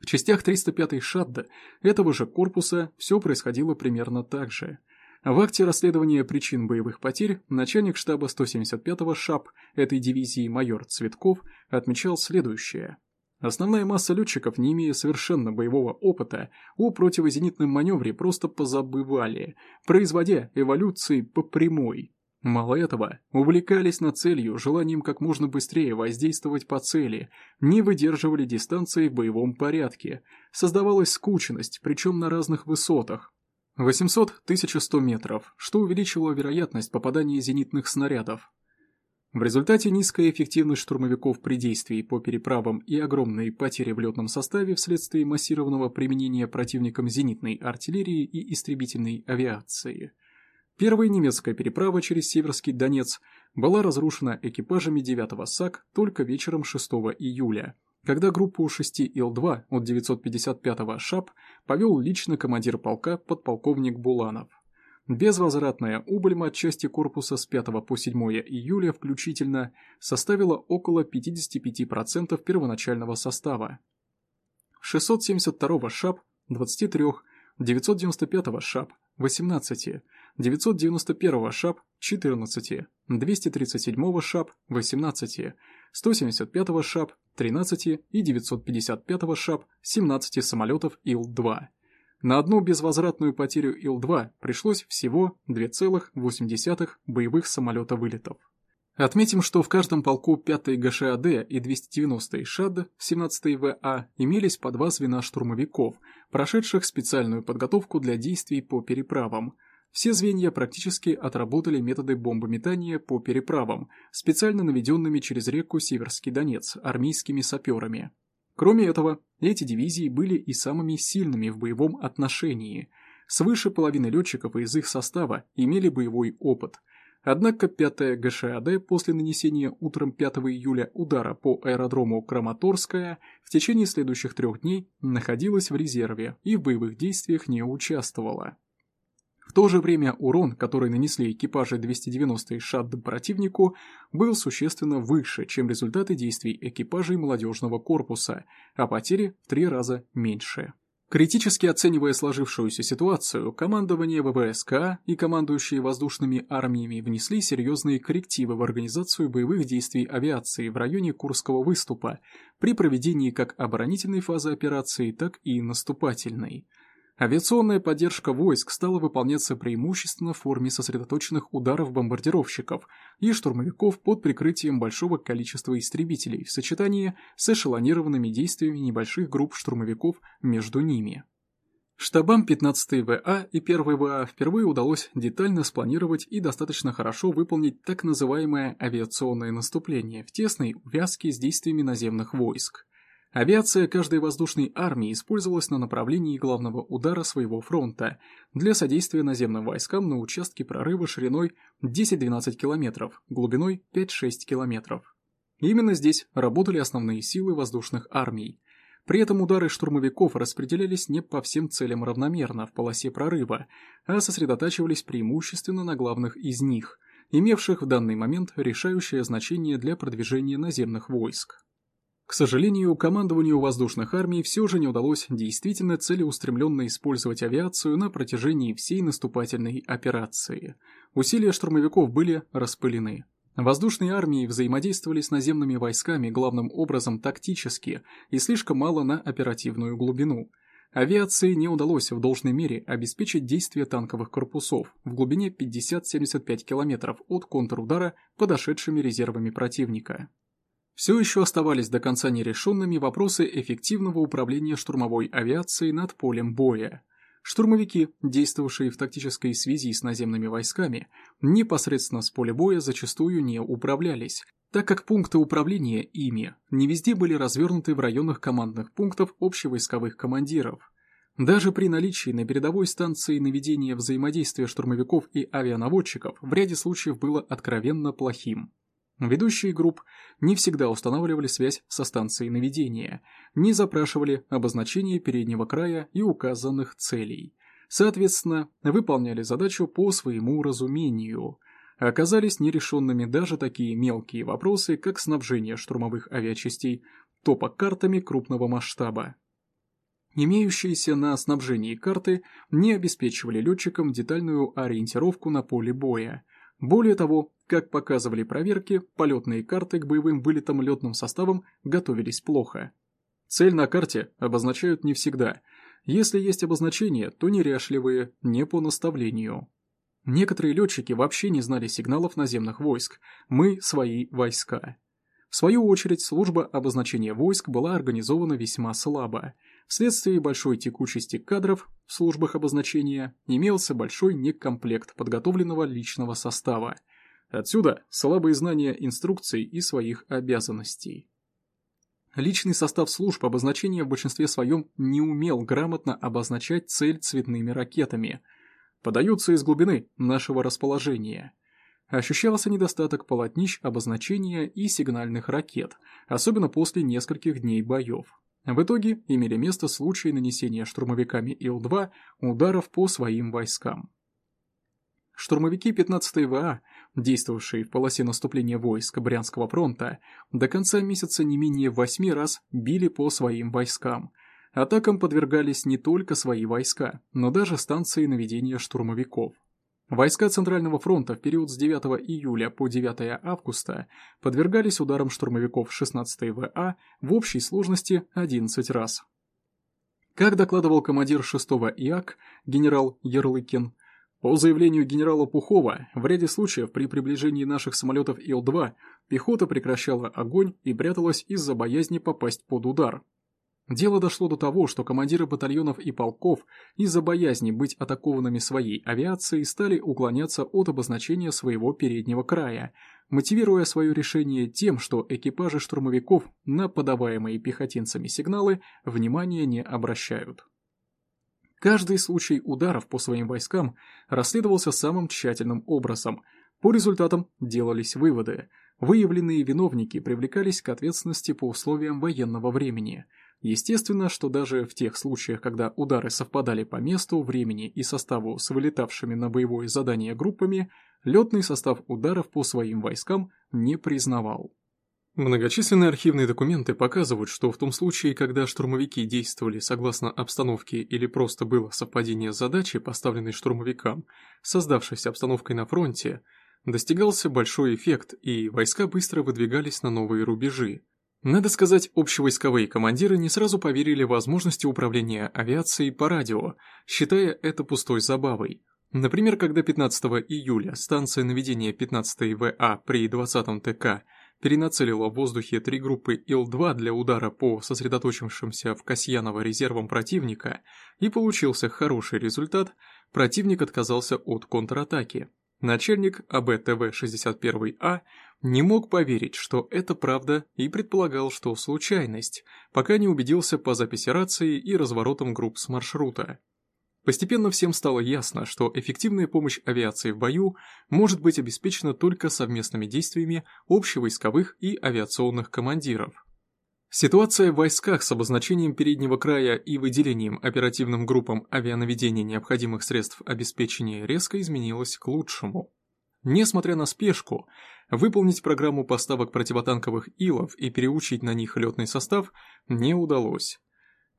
В частях 305-й Шадда этого же корпуса все происходило примерно так же. В акте расследования причин боевых потерь начальник штаба 175-го ШАП этой дивизии майор Цветков отмечал следующее. Основная масса летчиков, не имея совершенно боевого опыта, о противозенитном маневре просто позабывали, производя эволюции по прямой. Мало этого, увлекались на целью желанием как можно быстрее воздействовать по цели, не выдерживали дистанции в боевом порядке, создавалась скученность, причем на разных высотах. 800-1100 метров, что увеличивало вероятность попадания зенитных снарядов. В результате низкая эффективность штурмовиков при действии по переправам и огромные потери в летном составе вследствие массированного применения противником зенитной артиллерии и истребительной авиации – Первая немецкая переправа через Северский Донец была разрушена экипажами 9-го САК только вечером 6 июля, когда группу 6 Ил-2 от 955-го ШАП повел лично командир полка подполковник Буланов. Безвозвратная убыль матчасти корпуса с 5 по 7 июля включительно составила около 55% первоначального состава. 672-го ШАП – 23, 995-го ШАП – 18, 991 ШАП – 14, 237 ШАП – 18, 175 ШАП – 13 и 955 ШАП – 17 самолетов Ил-2. На одну безвозвратную потерю Ил-2 пришлось всего 2,8 боевых самолета вылетов. Отметим, что в каждом полку 5-й ГШАД и 290-й ШАД, 17-й ВА имелись по два звена штурмовиков, прошедших специальную подготовку для действий по переправам – все звенья практически отработали методы бомбометания по переправам, специально наведенными через реку Северский Донец армейскими саперами. Кроме этого, эти дивизии были и самыми сильными в боевом отношении. Свыше половины летчиков из их состава имели боевой опыт. Однако 5-я ГШАД после нанесения утром 5 июля удара по аэродрому Краматорская в течение следующих трех дней находилась в резерве и в боевых действиях не участвовала. В то же время урон, который нанесли экипажи 290-й ШАД противнику, был существенно выше, чем результаты действий экипажей молодежного корпуса, а потери в три раза меньше. Критически оценивая сложившуюся ситуацию, командование ВВСК и командующие воздушными армиями внесли серьезные коррективы в организацию боевых действий авиации в районе Курского выступа при проведении как оборонительной фазы операции, так и наступательной – Авиационная поддержка войск стала выполняться преимущественно в форме сосредоточенных ударов бомбардировщиков и штурмовиков под прикрытием большого количества истребителей в сочетании с эшелонированными действиями небольших групп штурмовиков между ними. Штабам 15-й ВА и 1-й ВА впервые удалось детально спланировать и достаточно хорошо выполнить так называемое авиационное наступление в тесной увязке с действиями наземных войск. Авиация каждой воздушной армии использовалась на направлении главного удара своего фронта для содействия наземным войскам на участке прорыва шириной 10-12 км, глубиной 5-6 км. Именно здесь работали основные силы воздушных армий. При этом удары штурмовиков распределялись не по всем целям равномерно в полосе прорыва, а сосредотачивались преимущественно на главных из них, имевших в данный момент решающее значение для продвижения наземных войск. К сожалению, командованию воздушных армий все же не удалось действительно целеустремленно использовать авиацию на протяжении всей наступательной операции. Усилия штурмовиков были распылены. Воздушные армии взаимодействовали с наземными войсками главным образом тактически и слишком мало на оперативную глубину. Авиации не удалось в должной мере обеспечить действие танковых корпусов в глубине 50-75 км от контрудара подошедшими резервами противника. Все еще оставались до конца нерешенными вопросы эффективного управления штурмовой авиацией над полем боя. Штурмовики, действовавшие в тактической связи с наземными войсками, непосредственно с поля боя зачастую не управлялись, так как пункты управления ими не везде были развернуты в районах командных пунктов общевойсковых командиров. Даже при наличии на передовой станции наведения взаимодействия штурмовиков и авианаводчиков в ряде случаев было откровенно плохим. Ведущие групп не всегда устанавливали связь со станцией наведения, не запрашивали обозначение переднего края и указанных целей. соответственно, выполняли задачу по своему разумению. Оказались нерешенными даже такие мелкие вопросы, как снабжение штурмовых авиачастей топокартами крупного масштаба. Имеющиеся на снабжении карты не обеспечивали летчикам детальную ориентировку на поле боя. Более того, как показывали проверки, полетные карты к боевым вылетам летным составом готовились плохо. Цель на карте обозначают не всегда. Если есть обозначения, то неряшливые, не по наставлению. Некоторые летчики вообще не знали сигналов наземных войск. Мы – свои войска. В свою очередь, служба обозначения войск была организована весьма слабо. Вследствие большой текучести кадров в службах обозначения имелся большой некомплект подготовленного личного состава. Отсюда слабые знания инструкций и своих обязанностей. Личный состав служб обозначения в большинстве своем не умел грамотно обозначать цель цветными ракетами. Подаются из глубины нашего расположения. Ощущался недостаток полотнищ обозначения и сигнальных ракет, особенно после нескольких дней боев. В итоге имели место случаи нанесения штурмовиками Ил-2 ударов по своим войскам. Штурмовики 15-й ВА, действовавшие в полосе наступления войск Брянского фронта, до конца месяца не менее восьми раз били по своим войскам. Атакам подвергались не только свои войска, но даже станции наведения штурмовиков. Войска Центрального фронта в период с 9 июля по 9 августа подвергались ударам штурмовиков 16-й ВА в общей сложности 11 раз. Как докладывал командир 6-го ИАК генерал Ярлыкин, по заявлению генерала Пухова, в ряде случаев при приближении наших самолетов Ил-2 пехота прекращала огонь и пряталась из-за боязни попасть под удар. Дело дошло до того, что командиры батальонов и полков из-за боязни быть атакованными своей авиацией стали уклоняться от обозначения своего переднего края, мотивируя свое решение тем, что экипажи штурмовиков на подаваемые пехотинцами сигналы внимания не обращают. Каждый случай ударов по своим войскам расследовался самым тщательным образом. По результатам делались выводы. Выявленные виновники привлекались к ответственности по условиям военного времени – Естественно, что даже в тех случаях, когда удары совпадали по месту, времени и составу с вылетавшими на боевое задание группами, летный состав ударов по своим войскам не признавал. Многочисленные архивные документы показывают, что в том случае, когда штурмовики действовали согласно обстановке или просто было совпадение задачи, поставленной штурмовикам, создавшейся обстановкой на фронте, достигался большой эффект, и войска быстро выдвигались на новые рубежи, надо сказать, общевойсковые командиры не сразу поверили в возможности управления авиацией по радио, считая это пустой забавой. Например, когда 15 июля станция наведения 15 ВА при 20 ТК перенацелила в воздухе три группы Ил-2 для удара по сосредоточившимся в Касьяново резервам противника и получился хороший результат, противник отказался от контратаки. Начальник АБТВ-61А не мог поверить, что это правда, и предполагал, что случайность, пока не убедился по записи рации и разворотам групп с маршрута. Постепенно всем стало ясно, что эффективная помощь авиации в бою может быть обеспечена только совместными действиями общевойсковых и авиационных командиров. Ситуация в войсках с обозначением переднего края и выделением оперативным группам авианаведения необходимых средств обеспечения резко изменилась к лучшему. Несмотря на спешку, выполнить программу поставок противотанковых илов и переучить на них летный состав не удалось.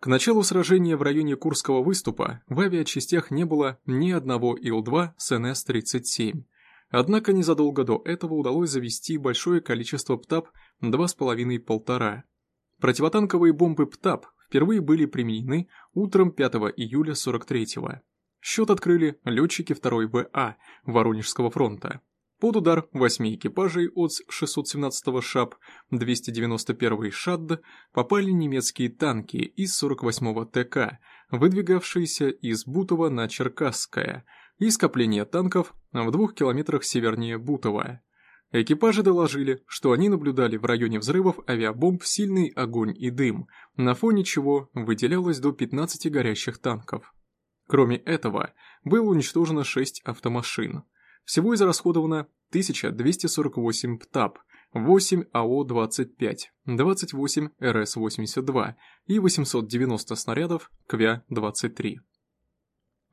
К началу сражения в районе Курского выступа в авиачастях не было ни одного Ил-2 с НС-37. Однако незадолго до этого удалось завести большое количество ПТАП 2,5-1,5. Противотанковые бомбы ПТАП впервые были применены утром 5 июля 43-го. Счет открыли летчики 2 ВА Воронежского фронта. Под удар 8 экипажей от 617-го ШАП, 291-й ШАДД попали немецкие танки из 48-го ТК, выдвигавшиеся из Бутова на Черкасское, и скопление танков в двух километрах севернее Бутова. Экипажи доложили, что они наблюдали в районе взрывов авиабомб сильный огонь и дым, на фоне чего выделялось до 15 горящих танков. Кроме этого, было уничтожено 6 автомашин. Всего израсходовано 1248 ПТАП, 8 АО-25, 28 РС-82 и 890 снарядов КВЯ-23.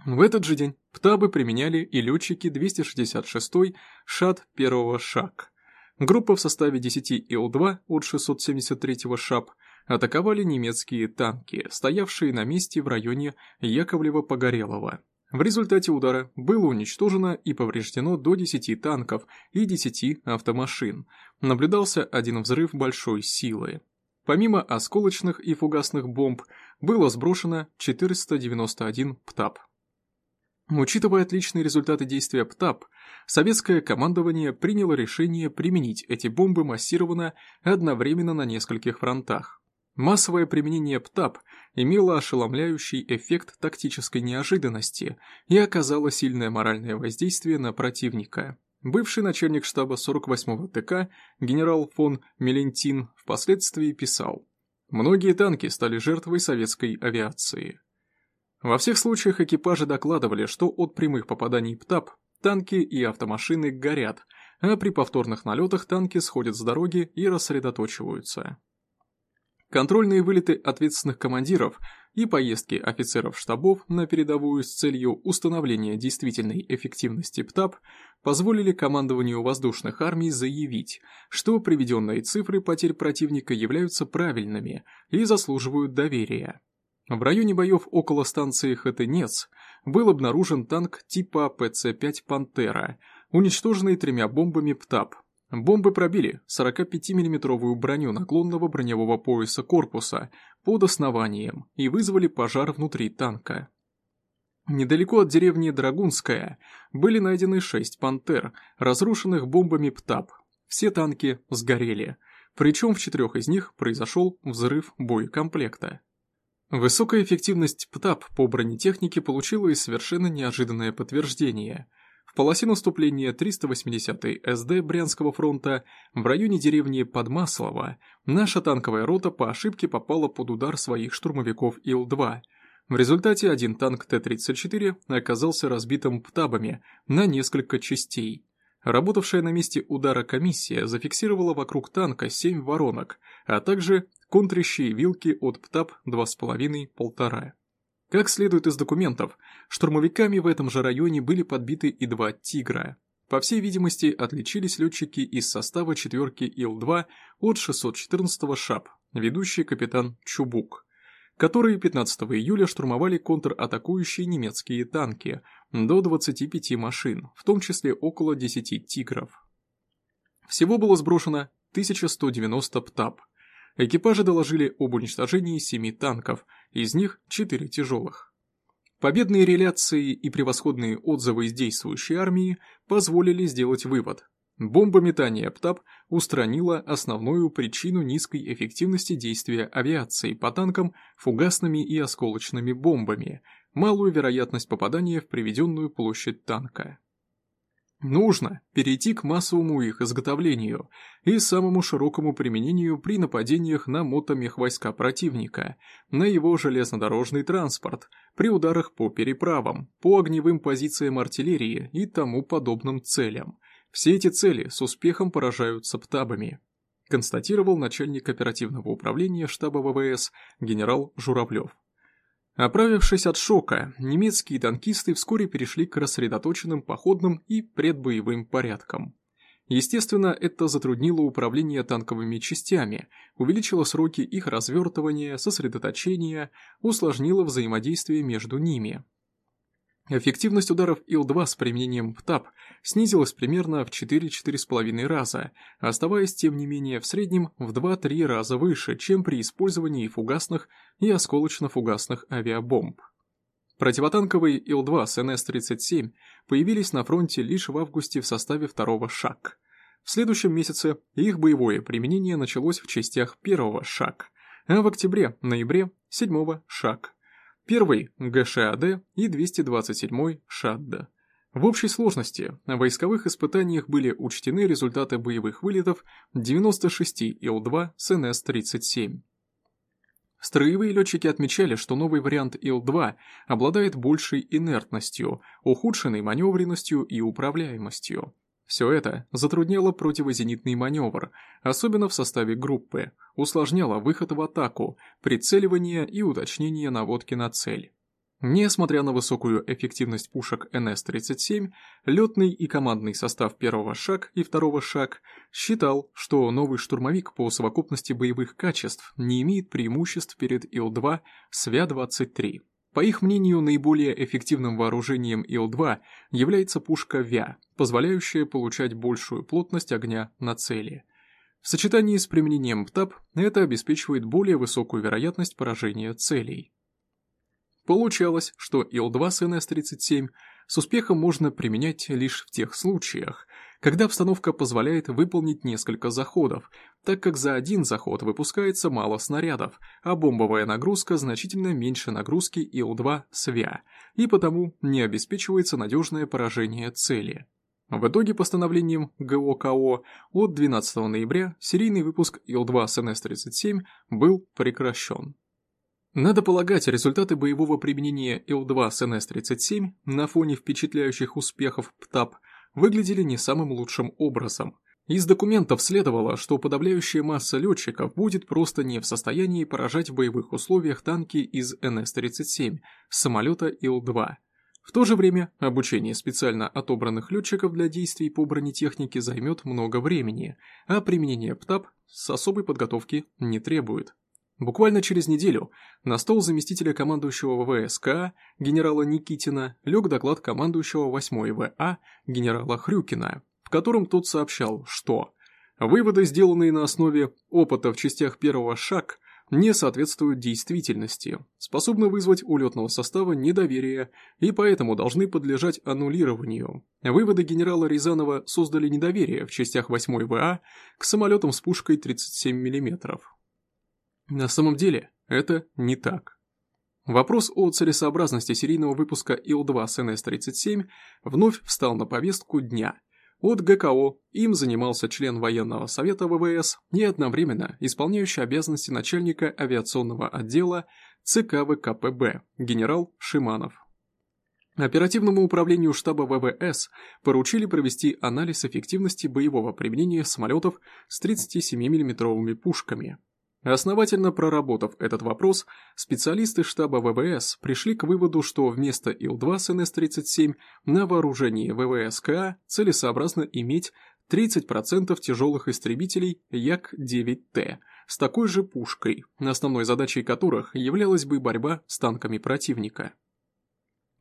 В этот же день ПТАБы применяли и летчики 266-й ШАТ первого ШАК. Группа в составе 10 Ил-2 от 673-го ШАП атаковали немецкие танки, стоявшие на месте в районе Яковлева-Погорелого. В результате удара было уничтожено и повреждено до 10 танков и 10 автомашин. Наблюдался один взрыв большой силы. Помимо осколочных и фугасных бомб, было сброшено 491 ПТАП. Учитывая отличные результаты действия ПТАП, советское командование приняло решение применить эти бомбы массированно одновременно на нескольких фронтах. Массовое применение ПТАП имело ошеломляющий эффект тактической неожиданности и оказало сильное моральное воздействие на противника. Бывший начальник штаба 48-го ТК генерал фон Мелентин впоследствии писал «Многие танки стали жертвой советской авиации». Во всех случаях экипажи докладывали, что от прямых попаданий ПТАП танки и автомашины горят, а при повторных налетах танки сходят с дороги и рассредоточиваются. Контрольные вылеты ответственных командиров и поездки офицеров штабов на передовую с целью установления действительной эффективности ПТАП позволили командованию воздушных армий заявить, что приведенные цифры потерь противника являются правильными и заслуживают доверия. В районе боев около станции Хатынец был обнаружен танк типа ПЦ-5 «Пантера», уничтоженный тремя бомбами ПТАП. Бомбы пробили 45 миллиметровую броню наклонного броневого пояса корпуса под основанием и вызвали пожар внутри танка. Недалеко от деревни Драгунская были найдены шесть «Пантер», разрушенных бомбами ПТАП. Все танки сгорели, причем в четырех из них произошел взрыв боекомплекта. Высокая эффективность ПТАП по бронетехнике получила и совершенно неожиданное подтверждение. В полосе наступления 380-й СД Брянского фронта в районе деревни Подмаслово наша танковая рота по ошибке попала под удар своих штурмовиков Ил-2. В результате один танк Т-34 оказался разбитым ПТАБами на несколько частей. Работавшая на месте удара комиссия зафиксировала вокруг танка 7 воронок, а также контрящие вилки от ПТАП 2,5-1,5. Как следует из документов, штурмовиками в этом же районе были подбиты и два «Тигра». По всей видимости, отличились летчики из состава четверки Ил-2 от 614-го ШАП, ведущий капитан Чубук, которые 15 июля штурмовали контратакующие немецкие танки до 25 машин, в том числе около 10 «Тигров». Всего было сброшено 1190 ПТАП, Экипажи доложили об уничтожении семи танков, из них четыре тяжелых. Победные реляции и превосходные отзывы из действующей армии позволили сделать вывод. Бомбометание ПТАП устранило основную причину низкой эффективности действия авиации по танкам фугасными и осколочными бомбами, малую вероятность попадания в приведенную площадь танка. Нужно перейти к массовому их изготовлению и самому широкому применению при нападениях на мотомехвойска противника, на его железнодорожный транспорт, при ударах по переправам, по огневым позициям артиллерии и тому подобным целям. Все эти цели с успехом поражаются ПТАБами, констатировал начальник оперативного управления штаба ВВС генерал Журавлев. Оправившись от шока, немецкие танкисты вскоре перешли к рассредоточенным походным и предбоевым порядкам. Естественно, это затруднило управление танковыми частями, увеличило сроки их развертывания, сосредоточения, усложнило взаимодействие между ними. Эффективность ударов Ил-2 с применением ПТАП снизилась примерно в 4-4,5 раза, оставаясь тем не менее в среднем в 2-3 раза выше, чем при использовании фугасных и осколочно-фугасных авиабомб. Противотанковые Ил-2 с НС-37 появились на фронте лишь в августе в составе второго ШАК. В следующем месяце их боевое применение началось в частях первого ШАК, а в октябре-ноябре седьмого ШАК. Первый – ГШАД и 227-й ШАДД. В общей сложности на войсковых испытаниях были учтены результаты боевых вылетов 96 Ил-2 с НС-37. Строевые летчики отмечали, что новый вариант Ил-2 обладает большей инертностью, ухудшенной маневренностью и управляемостью. Все это затрудняло противозенитный маневр, особенно в составе группы, усложняло выход в атаку, прицеливание и уточнение наводки на цель. Несмотря на высокую эффективность пушек НС-37, летный и командный состав первого ШАК и второго ШАК считал, что новый штурмовик по совокупности боевых качеств не имеет преимуществ перед Ил-2 СВЯ-23. По их мнению, наиболее эффективным вооружением Ил-2 является пушка ВЯ, позволяющая получать большую плотность огня на цели. В сочетании с применением ПТАП это обеспечивает более высокую вероятность поражения целей. Получалось, что Ил-2 с НС-37 с успехом можно применять лишь в тех случаях, когда обстановка позволяет выполнить несколько заходов, так как за один заход выпускается мало снарядов, а бомбовая нагрузка значительно меньше нагрузки Ил-2 СВЯ, и потому не обеспечивается надежное поражение цели. В итоге постановлением ГОКО от 12 ноября серийный выпуск Ил-2 с НС-37 был прекращен. Надо полагать, результаты боевого применения Ил-2 с НС-37 на фоне впечатляющих успехов ПТАП выглядели не самым лучшим образом. Из документов следовало, что подавляющая масса летчиков будет просто не в состоянии поражать в боевых условиях танки из НС-37 с самолета Ил-2. В то же время обучение специально отобранных летчиков для действий по бронетехнике займет много времени, а применение ПТАП с особой подготовки не требует. Буквально через неделю на стол заместителя командующего ВВСК генерала Никитина лег доклад командующего 8-й ВА генерала Хрюкина, в котором тот сообщал, что выводы, сделанные на основе опыта в частях первого ШАК, не соответствуют действительности, способны вызвать у летного состава недоверие и поэтому должны подлежать аннулированию. Выводы генерала Рязанова создали недоверие в частях 8-й ВА к самолетам с пушкой 37 мм. На самом деле, это не так. Вопрос о целесообразности серийного выпуска Ил-2 с НС-37 вновь встал на повестку дня. От ГКО им занимался член военного совета ВВС и одновременно исполняющий обязанности начальника авиационного отдела ЦК ВКПБ генерал Шиманов. Оперативному управлению штаба ВВС поручили провести анализ эффективности боевого применения самолетов с 37 миллиметровыми пушками. Основательно проработав этот вопрос, специалисты штаба ВВС пришли к выводу, что вместо Ил-2 с НС-37 на вооружении ВВСКА целесообразно иметь 30% тяжелых истребителей Як-9Т с такой же пушкой, основной задачей которых являлась бы борьба с танками противника.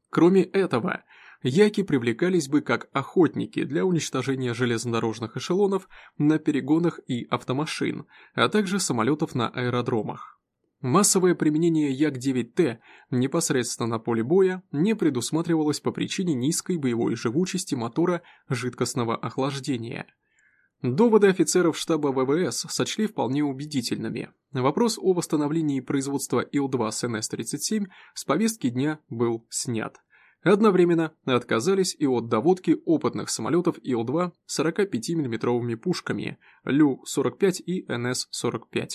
Кроме этого, яки привлекались бы как охотники для уничтожения железнодорожных эшелонов на перегонах и автомашин, а также самолетов на аэродромах. Массовое применение Як-9Т непосредственно на поле боя не предусматривалось по причине низкой боевой живучести мотора жидкостного охлаждения. Доводы офицеров штаба ВВС сочли вполне убедительными. Вопрос о восстановлении производства Ил-2 с НС-37 с повестки дня был снят. Одновременно отказались и от доводки опытных самолетов Ил-2 с 45 миллиметровыми пушками Лю-45 и НС-45.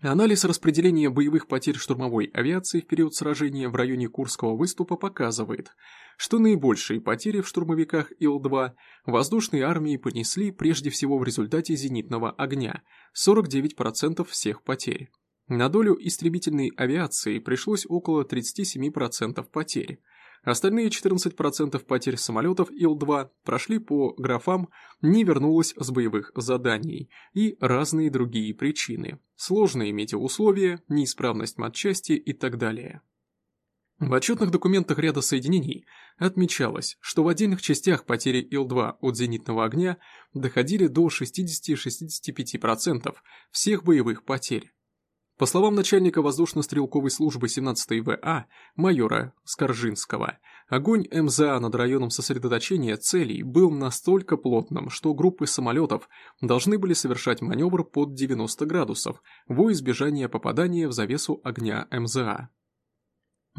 Анализ распределения боевых потерь штурмовой авиации в период сражения в районе Курского выступа показывает, что наибольшие потери в штурмовиках Ил-2 воздушные армии понесли прежде всего в результате зенитного огня – 49% всех потерь. На долю истребительной авиации пришлось около 37% потерь – Остальные 14% потерь самолетов Ил-2 прошли по графам «не вернулась с боевых заданий» и разные другие причины, сложные метеоусловия, неисправность матчасти и так далее. В отчетных документах ряда соединений отмечалось, что в отдельных частях потери Ил-2 от зенитного огня доходили до 60-65% всех боевых потерь, по словам начальника воздушно-стрелковой службы 17-й ВА, майора Скоржинского, огонь МЗА над районом сосредоточения целей был настолько плотным, что группы самолетов должны были совершать маневр под 90 градусов во избежание попадания в завесу огня МЗА.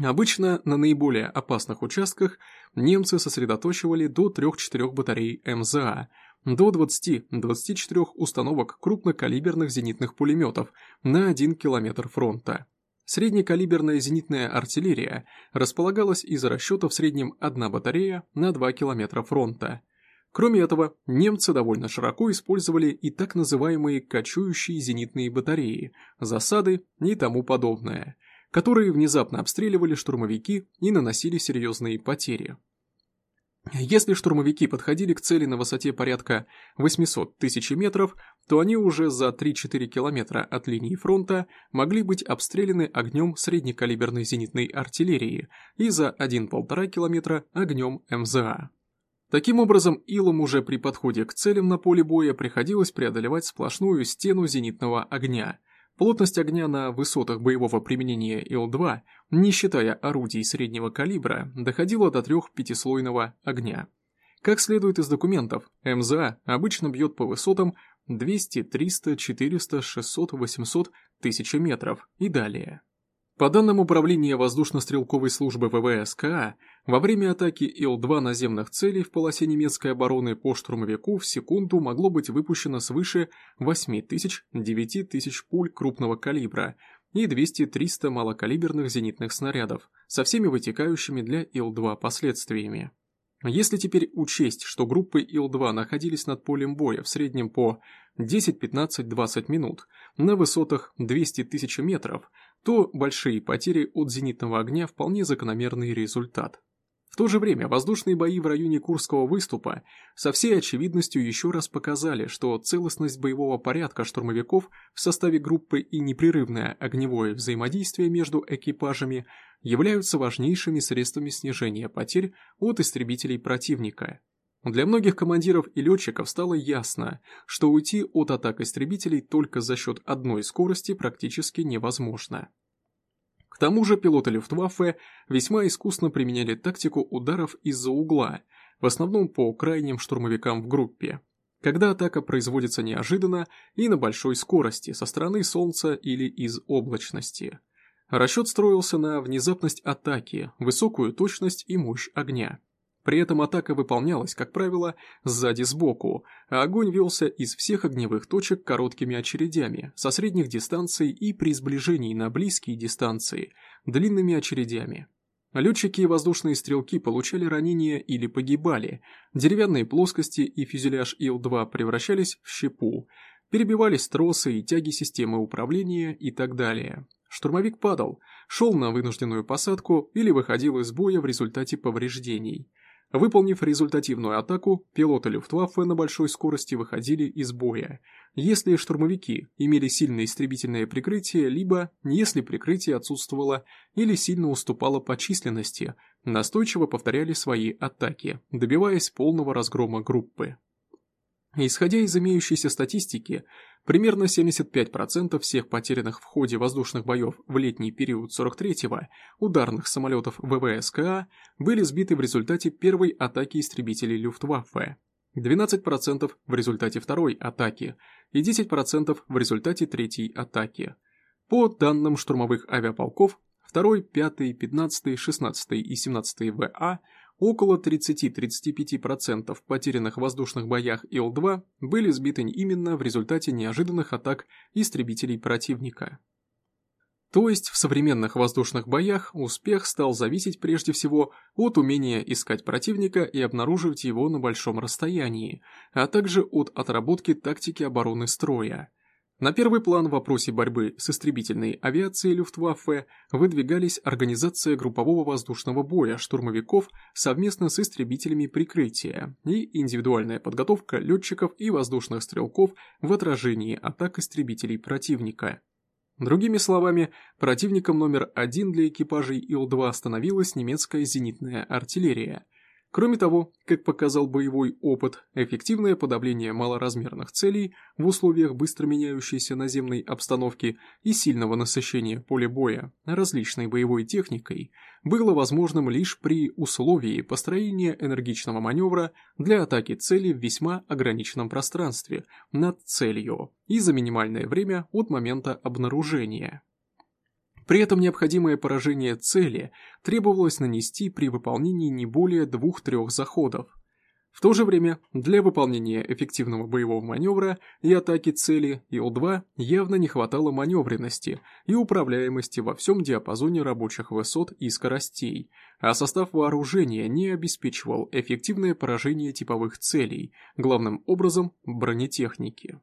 Обычно на наиболее опасных участках немцы сосредоточивали до 3-4 батарей МЗА – до 20-24 установок крупнокалиберных зенитных пулеметов на 1 километр фронта. Среднекалиберная зенитная артиллерия располагалась из расчета в среднем одна батарея на 2 километра фронта. Кроме этого, немцы довольно широко использовали и так называемые кочующие зенитные батареи, засады и тому подобное. которые внезапно обстреливали штурмовики и наносили серьезные потери. Если штурмовики подходили к цели на высоте порядка 800 тысяч метров, то они уже за 3-4 километра от линии фронта могли быть обстреляны огнем среднекалиберной зенитной артиллерии и за 1-1,5 километра огнем МЗА. Таким образом, Илам уже при подходе к целям на поле боя приходилось преодолевать сплошную стену зенитного огня. Плотность огня на высотах боевого применения Ил-2, не считая орудий среднего калибра, доходила до трех-пятислойного огня. Как следует из документов, МЗА обычно бьет по высотам 200, 300, 400, 600, 800, 1000 метров и далее. По данным Управления воздушно-стрелковой службы ВВС КА, во время атаки Ил-2 наземных целей в полосе немецкой обороны по штурмовику в секунду могло быть выпущено свыше 8 тысяч-9 тысяч пуль крупного калибра и 200-300 малокалиберных зенитных снарядов со всеми вытекающими для Ил-2 последствиями. Если теперь учесть, что группы Ил-2 находились над полем боя в среднем по 10-15-20 минут на высотах 200 тысяч метров, то большие потери от зенитного огня вполне закономерный результат. В то же время воздушные бои в районе Курского выступа со всей очевидностью еще раз показали, что целостность боевого порядка штурмовиков в составе группы и непрерывное огневое взаимодействие между экипажами являются важнейшими средствами снижения потерь от истребителей противника. Для многих командиров и летчиков стало ясно, что уйти от атак истребителей только за счет одной скорости практически невозможно. К тому же пилоты Люфтваффе весьма искусно применяли тактику ударов из-за угла, в основном по крайним штурмовикам в группе, когда атака производится неожиданно и на большой скорости со стороны Солнца или из облачности. Расчет строился на внезапность атаки, высокую точность и мощь огня. При этом атака выполнялась, как правило, сзади сбоку, а огонь велся из всех огневых точек короткими очередями, со средних дистанций и при сближении на близкие дистанции, длинными очередями. Летчики и воздушные стрелки получали ранения или погибали, деревянные плоскости и фюзеляж Ил-2 превращались в щепу, перебивались тросы и тяги системы управления и так далее. Штурмовик падал, шел на вынужденную посадку или выходил из боя в результате повреждений. Выполнив результативную атаку, пилоты Люфтваффе на большой скорости выходили из боя, если штурмовики имели сильное истребительное прикрытие, либо, если прикрытие отсутствовало или сильно уступало по численности, настойчиво повторяли свои атаки, добиваясь полного разгрома группы. Исходя из имеющейся статистики, примерно 75% всех потерянных в ходе воздушных боев в летний период 43-го ударных самолетов ВВСКА были сбиты в результате первой атаки истребителей Люфтваффе, 12% в результате второй атаки и 10% в результате третьей атаки. По данным штурмовых авиаполков, 2, 5, 15, 16 и 17 ВА Около 30-35% потерянных в воздушных боях Ил-2 были сбиты именно в результате неожиданных атак истребителей противника. То есть в современных воздушных боях успех стал зависеть прежде всего от умения искать противника и обнаруживать его на большом расстоянии, а также от отработки тактики обороны строя. На первый план в вопросе борьбы с истребительной авиацией Люфтваффе выдвигались организация группового воздушного боя штурмовиков совместно с истребителями прикрытия и индивидуальная подготовка летчиков и воздушных стрелков в отражении атак истребителей противника. Другими словами, противником номер один для экипажей Ил-2 становилась немецкая зенитная артиллерия – Кроме того, как показал боевой опыт, эффективное подавление малоразмерных целей в условиях быстро меняющейся наземной обстановки и сильного насыщения поля боя различной боевой техникой было возможным лишь при условии построения энергичного маневра для атаки цели в весьма ограниченном пространстве над целью и за минимальное время от момента обнаружения. При этом необходимое поражение цели требовалось нанести при выполнении не более двух-трех заходов. В то же время, для выполнения эффективного боевого маневра и атаки цели Ил-2 явно не хватало маневренности и управляемости во всем диапазоне рабочих высот и скоростей, а состав вооружения не обеспечивал эффективное поражение типовых целей, главным образом бронетехники.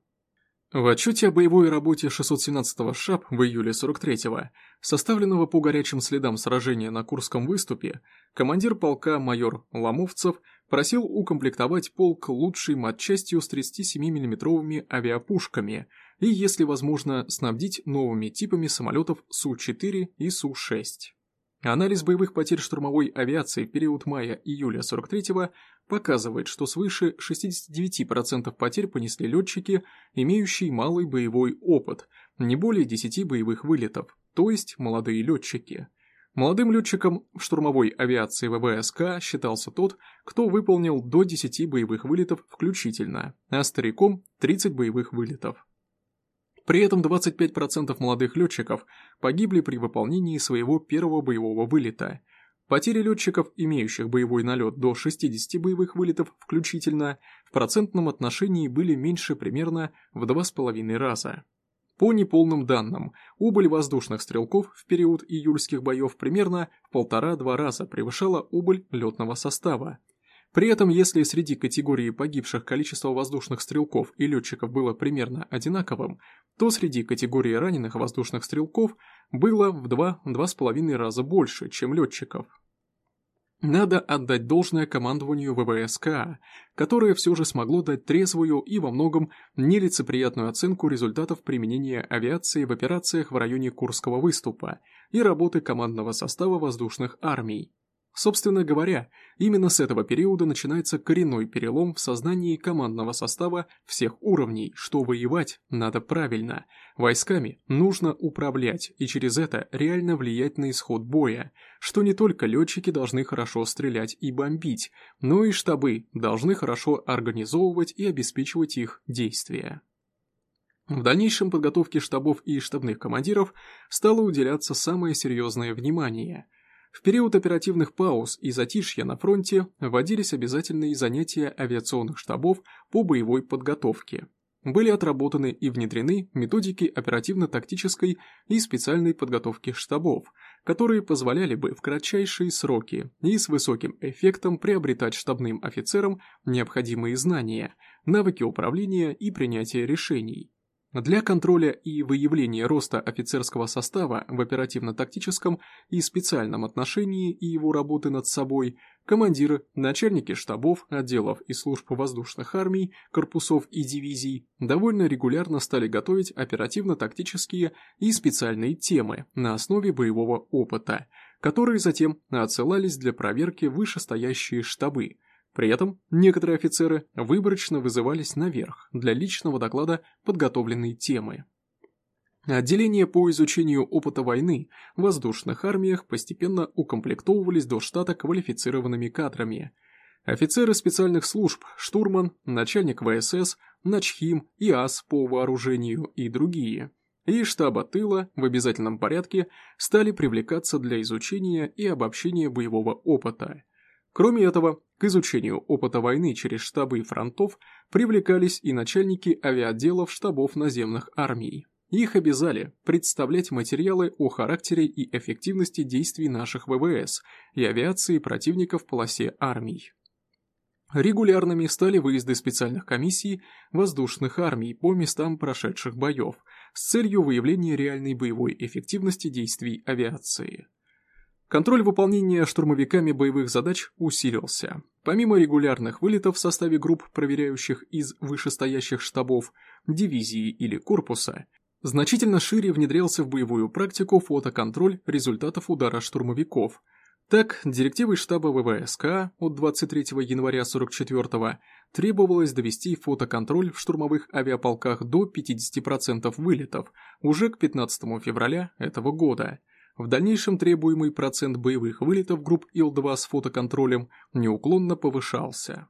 В отчете о боевой работе 617-го ШАП в июле 43-го, составленного по горячим следам сражения на Курском выступе, командир полка майор Ломовцев просил укомплектовать полк лучшей матчастью с 37 миллиметровыми авиапушками и, если возможно, снабдить новыми типами самолетов Су-4 и Су-6. Анализ боевых потерь штурмовой авиации в период мая-июля 43-го показывает, что свыше 69% потерь понесли летчики, имеющие малый боевой опыт, не более 10 боевых вылетов, то есть молодые летчики. Молодым летчиком в штурмовой авиации ВВСК считался тот, кто выполнил до 10 боевых вылетов включительно, а стариком 30 боевых вылетов. При этом 25% молодых летчиков погибли при выполнении своего первого боевого вылета. Потери летчиков, имеющих боевой налет до 60 боевых вылетов включительно, в процентном отношении были меньше примерно в 2,5 раза. По неполным данным, убыль воздушных стрелков в период июльских боев примерно в полтора-два раза превышала убыль летного состава, при этом, если среди категории погибших количество воздушных стрелков и летчиков было примерно одинаковым, то среди категории раненых воздушных стрелков было в 2-2,5 раза больше, чем летчиков. Надо отдать должное командованию ВВСК, которое все же смогло дать трезвую и во многом нелицеприятную оценку результатов применения авиации в операциях в районе Курского выступа и работы командного состава воздушных армий. Собственно говоря, именно с этого периода начинается коренной перелом в сознании командного состава всех уровней, что воевать надо правильно. Войсками нужно управлять и через это реально влиять на исход боя, что не только летчики должны хорошо стрелять и бомбить, но и штабы должны хорошо организовывать и обеспечивать их действия. В дальнейшем подготовке штабов и штабных командиров стало уделяться самое серьезное внимание – в период оперативных пауз и затишья на фронте вводились обязательные занятия авиационных штабов по боевой подготовке. Были отработаны и внедрены методики оперативно-тактической и специальной подготовки штабов, которые позволяли бы в кратчайшие сроки и с высоким эффектом приобретать штабным офицерам необходимые знания, навыки управления и принятия решений. Для контроля и выявления роста офицерского состава в оперативно-тактическом и специальном отношении и его работы над собой, командиры, начальники штабов, отделов и служб воздушных армий, корпусов и дивизий довольно регулярно стали готовить оперативно-тактические и специальные темы на основе боевого опыта, которые затем отсылались для проверки вышестоящие штабы, при этом некоторые офицеры выборочно вызывались наверх для личного доклада подготовленной темы. Отделения по изучению опыта войны в воздушных армиях постепенно укомплектовывались до штата квалифицированными кадрами. Офицеры специальных служб, штурман, начальник ВСС, начхим, ИАС по вооружению и другие – и штаба тыла в обязательном порядке стали привлекаться для изучения и обобщения боевого опыта – Кроме этого, к изучению опыта войны через штабы фронтов привлекались и начальники авиаотделов штабов наземных армий. Их обязали представлять материалы о характере и эффективности действий наших ВВС и авиации противника в полосе армий. Регулярными стали выезды специальных комиссий воздушных армий по местам прошедших боев с целью выявления реальной боевой эффективности действий авиации. Контроль выполнения штурмовиками боевых задач усилился. Помимо регулярных вылетов в составе групп, проверяющих из вышестоящих штабов, дивизии или корпуса, значительно шире внедрялся в боевую практику фотоконтроль результатов удара штурмовиков. Так, директивой штаба ВВСК от 23 января 44 требовалось довести фотоконтроль в штурмовых авиаполках до 50% вылетов уже к 15 февраля этого года – в дальнейшем требуемый процент боевых вылетов групп Ил-2 с фотоконтролем неуклонно повышался.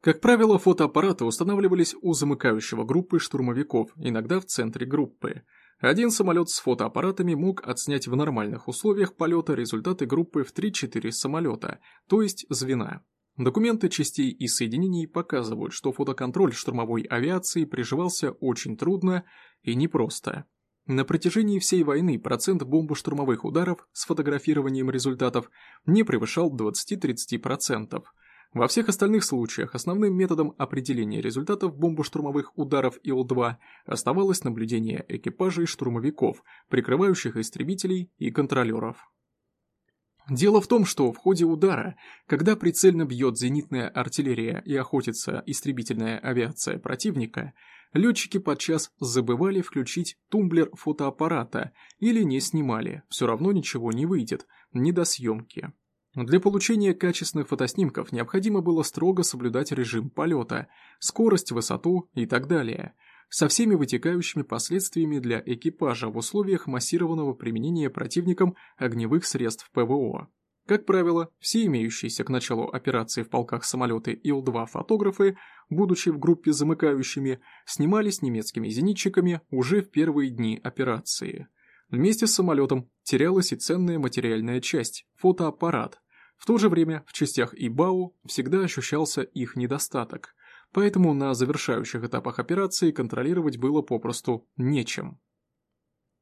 Как правило, фотоаппараты устанавливались у замыкающего группы штурмовиков, иногда в центре группы. Один самолет с фотоаппаратами мог отснять в нормальных условиях полета результаты группы в 3-4 самолета, то есть звена. Документы частей и соединений показывают, что фотоконтроль штурмовой авиации приживался очень трудно и непросто. На протяжении всей войны процент бомбоштурмовых ударов с фотографированием результатов не превышал 20-30%. Во всех остальных случаях основным методом определения результатов бомбо-штурмовых ударов Ил-2 оставалось наблюдение экипажей штурмовиков, прикрывающих истребителей и контролеров. Дело в том, что в ходе удара, когда прицельно бьет зенитная артиллерия и охотится истребительная авиация противника, летчики подчас забывали включить тумблер фотоаппарата или не снимали, все равно ничего не выйдет, не до съемки. Для получения качественных фотоснимков необходимо было строго соблюдать режим полета, скорость, высоту и так далее – со всеми вытекающими последствиями для экипажа в условиях массированного применения противником огневых средств ПВО. Как правило, все имеющиеся к началу операции в полках самолеты Ил-2 фотографы, будучи в группе замыкающими, снимались немецкими зенитчиками уже в первые дни операции. Вместе с самолетом терялась и ценная материальная часть – фотоаппарат. В то же время в частях ИБАУ всегда ощущался их недостаток поэтому на завершающих этапах операции контролировать было попросту нечем.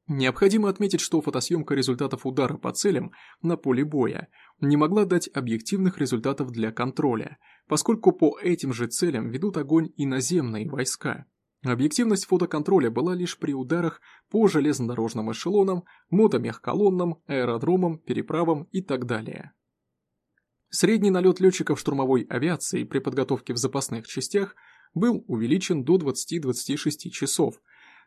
Необходимо отметить, что фотосъемка результатов удара по целям на поле боя не могла дать объективных результатов для контроля, поскольку по этим же целям ведут огонь и наземные войска. Объективность фотоконтроля была лишь при ударах по железнодорожным эшелонам, мотомехколоннам, аэродромам, переправам и так далее. Средний налет летчиков штурмовой авиации при подготовке в запасных частях был увеличен до 20-26 часов,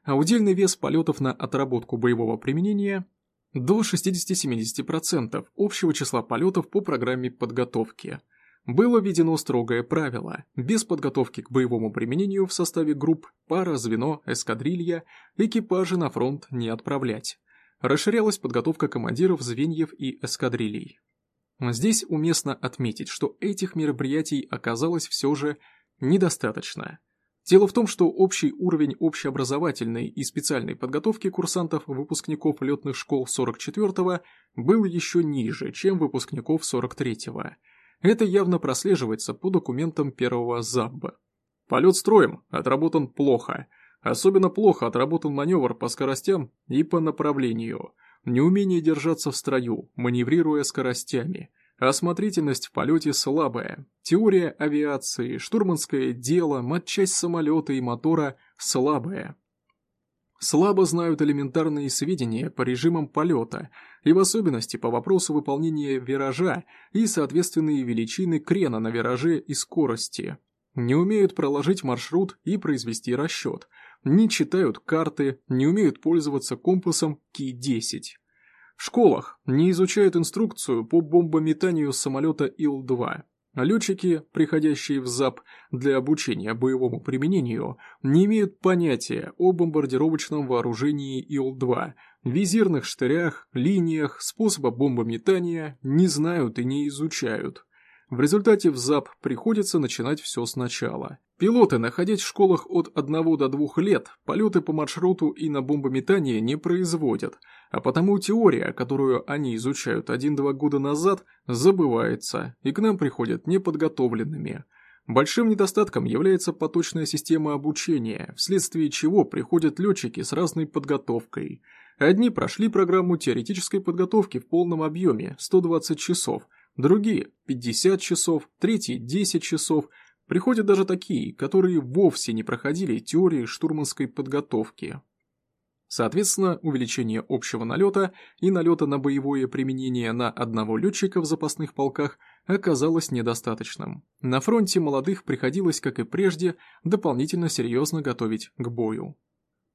а удельный вес полетов на отработку боевого применения до 60-70% общего числа полетов по программе подготовки. Было введено строгое правило – без подготовки к боевому применению в составе групп, пара, звено, эскадрилья, экипажи на фронт не отправлять. Расширялась подготовка командиров звеньев и эскадрилей. Здесь уместно отметить, что этих мероприятий оказалось все же недостаточно. Дело в том, что общий уровень общеобразовательной и специальной подготовки курсантов-выпускников летных школ 44-го был еще ниже, чем выпускников 43-го. Это явно прослеживается по документам первого ЗАБ. Полет строем отработан плохо. Особенно плохо отработан маневр по скоростям и по направлению – неумение держаться в строю, маневрируя скоростями, осмотрительность в полете слабая, теория авиации, штурманское дело, матчасть самолета и мотора слабая. Слабо знают элементарные сведения по режимам полета и в особенности по вопросу выполнения виража и соответственные величины крена на вираже и скорости. Не умеют проложить маршрут и произвести расчет – не читают карты, не умеют пользоваться компасом Ки-10. В школах не изучают инструкцию по бомбометанию самолета Ил-2. Летчики, приходящие в ЗАП для обучения боевому применению, не имеют понятия о бомбардировочном вооружении Ил-2, визирных штырях, линиях, способа бомбометания, не знают и не изучают. В результате в ЗАП приходится начинать все сначала. Пилоты, находясь в школах от 1 до 2 лет, полеты по маршруту и на бомбометание не производят, а потому теория, которую они изучают 1-2 года назад, забывается, и к нам приходят неподготовленными. Большим недостатком является поточная система обучения, вследствие чего приходят летчики с разной подготовкой. Одни прошли программу теоретической подготовки в полном объеме, 120 часов – другие – 50 часов, третьи – 10 часов. Приходят даже такие, которые вовсе не проходили теории штурманской подготовки. Соответственно, увеличение общего налета и налета на боевое применение на одного летчика в запасных полках оказалось недостаточным. На фронте молодых приходилось, как и прежде, дополнительно серьезно готовить к бою.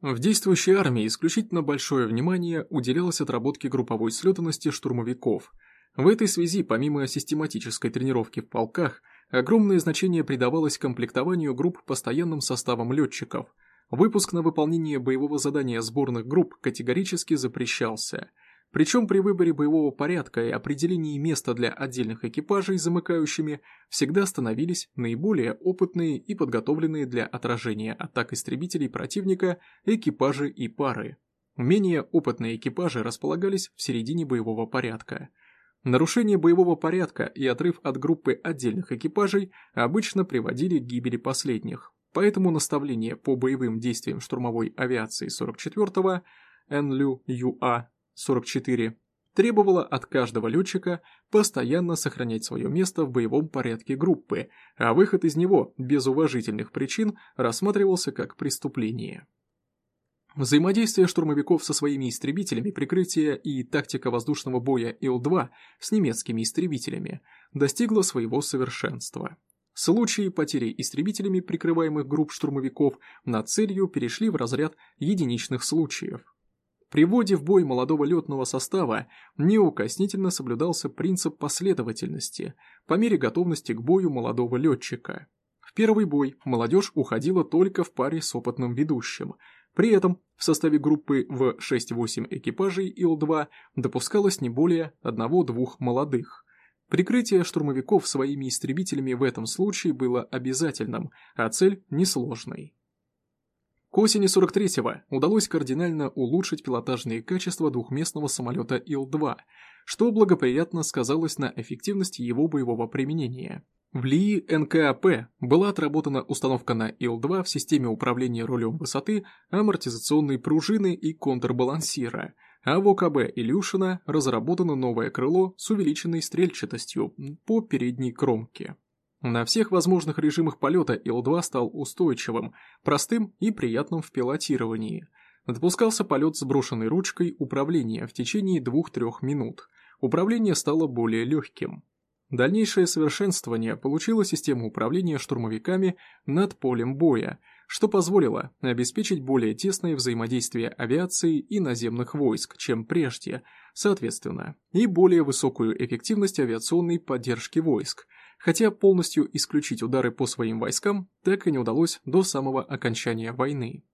В действующей армии исключительно большое внимание уделялось отработке групповой слетанности штурмовиков – в этой связи, помимо систематической тренировки в полках, огромное значение придавалось комплектованию групп постоянным составом летчиков. Выпуск на выполнение боевого задания сборных групп категорически запрещался. Причем при выборе боевого порядка и определении места для отдельных экипажей замыкающими всегда становились наиболее опытные и подготовленные для отражения атак истребителей противника экипажи и пары. Менее опытные экипажи располагались в середине боевого порядка – Нарушение боевого порядка и отрыв от группы отдельных экипажей обычно приводили к гибели последних, поэтому наставления по боевым действиям штурмовой авиации 44-го НЛЮ-ЮА-44 требовала от каждого летчика постоянно сохранять свое место в боевом порядке группы, а выход из него без уважительных причин рассматривался как преступление. Взаимодействие штурмовиков со своими истребителями, прикрытие и тактика воздушного боя Ил-2 с немецкими истребителями достигло своего совершенства. Случаи потери истребителями прикрываемых групп штурмовиков над целью перешли в разряд единичных случаев. При вводе в бой молодого летного состава неукоснительно соблюдался принцип последовательности по мере готовности к бою молодого летчика. В первый бой молодежь уходила только в паре с опытным ведущим – при этом в составе группы в 6-8 экипажей Ил-2 допускалось не более одного-двух молодых. Прикрытие штурмовиков своими истребителями в этом случае было обязательным, а цель несложной. К осени 43-го удалось кардинально улучшить пилотажные качества двухместного самолета Ил-2, что благоприятно сказалось на эффективности его боевого применения. В ЛИИ НКАП была отработана установка на Ил-2 в системе управления рулем высоты, амортизационной пружины и контрбалансира, а в ОКБ Илюшина разработано новое крыло с увеличенной стрельчатостью по передней кромке. На всех возможных режимах полета Ил-2 стал устойчивым, простым и приятным в пилотировании. Допускался полет с брошенной ручкой управления в течение 2-3 минут. Управление стало более легким. Дальнейшее совершенствование получила система управления штурмовиками над полем боя, что позволило обеспечить более тесное взаимодействие авиации и наземных войск, чем прежде, соответственно, и более высокую эффективность авиационной поддержки войск, хотя полностью исключить удары по своим войскам так и не удалось до самого окончания войны.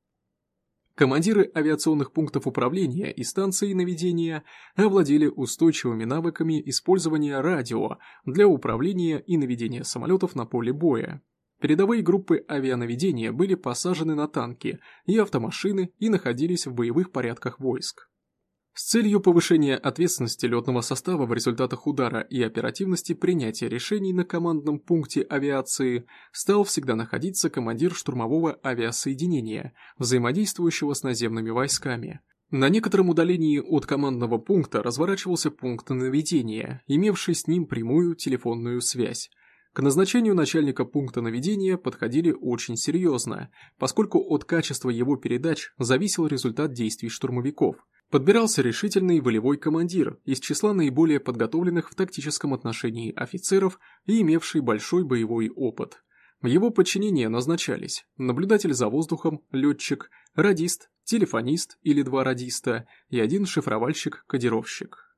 Командиры авиационных пунктов управления и станций наведения овладели устойчивыми навыками использования радио для управления и наведения самолетов на поле боя. Передовые группы авианаведения были посажены на танки и автомашины и находились в боевых порядках войск. С целью повышения ответственности летного состава в результатах удара и оперативности принятия решений на командном пункте авиации стал всегда находиться командир штурмового авиасоединения, взаимодействующего с наземными войсками. На некотором удалении от командного пункта разворачивался пункт наведения, имевший с ним прямую телефонную связь. К назначению начальника пункта наведения подходили очень серьезно, поскольку от качества его передач зависел результат действий штурмовиков – Подбирался решительный волевой командир из числа наиболее подготовленных в тактическом отношении офицеров и имевший большой боевой опыт. В его подчинение назначались наблюдатель за воздухом, летчик, радист, телефонист или два радиста и один шифровальщик-кодировщик.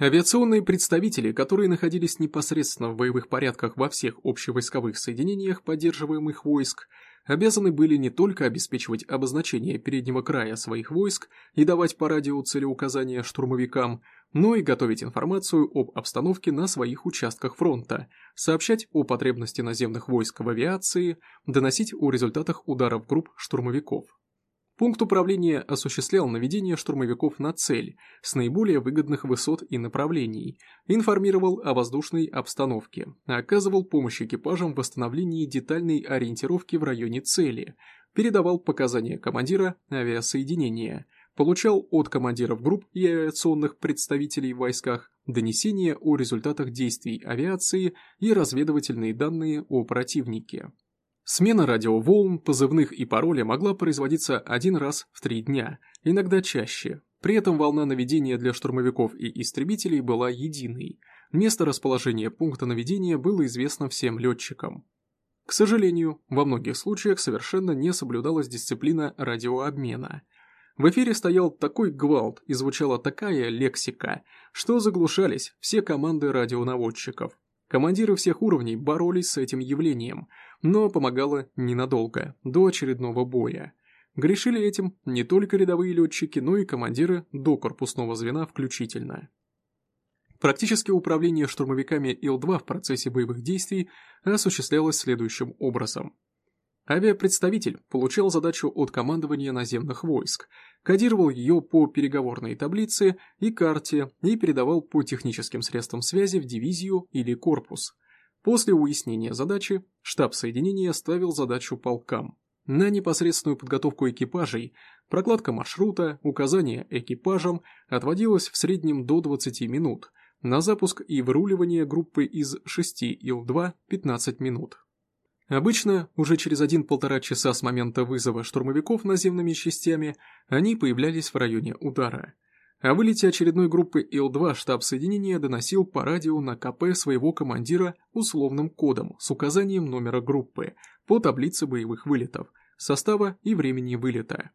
Авиационные представители, которые находились непосредственно в боевых порядках во всех общевойсковых соединениях поддерживаемых войск, обязаны были не только обеспечивать обозначение переднего края своих войск и давать по радио целеуказания штурмовикам, но и готовить информацию об обстановке на своих участках фронта, сообщать о потребности наземных войск в авиации, доносить о результатах ударов групп штурмовиков. Пункт управления осуществлял наведение штурмовиков на цель с наиболее выгодных высот и направлений, информировал о воздушной обстановке, оказывал помощь экипажам в восстановлении детальной ориентировки в районе цели, передавал показания командира авиасоединения, получал от командиров групп и авиационных представителей в войсках донесения о результатах действий авиации и разведывательные данные о противнике. Смена радиоволн, позывных и пароля могла производиться один раз в три дня, иногда чаще. При этом волна наведения для штурмовиков и истребителей была единой. Место расположения пункта наведения было известно всем летчикам. К сожалению, во многих случаях совершенно не соблюдалась дисциплина радиообмена. В эфире стоял такой гвалт и звучала такая лексика, что заглушались все команды радионаводчиков. Командиры всех уровней боролись с этим явлением, но помогало ненадолго, до очередного боя. Грешили этим не только рядовые летчики, но и командиры до корпусного звена включительно. Практически управление штурмовиками Ил-2 в процессе боевых действий осуществлялось следующим образом. Авиапредставитель получал задачу от командования наземных войск, кодировал ее по переговорной таблице и карте и передавал по техническим средствам связи в дивизию или корпус. После уяснения задачи штаб соединения ставил задачу полкам. На непосредственную подготовку экипажей Прокладка маршрута, указание экипажам отводилось в среднем до 20 минут, на запуск и выруливание группы из 6 Ил-2 – 15 минут. Обычно, уже через один-полтора часа с момента вызова штурмовиков наземными частями, они появлялись в районе удара. О вылете очередной группы Ил-2 штаб соединения доносил по радио на КП своего командира условным кодом с указанием номера группы по таблице боевых вылетов, состава и времени вылета.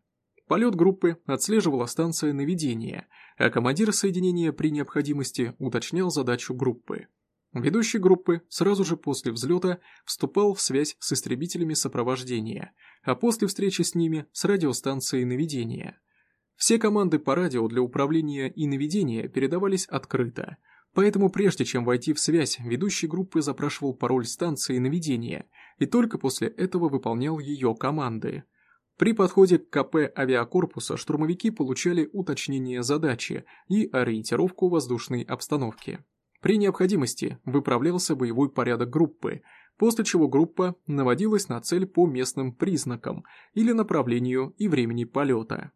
Полет группы отслеживала станция наведения, а командир соединения при необходимости уточнял задачу группы. Ведущий группы сразу же после взлета вступал в связь с истребителями сопровождения, а после встречи с ними с радиостанцией наведения. Все команды по радио для управления и наведения передавались открыто, поэтому прежде чем войти в связь, ведущий группы запрашивал пароль станции наведения и только после этого выполнял ее команды – при подходе к КП авиакорпуса штурмовики получали уточнение задачи и ориентировку воздушной обстановки. При необходимости выправлялся боевой порядок группы, после чего группа наводилась на цель по местным признакам или направлению и времени полета.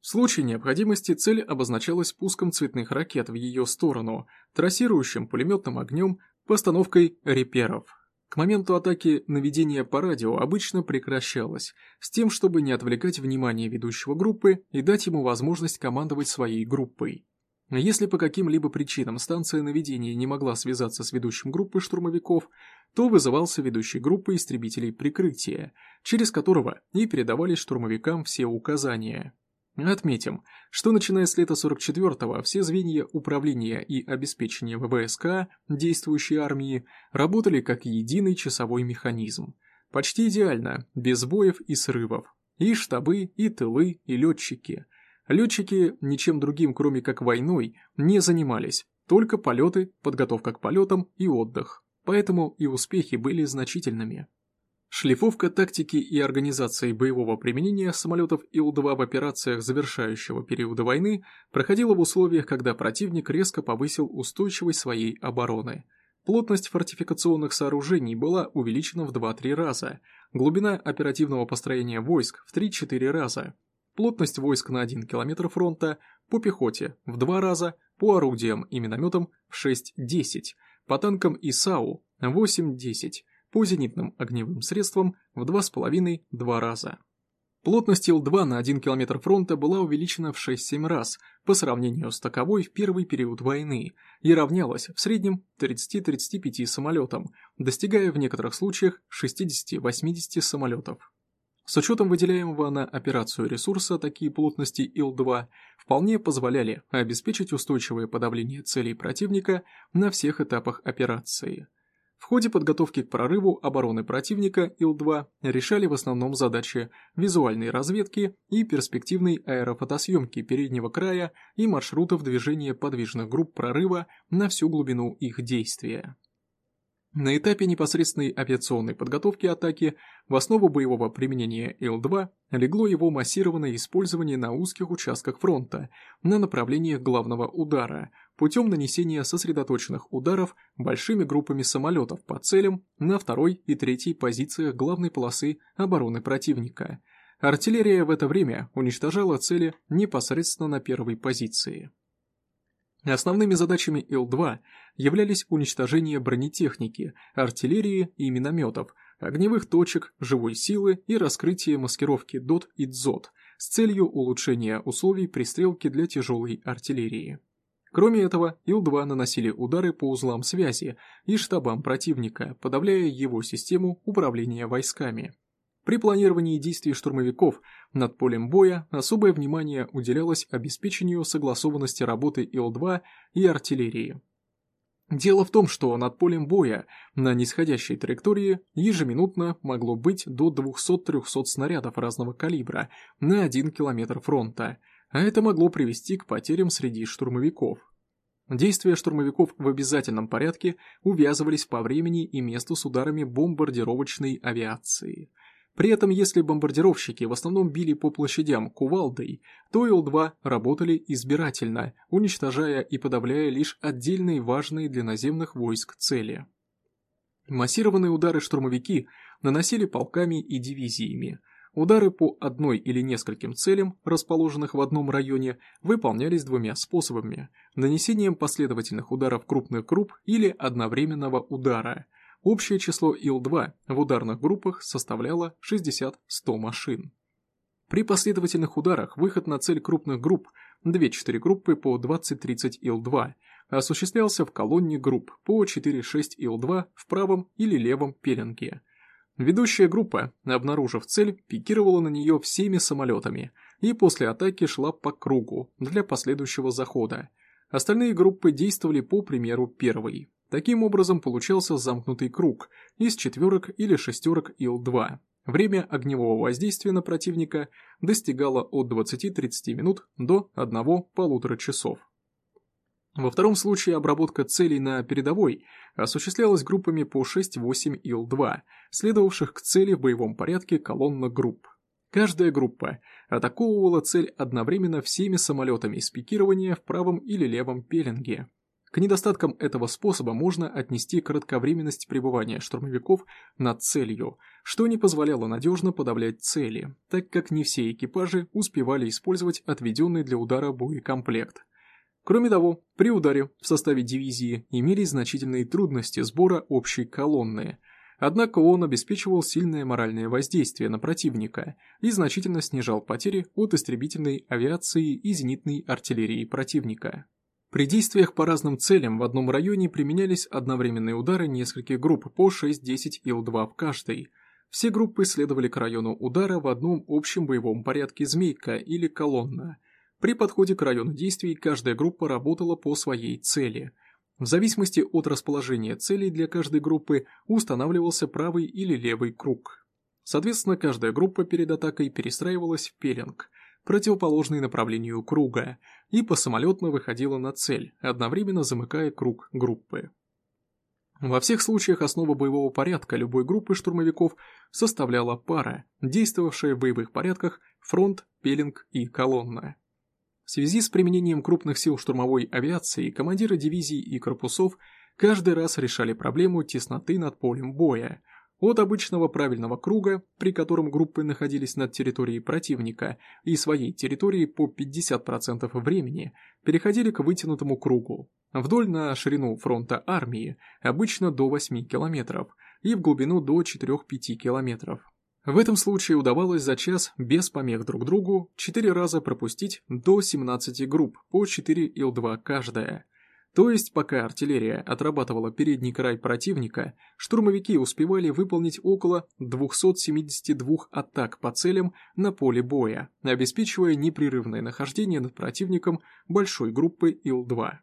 В случае необходимости цель обозначалась пуском цветных ракет в ее сторону, трассирующим пулеметным огнем, постановкой реперов. К моменту атаки наведение по радио обычно прекращалось, с тем, чтобы не отвлекать внимание ведущего группы и дать ему возможность командовать своей группой. Если по каким-либо причинам станция наведения не могла связаться с ведущим группы штурмовиков, то вызывался ведущий группы истребителей прикрытия, через которого и передавались штурмовикам все указания. Отметим, что начиная с лета 44-го все звенья управления и обеспечения ВВСК действующей армии работали как единый часовой механизм. Почти идеально, без боев и срывов. И штабы, и тылы, и летчики. Летчики ничем другим, кроме как войной, не занимались, только полеты, подготовка к полетам и отдых. Поэтому и успехи были значительными. Шлифовка тактики и организации боевого применения самолетов Ил-2 в операциях завершающего периода войны проходила в условиях, когда противник резко повысил устойчивость своей обороны. Плотность фортификационных сооружений была увеличена в 2-3 раза, глубина оперативного построения войск в 3-4 раза, плотность войск на 1 км фронта по пехоте в 2 раза, по орудиям и минометам в 6-10, по танкам и САУ 8-10, по зенитным огневым средствам в 2,5-2 раза. Плотность Ил-2 на 1 км фронта была увеличена в 6-7 раз по сравнению с таковой в первый период войны и равнялась в среднем 30-35 самолетам, достигая в некоторых случаях 60-80 самолетов. С учетом выделяемого на операцию ресурса такие плотности Ил-2 вполне позволяли обеспечить устойчивое подавление целей противника на всех этапах операции – в ходе подготовки к прорыву обороны противника Ил-2 решали в основном задачи визуальной разведки и перспективной аэрофотосъемки переднего края и маршрутов движения подвижных групп прорыва на всю глубину их действия. На этапе непосредственной авиационной подготовки атаки в основу боевого применения Ил-2 легло его массированное использование на узких участках фронта на направлениях главного удара путем нанесения сосредоточенных ударов большими группами самолетов по целям на второй и третьей позициях главной полосы обороны противника. Артиллерия в это время уничтожала цели непосредственно на первой позиции. Основными задачами Ил-2 являлись уничтожение бронетехники, артиллерии и минометов, огневых точек, живой силы и раскрытие маскировки ДОТ и ДЗОТ с целью улучшения условий пристрелки для тяжелой артиллерии. Кроме этого, Ил-2 наносили удары по узлам связи и штабам противника, подавляя его систему управления войсками. При планировании действий штурмовиков над полем боя особое внимание уделялось обеспечению согласованности работы Ил-2 и артиллерии. Дело в том, что над полем боя на нисходящей траектории ежеминутно могло быть до 200-300 снарядов разного калибра на 1 километр фронта, а это могло привести к потерям среди штурмовиков. Действия штурмовиков в обязательном порядке увязывались по времени и месту с ударами бомбардировочной авиации – при этом, если бомбардировщики в основном били по площадям кувалдой, то Ил-2 работали избирательно, уничтожая и подавляя лишь отдельные важные для наземных войск цели. Массированные удары штурмовики наносили полками и дивизиями. Удары по одной или нескольким целям, расположенных в одном районе, выполнялись двумя способами – нанесением последовательных ударов крупных групп или одновременного удара. Общее число Ил-2 в ударных группах составляло 60-100 машин. При последовательных ударах выход на цель крупных групп, 2-4 группы по 20-30 Ил-2, осуществлялся в колонне групп по 4-6 Ил-2 в правом или левом пеленге – Ведущая группа, обнаружив цель, пикировала на нее всеми самолетами и после атаки шла по кругу для последующего захода. Остальные группы действовали по примеру первой. Таким образом получался замкнутый круг из четверок или шестерок Ил-2. Время огневого воздействия на противника достигало от 20-30 минут до 1-1,5 часов. Во втором случае обработка целей на передовой осуществлялась группами по 6-8 Ил-2, следовавших к цели в боевом порядке колонна групп. Каждая группа атаковывала цель одновременно всеми самолетами с пикирования в правом или левом пеленге. К недостаткам этого способа можно отнести кратковременность пребывания штурмовиков над целью, что не позволяло надежно подавлять цели, так как не все экипажи успевали использовать отведенный для удара боекомплект – Кроме того, при ударе в составе дивизии имелись значительные трудности сбора общей колонны, однако он обеспечивал сильное моральное воздействие на противника и значительно снижал потери от истребительной авиации и зенитной артиллерии противника. При действиях по разным целям в одном районе применялись одновременные удары нескольких групп по 6-10 Ил-2 в каждой. Все группы следовали к району удара в одном общем боевом порядке «Змейка» или «Колонна», при подходе к району действий каждая группа работала по своей цели. В зависимости от расположения целей для каждой группы устанавливался правый или левый круг. Соответственно, каждая группа перед атакой перестраивалась в пеленг, противоположный направлению круга, и посамолетно выходила на цель, одновременно замыкая круг группы. Во всех случаях основа боевого порядка любой группы штурмовиков составляла пара, действовавшая в боевых порядках фронт, пеленг и колонна. В связи с применением крупных сил штурмовой авиации командиры дивизий и корпусов каждый раз решали проблему тесноты над полем боя, от обычного правильного круга, при котором группы находились над территорией противника и своей территории по 50% времени, переходили к вытянутому кругу, вдоль на ширину фронта армии, обычно до 8 км, и в глубину до 4-5 км. В этом случае удавалось за час без помех друг другу 4 раза пропустить до 17 групп по 4 Ил-2 каждая. То есть, пока артиллерия отрабатывала передний край противника, штурмовики успевали выполнить около 272 атак по целям на поле боя, обеспечивая непрерывное нахождение над противником большой группы Ил-2.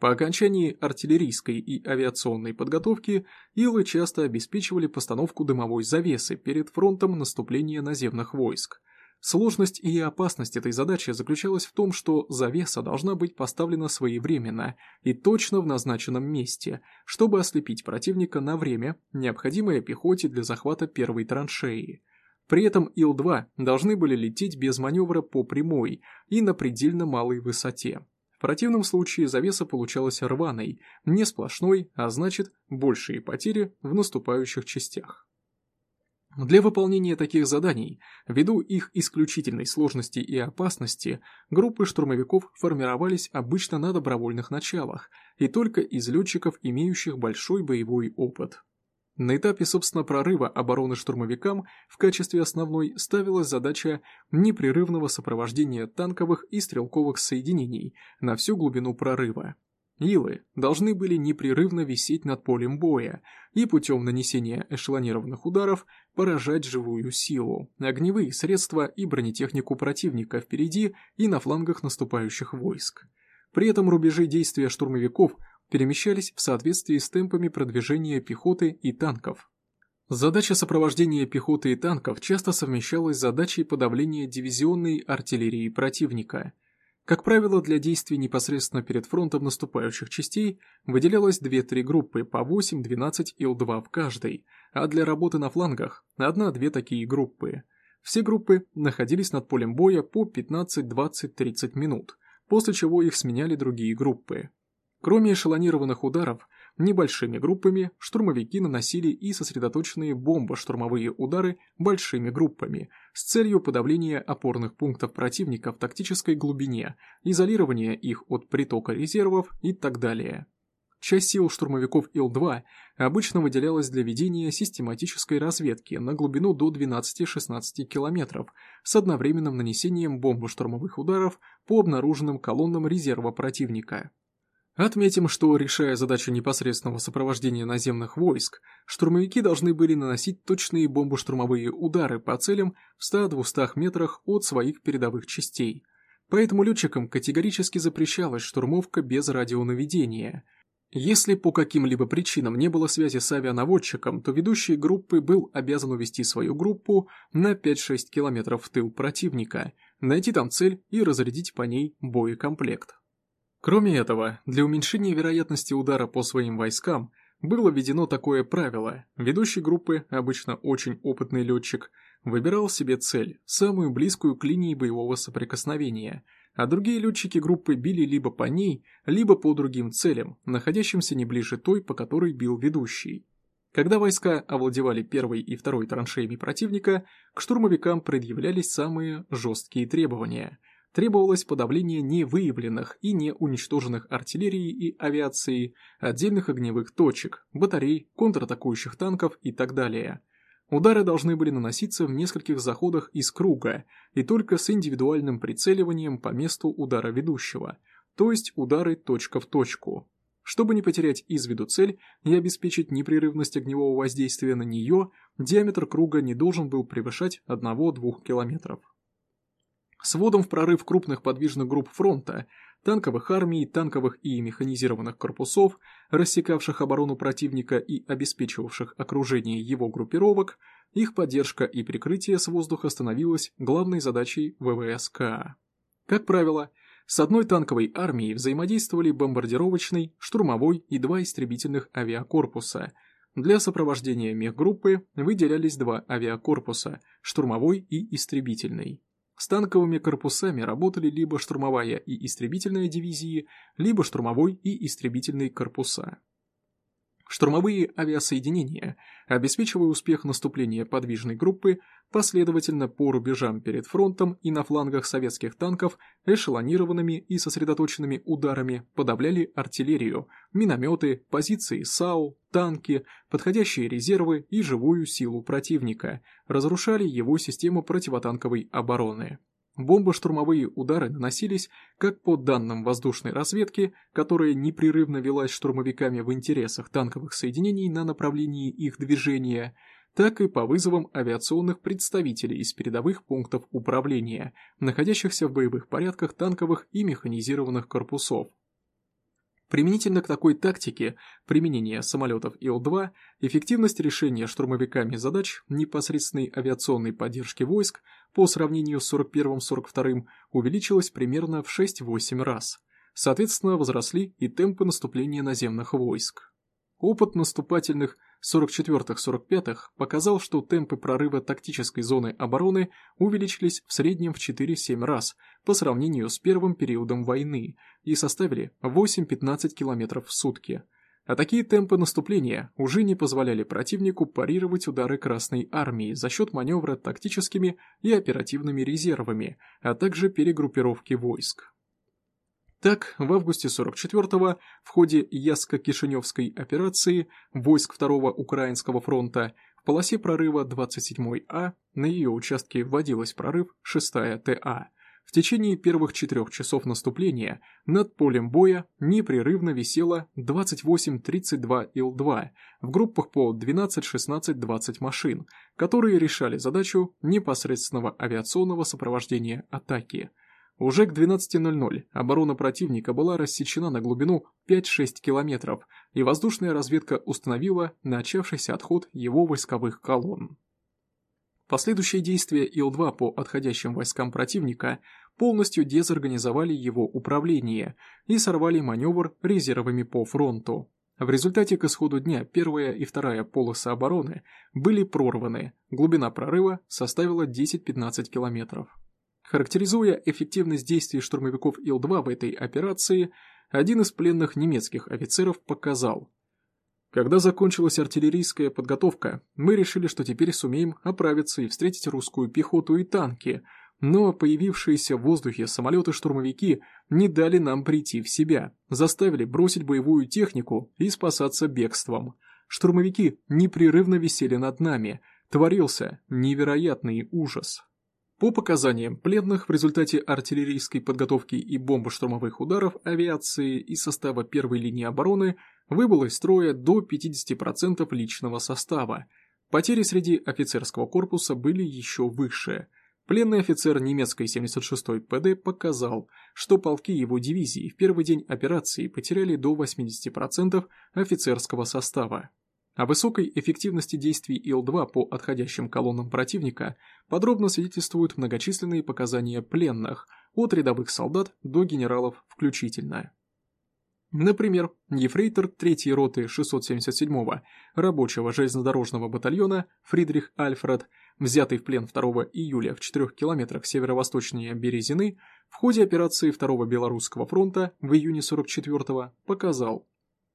По окончании артиллерийской и авиационной подготовки Илы часто обеспечивали постановку дымовой завесы перед фронтом наступления наземных войск. Сложность и опасность этой задачи заключалась в том, что завеса должна быть поставлена своевременно и точно в назначенном месте, чтобы ослепить противника на время, необходимое пехоте для захвата первой траншеи. При этом Ил-2 должны были лететь без маневра по прямой и на предельно малой высоте. В противном случае завеса получалась рваной, не сплошной, а значит, большие потери в наступающих частях. Для выполнения таких заданий, ввиду их исключительной сложности и опасности, группы штурмовиков формировались обычно на добровольных началах и только из летчиков, имеющих большой боевой опыт. На этапе, собственно, прорыва обороны штурмовикам в качестве основной ставилась задача непрерывного сопровождения танковых и стрелковых соединений на всю глубину прорыва. Илы должны были непрерывно висеть над полем боя и путем нанесения эшелонированных ударов поражать живую силу, огневые средства и бронетехнику противника впереди и на флангах наступающих войск. При этом рубежи действия штурмовиков перемещались в соответствии с темпами продвижения пехоты и танков. Задача сопровождения пехоты и танков часто совмещалась с задачей подавления дивизионной артиллерии противника. Как правило, для действий непосредственно перед фронтом наступающих частей выделялось 2-3 группы по 8-12 Ил-2 в каждой, а для работы на флангах – одна-две такие группы. Все группы находились над полем боя по 15-20-30 минут, после чего их сменяли другие группы. Кроме эшелонированных ударов, небольшими группами штурмовики наносили и сосредоточенные бомбо-штурмовые удары большими группами с целью подавления опорных пунктов противника в тактической глубине, изолирования их от притока резервов и так далее. Часть сил штурмовиков Ил-2 обычно выделялась для ведения систематической разведки на глубину до 12-16 км с одновременным нанесением бомбо-штурмовых ударов по обнаруженным колоннам резерва противника. Отметим, что, решая задачу непосредственного сопровождения наземных войск, штурмовики должны были наносить точные бомбо-штурмовые удары по целям в 100-200 метрах от своих передовых частей. Поэтому летчикам категорически запрещалась штурмовка без радионаведения. Если по каким-либо причинам не было связи с авианаводчиком, то ведущий группы был обязан увести свою группу на 5-6 километров в тыл противника, найти там цель и разрядить по ней боекомплект. Кроме этого, для уменьшения вероятности удара по своим войскам было введено такое правило. Ведущий группы, обычно очень опытный летчик, выбирал себе цель, самую близкую к линии боевого соприкосновения, а другие летчики группы били либо по ней, либо по другим целям, находящимся не ближе той, по которой бил ведущий. Когда войска овладевали первой и второй траншеями противника, к штурмовикам предъявлялись самые жесткие требования – требовалось подавление невыявленных и не уничтоженных артиллерией и авиацией, отдельных огневых точек, батарей, контратакующих танков и так далее. Удары должны были наноситься в нескольких заходах из круга и только с индивидуальным прицеливанием по месту удара ведущего, то есть удары точка в точку. Чтобы не потерять из виду цель и обеспечить непрерывность огневого воздействия на нее, диаметр круга не должен был превышать 1-2 километров. Сводом в прорыв крупных подвижных групп фронта, танковых армий, танковых и механизированных корпусов, рассекавших оборону противника и обеспечивавших окружение его группировок, их поддержка и прикрытие с воздуха становилась главной задачей ВВСК. Как правило, с одной танковой армией взаимодействовали бомбардировочный, штурмовой и два истребительных авиакорпуса. Для сопровождения мехгруппы выделялись два авиакорпуса – штурмовой и истребительный. С танковыми корпусами работали либо штурмовая и истребительная дивизии, либо штурмовой и истребительные корпуса. Штурмовые авиасоединения, обеспечивая успех наступления подвижной группы, последовательно по рубежам перед фронтом и на флангах советских танков эшелонированными и сосредоточенными ударами подавляли артиллерию, минометы, позиции САУ, танки, подходящие резервы и живую силу противника, разрушали его систему противотанковой обороны. Бомбо-штурмовые удары наносились как по данным воздушной разведки, которая непрерывно велась штурмовиками в интересах танковых соединений на направлении их движения, так и по вызовам авиационных представителей из передовых пунктов управления, находящихся в боевых порядках танковых и механизированных корпусов. Применительно к такой тактике применения самолетов Ил-2, эффективность решения штурмовиками задач непосредственной авиационной поддержки войск по сравнению с 41-42 увеличилась примерно в 6-8 раз. Соответственно, возросли и темпы наступления наземных войск. Опыт наступательных 44-45 показал, что темпы прорыва тактической зоны обороны увеличились в среднем в 4-7 раз по сравнению с первым периодом войны и составили 8-15 км в сутки. А такие темпы наступления уже не позволяли противнику парировать удары Красной Армии за счет маневра тактическими и оперативными резервами, а также перегруппировки войск. Так, в августе 44-го в ходе Яско-Кишиневской операции войск 2-го Украинского фронта в полосе прорыва 27-й А на ее участке вводилась прорыв 6-я ТА. В течение первых четырех часов наступления над полем боя непрерывно висело 28-32 Ил-2 в группах по 12-16-20 машин, которые решали задачу непосредственного авиационного сопровождения атаки – уже к 12.00 оборона противника была рассечена на глубину 5-6 километров, и воздушная разведка установила начавшийся отход его войсковых колонн. Последующие действия Ил-2 по отходящим войскам противника полностью дезорганизовали его управление и сорвали маневр резервами по фронту. В результате к исходу дня первая и вторая полосы обороны были прорваны, глубина прорыва составила 10-15 километров. Характеризуя эффективность действий штурмовиков Ил-2 в этой операции, один из пленных немецких офицеров показал. Когда закончилась артиллерийская подготовка, мы решили, что теперь сумеем оправиться и встретить русскую пехоту и танки, но появившиеся в воздухе самолеты-штурмовики не дали нам прийти в себя, заставили бросить боевую технику и спасаться бегством. Штурмовики непрерывно висели над нами, творился невероятный ужас. По показаниям пленных, в результате артиллерийской подготовки и бомбоштурмовых ударов авиации и состава первой линии обороны выбыло из строя до 50% личного состава. Потери среди офицерского корпуса были еще выше. Пленный офицер немецкой 76-й ПД показал, что полки его дивизии в первый день операции потеряли до 80% офицерского состава. О высокой эффективности действий Ил-2 по отходящим колоннам противника подробно свидетельствуют многочисленные показания пленных, от рядовых солдат до генералов включительно. Например, ефрейтор 3-й роты 677-го рабочего железнодорожного батальона Фридрих Альфред, взятый в плен 2 июля в 4 километрах северо-восточнее Березины, в ходе операции 2-го Белорусского фронта в июне 44-го показал.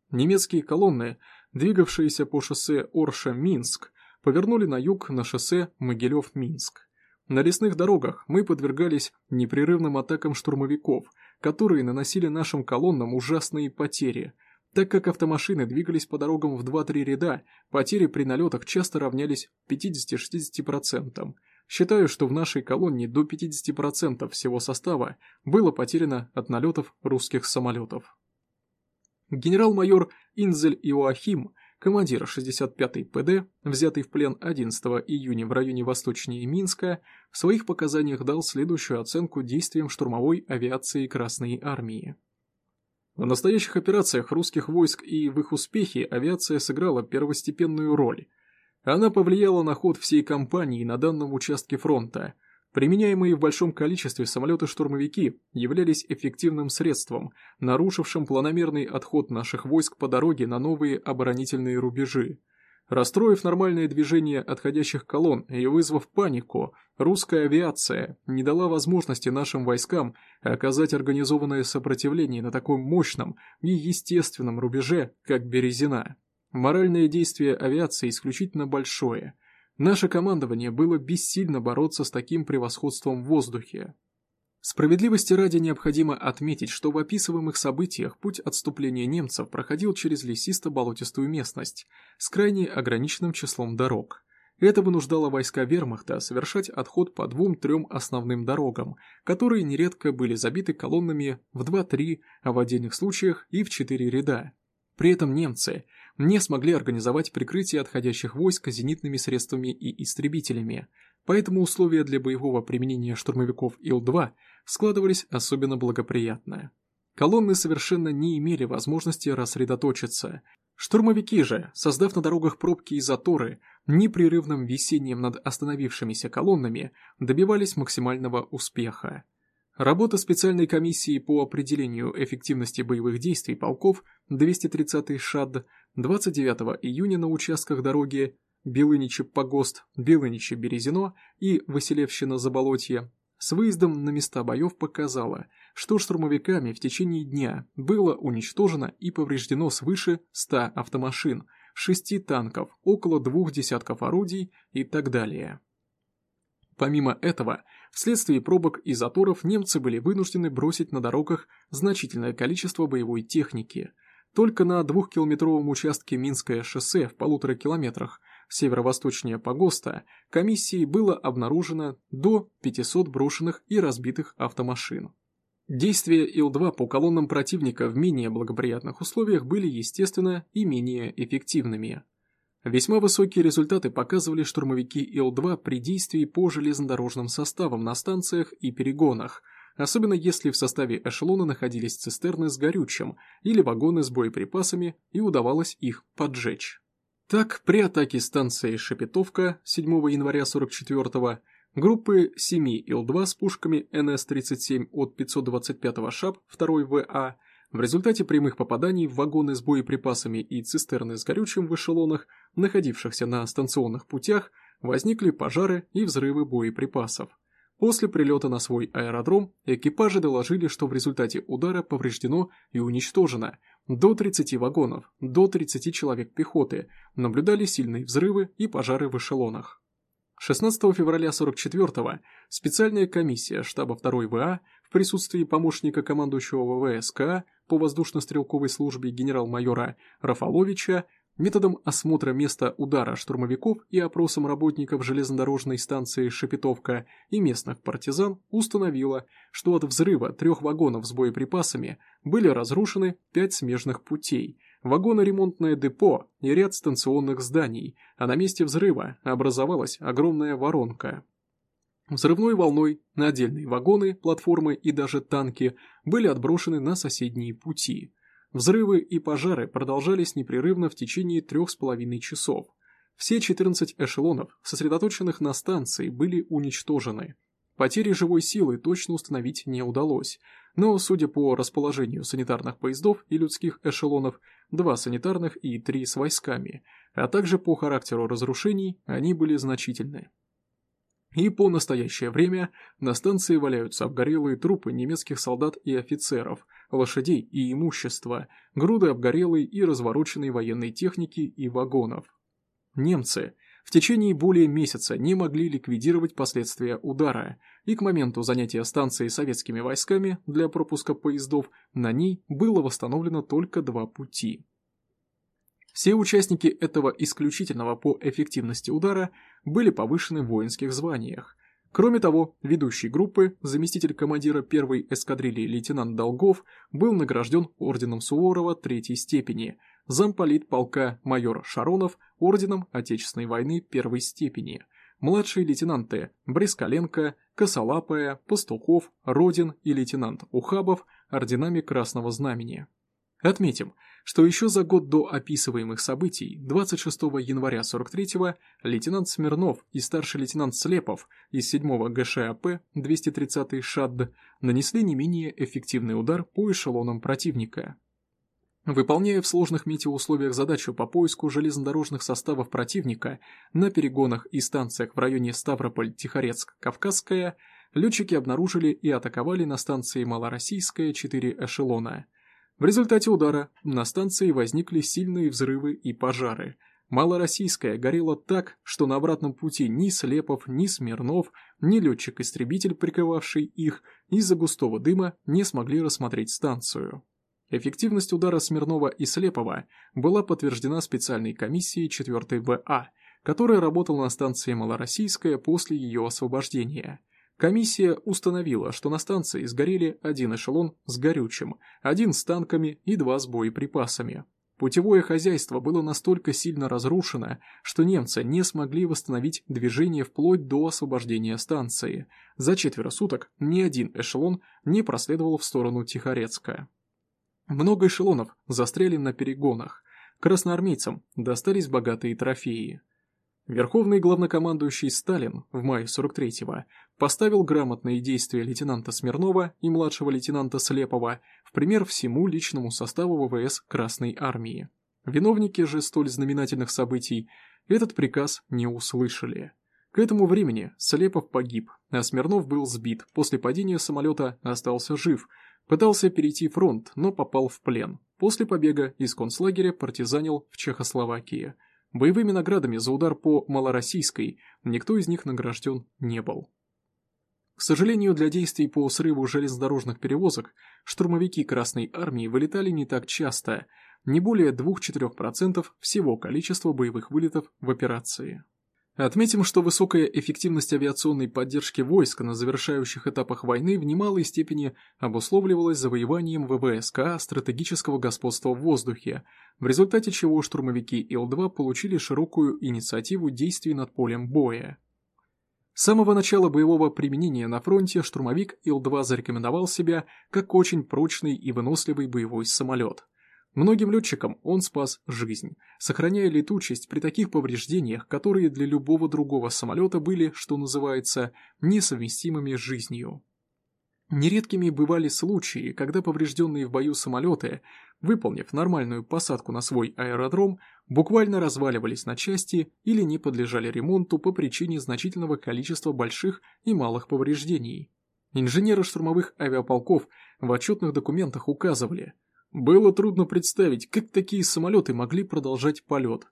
Немецкие колонны – двигавшиеся по шоссе Орша-Минск, повернули на юг на шоссе Могилев-Минск. На лесных дорогах мы подвергались непрерывным атакам штурмовиков, которые наносили нашим колоннам ужасные потери. Так как автомашины двигались по дорогам в 2-3 ряда, потери при налетах часто равнялись 50-60%. Считаю, что в нашей колонне до 50% всего состава было потеряно от налетов русских самолетов. Генерал-майор Инзель Иоахим, командир 65-й ПД, взятый в плен 11 июня в районе восточнее Минска, в своих показаниях дал следующую оценку действиям штурмовой авиации Красной Армии. В настоящих операциях русских войск и в их успехе авиация сыграла первостепенную роль. Она повлияла на ход всей кампании на данном участке фронта – Применяемые в большом количестве самолеты-штурмовики являлись эффективным средством, нарушившим планомерный отход наших войск по дороге на новые оборонительные рубежи. Расстроив нормальное движение отходящих колонн и вызвав панику, русская авиация не дала возможности нашим войскам оказать организованное сопротивление на таком мощном и естественном рубеже, как Березина. Моральное действие авиации исключительно большое – Наше командование было бессильно бороться с таким превосходством в воздухе. Справедливости ради необходимо отметить, что в описываемых событиях путь отступления немцев проходил через лесисто-болотистую местность с крайне ограниченным числом дорог. Это вынуждало войска вермахта совершать отход по двум-трем основным дорогам, которые нередко были забиты колоннами в 2-3, а в отдельных случаях и в 4 ряда. При этом немцы не смогли организовать прикрытие отходящих войск зенитными средствами и истребителями, поэтому условия для боевого применения штурмовиков Ил-2 складывались особенно благоприятно. Колонны совершенно не имели возможности рассредоточиться. Штурмовики же, создав на дорогах пробки и заторы, непрерывным висением над остановившимися колоннами добивались максимального успеха. Работа специальной комиссии по определению эффективности боевых действий полков 230-й ШАД 29 июня на участках дороги Белыничи-Погост, Белыничи-Березино и Василевщина-Заболотье с выездом на места боев показала, что штурмовиками в течение дня было уничтожено и повреждено свыше 100 автомашин, 6 танков, около двух десятков орудий и так далее. Помимо этого, вследствие пробок и заторов немцы были вынуждены бросить на дорогах значительное количество боевой техники – только на двухкилометровом участке Минское шоссе в полутора километрах северо-восточнее Погоста комиссией было обнаружено до 500 брошенных и разбитых автомашин. Действия Ил-2 по колоннам противника в менее благоприятных условиях были, естественно, и менее эффективными. Весьма высокие результаты показывали штурмовики Ил-2 при действии по железнодорожным составам на станциях и перегонах, особенно если в составе эшелона находились цистерны с горючим или вагоны с боеприпасами и удавалось их поджечь. Так, при атаке станции Шепетовка 7 января 44-го группы 7 Ил-2 с пушками НС-37 от 525-го ШАП 2 ВА в результате прямых попаданий в вагоны с боеприпасами и цистерны с горючим в эшелонах, находившихся на станционных путях, возникли пожары и взрывы боеприпасов. После прилета на свой аэродром экипажи доложили, что в результате удара повреждено и уничтожено до 30 вагонов, до 30 человек пехоты, наблюдали сильные взрывы и пожары в эшелонах. 16 февраля 44-го специальная комиссия штаба 2 ВА в присутствии помощника командующего ВВСК по воздушно-стрелковой службе генерал-майора Рафаловича Методом осмотра места удара штурмовиков и опросом работников железнодорожной станции Шепетовка и местных партизан установила, что от взрыва трех вагонов с боеприпасами были разрушены пять смежных путей, вагоноремонтное депо и ряд станционных зданий, а на месте взрыва образовалась огромная воронка. Взрывной волной на отдельные вагоны, платформы и даже танки были отброшены на соседние пути – Взрывы и пожары продолжались непрерывно в течение трех с половиной часов. Все 14 эшелонов, сосредоточенных на станции, были уничтожены. Потери живой силы точно установить не удалось, но, судя по расположению санитарных поездов и людских эшелонов, два санитарных и три с войсками, а также по характеру разрушений, они были значительны. И по настоящее время на станции валяются обгорелые трупы немецких солдат и офицеров, лошадей и имущества, груды обгорелой и развороченной военной техники и вагонов. Немцы в течение более месяца не могли ликвидировать последствия удара, и к моменту занятия станции советскими войсками для пропуска поездов на ней было восстановлено только два пути. Все участники этого исключительного по эффективности удара были повышены в воинских званиях. Кроме того, ведущий группы, заместитель командира первой эскадрильи лейтенант Долгов, был награжден орденом Суворова третьей степени, замполит полка майор Шаронов орденом Отечественной войны первой степени, младшие лейтенанты Брескаленко, Косолапая, Пастухов, Родин и лейтенант Ухабов орденами Красного Знамени. Отметим, что еще за год до описываемых событий, 26 января 43-го, лейтенант Смирнов и старший лейтенант Слепов из 7-го ГШАП 230-й ШАД нанесли не менее эффективный удар по эшелонам противника. Выполняя в сложных метеоусловиях задачу по поиску железнодорожных составов противника на перегонах и станциях в районе Ставрополь-Тихорецк-Кавказская, летчики обнаружили и атаковали на станции Малороссийская 4 эшелона – в результате удара на станции возникли сильные взрывы и пожары. Малороссийская горела так, что на обратном пути ни Слепов, ни Смирнов, ни летчик-истребитель, прикрывавший их, из-за густого дыма не смогли рассмотреть станцию. Эффективность удара Смирнова и Слепова была подтверждена специальной комиссией 4 ВА, которая работала на станции Малороссийская после ее освобождения – Комиссия установила, что на станции сгорели один эшелон с горючим, один с танками и два с боеприпасами. Путевое хозяйство было настолько сильно разрушено, что немцы не смогли восстановить движение вплоть до освобождения станции. За четверо суток ни один эшелон не проследовал в сторону Тихорецка. Много эшелонов застряли на перегонах. Красноармейцам достались богатые трофеи. Верховный главнокомандующий Сталин в мае 43-го поставил грамотные действия лейтенанта Смирнова и младшего лейтенанта Слепова в пример всему личному составу ВВС Красной Армии. Виновники же столь знаменательных событий этот приказ не услышали. К этому времени Слепов погиб, а Смирнов был сбит, после падения самолета остался жив, пытался перейти фронт, но попал в плен. После побега из концлагеря партизанил в Чехословакии – Боевыми наградами за удар по Малороссийской никто из них награжден не был. К сожалению, для действий по срыву железнодорожных перевозок штурмовики Красной Армии вылетали не так часто, не более 2-4% всего количества боевых вылетов в операции. Отметим, что высокая эффективность авиационной поддержки войск на завершающих этапах войны в немалой степени обусловливалась завоеванием ВВСК стратегического господства в воздухе, в результате чего штурмовики Ил-2 получили широкую инициативу действий над полем боя. С самого начала боевого применения на фронте штурмовик Ил-2 зарекомендовал себя как очень прочный и выносливый боевой самолет. Многим летчикам он спас жизнь, сохраняя летучесть при таких повреждениях, которые для любого другого самолета были, что называется, несовместимыми с жизнью. Нередкими бывали случаи, когда поврежденные в бою самолеты, выполнив нормальную посадку на свой аэродром, буквально разваливались на части или не подлежали ремонту по причине значительного количества больших и малых повреждений. Инженеры штурмовых авиаполков в отчетных документах указывали – Было трудно представить, как такие самолеты могли продолжать полет.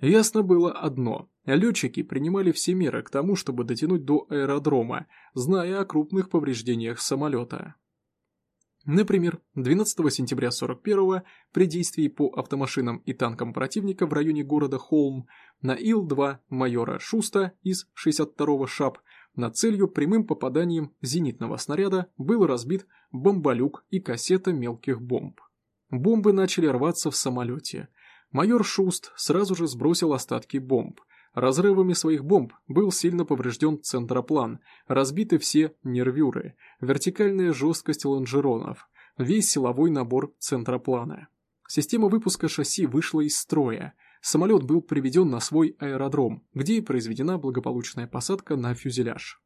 Ясно было одно – летчики принимали все меры к тому, чтобы дотянуть до аэродрома, зная о крупных повреждениях самолета. Например, 12 сентября 41 при действии по автомашинам и танкам противника в районе города Холм на Ил-2 майора Шуста из 62-го ШАП на целью прямым попаданием зенитного снаряда был разбит бомболюк и кассета мелких бомб. Бомбы начали рваться в самолете. Майор Шуст сразу же сбросил остатки бомб. Разрывами своих бомб был сильно поврежден центроплан, разбиты все нервюры, вертикальная жесткость лонжеронов, весь силовой набор центроплана. Система выпуска шасси вышла из строя. Самолет был приведен на свой аэродром, где и произведена благополучная посадка на фюзеляж.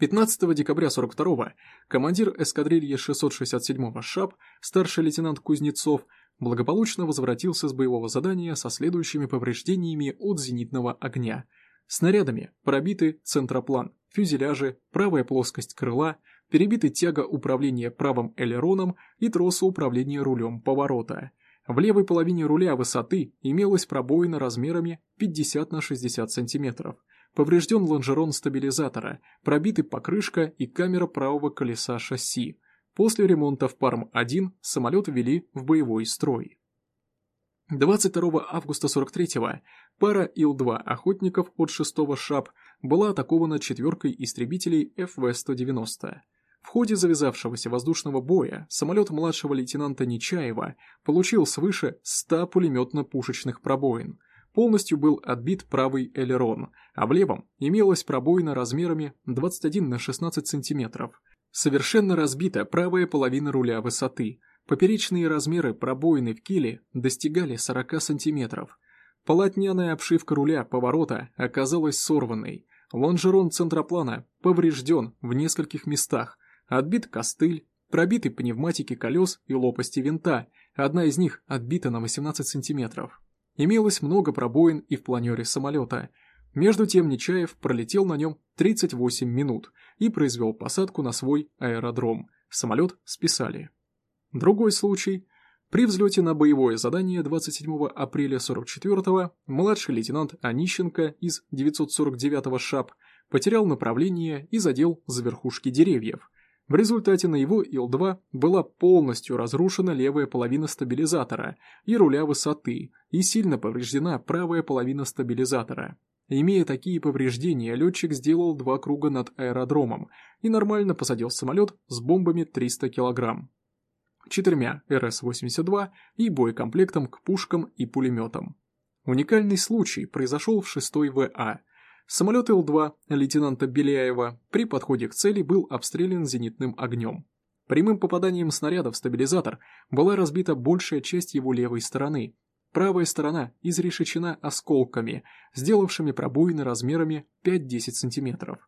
15 декабря 42-го командир эскадрильи 667-го ШАП, старший лейтенант Кузнецов, благополучно возвратился с боевого задания со следующими повреждениями от зенитного огня. Снарядами пробиты центроплан, фюзеляжи, правая плоскость крыла, перебиты тяга управления правым элероном и тросы управления рулем поворота. В левой половине руля высоты имелась пробоина размерами 50 на 60 сантиметров – Поврежден лонжерон стабилизатора, пробиты покрышка и камера правого колеса шасси. После ремонта в Парм-1 самолет ввели в боевой строй. 22 августа 43-го пара Ил-2 охотников от 6-го ШАП была атакована четверкой истребителей ФВ-190. В ходе завязавшегося воздушного боя самолет младшего лейтенанта Нечаева получил свыше 100 пулеметно-пушечных пробоин – полностью был отбит правый элерон, а в левом имелась пробоина размерами 21 на 16 сантиметров. Совершенно разбита правая половина руля высоты. Поперечные размеры пробоины в киле достигали 40 сантиметров. Полотняная обшивка руля поворота оказалась сорванной. Лонжерон центроплана поврежден в нескольких местах. Отбит костыль, пробиты пневматики колес и лопасти винта, одна из них отбита на 18 сантиметров. Имелось много пробоин и в планере самолета. Между тем Нечаев пролетел на нем 38 минут и произвел посадку на свой аэродром. Самолет списали. Другой случай. При взлете на боевое задание 27 апреля 44-го младший лейтенант Онищенко из 949-го ШАП потерял направление и задел за верхушки деревьев – в результате на его Ил-2 была полностью разрушена левая половина стабилизатора и руля высоты и сильно повреждена правая половина стабилизатора. Имея такие повреждения, летчик сделал два круга над аэродромом и нормально посадил самолет с бомбами 300 кг, четырьмя РС-82 и боекомплектом к пушкам и пулеметам. Уникальный случай произошел в 6-й ВА, Самолет Ил-2 лейтенанта Беляева при подходе к цели был обстрелян зенитным огнем. Прямым попаданием снаряда в стабилизатор была разбита большая часть его левой стороны. Правая сторона изрешечена осколками, сделавшими пробоины размерами 5-10 см.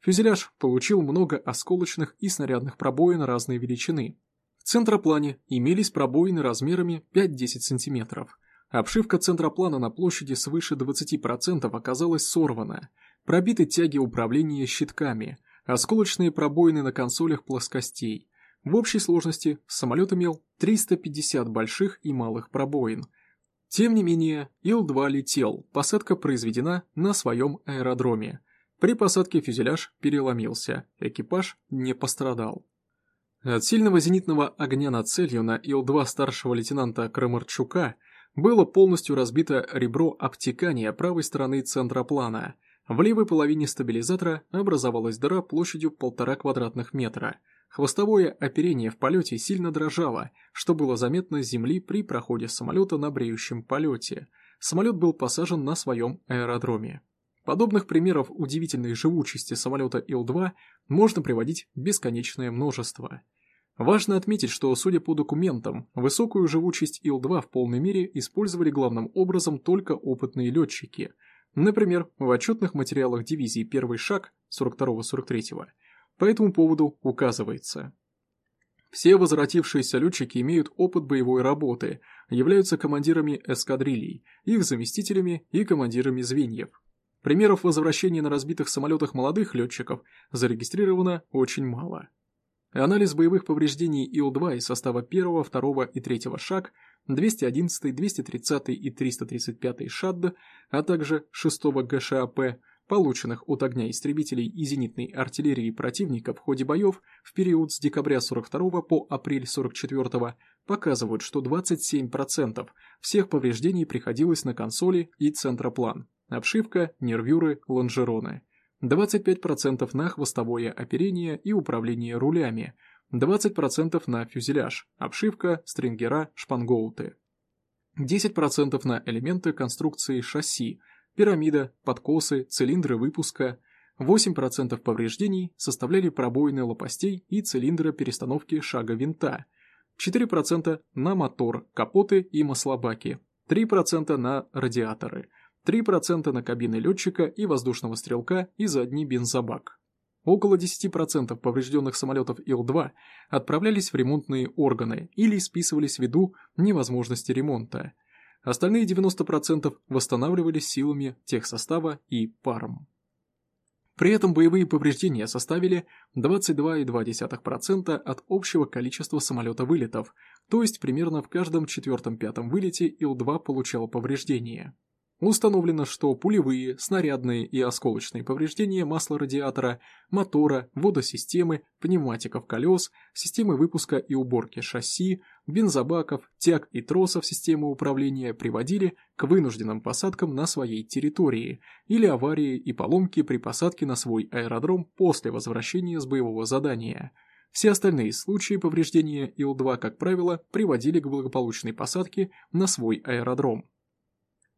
Фюзеляж получил много осколочных и снарядных пробоин разной величины. В центроплане имелись пробоины размерами 5-10 см. Обшивка центроплана на площади свыше 20% оказалась сорвана, пробиты тяги управления щитками, осколочные пробоины на консолях плоскостей. В общей сложности самолет имел 350 больших и малых пробоин. Тем не менее, Ил-2 летел, посадка произведена на своем аэродроме. При посадке фюзеляж переломился, экипаж не пострадал. От сильного зенитного огня над целью на Ил-2 старшего лейтенанта Крамарчука – было полностью разбито ребро обтекания правой стороны центра плана. В левой половине стабилизатора образовалась дыра площадью полтора квадратных метра. Хвостовое оперение в полете сильно дрожало, что было заметно с земли при проходе самолета на бреющем полете. Самолет был посажен на своем аэродроме. Подобных примеров удивительной живучести самолета Ил-2 можно приводить бесконечное множество – Важно отметить, что, судя по документам, высокую живучесть Ил-2 в полной мере использовали главным образом только опытные летчики. Например, в отчетных материалах дивизии «Первый шаг» 42-43 по этому поводу указывается. Все возвратившиеся летчики имеют опыт боевой работы, являются командирами эскадрилей, их заместителями и командирами звеньев. Примеров возвращения на разбитых самолетах молодых летчиков зарегистрировано очень мало. Анализ боевых повреждений Ил-2 из состава 1, 2 и 3 шаг, 211, 230 и 335 ШАД, а также 6 ГШАП, полученных от огня истребителей и зенитной артиллерии противника в ходе боев в период с декабря 42 по апрель 44 показывают, что 27% всех повреждений приходилось на консоли и центроплан, обшивка, нервюры, лонжероны. 25% на хвостовое оперение и управление рулями, 20% на фюзеляж, обшивка, стрингера, шпангоуты. 10% на элементы конструкции шасси, пирамида, подкосы, цилиндры выпуска. 8% повреждений составляли пробоины лопастей и цилиндра перестановки шага винта. 4% на мотор, капоты и маслобаки. 3% на радиаторы. 3% на кабины летчика и воздушного стрелка и задний бензобак. Около 10% поврежденных самолетов Ил-2 отправлялись в ремонтные органы или списывались ввиду невозможности ремонта. Остальные 90% восстанавливались силами техсостава и паром. При этом боевые повреждения составили 22,2% от общего количества самолета-вылетов, то есть примерно в каждом четвертом-пятом вылете Ил-2 получал повреждения. Установлено, что пулевые, снарядные и осколочные повреждения масла радиатора, мотора, водосистемы, пневматиков колес, системы выпуска и уборки шасси, бензобаков, тяг и тросов системы управления приводили к вынужденным посадкам на своей территории или аварии и поломки при посадке на свой аэродром после возвращения с боевого задания. Все остальные случаи повреждения Ил-2, как правило, приводили к благополучной посадке на свой аэродром.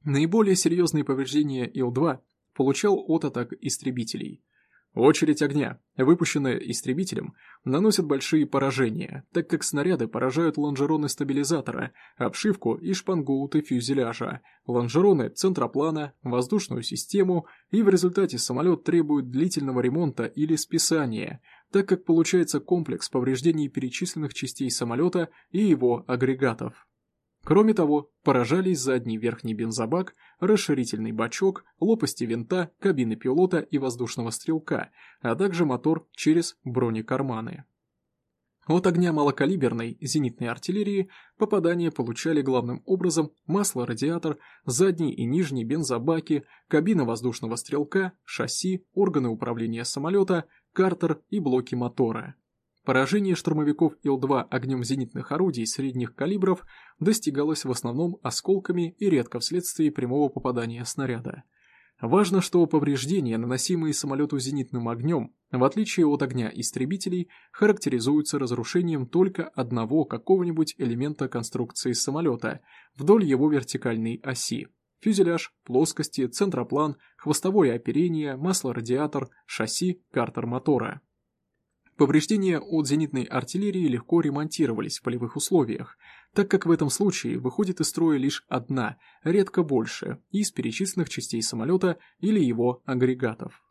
Наиболее серьезные повреждения Ил-2 получал от атак истребителей. Очередь огня, выпущенная истребителем, наносит большие поражения, так как снаряды поражают лонжероны стабилизатора, обшивку и шпангоуты фюзеляжа, лонжероны центроплана, воздушную систему, и в результате самолет требует длительного ремонта или списания, так как получается комплекс повреждений перечисленных частей самолета и его агрегатов. Кроме того, поражались задний верхний бензобак, расширительный бачок, лопасти винта, кабины пилота и воздушного стрелка, а также мотор через бронекарманы. От огня малокалиберной зенитной артиллерии попадания получали главным образом масло-радиатор, задний и нижний бензобаки, кабина воздушного стрелка, шасси, органы управления самолета, картер и блоки мотора. Поражение штурмовиков Ил-2 огнем зенитных орудий средних калибров достигалось в основном осколками и редко вследствие прямого попадания снаряда. Важно, что повреждения, наносимые самолету зенитным огнем, в отличие от огня истребителей, характеризуются разрушением только одного какого-нибудь элемента конструкции самолета вдоль его вертикальной оси. Фюзеляж, плоскости, центроплан, хвостовое оперение, масло-радиатор, шасси, картер мотора. Повреждения от зенитной артиллерии легко ремонтировались в полевых условиях, так как в этом случае выходит из строя лишь одна, редко больше, из перечисленных частей самолета или его агрегатов.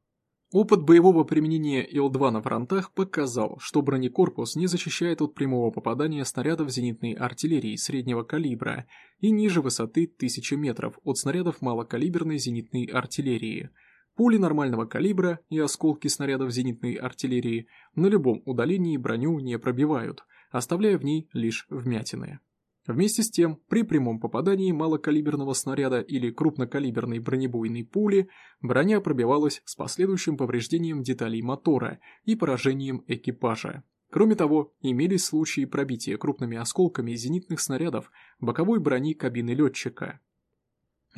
Опыт боевого применения Ил-2 на фронтах показал, что бронекорпус не защищает от прямого попадания снарядов зенитной артиллерии среднего калибра и ниже высоты 1000 метров от снарядов малокалиберной зенитной артиллерии – Пули нормального калибра и осколки снарядов зенитной артиллерии на любом удалении броню не пробивают, оставляя в ней лишь вмятины. Вместе с тем, при прямом попадании малокалиберного снаряда или крупнокалиберной бронебойной пули, броня пробивалась с последующим повреждением деталей мотора и поражением экипажа. Кроме того, имелись случаи пробития крупными осколками зенитных снарядов боковой брони кабины летчика.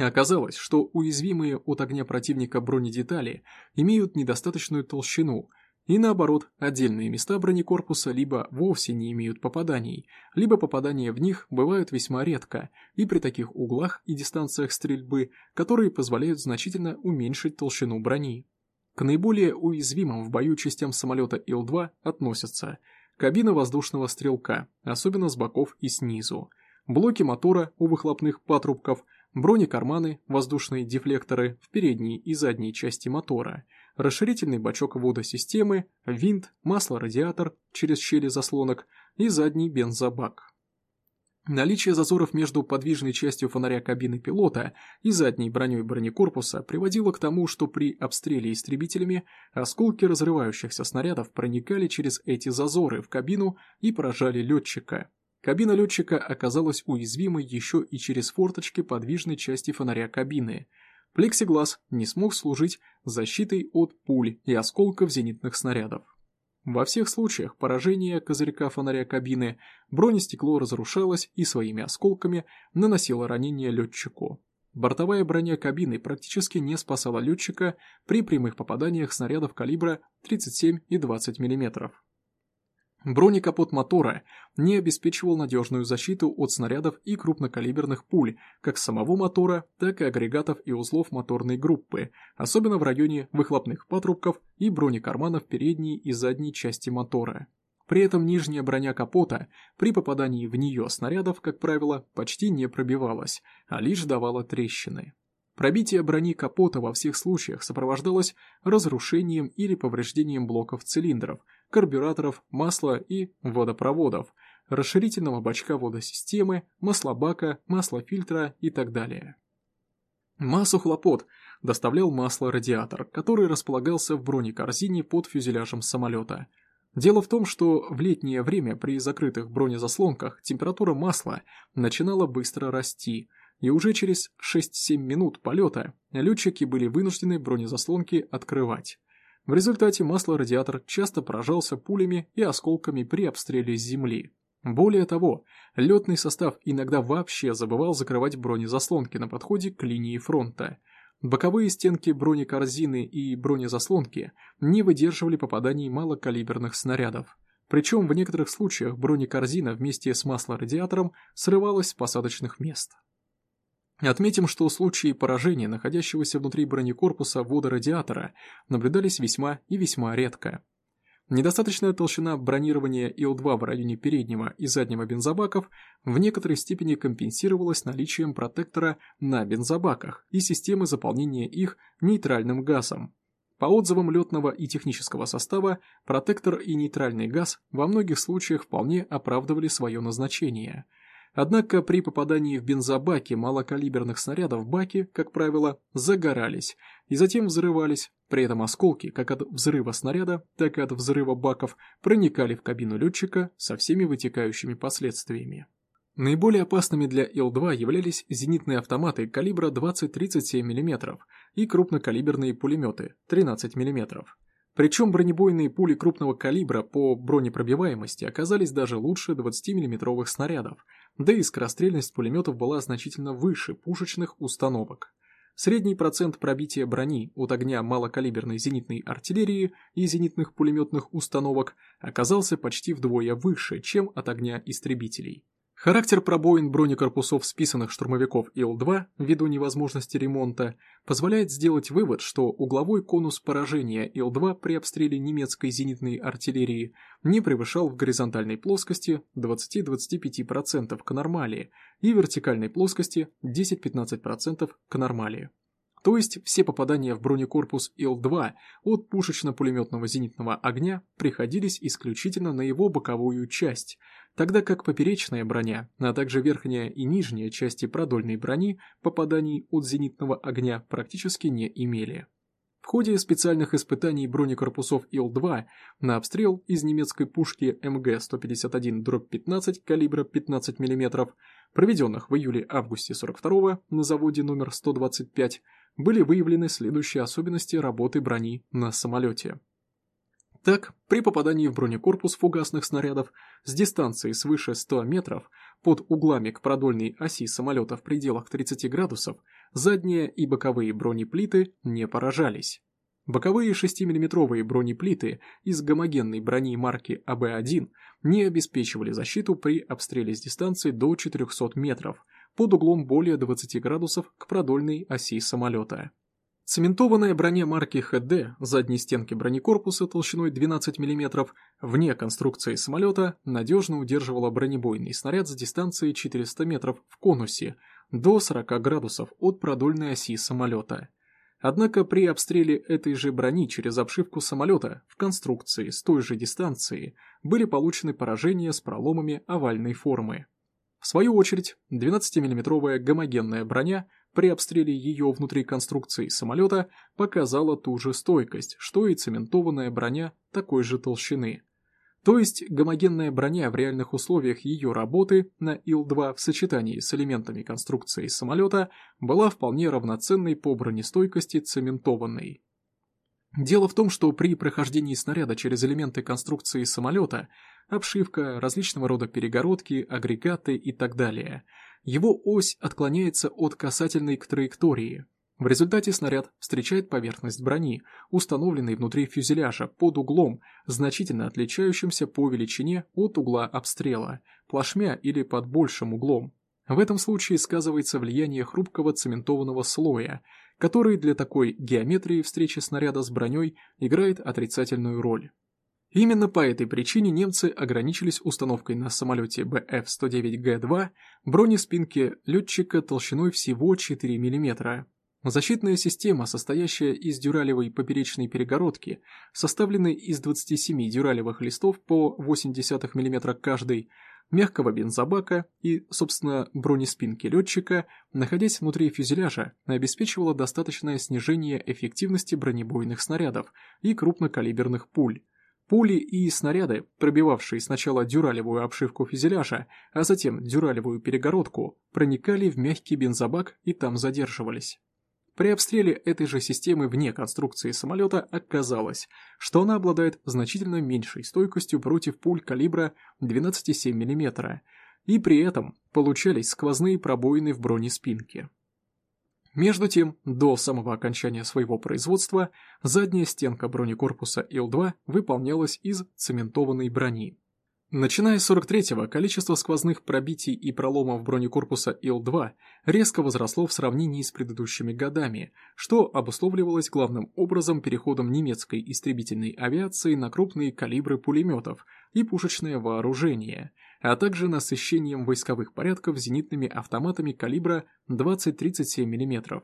Оказалось, что уязвимые от огня противника бронедетали имеют недостаточную толщину, и наоборот, отдельные места бронекорпуса либо вовсе не имеют попаданий, либо попадания в них бывают весьма редко, и при таких углах и дистанциях стрельбы, которые позволяют значительно уменьшить толщину брони. К наиболее уязвимым в бою частям самолета Ил-2 относятся кабина воздушного стрелка, особенно с боков и снизу, блоки мотора у выхлопных патрубков – бронекарманы, воздушные дефлекторы в передней и задней части мотора, расширительный бачок водосистемы, винт, масло-радиатор через щели заслонок и задний бензобак. Наличие зазоров между подвижной частью фонаря кабины пилота и задней броней бронекорпуса приводило к тому, что при обстреле истребителями осколки разрывающихся снарядов проникали через эти зазоры в кабину и поражали летчика. Кабина летчика оказалась уязвимой еще и через форточки подвижной части фонаря кабины. Плексиглаз не смог служить защитой от пуль и осколков зенитных снарядов. Во всех случаях поражения козырька фонаря кабины бронестекло разрушалось и своими осколками наносило ранение летчику. Бортовая броня кабины практически не спасала летчика при прямых попаданиях снарядов калибра 37 и 20 мм. Бронекапот мотора не обеспечивал надежную защиту от снарядов и крупнокалиберных пуль, как самого мотора, так и агрегатов и узлов моторной группы, особенно в районе выхлопных патрубков и бронекарманов передней и задней части мотора. При этом нижняя броня капота при попадании в нее снарядов, как правило, почти не пробивалась, а лишь давала трещины. Пробитие брони капота во всех случаях сопровождалось разрушением или повреждением блоков цилиндров, карбюраторов, масла и водопроводов, расширительного бачка водосистемы, маслобака, маслофильтра и так далее. Массу хлопот доставлял масло-радиатор, который располагался в бронекорзине под фюзеляжем самолета. Дело в том, что в летнее время при закрытых бронезаслонках температура масла начинала быстро расти, и уже через 6-7 минут полета летчики были вынуждены бронезаслонки открывать. В результате масло-радиатор часто поражался пулями и осколками при обстреле с земли. Более того, летный состав иногда вообще забывал закрывать бронезаслонки на подходе к линии фронта. Боковые стенки бронекорзины и бронезаслонки не выдерживали попаданий малокалиберных снарядов. Причем в некоторых случаях бронекорзина вместе с маслорадиатором срывалась с посадочных мест. Отметим, что случаи поражения находящегося внутри бронекорпуса водорадиатора наблюдались весьма и весьма редко. Недостаточная толщина бронирования Ил-2 в районе переднего и заднего бензобаков в некоторой степени компенсировалась наличием протектора на бензобаках и системы заполнения их нейтральным газом. По отзывам летного и технического состава, протектор и нейтральный газ во многих случаях вполне оправдывали свое назначение – Однако при попадании в бензобаки малокалиберных снарядов баки, как правило, загорались и затем взрывались, при этом осколки как от взрыва снаряда, так и от взрыва баков проникали в кабину летчика со всеми вытекающими последствиями. Наиболее опасными для Ил-2 являлись зенитные автоматы калибра 20-37 мм и крупнокалиберные пулеметы 13 мм. Причем бронебойные пули крупного калибра по бронепробиваемости оказались даже лучше 20 миллиметровых снарядов, да и скорострельность пулеметов была значительно выше пушечных установок. Средний процент пробития брони от огня малокалиберной зенитной артиллерии и зенитных пулеметных установок оказался почти вдвое выше, чем от огня истребителей. Характер пробоин бронекорпусов списанных штурмовиков Ил-2 ввиду невозможности ремонта позволяет сделать вывод, что угловой конус поражения Ил-2 при обстреле немецкой зенитной артиллерии не превышал в горизонтальной плоскости 20-25% к нормали и вертикальной плоскости 10-15% к нормали. То есть все попадания в бронекорпус Ил-2 от пушечно-пулеметного зенитного огня приходились исключительно на его боковую часть, тогда как поперечная броня, а также верхняя и нижняя части продольной брони попаданий от зенитного огня практически не имели. В ходе специальных испытаний бронекорпусов Ил-2 на обстрел из немецкой пушки МГ-151-15 калибра 15 мм, проведенных в июле-августе 42 на заводе номер 125, были выявлены следующие особенности работы брони на самолете. Так, при попадании в бронекорпус фугасных снарядов с дистанции свыше 100 метров под углами к продольной оси самолета в пределах 30 градусов задние и боковые бронеплиты не поражались. Боковые 6-мм бронеплиты из гомогенной брони марки АБ-1 не обеспечивали защиту при обстреле с дистанции до 400 метров под углом более 20 градусов к продольной оси самолета. Цементованная броня марки ХД задней стенки бронекорпуса толщиной 12 мм вне конструкции самолета надежно удерживала бронебойный снаряд с дистанции 400 метров в конусе до 40 градусов от продольной оси самолета. Однако при обстреле этой же брони через обшивку самолета в конструкции с той же дистанции были получены поражения с проломами овальной формы. В свою очередь, 12-мм гомогенная броня при обстреле ее внутри конструкции самолета показала ту же стойкость, что и цементованная броня такой же толщины. То есть гомогенная броня в реальных условиях ее работы на Ил-2 в сочетании с элементами конструкции самолета была вполне равноценной по бронестойкости цементованной. Дело в том, что при прохождении снаряда через элементы конструкции самолета, обшивка, различного рода перегородки, агрегаты и так далее, его ось отклоняется от касательной к траектории. В результате снаряд встречает поверхность брони, установленной внутри фюзеляжа под углом, значительно отличающимся по величине от угла обстрела, плашмя или под большим углом. В этом случае сказывается влияние хрупкого цементованного слоя, который для такой геометрии встречи снаряда с броней играет отрицательную роль. Именно по этой причине немцы ограничились установкой на самолете БФ-109Г-2 бронеспинки летчика толщиной всего 4 мм. Защитная система, состоящая из дюралевой поперечной перегородки, составленной из 27 дюралевых листов по 0,8 мм каждый, мягкого бензобака и, собственно, бронеспинки летчика, находясь внутри фюзеляжа, обеспечивала достаточное снижение эффективности бронебойных снарядов и крупнокалиберных пуль. Пули и снаряды, пробивавшие сначала дюралевую обшивку фюзеляжа, а затем дюралевую перегородку, проникали в мягкий бензобак и там задерживались. При обстреле этой же системы вне конструкции самолета оказалось, что она обладает значительно меньшей стойкостью против пуль калибра 12,7 мм, и при этом получались сквозные пробоины в бронеспинке. Между тем, до самого окончания своего производства задняя стенка бронекорпуса Ил-2 выполнялась из цементованной брони. Начиная с 43-го, количество сквозных пробитий и проломов бронекорпуса Ил-2 резко возросло в сравнении с предыдущими годами, что обусловливалось главным образом переходом немецкой истребительной авиации на крупные калибры пулеметов и пушечное вооружение, а также насыщением войсковых порядков зенитными автоматами калибра 20-37 мм.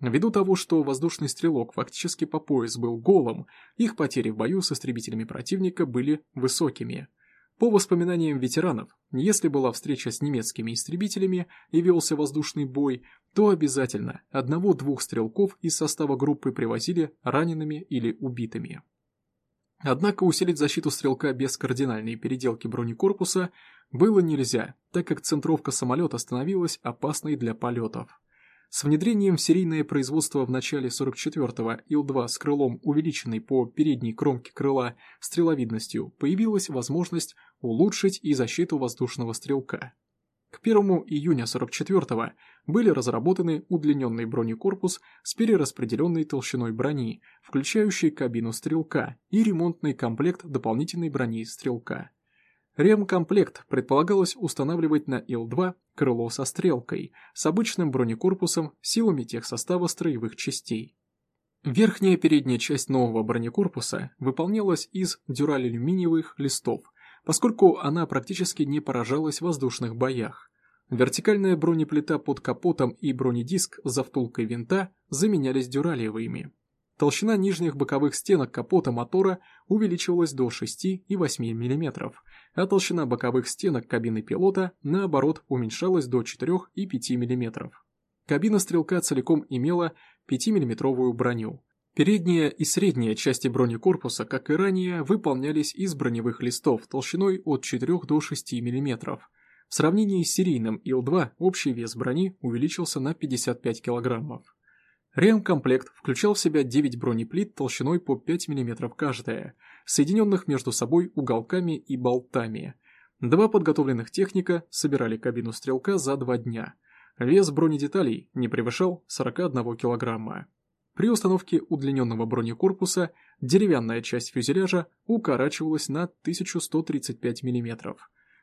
Ввиду того, что воздушный стрелок фактически по пояс был голым, их потери в бою с истребителями противника были высокими – по воспоминаниям ветеранов, если была встреча с немецкими истребителями и велся воздушный бой, то обязательно одного-двух стрелков из состава группы привозили ранеными или убитыми. Однако усилить защиту стрелка без кардинальной переделки бронекорпуса было нельзя, так как центровка самолета становилась опасной для полетов. С внедрением в серийное производство в начале 44-го Ил-2 с крылом, увеличенной по передней кромке крыла стреловидностью, появилась возможность улучшить и защиту воздушного стрелка. К 1 июня 44-го были разработаны удлиненный бронекорпус с перераспределенной толщиной брони, включающий кабину стрелка, и ремонтный комплект дополнительной брони стрелка. Ремкомплект предполагалось устанавливать на Ил-2 крыло со стрелкой, с обычным бронекорпусом силами техсостава строевых частей. Верхняя передняя часть нового бронекорпуса выполнялась из дюраль-алюминиевых листов, поскольку она практически не поражалась в воздушных боях. Вертикальная бронеплита под капотом и бронедиск за втулкой винта заменялись дюралиевыми. Толщина нижних боковых стенок капота мотора увеличивалась до 6 и 8 мм, а толщина боковых стенок кабины пилота, наоборот, уменьшалась до 4 и 5 мм. Кабина стрелка целиком имела 5-мм броню. Передняя и средняя части бронекорпуса, как и ранее, выполнялись из броневых листов толщиной от 4 до 6 мм. В сравнении с серийным Ил-2 общий вес брони увеличился на 55 килограммов. Ремкомплект включал в себя 9 бронеплит толщиной по 5 мм каждая, соединенных между собой уголками и болтами. Два подготовленных техника собирали кабину стрелка за два дня. Вес бронедеталей не превышал 41 кг. При установке удлиненного бронекорпуса деревянная часть фюзеляжа укорачивалась на 1135 мм.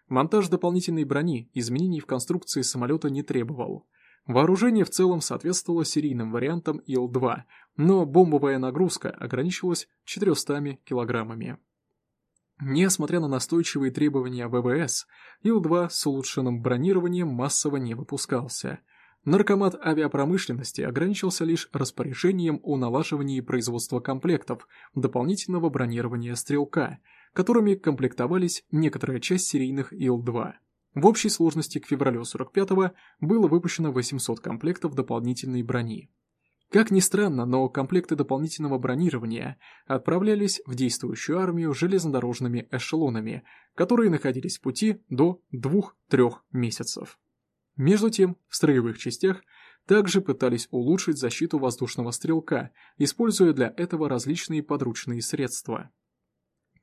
Монтаж дополнительной брони изменений в конструкции самолета не требовал – Вооружение в целом соответствовало серийным вариантам Ил-2, но бомбовая нагрузка ограничивалась 400 килограммами. Несмотря на настойчивые требования ВВС, Ил-2 с улучшенным бронированием массово не выпускался. Наркомат авиапромышленности ограничился лишь распоряжением о налаживании производства комплектов дополнительного бронирования «Стрелка», которыми комплектовались некоторая часть серийных Ил-2. В общей сложности к февралю 45-го было выпущено 800 комплектов дополнительной брони. Как ни странно, но комплекты дополнительного бронирования отправлялись в действующую армию железнодорожными эшелонами, которые находились в пути до 2-3 месяцев. Между тем, в строевых частях также пытались улучшить защиту воздушного стрелка, используя для этого различные подручные средства.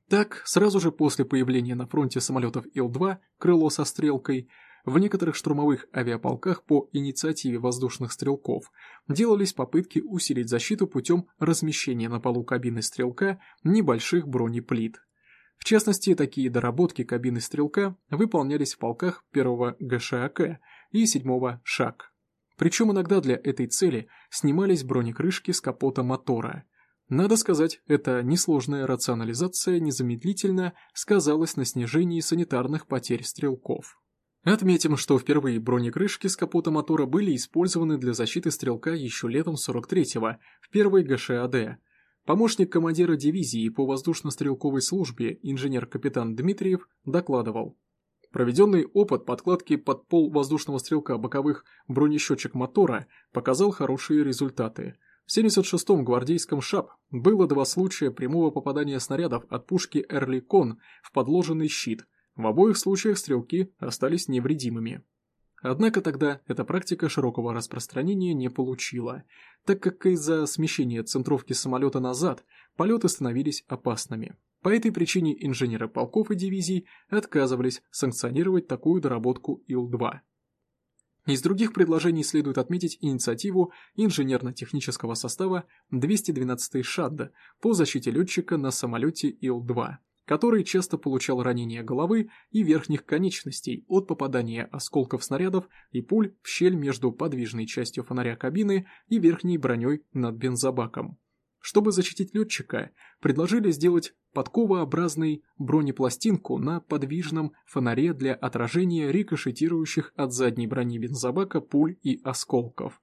Так, сразу же после появления на фронте самолетов Ил-2 «Крыло со стрелкой», в некоторых штурмовых авиаполках по инициативе воздушных стрелков делались попытки усилить защиту путем размещения на полу кабины стрелка небольших бронеплит. В частности, такие доработки кабины стрелка выполнялись в полках 1-го ГШАК и 7-го ШАК. Причем иногда для этой цели снимались бронекрышки с капота мотора. Надо сказать, эта несложная рационализация незамедлительно сказалась на снижении санитарных потерь стрелков. Отметим, что впервые бронекрышки с капота мотора были использованы для защиты стрелка еще летом 43-го, в первой ГШАД. Помощник командира дивизии по воздушно-стрелковой службе инженер-капитан Дмитриев докладывал. Проведенный опыт подкладки под пол воздушного стрелка боковых бронещетчик мотора показал хорошие результаты. В 76-м гвардейском ШАП было два случая прямого попадания снарядов от пушки «Эрликон» в подложенный щит – в обоих случаях стрелки остались невредимыми. Однако тогда эта практика широкого распространения не получила, так как из-за смещения центровки самолета назад полеты становились опасными. По этой причине инженеры полков и дивизий отказывались санкционировать такую доработку Ил-2. Из других предложений следует отметить инициативу инженерно-технического состава 212-й ШАДДа по защите летчика на самолете Ил-2 который часто получал ранения головы и верхних конечностей от попадания осколков снарядов и пуль в щель между подвижной частью фонаря кабины и верхней броней над бензобаком. Чтобы защитить летчика, предложили сделать подковообразный бронепластинку на подвижном фонаре для отражения рикошетирующих от задней брони бензобака пуль и осколков.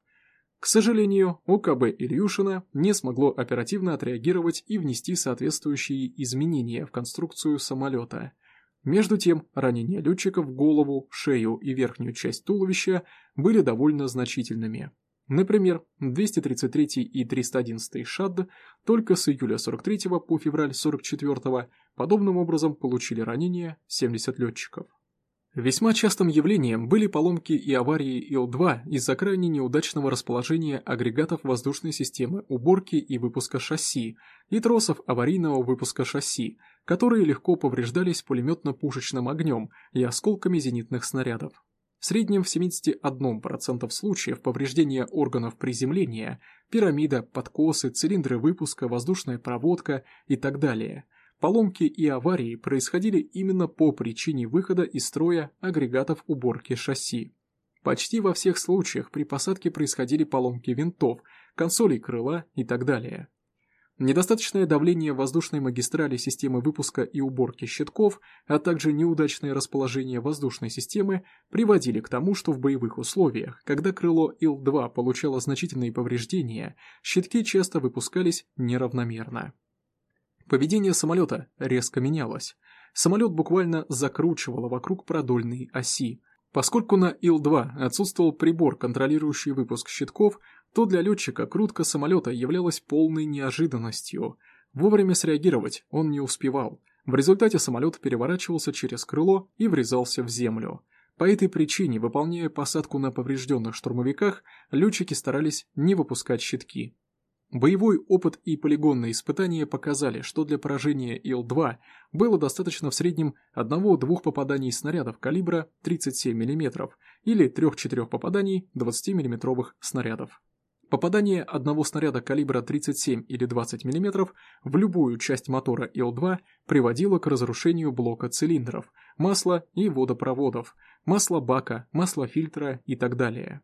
К сожалению, ОКБ Ильюшина не смогло оперативно отреагировать и внести соответствующие изменения в конструкцию самолета. Между тем, ранения летчика в голову, шею и верхнюю часть туловища были довольно значительными. Например, 233 и 311 ШАД только с июля 43 по февраль 44 подобным образом получили ранения 70 летчиков. Весьма частым явлением были поломки и аварии Ил-2 из-за крайне неудачного расположения агрегатов воздушной системы уборки и выпуска шасси и тросов аварийного выпуска шасси, которые легко повреждались пулеметно-пушечным огнем и осколками зенитных снарядов. В среднем в 71% случаев повреждения органов приземления, пирамида, подкосы, цилиндры выпуска, воздушная проводка и так далее – Поломки и аварии происходили именно по причине выхода из строя агрегатов уборки шасси. Почти во всех случаях при посадке происходили поломки винтов, консолей крыла и так далее. Недостаточное давление воздушной магистрали системы выпуска и уборки щитков, а также неудачное расположение воздушной системы приводили к тому, что в боевых условиях, когда крыло Ил-2 получало значительные повреждения, щитки часто выпускались неравномерно. Поведение самолета резко менялось. Самолет буквально закручивало вокруг продольной оси. Поскольку на Ил-2 отсутствовал прибор, контролирующий выпуск щитков, то для летчика крутка самолета являлась полной неожиданностью. Вовремя среагировать он не успевал. В результате самолет переворачивался через крыло и врезался в землю. По этой причине, выполняя посадку на поврежденных штурмовиках, летчики старались не выпускать щитки. Боевой опыт и полигонные испытания показали, что для поражения Ил-2 было достаточно в среднем одного-двух попаданий снарядов калибра 37 мм или 3-4 попаданий 20 мм снарядов. Попадание одного снаряда калибра 37 или 20 мм в любую часть мотора Ил-2 приводило к разрушению блока цилиндров, масла и водопроводов, масла бака, масла фильтра и так далее.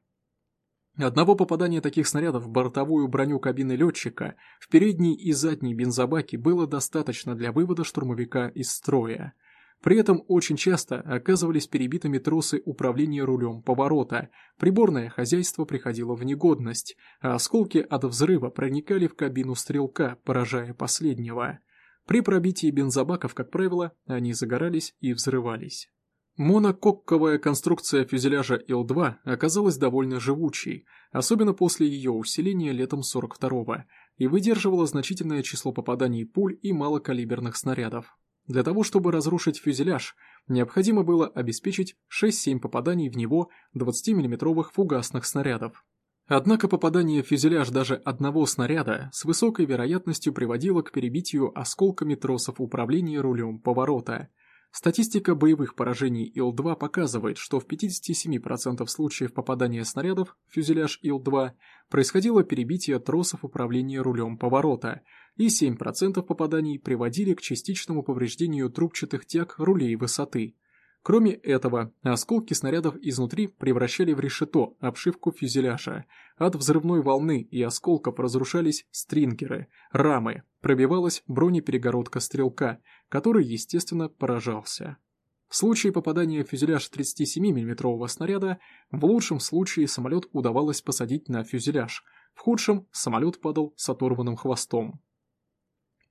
Одного попадания таких снарядов в бортовую броню кабины летчика в передней и задней бензобаке было достаточно для вывода штурмовика из строя. При этом очень часто оказывались перебитыми тросы управления рулем поворота, приборное хозяйство приходило в негодность, а осколки от взрыва проникали в кабину стрелка, поражая последнего. При пробитии бензобаков, как правило, они загорались и взрывались. Монококковая конструкция фюзеляжа Ил-2 оказалась довольно живучей, особенно после ее усиления летом 42-го, и выдерживала значительное число попаданий пуль и малокалиберных снарядов. Для того, чтобы разрушить фюзеляж, необходимо было обеспечить 6-7 попаданий в него 20 миллиметровых фугасных снарядов. Однако попадание в фюзеляж даже одного снаряда с высокой вероятностью приводило к перебитию осколками тросов управления рулем поворота – Статистика боевых поражений Ил-2 показывает, что в 57% случаев попадания снарядов в фюзеляж Ил-2 происходило перебитие тросов управления рулем поворота, и 7% попаданий приводили к частичному повреждению трубчатых тяг рулей высоты. Кроме этого, осколки снарядов изнутри превращали в решето обшивку фюзеляжа. От взрывной волны и осколков разрушались стрингеры, рамы, пробивалась бронеперегородка стрелка, который, естественно, поражался. В случае попадания в фюзеляж 37 миллиметрового снаряда, в лучшем случае самолет удавалось посадить на фюзеляж, в худшем самолет падал с оторванным хвостом.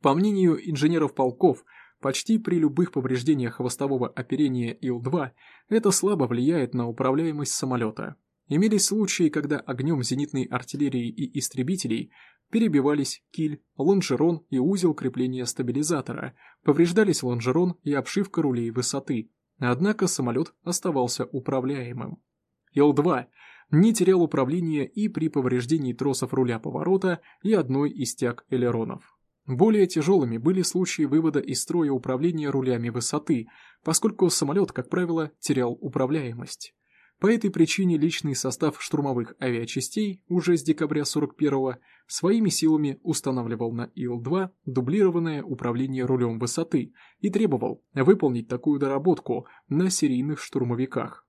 По мнению инженеров полков, почти при любых повреждениях хвостового оперения Ил-2 это слабо влияет на управляемость самолета. Имелись случаи, когда огнем зенитной артиллерии и истребителей перебивались киль, лонжерон и узел крепления стабилизатора, повреждались лонжерон и обшивка рулей высоты, однако самолет оставался управляемым. Ил-2 не терял управление и при повреждении тросов руля поворота и одной из тяг элеронов. Более тяжелыми были случаи вывода из строя управления рулями высоты, поскольку самолет, как правило, терял управляемость. По этой причине личный состав штурмовых авиачастей уже с декабря 41-го своими силами устанавливал на Ил-2 дублированное управление рулем высоты и требовал выполнить такую доработку на серийных штурмовиках.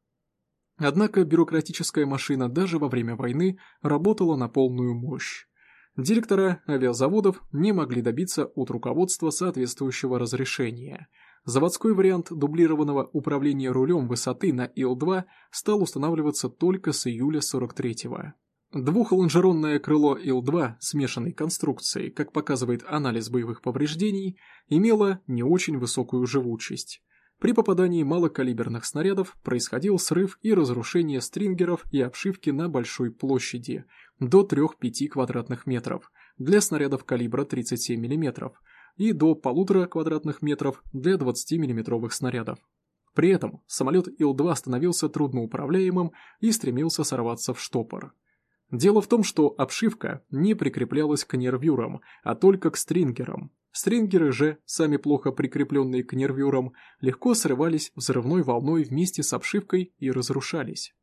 Однако бюрократическая машина даже во время войны работала на полную мощь. Директора авиазаводов не могли добиться от руководства соответствующего разрешения – Заводской вариант дублированного управления рулем высоты на Ил-2 стал устанавливаться только с июля 43-го. Двухлонжеронное крыло Ил-2 смешанной конструкции, как показывает анализ боевых повреждений, имело не очень высокую живучесть. При попадании малокалиберных снарядов происходил срыв и разрушение стрингеров и обшивки на большой площади, до 3-5 квадратных метров, для снарядов калибра 37 мм, и до полутора квадратных метров для 20-мм снарядов. При этом самолет Ил-2 становился трудноуправляемым и стремился сорваться в штопор. Дело в том, что обшивка не прикреплялась к нервюрам, а только к стрингерам. Стрингеры же, сами плохо прикрепленные к нервюрам, легко срывались взрывной волной вместе с обшивкой и разрушались.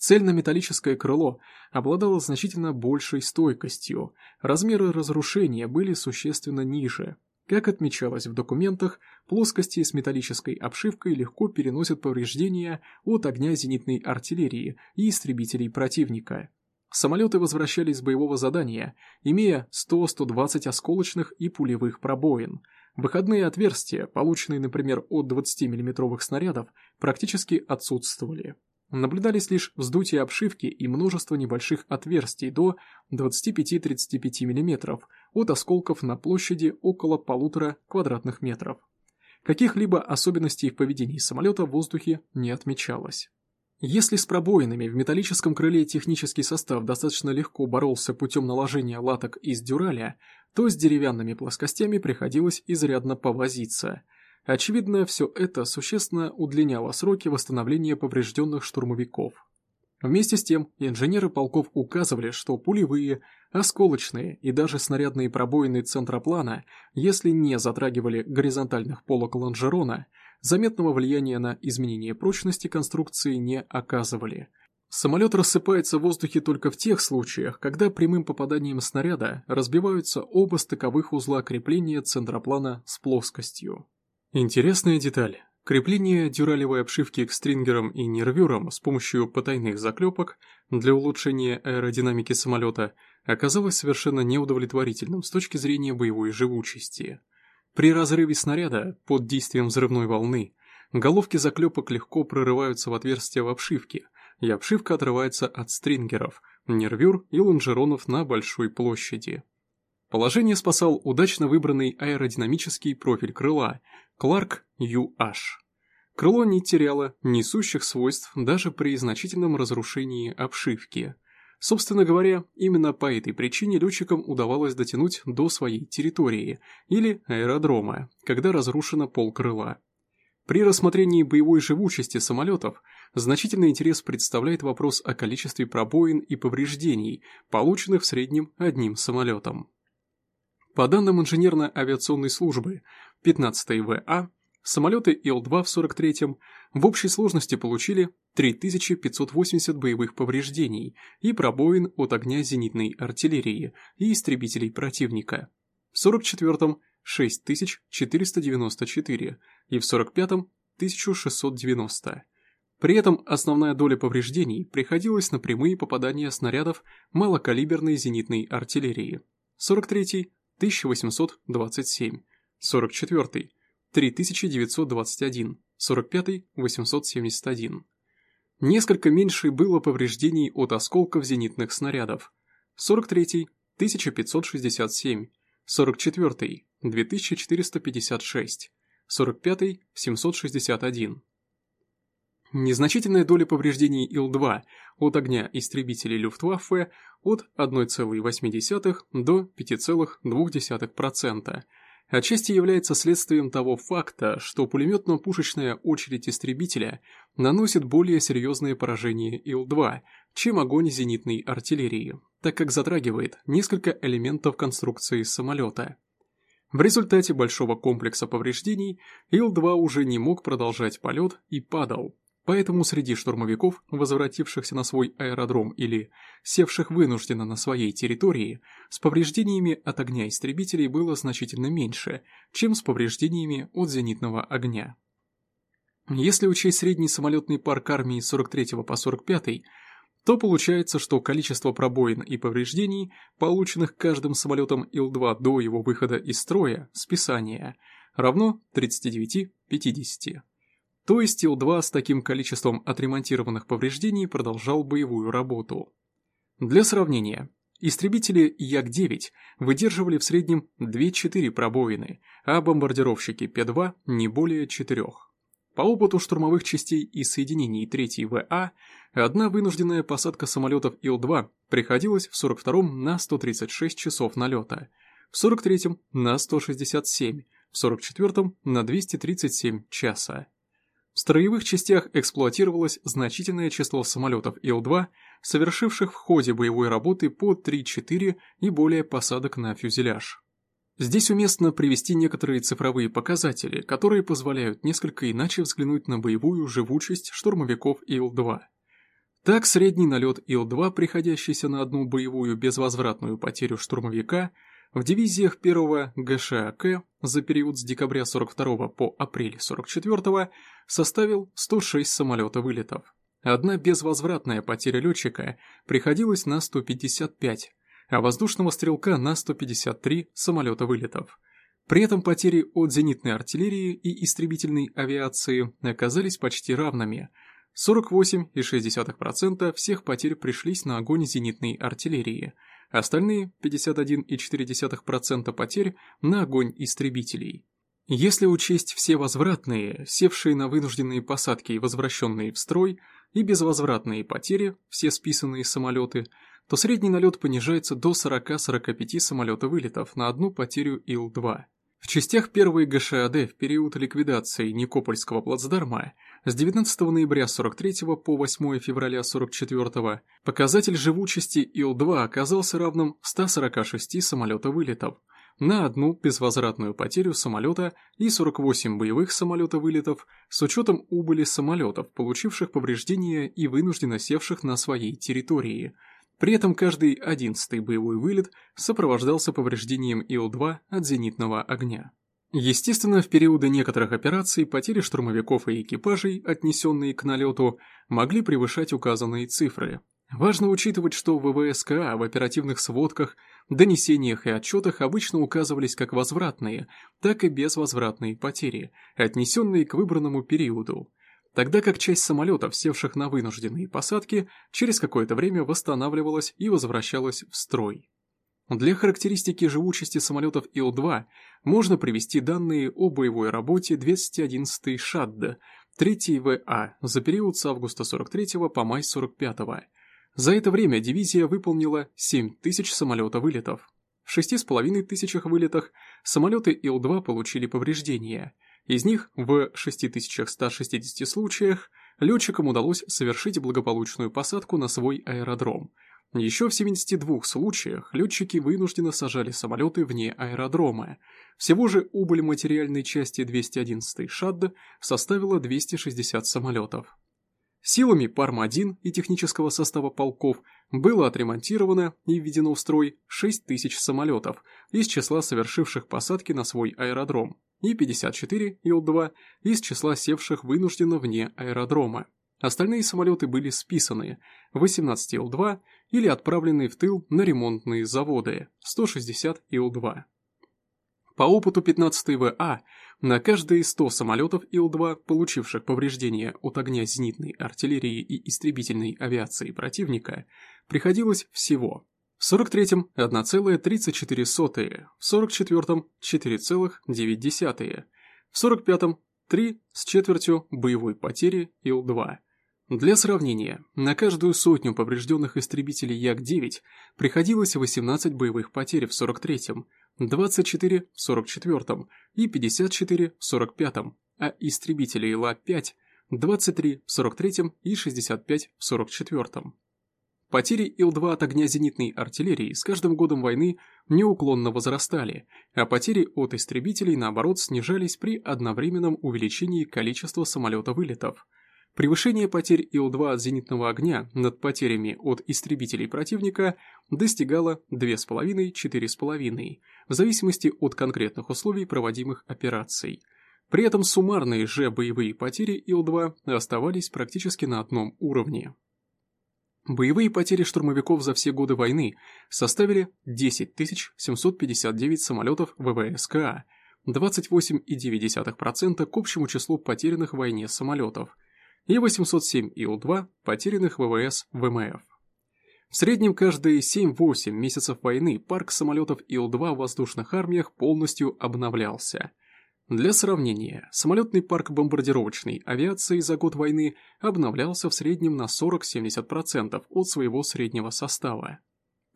Цельнометаллическое крыло обладало значительно большей стойкостью, размеры разрушения были существенно ниже. Как отмечалось в документах, плоскости с металлической обшивкой легко переносят повреждения от огня зенитной артиллерии и истребителей противника. Самолеты возвращались с боевого задания, имея 100-120 осколочных и пулевых пробоин. Выходные отверстия, полученные, например, от 20 миллиметровых снарядов, практически отсутствовали. Наблюдались лишь вздутие обшивки и множество небольших отверстий до 25-35 мм от осколков на площади около полутора квадратных метров. Каких-либо особенностей в поведении самолета в воздухе не отмечалось. Если с пробоинами в металлическом крыле технический состав достаточно легко боролся путем наложения латок из дюраля, то с деревянными плоскостями приходилось изрядно повозиться – Очевидно, все это существенно удлиняло сроки восстановления поврежденных штурмовиков. Вместе с тем, инженеры полков указывали, что пулевые, осколочные и даже снарядные пробоины центроплана, если не затрагивали горизонтальных полок лонжерона, заметного влияния на изменение прочности конструкции не оказывали. Самолет рассыпается в воздухе только в тех случаях, когда прямым попаданием снаряда разбиваются оба стыковых узла крепления центроплана с плоскостью. Интересная деталь. Крепление дюралевой обшивки к стрингерам и нервюрам с помощью потайных заклепок для улучшения аэродинамики самолета оказалось совершенно неудовлетворительным с точки зрения боевой живучести. При разрыве снаряда под действием взрывной волны головки заклепок легко прорываются в отверстия в обшивке, и обшивка отрывается от стрингеров, нервюр и лонжеронов на большой площади. Положение спасал удачно выбранный аэродинамический профиль крыла Clark UH. Крыло не теряло несущих свойств даже при значительном разрушении обшивки. Собственно говоря, именно по этой причине летчикам удавалось дотянуть до своей территории или аэродрома, когда разрушено полкрыла. При рассмотрении боевой живучести самолетов значительный интерес представляет вопрос о количестве пробоин и повреждений, полученных в среднем одним самолетом. По данным инженерно-авиационной службы, 15 ВА, самолеты Ил-2 в 43-м в общей сложности получили 3580 боевых повреждений и пробоин от огня зенитной артиллерии и истребителей противника. В 44-м 6494 и в 45-м 1690. При этом основная доля повреждений приходилась на прямые попадания снарядов малокалиберной зенитной артиллерии. 43-й 1827, 44-й 3921, 45-й 871. Несколько меньше было повреждений от осколков зенитных снарядов. 43-й 1567, 44-й 2456, 45-й 761. Незначительная доля повреждений Ил-2 от огня истребителей Люфтваффе от 1,8 до 5,2%, отчасти является следствием того факта, что пулеметно-пушечная очередь истребителя наносит более серьезные поражения Ил-2, чем огонь зенитной артиллерии, так как затрагивает несколько элементов конструкции самолета. В результате большого комплекса повреждений Ил-2 уже не мог продолжать полет и падал, Поэтому среди штурмовиков, возвратившихся на свой аэродром или севших вынужденно на своей территории, с повреждениями от огня истребителей было значительно меньше, чем с повреждениями от зенитного огня. Если учесть средний самолетный парк армии 43 по 45, то получается, что количество пробоин и повреждений, полученных каждым самолетом Ил-2 до его выхода из строя, списания, равно 39-50 то есть Ил-2 с таким количеством отремонтированных повреждений продолжал боевую работу. Для сравнения, истребители Як-9 выдерживали в среднем 2-4 пробоины, а бомбардировщики П-2 не более 4. По опыту штурмовых частей и соединений 3 ВА, одна вынужденная посадка самолетов Ил-2 приходилась в 42-м на 136 часов налета, в 43-м на 167, в 44-м на 237 часа. В строевых частях эксплуатировалось значительное число самолетов Ил-2, совершивших в ходе боевой работы по 3-4 и более посадок на фюзеляж. Здесь уместно привести некоторые цифровые показатели, которые позволяют несколько иначе взглянуть на боевую живучесть штурмовиков Ил-2. Так, средний налет Ил-2, приходящийся на одну боевую безвозвратную потерю штурмовика – в дивизиях 1 ГШАК за период с декабря 42 по апрель 44 составил 106 самолета вылетов. Одна безвозвратная потеря летчика приходилась на 155, а воздушного стрелка на 153 самолета вылетов. При этом потери от зенитной артиллерии и истребительной авиации оказались почти равными. 48,6% всех потерь пришлись на огонь зенитной артиллерии – Остальные 51,4% потерь на огонь истребителей. Если учесть все возвратные, севшие на вынужденные посадки и возвращенные в строй, и безвозвратные потери, все списанные самолеты, то средний налет понижается до 40-45 самолета вылетов на одну потерю Ил-2. В частях первой ГШАД в период ликвидации Никопольского плацдарма с 19 ноября 43 по 8 февраля 44 показатель живучести Ил-2 оказался равным 146 самолета вылетов на одну безвозвратную потерю самолета и 48 боевых самолета вылетов с учетом убыли самолетов, получивших повреждения и вынужденно севших на своей территории – при этом каждый одиннадцатый боевой вылет сопровождался повреждением Ил-2 от зенитного огня. Естественно, в периоды некоторых операций потери штурмовиков и экипажей, отнесенные к налету, могли превышать указанные цифры. Важно учитывать, что ВВСКА в оперативных сводках, донесениях и отчетах обычно указывались как возвратные, так и безвозвратные потери, отнесенные к выбранному периоду тогда как часть самолетов, севших на вынужденные посадки, через какое-то время восстанавливалась и возвращалась в строй. Для характеристики живучести самолетов Ил-2 можно привести данные о боевой работе 211-й ШАДД 3 ВА за период с августа 43 по май 45 -го. За это время дивизия выполнила 7 тысяч самолета вылетов. В 6,5 тысячах вылетах самолеты Ил-2 получили повреждения. Из них в 6160 случаях летчикам удалось совершить благополучную посадку на свой аэродром. Еще в 72 случаях летчики вынужденно сажали самолеты вне аэродрома. Всего же убыль материальной части 211-й ШАД составила 260 самолетов. Силами Парма-1 и технического состава полков было отремонтировано и введено в строй 6 тысяч самолетов из числа совершивших посадки на свой аэродром и 54 Ил-2 из числа севших вынужденно вне аэродрома. Остальные самолеты были списаны, 18 Ил-2 или отправлены в тыл на ремонтные заводы, 160 Ил-2. По опыту 15 ВА, на каждые 100 самолетов Ил-2, получивших повреждения от огня зенитной артиллерии и истребительной авиации противника, приходилось всего в 43-м 1,34, в 44-м 4,9, в 45-м 3 с четвертью боевой потери Ил-2. Для сравнения, на каждую сотню поврежденных истребителей Як-9 приходилось 18 боевых потерь в 43-м, 24 в 44-м и 54 в 45-м, а истребителей Ла-5 – 23 в 43-м и 65 в 44-м. Потери Ил-2 от огня зенитной артиллерии с каждым годом войны неуклонно возрастали, а потери от истребителей, наоборот, снижались при одновременном увеличении количества самолета-вылетов. Превышение потерь Ил-2 от зенитного огня над потерями от истребителей противника достигало 2,5-4,5, в зависимости от конкретных условий проводимых операций. При этом суммарные же боевые потери Ил-2 оставались практически на одном уровне. Боевые потери штурмовиков за все годы войны составили 10 759 самолетов ВВСКА, 28,9% к общему числу потерянных в войне самолетов, и 807 Ил-2 потерянных ВВС ВМФ. В среднем каждые 7-8 месяцев войны парк самолетов Ил-2 в воздушных армиях полностью обновлялся. Для сравнения, самолетный парк бомбардировочной авиации за год войны обновлялся в среднем на 40-70% от своего среднего состава.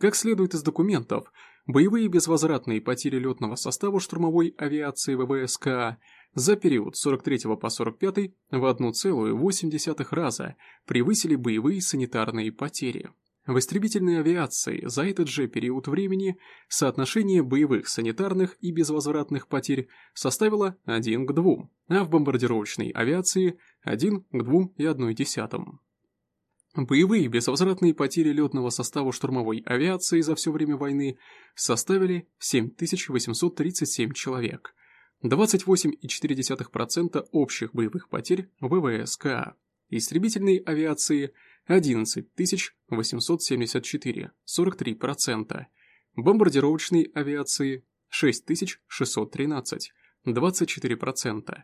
Как следует из документов, боевые безвозвратные потери летного состава штурмовой авиации ВВСКА за период с 43 по 45 в 1,8 раза превысили боевые санитарные потери. В истребительной авиации за этот же период времени соотношение боевых санитарных и безвозвратных потерь составило 1 к 2, а в бомбардировочной авиации 1 к 2,1. Боевые безвозвратные потери летного состава штурмовой авиации за все время войны составили 7837 человек, 28,4% общих боевых потерь ВВСКА. Истребительной авиации – 11 874, 43%. Бомбардировочной авиации 6613, 24%.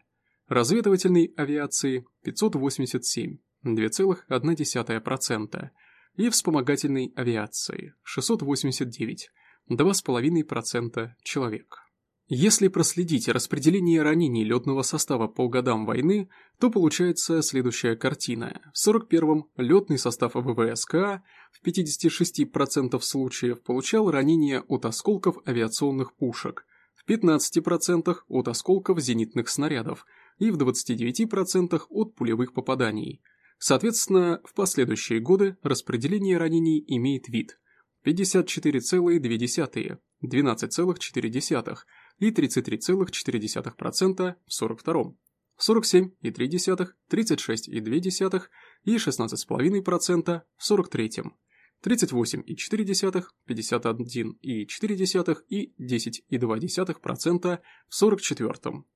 Разведывательной авиации 587, 2,1%. И вспомогательной авиации 689, 2,5% человек. Если проследить распределение ранений летного состава по годам войны, то получается следующая картина. В 41-м летный состав ВВСК в 56% случаев получал ранения от осколков авиационных пушек, в 15% от осколков зенитных снарядов и в 29% от пулевых попаданий. Соответственно, в последующие годы распределение ранений имеет вид 54,2, 12,4, и 33,4% в 42-м, 47,3, 36,2 и 16,5% в 43-м, 38,4, 51,4 и 10,2% в 44-м.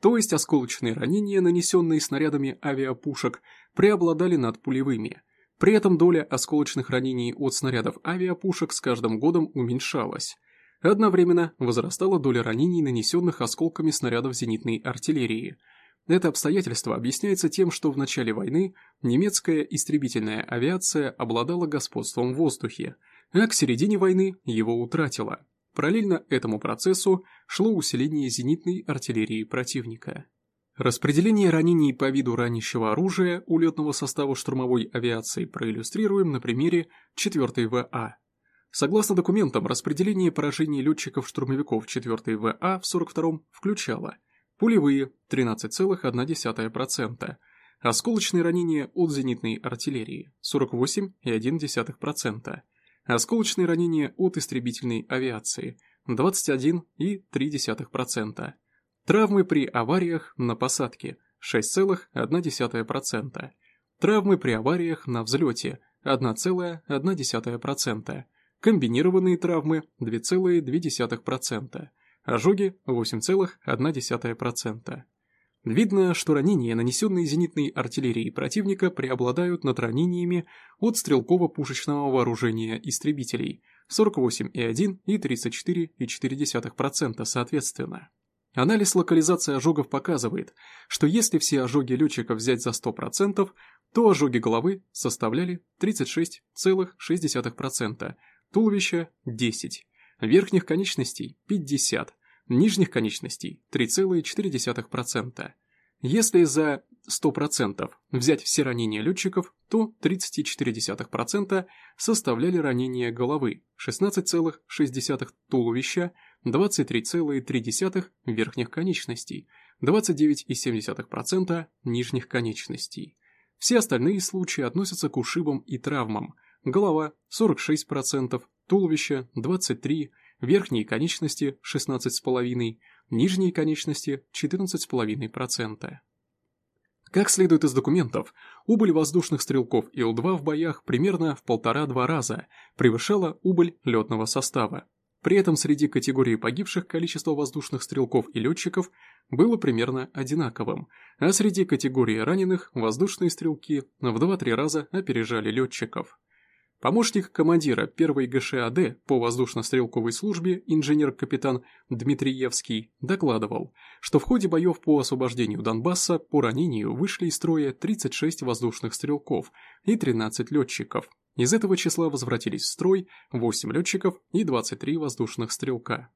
То есть осколочные ранения, нанесенные снарядами авиапушек, преобладали над пулевыми. При этом доля осколочных ранений от снарядов авиапушек с каждым годом уменьшалась – Одновременно возрастала доля ранений, нанесенных осколками снарядов зенитной артиллерии. Это обстоятельство объясняется тем, что в начале войны немецкая истребительная авиация обладала господством в воздухе, а к середине войны его утратила. Параллельно этому процессу шло усиление зенитной артиллерии противника. Распределение ранений по виду ранящего оружия у летного состава штурмовой авиации проиллюстрируем на примере 4 ВА. Согласно документам, распределение поражений летчиков-штурмовиков 4 ВА в 42-м включало пулевые 13,1%, осколочные ранения от зенитной артиллерии 48,1%, осколочные ранения от истребительной авиации 21,3%, Травмы при авариях на посадке 6,1%. Травмы при авариях на взлете 1,1%. Комбинированные травмы 2,2%. Ожоги 8,1%. Видно, что ранения, нанесенные зенитной артиллерией противника, преобладают над ранениями от стрелково-пушечного вооружения истребителей 48,1 и 34,4% соответственно. Анализ локализации ожогов показывает, что если все ожоги летчика взять за 100%, то ожоги головы составляли 36,6%, туловища – 10%, верхних конечностей – 50%, нижних конечностей – 3,4%. Если за 100% взять все ранения летчиков, то 34% составляли ранения головы, 16,6% туловища, 23,3% верхних конечностей, 29,7% нижних конечностей. Все остальные случаи относятся к ушибам и травмам. Голова 46%, туловище 23%, верхние конечности 16,5%, нижние конечности 14,5%. Как следует из документов, убыль воздушных стрелков Ил-2 в боях примерно в полтора-два раза превышала убыль летного состава. При этом среди категории погибших количество воздушных стрелков и летчиков было примерно одинаковым, а среди категории раненых воздушные стрелки в 2-3 раза опережали летчиков. Помощник командира 1 ГШАД по воздушно-стрелковой службе инженер-капитан Дмитриевский докладывал, что в ходе боев по освобождению Донбасса по ранению вышли из строя 36 воздушных стрелков и 13 летчиков. Из этого числа возвратились в строй 8 летчиков и 23 воздушных стрелка.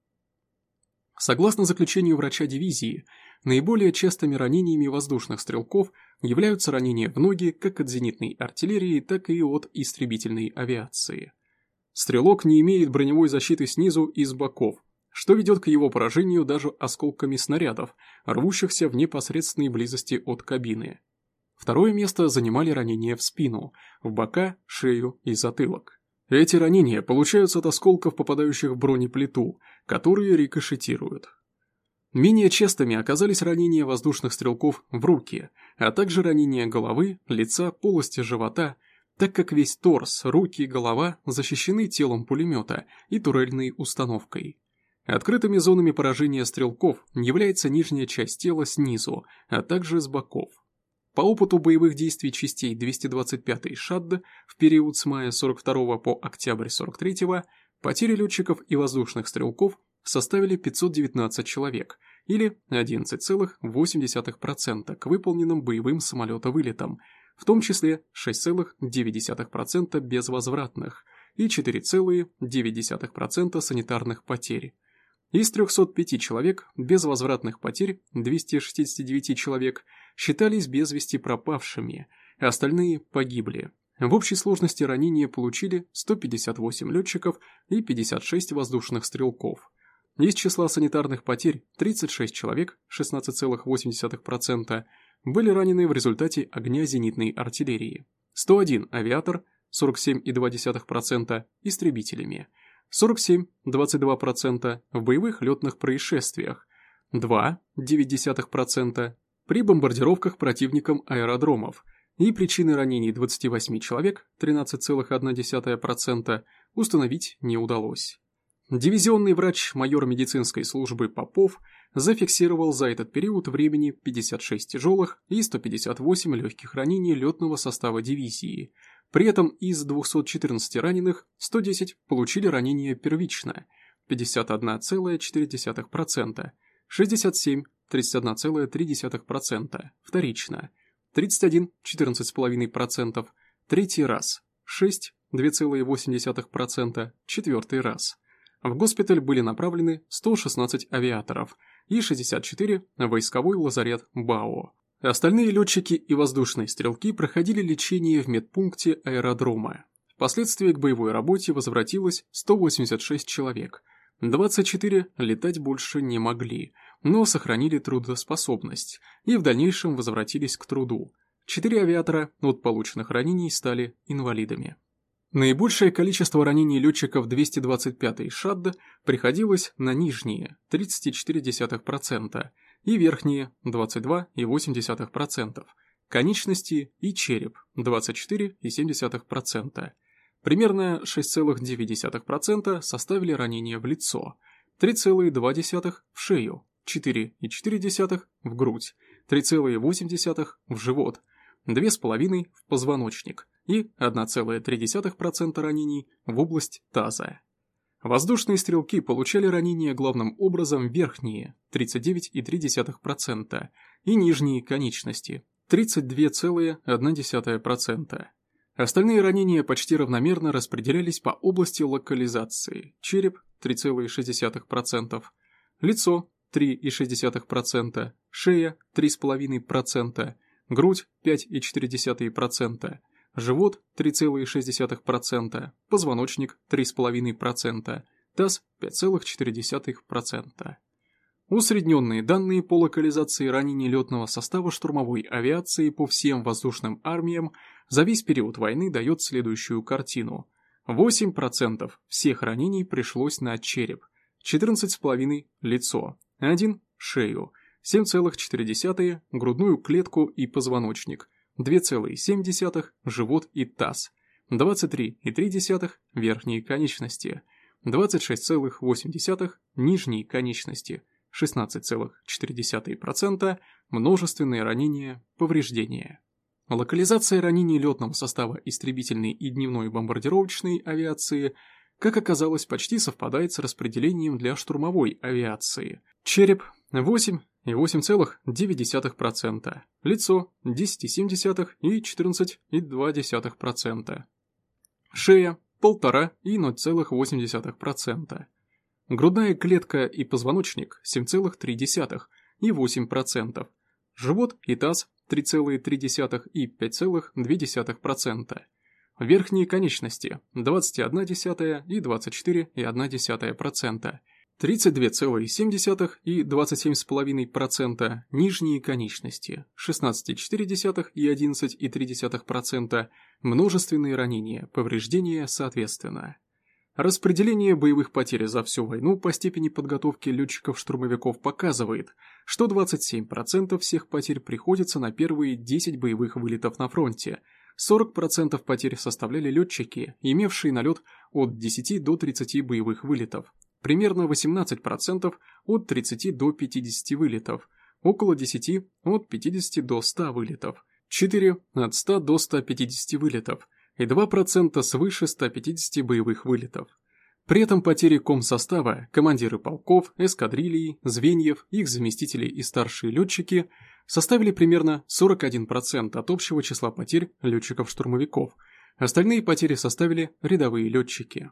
Согласно заключению врача дивизии, наиболее частыми ранениями воздушных стрелков являются ранения в ноги как от зенитной артиллерии, так и от истребительной авиации. Стрелок не имеет броневой защиты снизу и с боков, что ведет к его поражению даже осколками снарядов, рвущихся в непосредственной близости от кабины. Второе место занимали ранения в спину, в бока, шею и затылок. Эти ранения получаются от осколков, попадающих в бронеплиту, которые рикошетируют. Менее частыми оказались ранения воздушных стрелков в руки, а также ранения головы, лица, полости живота, так как весь торс, руки и голова защищены телом пулемета и турельной установкой. Открытыми зонами поражения стрелков является нижняя часть тела снизу, а также с боков. По опыту боевых действий частей 225-й ШАДД в период с мая 42 по октябрь 43 потери летчиков и воздушных стрелков составили 519 человек, или 11,8% к выполненным боевым самолетовылетам, в том числе 6,9% безвозвратных и 4,9% санитарных потерь. Из 305 человек безвозвратных потерь 269 человек считались без вести пропавшими, остальные погибли. В общей сложности ранения получили 158 летчиков и 56 воздушных стрелков. Из числа санитарных потерь 36 человек, 16,8%, были ранены в результате огня зенитной артиллерии, 101 авиатор, 47,2% истребителями, 47,22% в боевых летных происшествиях, 2,9% при бомбардировках противником аэродромов, и причины ранений 28 человек, 13,1%, установить не удалось. Дивизионный врач майор медицинской службы Попов зафиксировал за этот период времени 56 тяжелых и 158 легких ранений летного состава дивизии. При этом из 214 раненых 110 получили ранения первично, 51,4%, 67 31,3%, вторично, 31 14,5%, третий раз, 6 2,8%, четвертый раз. В госпиталь были направлены 116 авиаторов и 64 в войсковой лазарет БАО. Остальные летчики и воздушные стрелки проходили лечение в медпункте аэродрома. Впоследствии к боевой работе возвратилось 186 человек. 24 летать больше не могли, но сохранили трудоспособность и в дальнейшем возвратились к труду. Четыре авиатора от полученных ранений стали инвалидами. Наибольшее количество ранений летчиков 225-й ШАД приходилось на нижние 34% и верхние 22,8%, конечности и череп 24,7%. Примерно 6,9% составили ранения в лицо, 3,2% в шею, 4,4% в грудь, 3,8% в живот, 2,5% в позвоночник и 1,3% ранений в область таза. Воздушные стрелки получали ранения главным образом верхние 39,3% и нижние конечности 32,1%. Остальные ранения почти равномерно распределялись по области локализации. Череп 3,6%, лицо 3,6%, шея 3,5%, грудь 5,4%, живот 3,6%, позвоночник 3,5%, таз 5,4%. Усредненные данные по локализации ранений летного состава штурмовой авиации по всем воздушным армиям за весь период войны дает следующую картину. 8% всех ранений пришлось на череп, 14,5% – лицо, 1% – шею, 7,4% – грудную клетку и позвоночник, 2,7% – живот и таз, 23,3% – верхние конечности, 26,8% – нижние конечности – 16,4%, множественные ранения, повреждения. Локализация ранений летного состава истребительной и дневной бомбардировочной авиации, как оказалось, почти совпадает с распределением для штурмовой авиации. Череп 8 и 8,9%, лицо 10,7 и 14,2%, шея 1,5 и 0,8%, грудная клетка и позвоночник 7,3 и 8%, живот и таз 3,3 и 5,2%, верхние конечности 21 и 24,1%, 32,7 и 27,5%, нижние конечности 16,4 и 11,3%, множественные ранения, повреждения соответственно. Распределение боевых потерь за всю войну по степени подготовки летчиков-штурмовиков показывает, что 27% всех потерь приходится на первые 10 боевых вылетов на фронте, 40% потерь составляли летчики, имевшие налет от 10 до 30 боевых вылетов, примерно 18% от 30 до 50 вылетов, около 10 от 50 до 100 вылетов, 4 от 100 до 150 вылетов, и 2% свыше 150 боевых вылетов. При этом потери комсостава, командиры полков, эскадрилий, звеньев, их заместители и старшие летчики составили примерно 41% от общего числа потерь летчиков-штурмовиков, остальные потери составили рядовые летчики.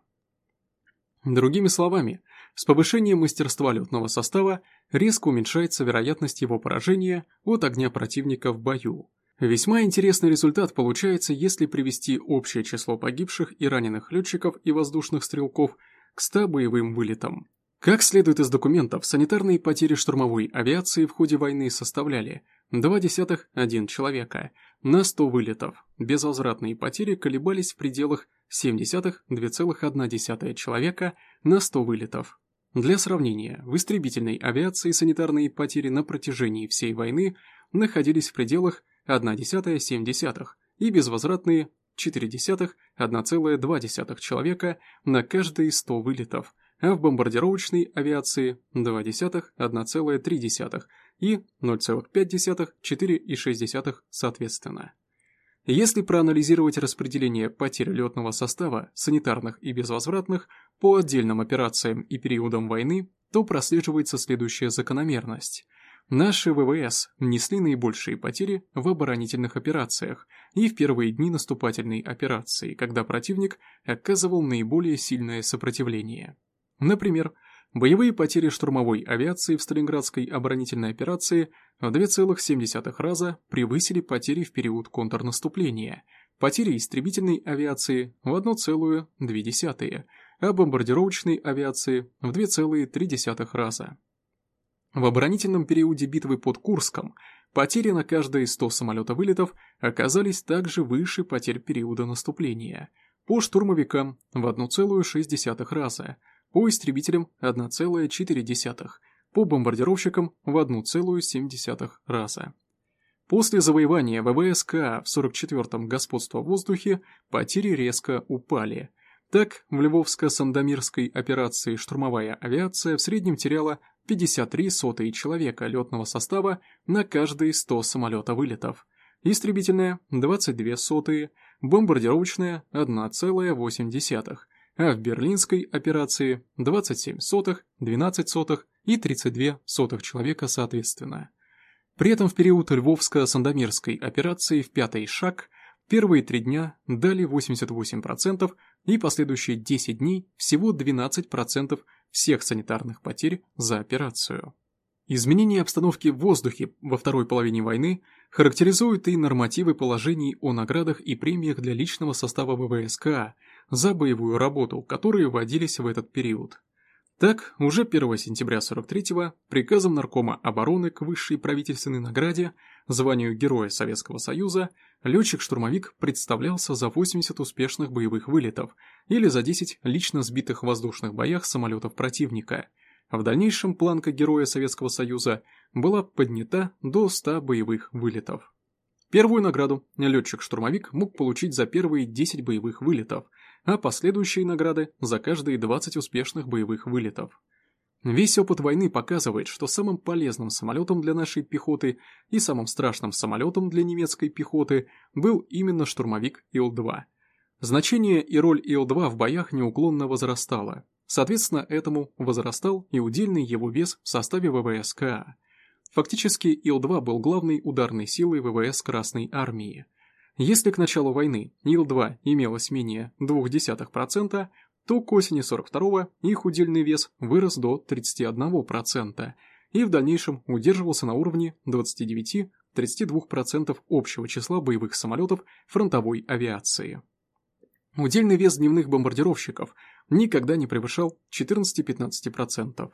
Другими словами, с повышением мастерства летного состава резко уменьшается вероятность его поражения от огня противника в бою. Весьма интересный результат получается, если привести общее число погибших и раненых летчиков и воздушных стрелков к 100 боевым вылетам. Как следует из документов, санитарные потери штурмовой авиации в ходе войны составляли 0,1 человека на 100 вылетов. Безвозвратные потери колебались в пределах 0,2,1 человека на 100 вылетов. Для сравнения, в истребительной авиации санитарные потери на протяжении всей войны находились в пределах 1,7 и безвозвратные 0,4-1,2 человека на каждые 100 вылетов, а в бомбардировочной авиации 0,1,3 и 0,5-4,6 соответственно. Если проанализировать распределение потерь летного состава, санитарных и безвозвратных, по отдельным операциям и периодам войны, то прослеживается следующая закономерность. Наши ВВС несли наибольшие потери в оборонительных операциях и в первые дни наступательной операции, когда противник оказывал наиболее сильное сопротивление. Например, боевые потери штурмовой авиации в Сталинградской оборонительной операции в 2,7 раза превысили потери в период контрнаступления, потери истребительной авиации в 1,2, а бомбардировочной авиации в 2,3 раза. В оборонительном периоде битвы под Курском потери на каждые 100 самолета-вылетов оказались также выше потерь периода наступления. По штурмовикам в 1,6 раза, по истребителям 1,4, по бомбардировщикам в 1,7 раза. После завоевания ВВСК в 44-м господства в воздухе потери резко упали – так, в Львовско-Сандомирской операции штурмовая авиация в среднем теряла 53 сотые человека летного состава на каждые 100 самолета-вылетов, истребительная – 22 сотые, бомбардировочная – 1,8, а в Берлинской операции – 27 сотых, 12 сотых и 32 сотых человека соответственно. При этом в период Львовско-Сандомирской операции в пятый шаг первые три дня дали 88%, и последующие 10 дней всего 12% всех санитарных потерь за операцию. Изменение обстановки в воздухе во второй половине войны характеризуют и нормативы положений о наградах и премиях для личного состава ВВСК за боевую работу, которые вводились в этот период. Так, уже 1 сентября 43-го приказом Наркома обороны к высшей правительственной награде, званию Героя Советского Союза, летчик-штурмовик представлялся за 80 успешных боевых вылетов или за 10 лично сбитых в воздушных боях самолетов противника. В дальнейшем планка Героя Советского Союза была поднята до 100 боевых вылетов. Первую награду летчик-штурмовик мог получить за первые 10 боевых вылетов, а последующие награды за каждые 20 успешных боевых вылетов. Весь опыт войны показывает, что самым полезным самолетом для нашей пехоты и самым страшным самолетом для немецкой пехоты был именно штурмовик Ил-2. Значение и роль Ил-2 в боях неуклонно возрастало. Соответственно, этому возрастал и удельный его вес в составе ВВС-КА. Фактически Ил-2 был главной ударной силой ВВС Красной Армии. Если к началу войны Ил-2 имелось менее 0,2%, то к осени 42-го их удельный вес вырос до 31% и в дальнейшем удерживался на уровне 29-32% общего числа боевых самолетов фронтовой авиации. Удельный вес дневных бомбардировщиков никогда не превышал 14-15%.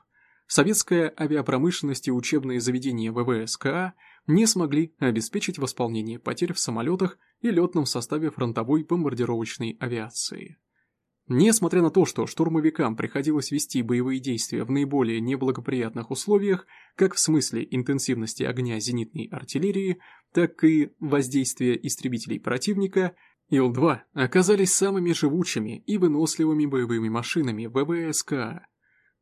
Советская авиапромышленность и учебные заведения ВВС КА не смогли обеспечить восполнение потерь в самолетах и летном составе фронтовой бомбардировочной авиации. Несмотря на то, что штурмовикам приходилось вести боевые действия в наиболее неблагоприятных условиях, как в смысле интенсивности огня зенитной артиллерии, так и воздействия истребителей противника, Ил-2 оказались самыми живучими и выносливыми боевыми машинами ВВСК.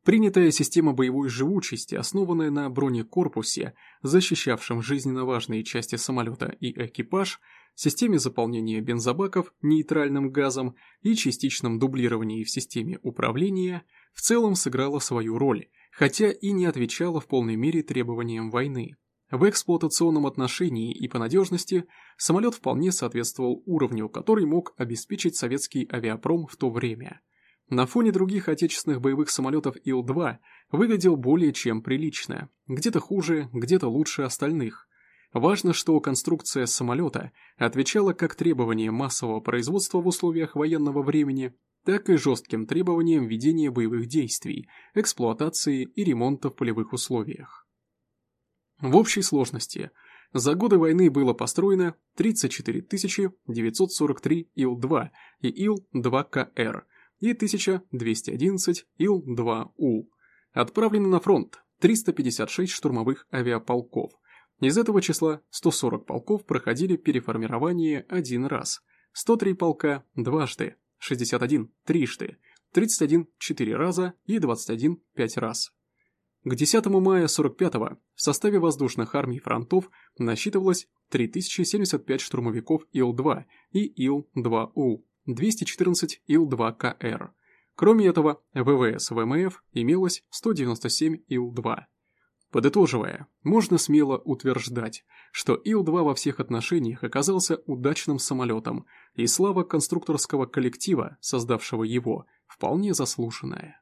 Принятая система боевой живучести, основанная на бронекорпусе, защищавшем жизненно важные части самолета и экипаж – системе заполнения бензобаков нейтральным газом и частичном дублировании в системе управления в целом сыграла свою роль, хотя и не отвечала в полной мере требованиям войны. В эксплуатационном отношении и по надежности самолет вполне соответствовал уровню, который мог обеспечить советский авиапром в то время. На фоне других отечественных боевых самолетов Ил-2 выглядел более чем прилично, где-то хуже, где-то лучше остальных, Важно, что конструкция самолета отвечала как требованиям массового производства в условиях военного времени, так и жестким требованиям ведения боевых действий, эксплуатации и ремонта в полевых условиях. В общей сложности. За годы войны было построено 34 943 Ил-2 и Ил-2КР и 1211 Ил-2У. Отправлено на фронт 356 штурмовых авиаполков – из этого числа 140 полков проходили переформирование один раз, 103 полка – дважды, 61 – трижды, 31 – четыре раза и 21 – пять раз. К 10 мая 45-го в составе воздушных армий фронтов насчитывалось 3075 штурмовиков Ил-2 и Ил-2У, 214 Ил-2КР. Кроме этого, ВВС ВМФ имелось 197 Ил-2. Подытоживая, можно смело утверждать, что Ил-2 во всех отношениях оказался удачным самолетом, и слава конструкторского коллектива, создавшего его, вполне заслуженная.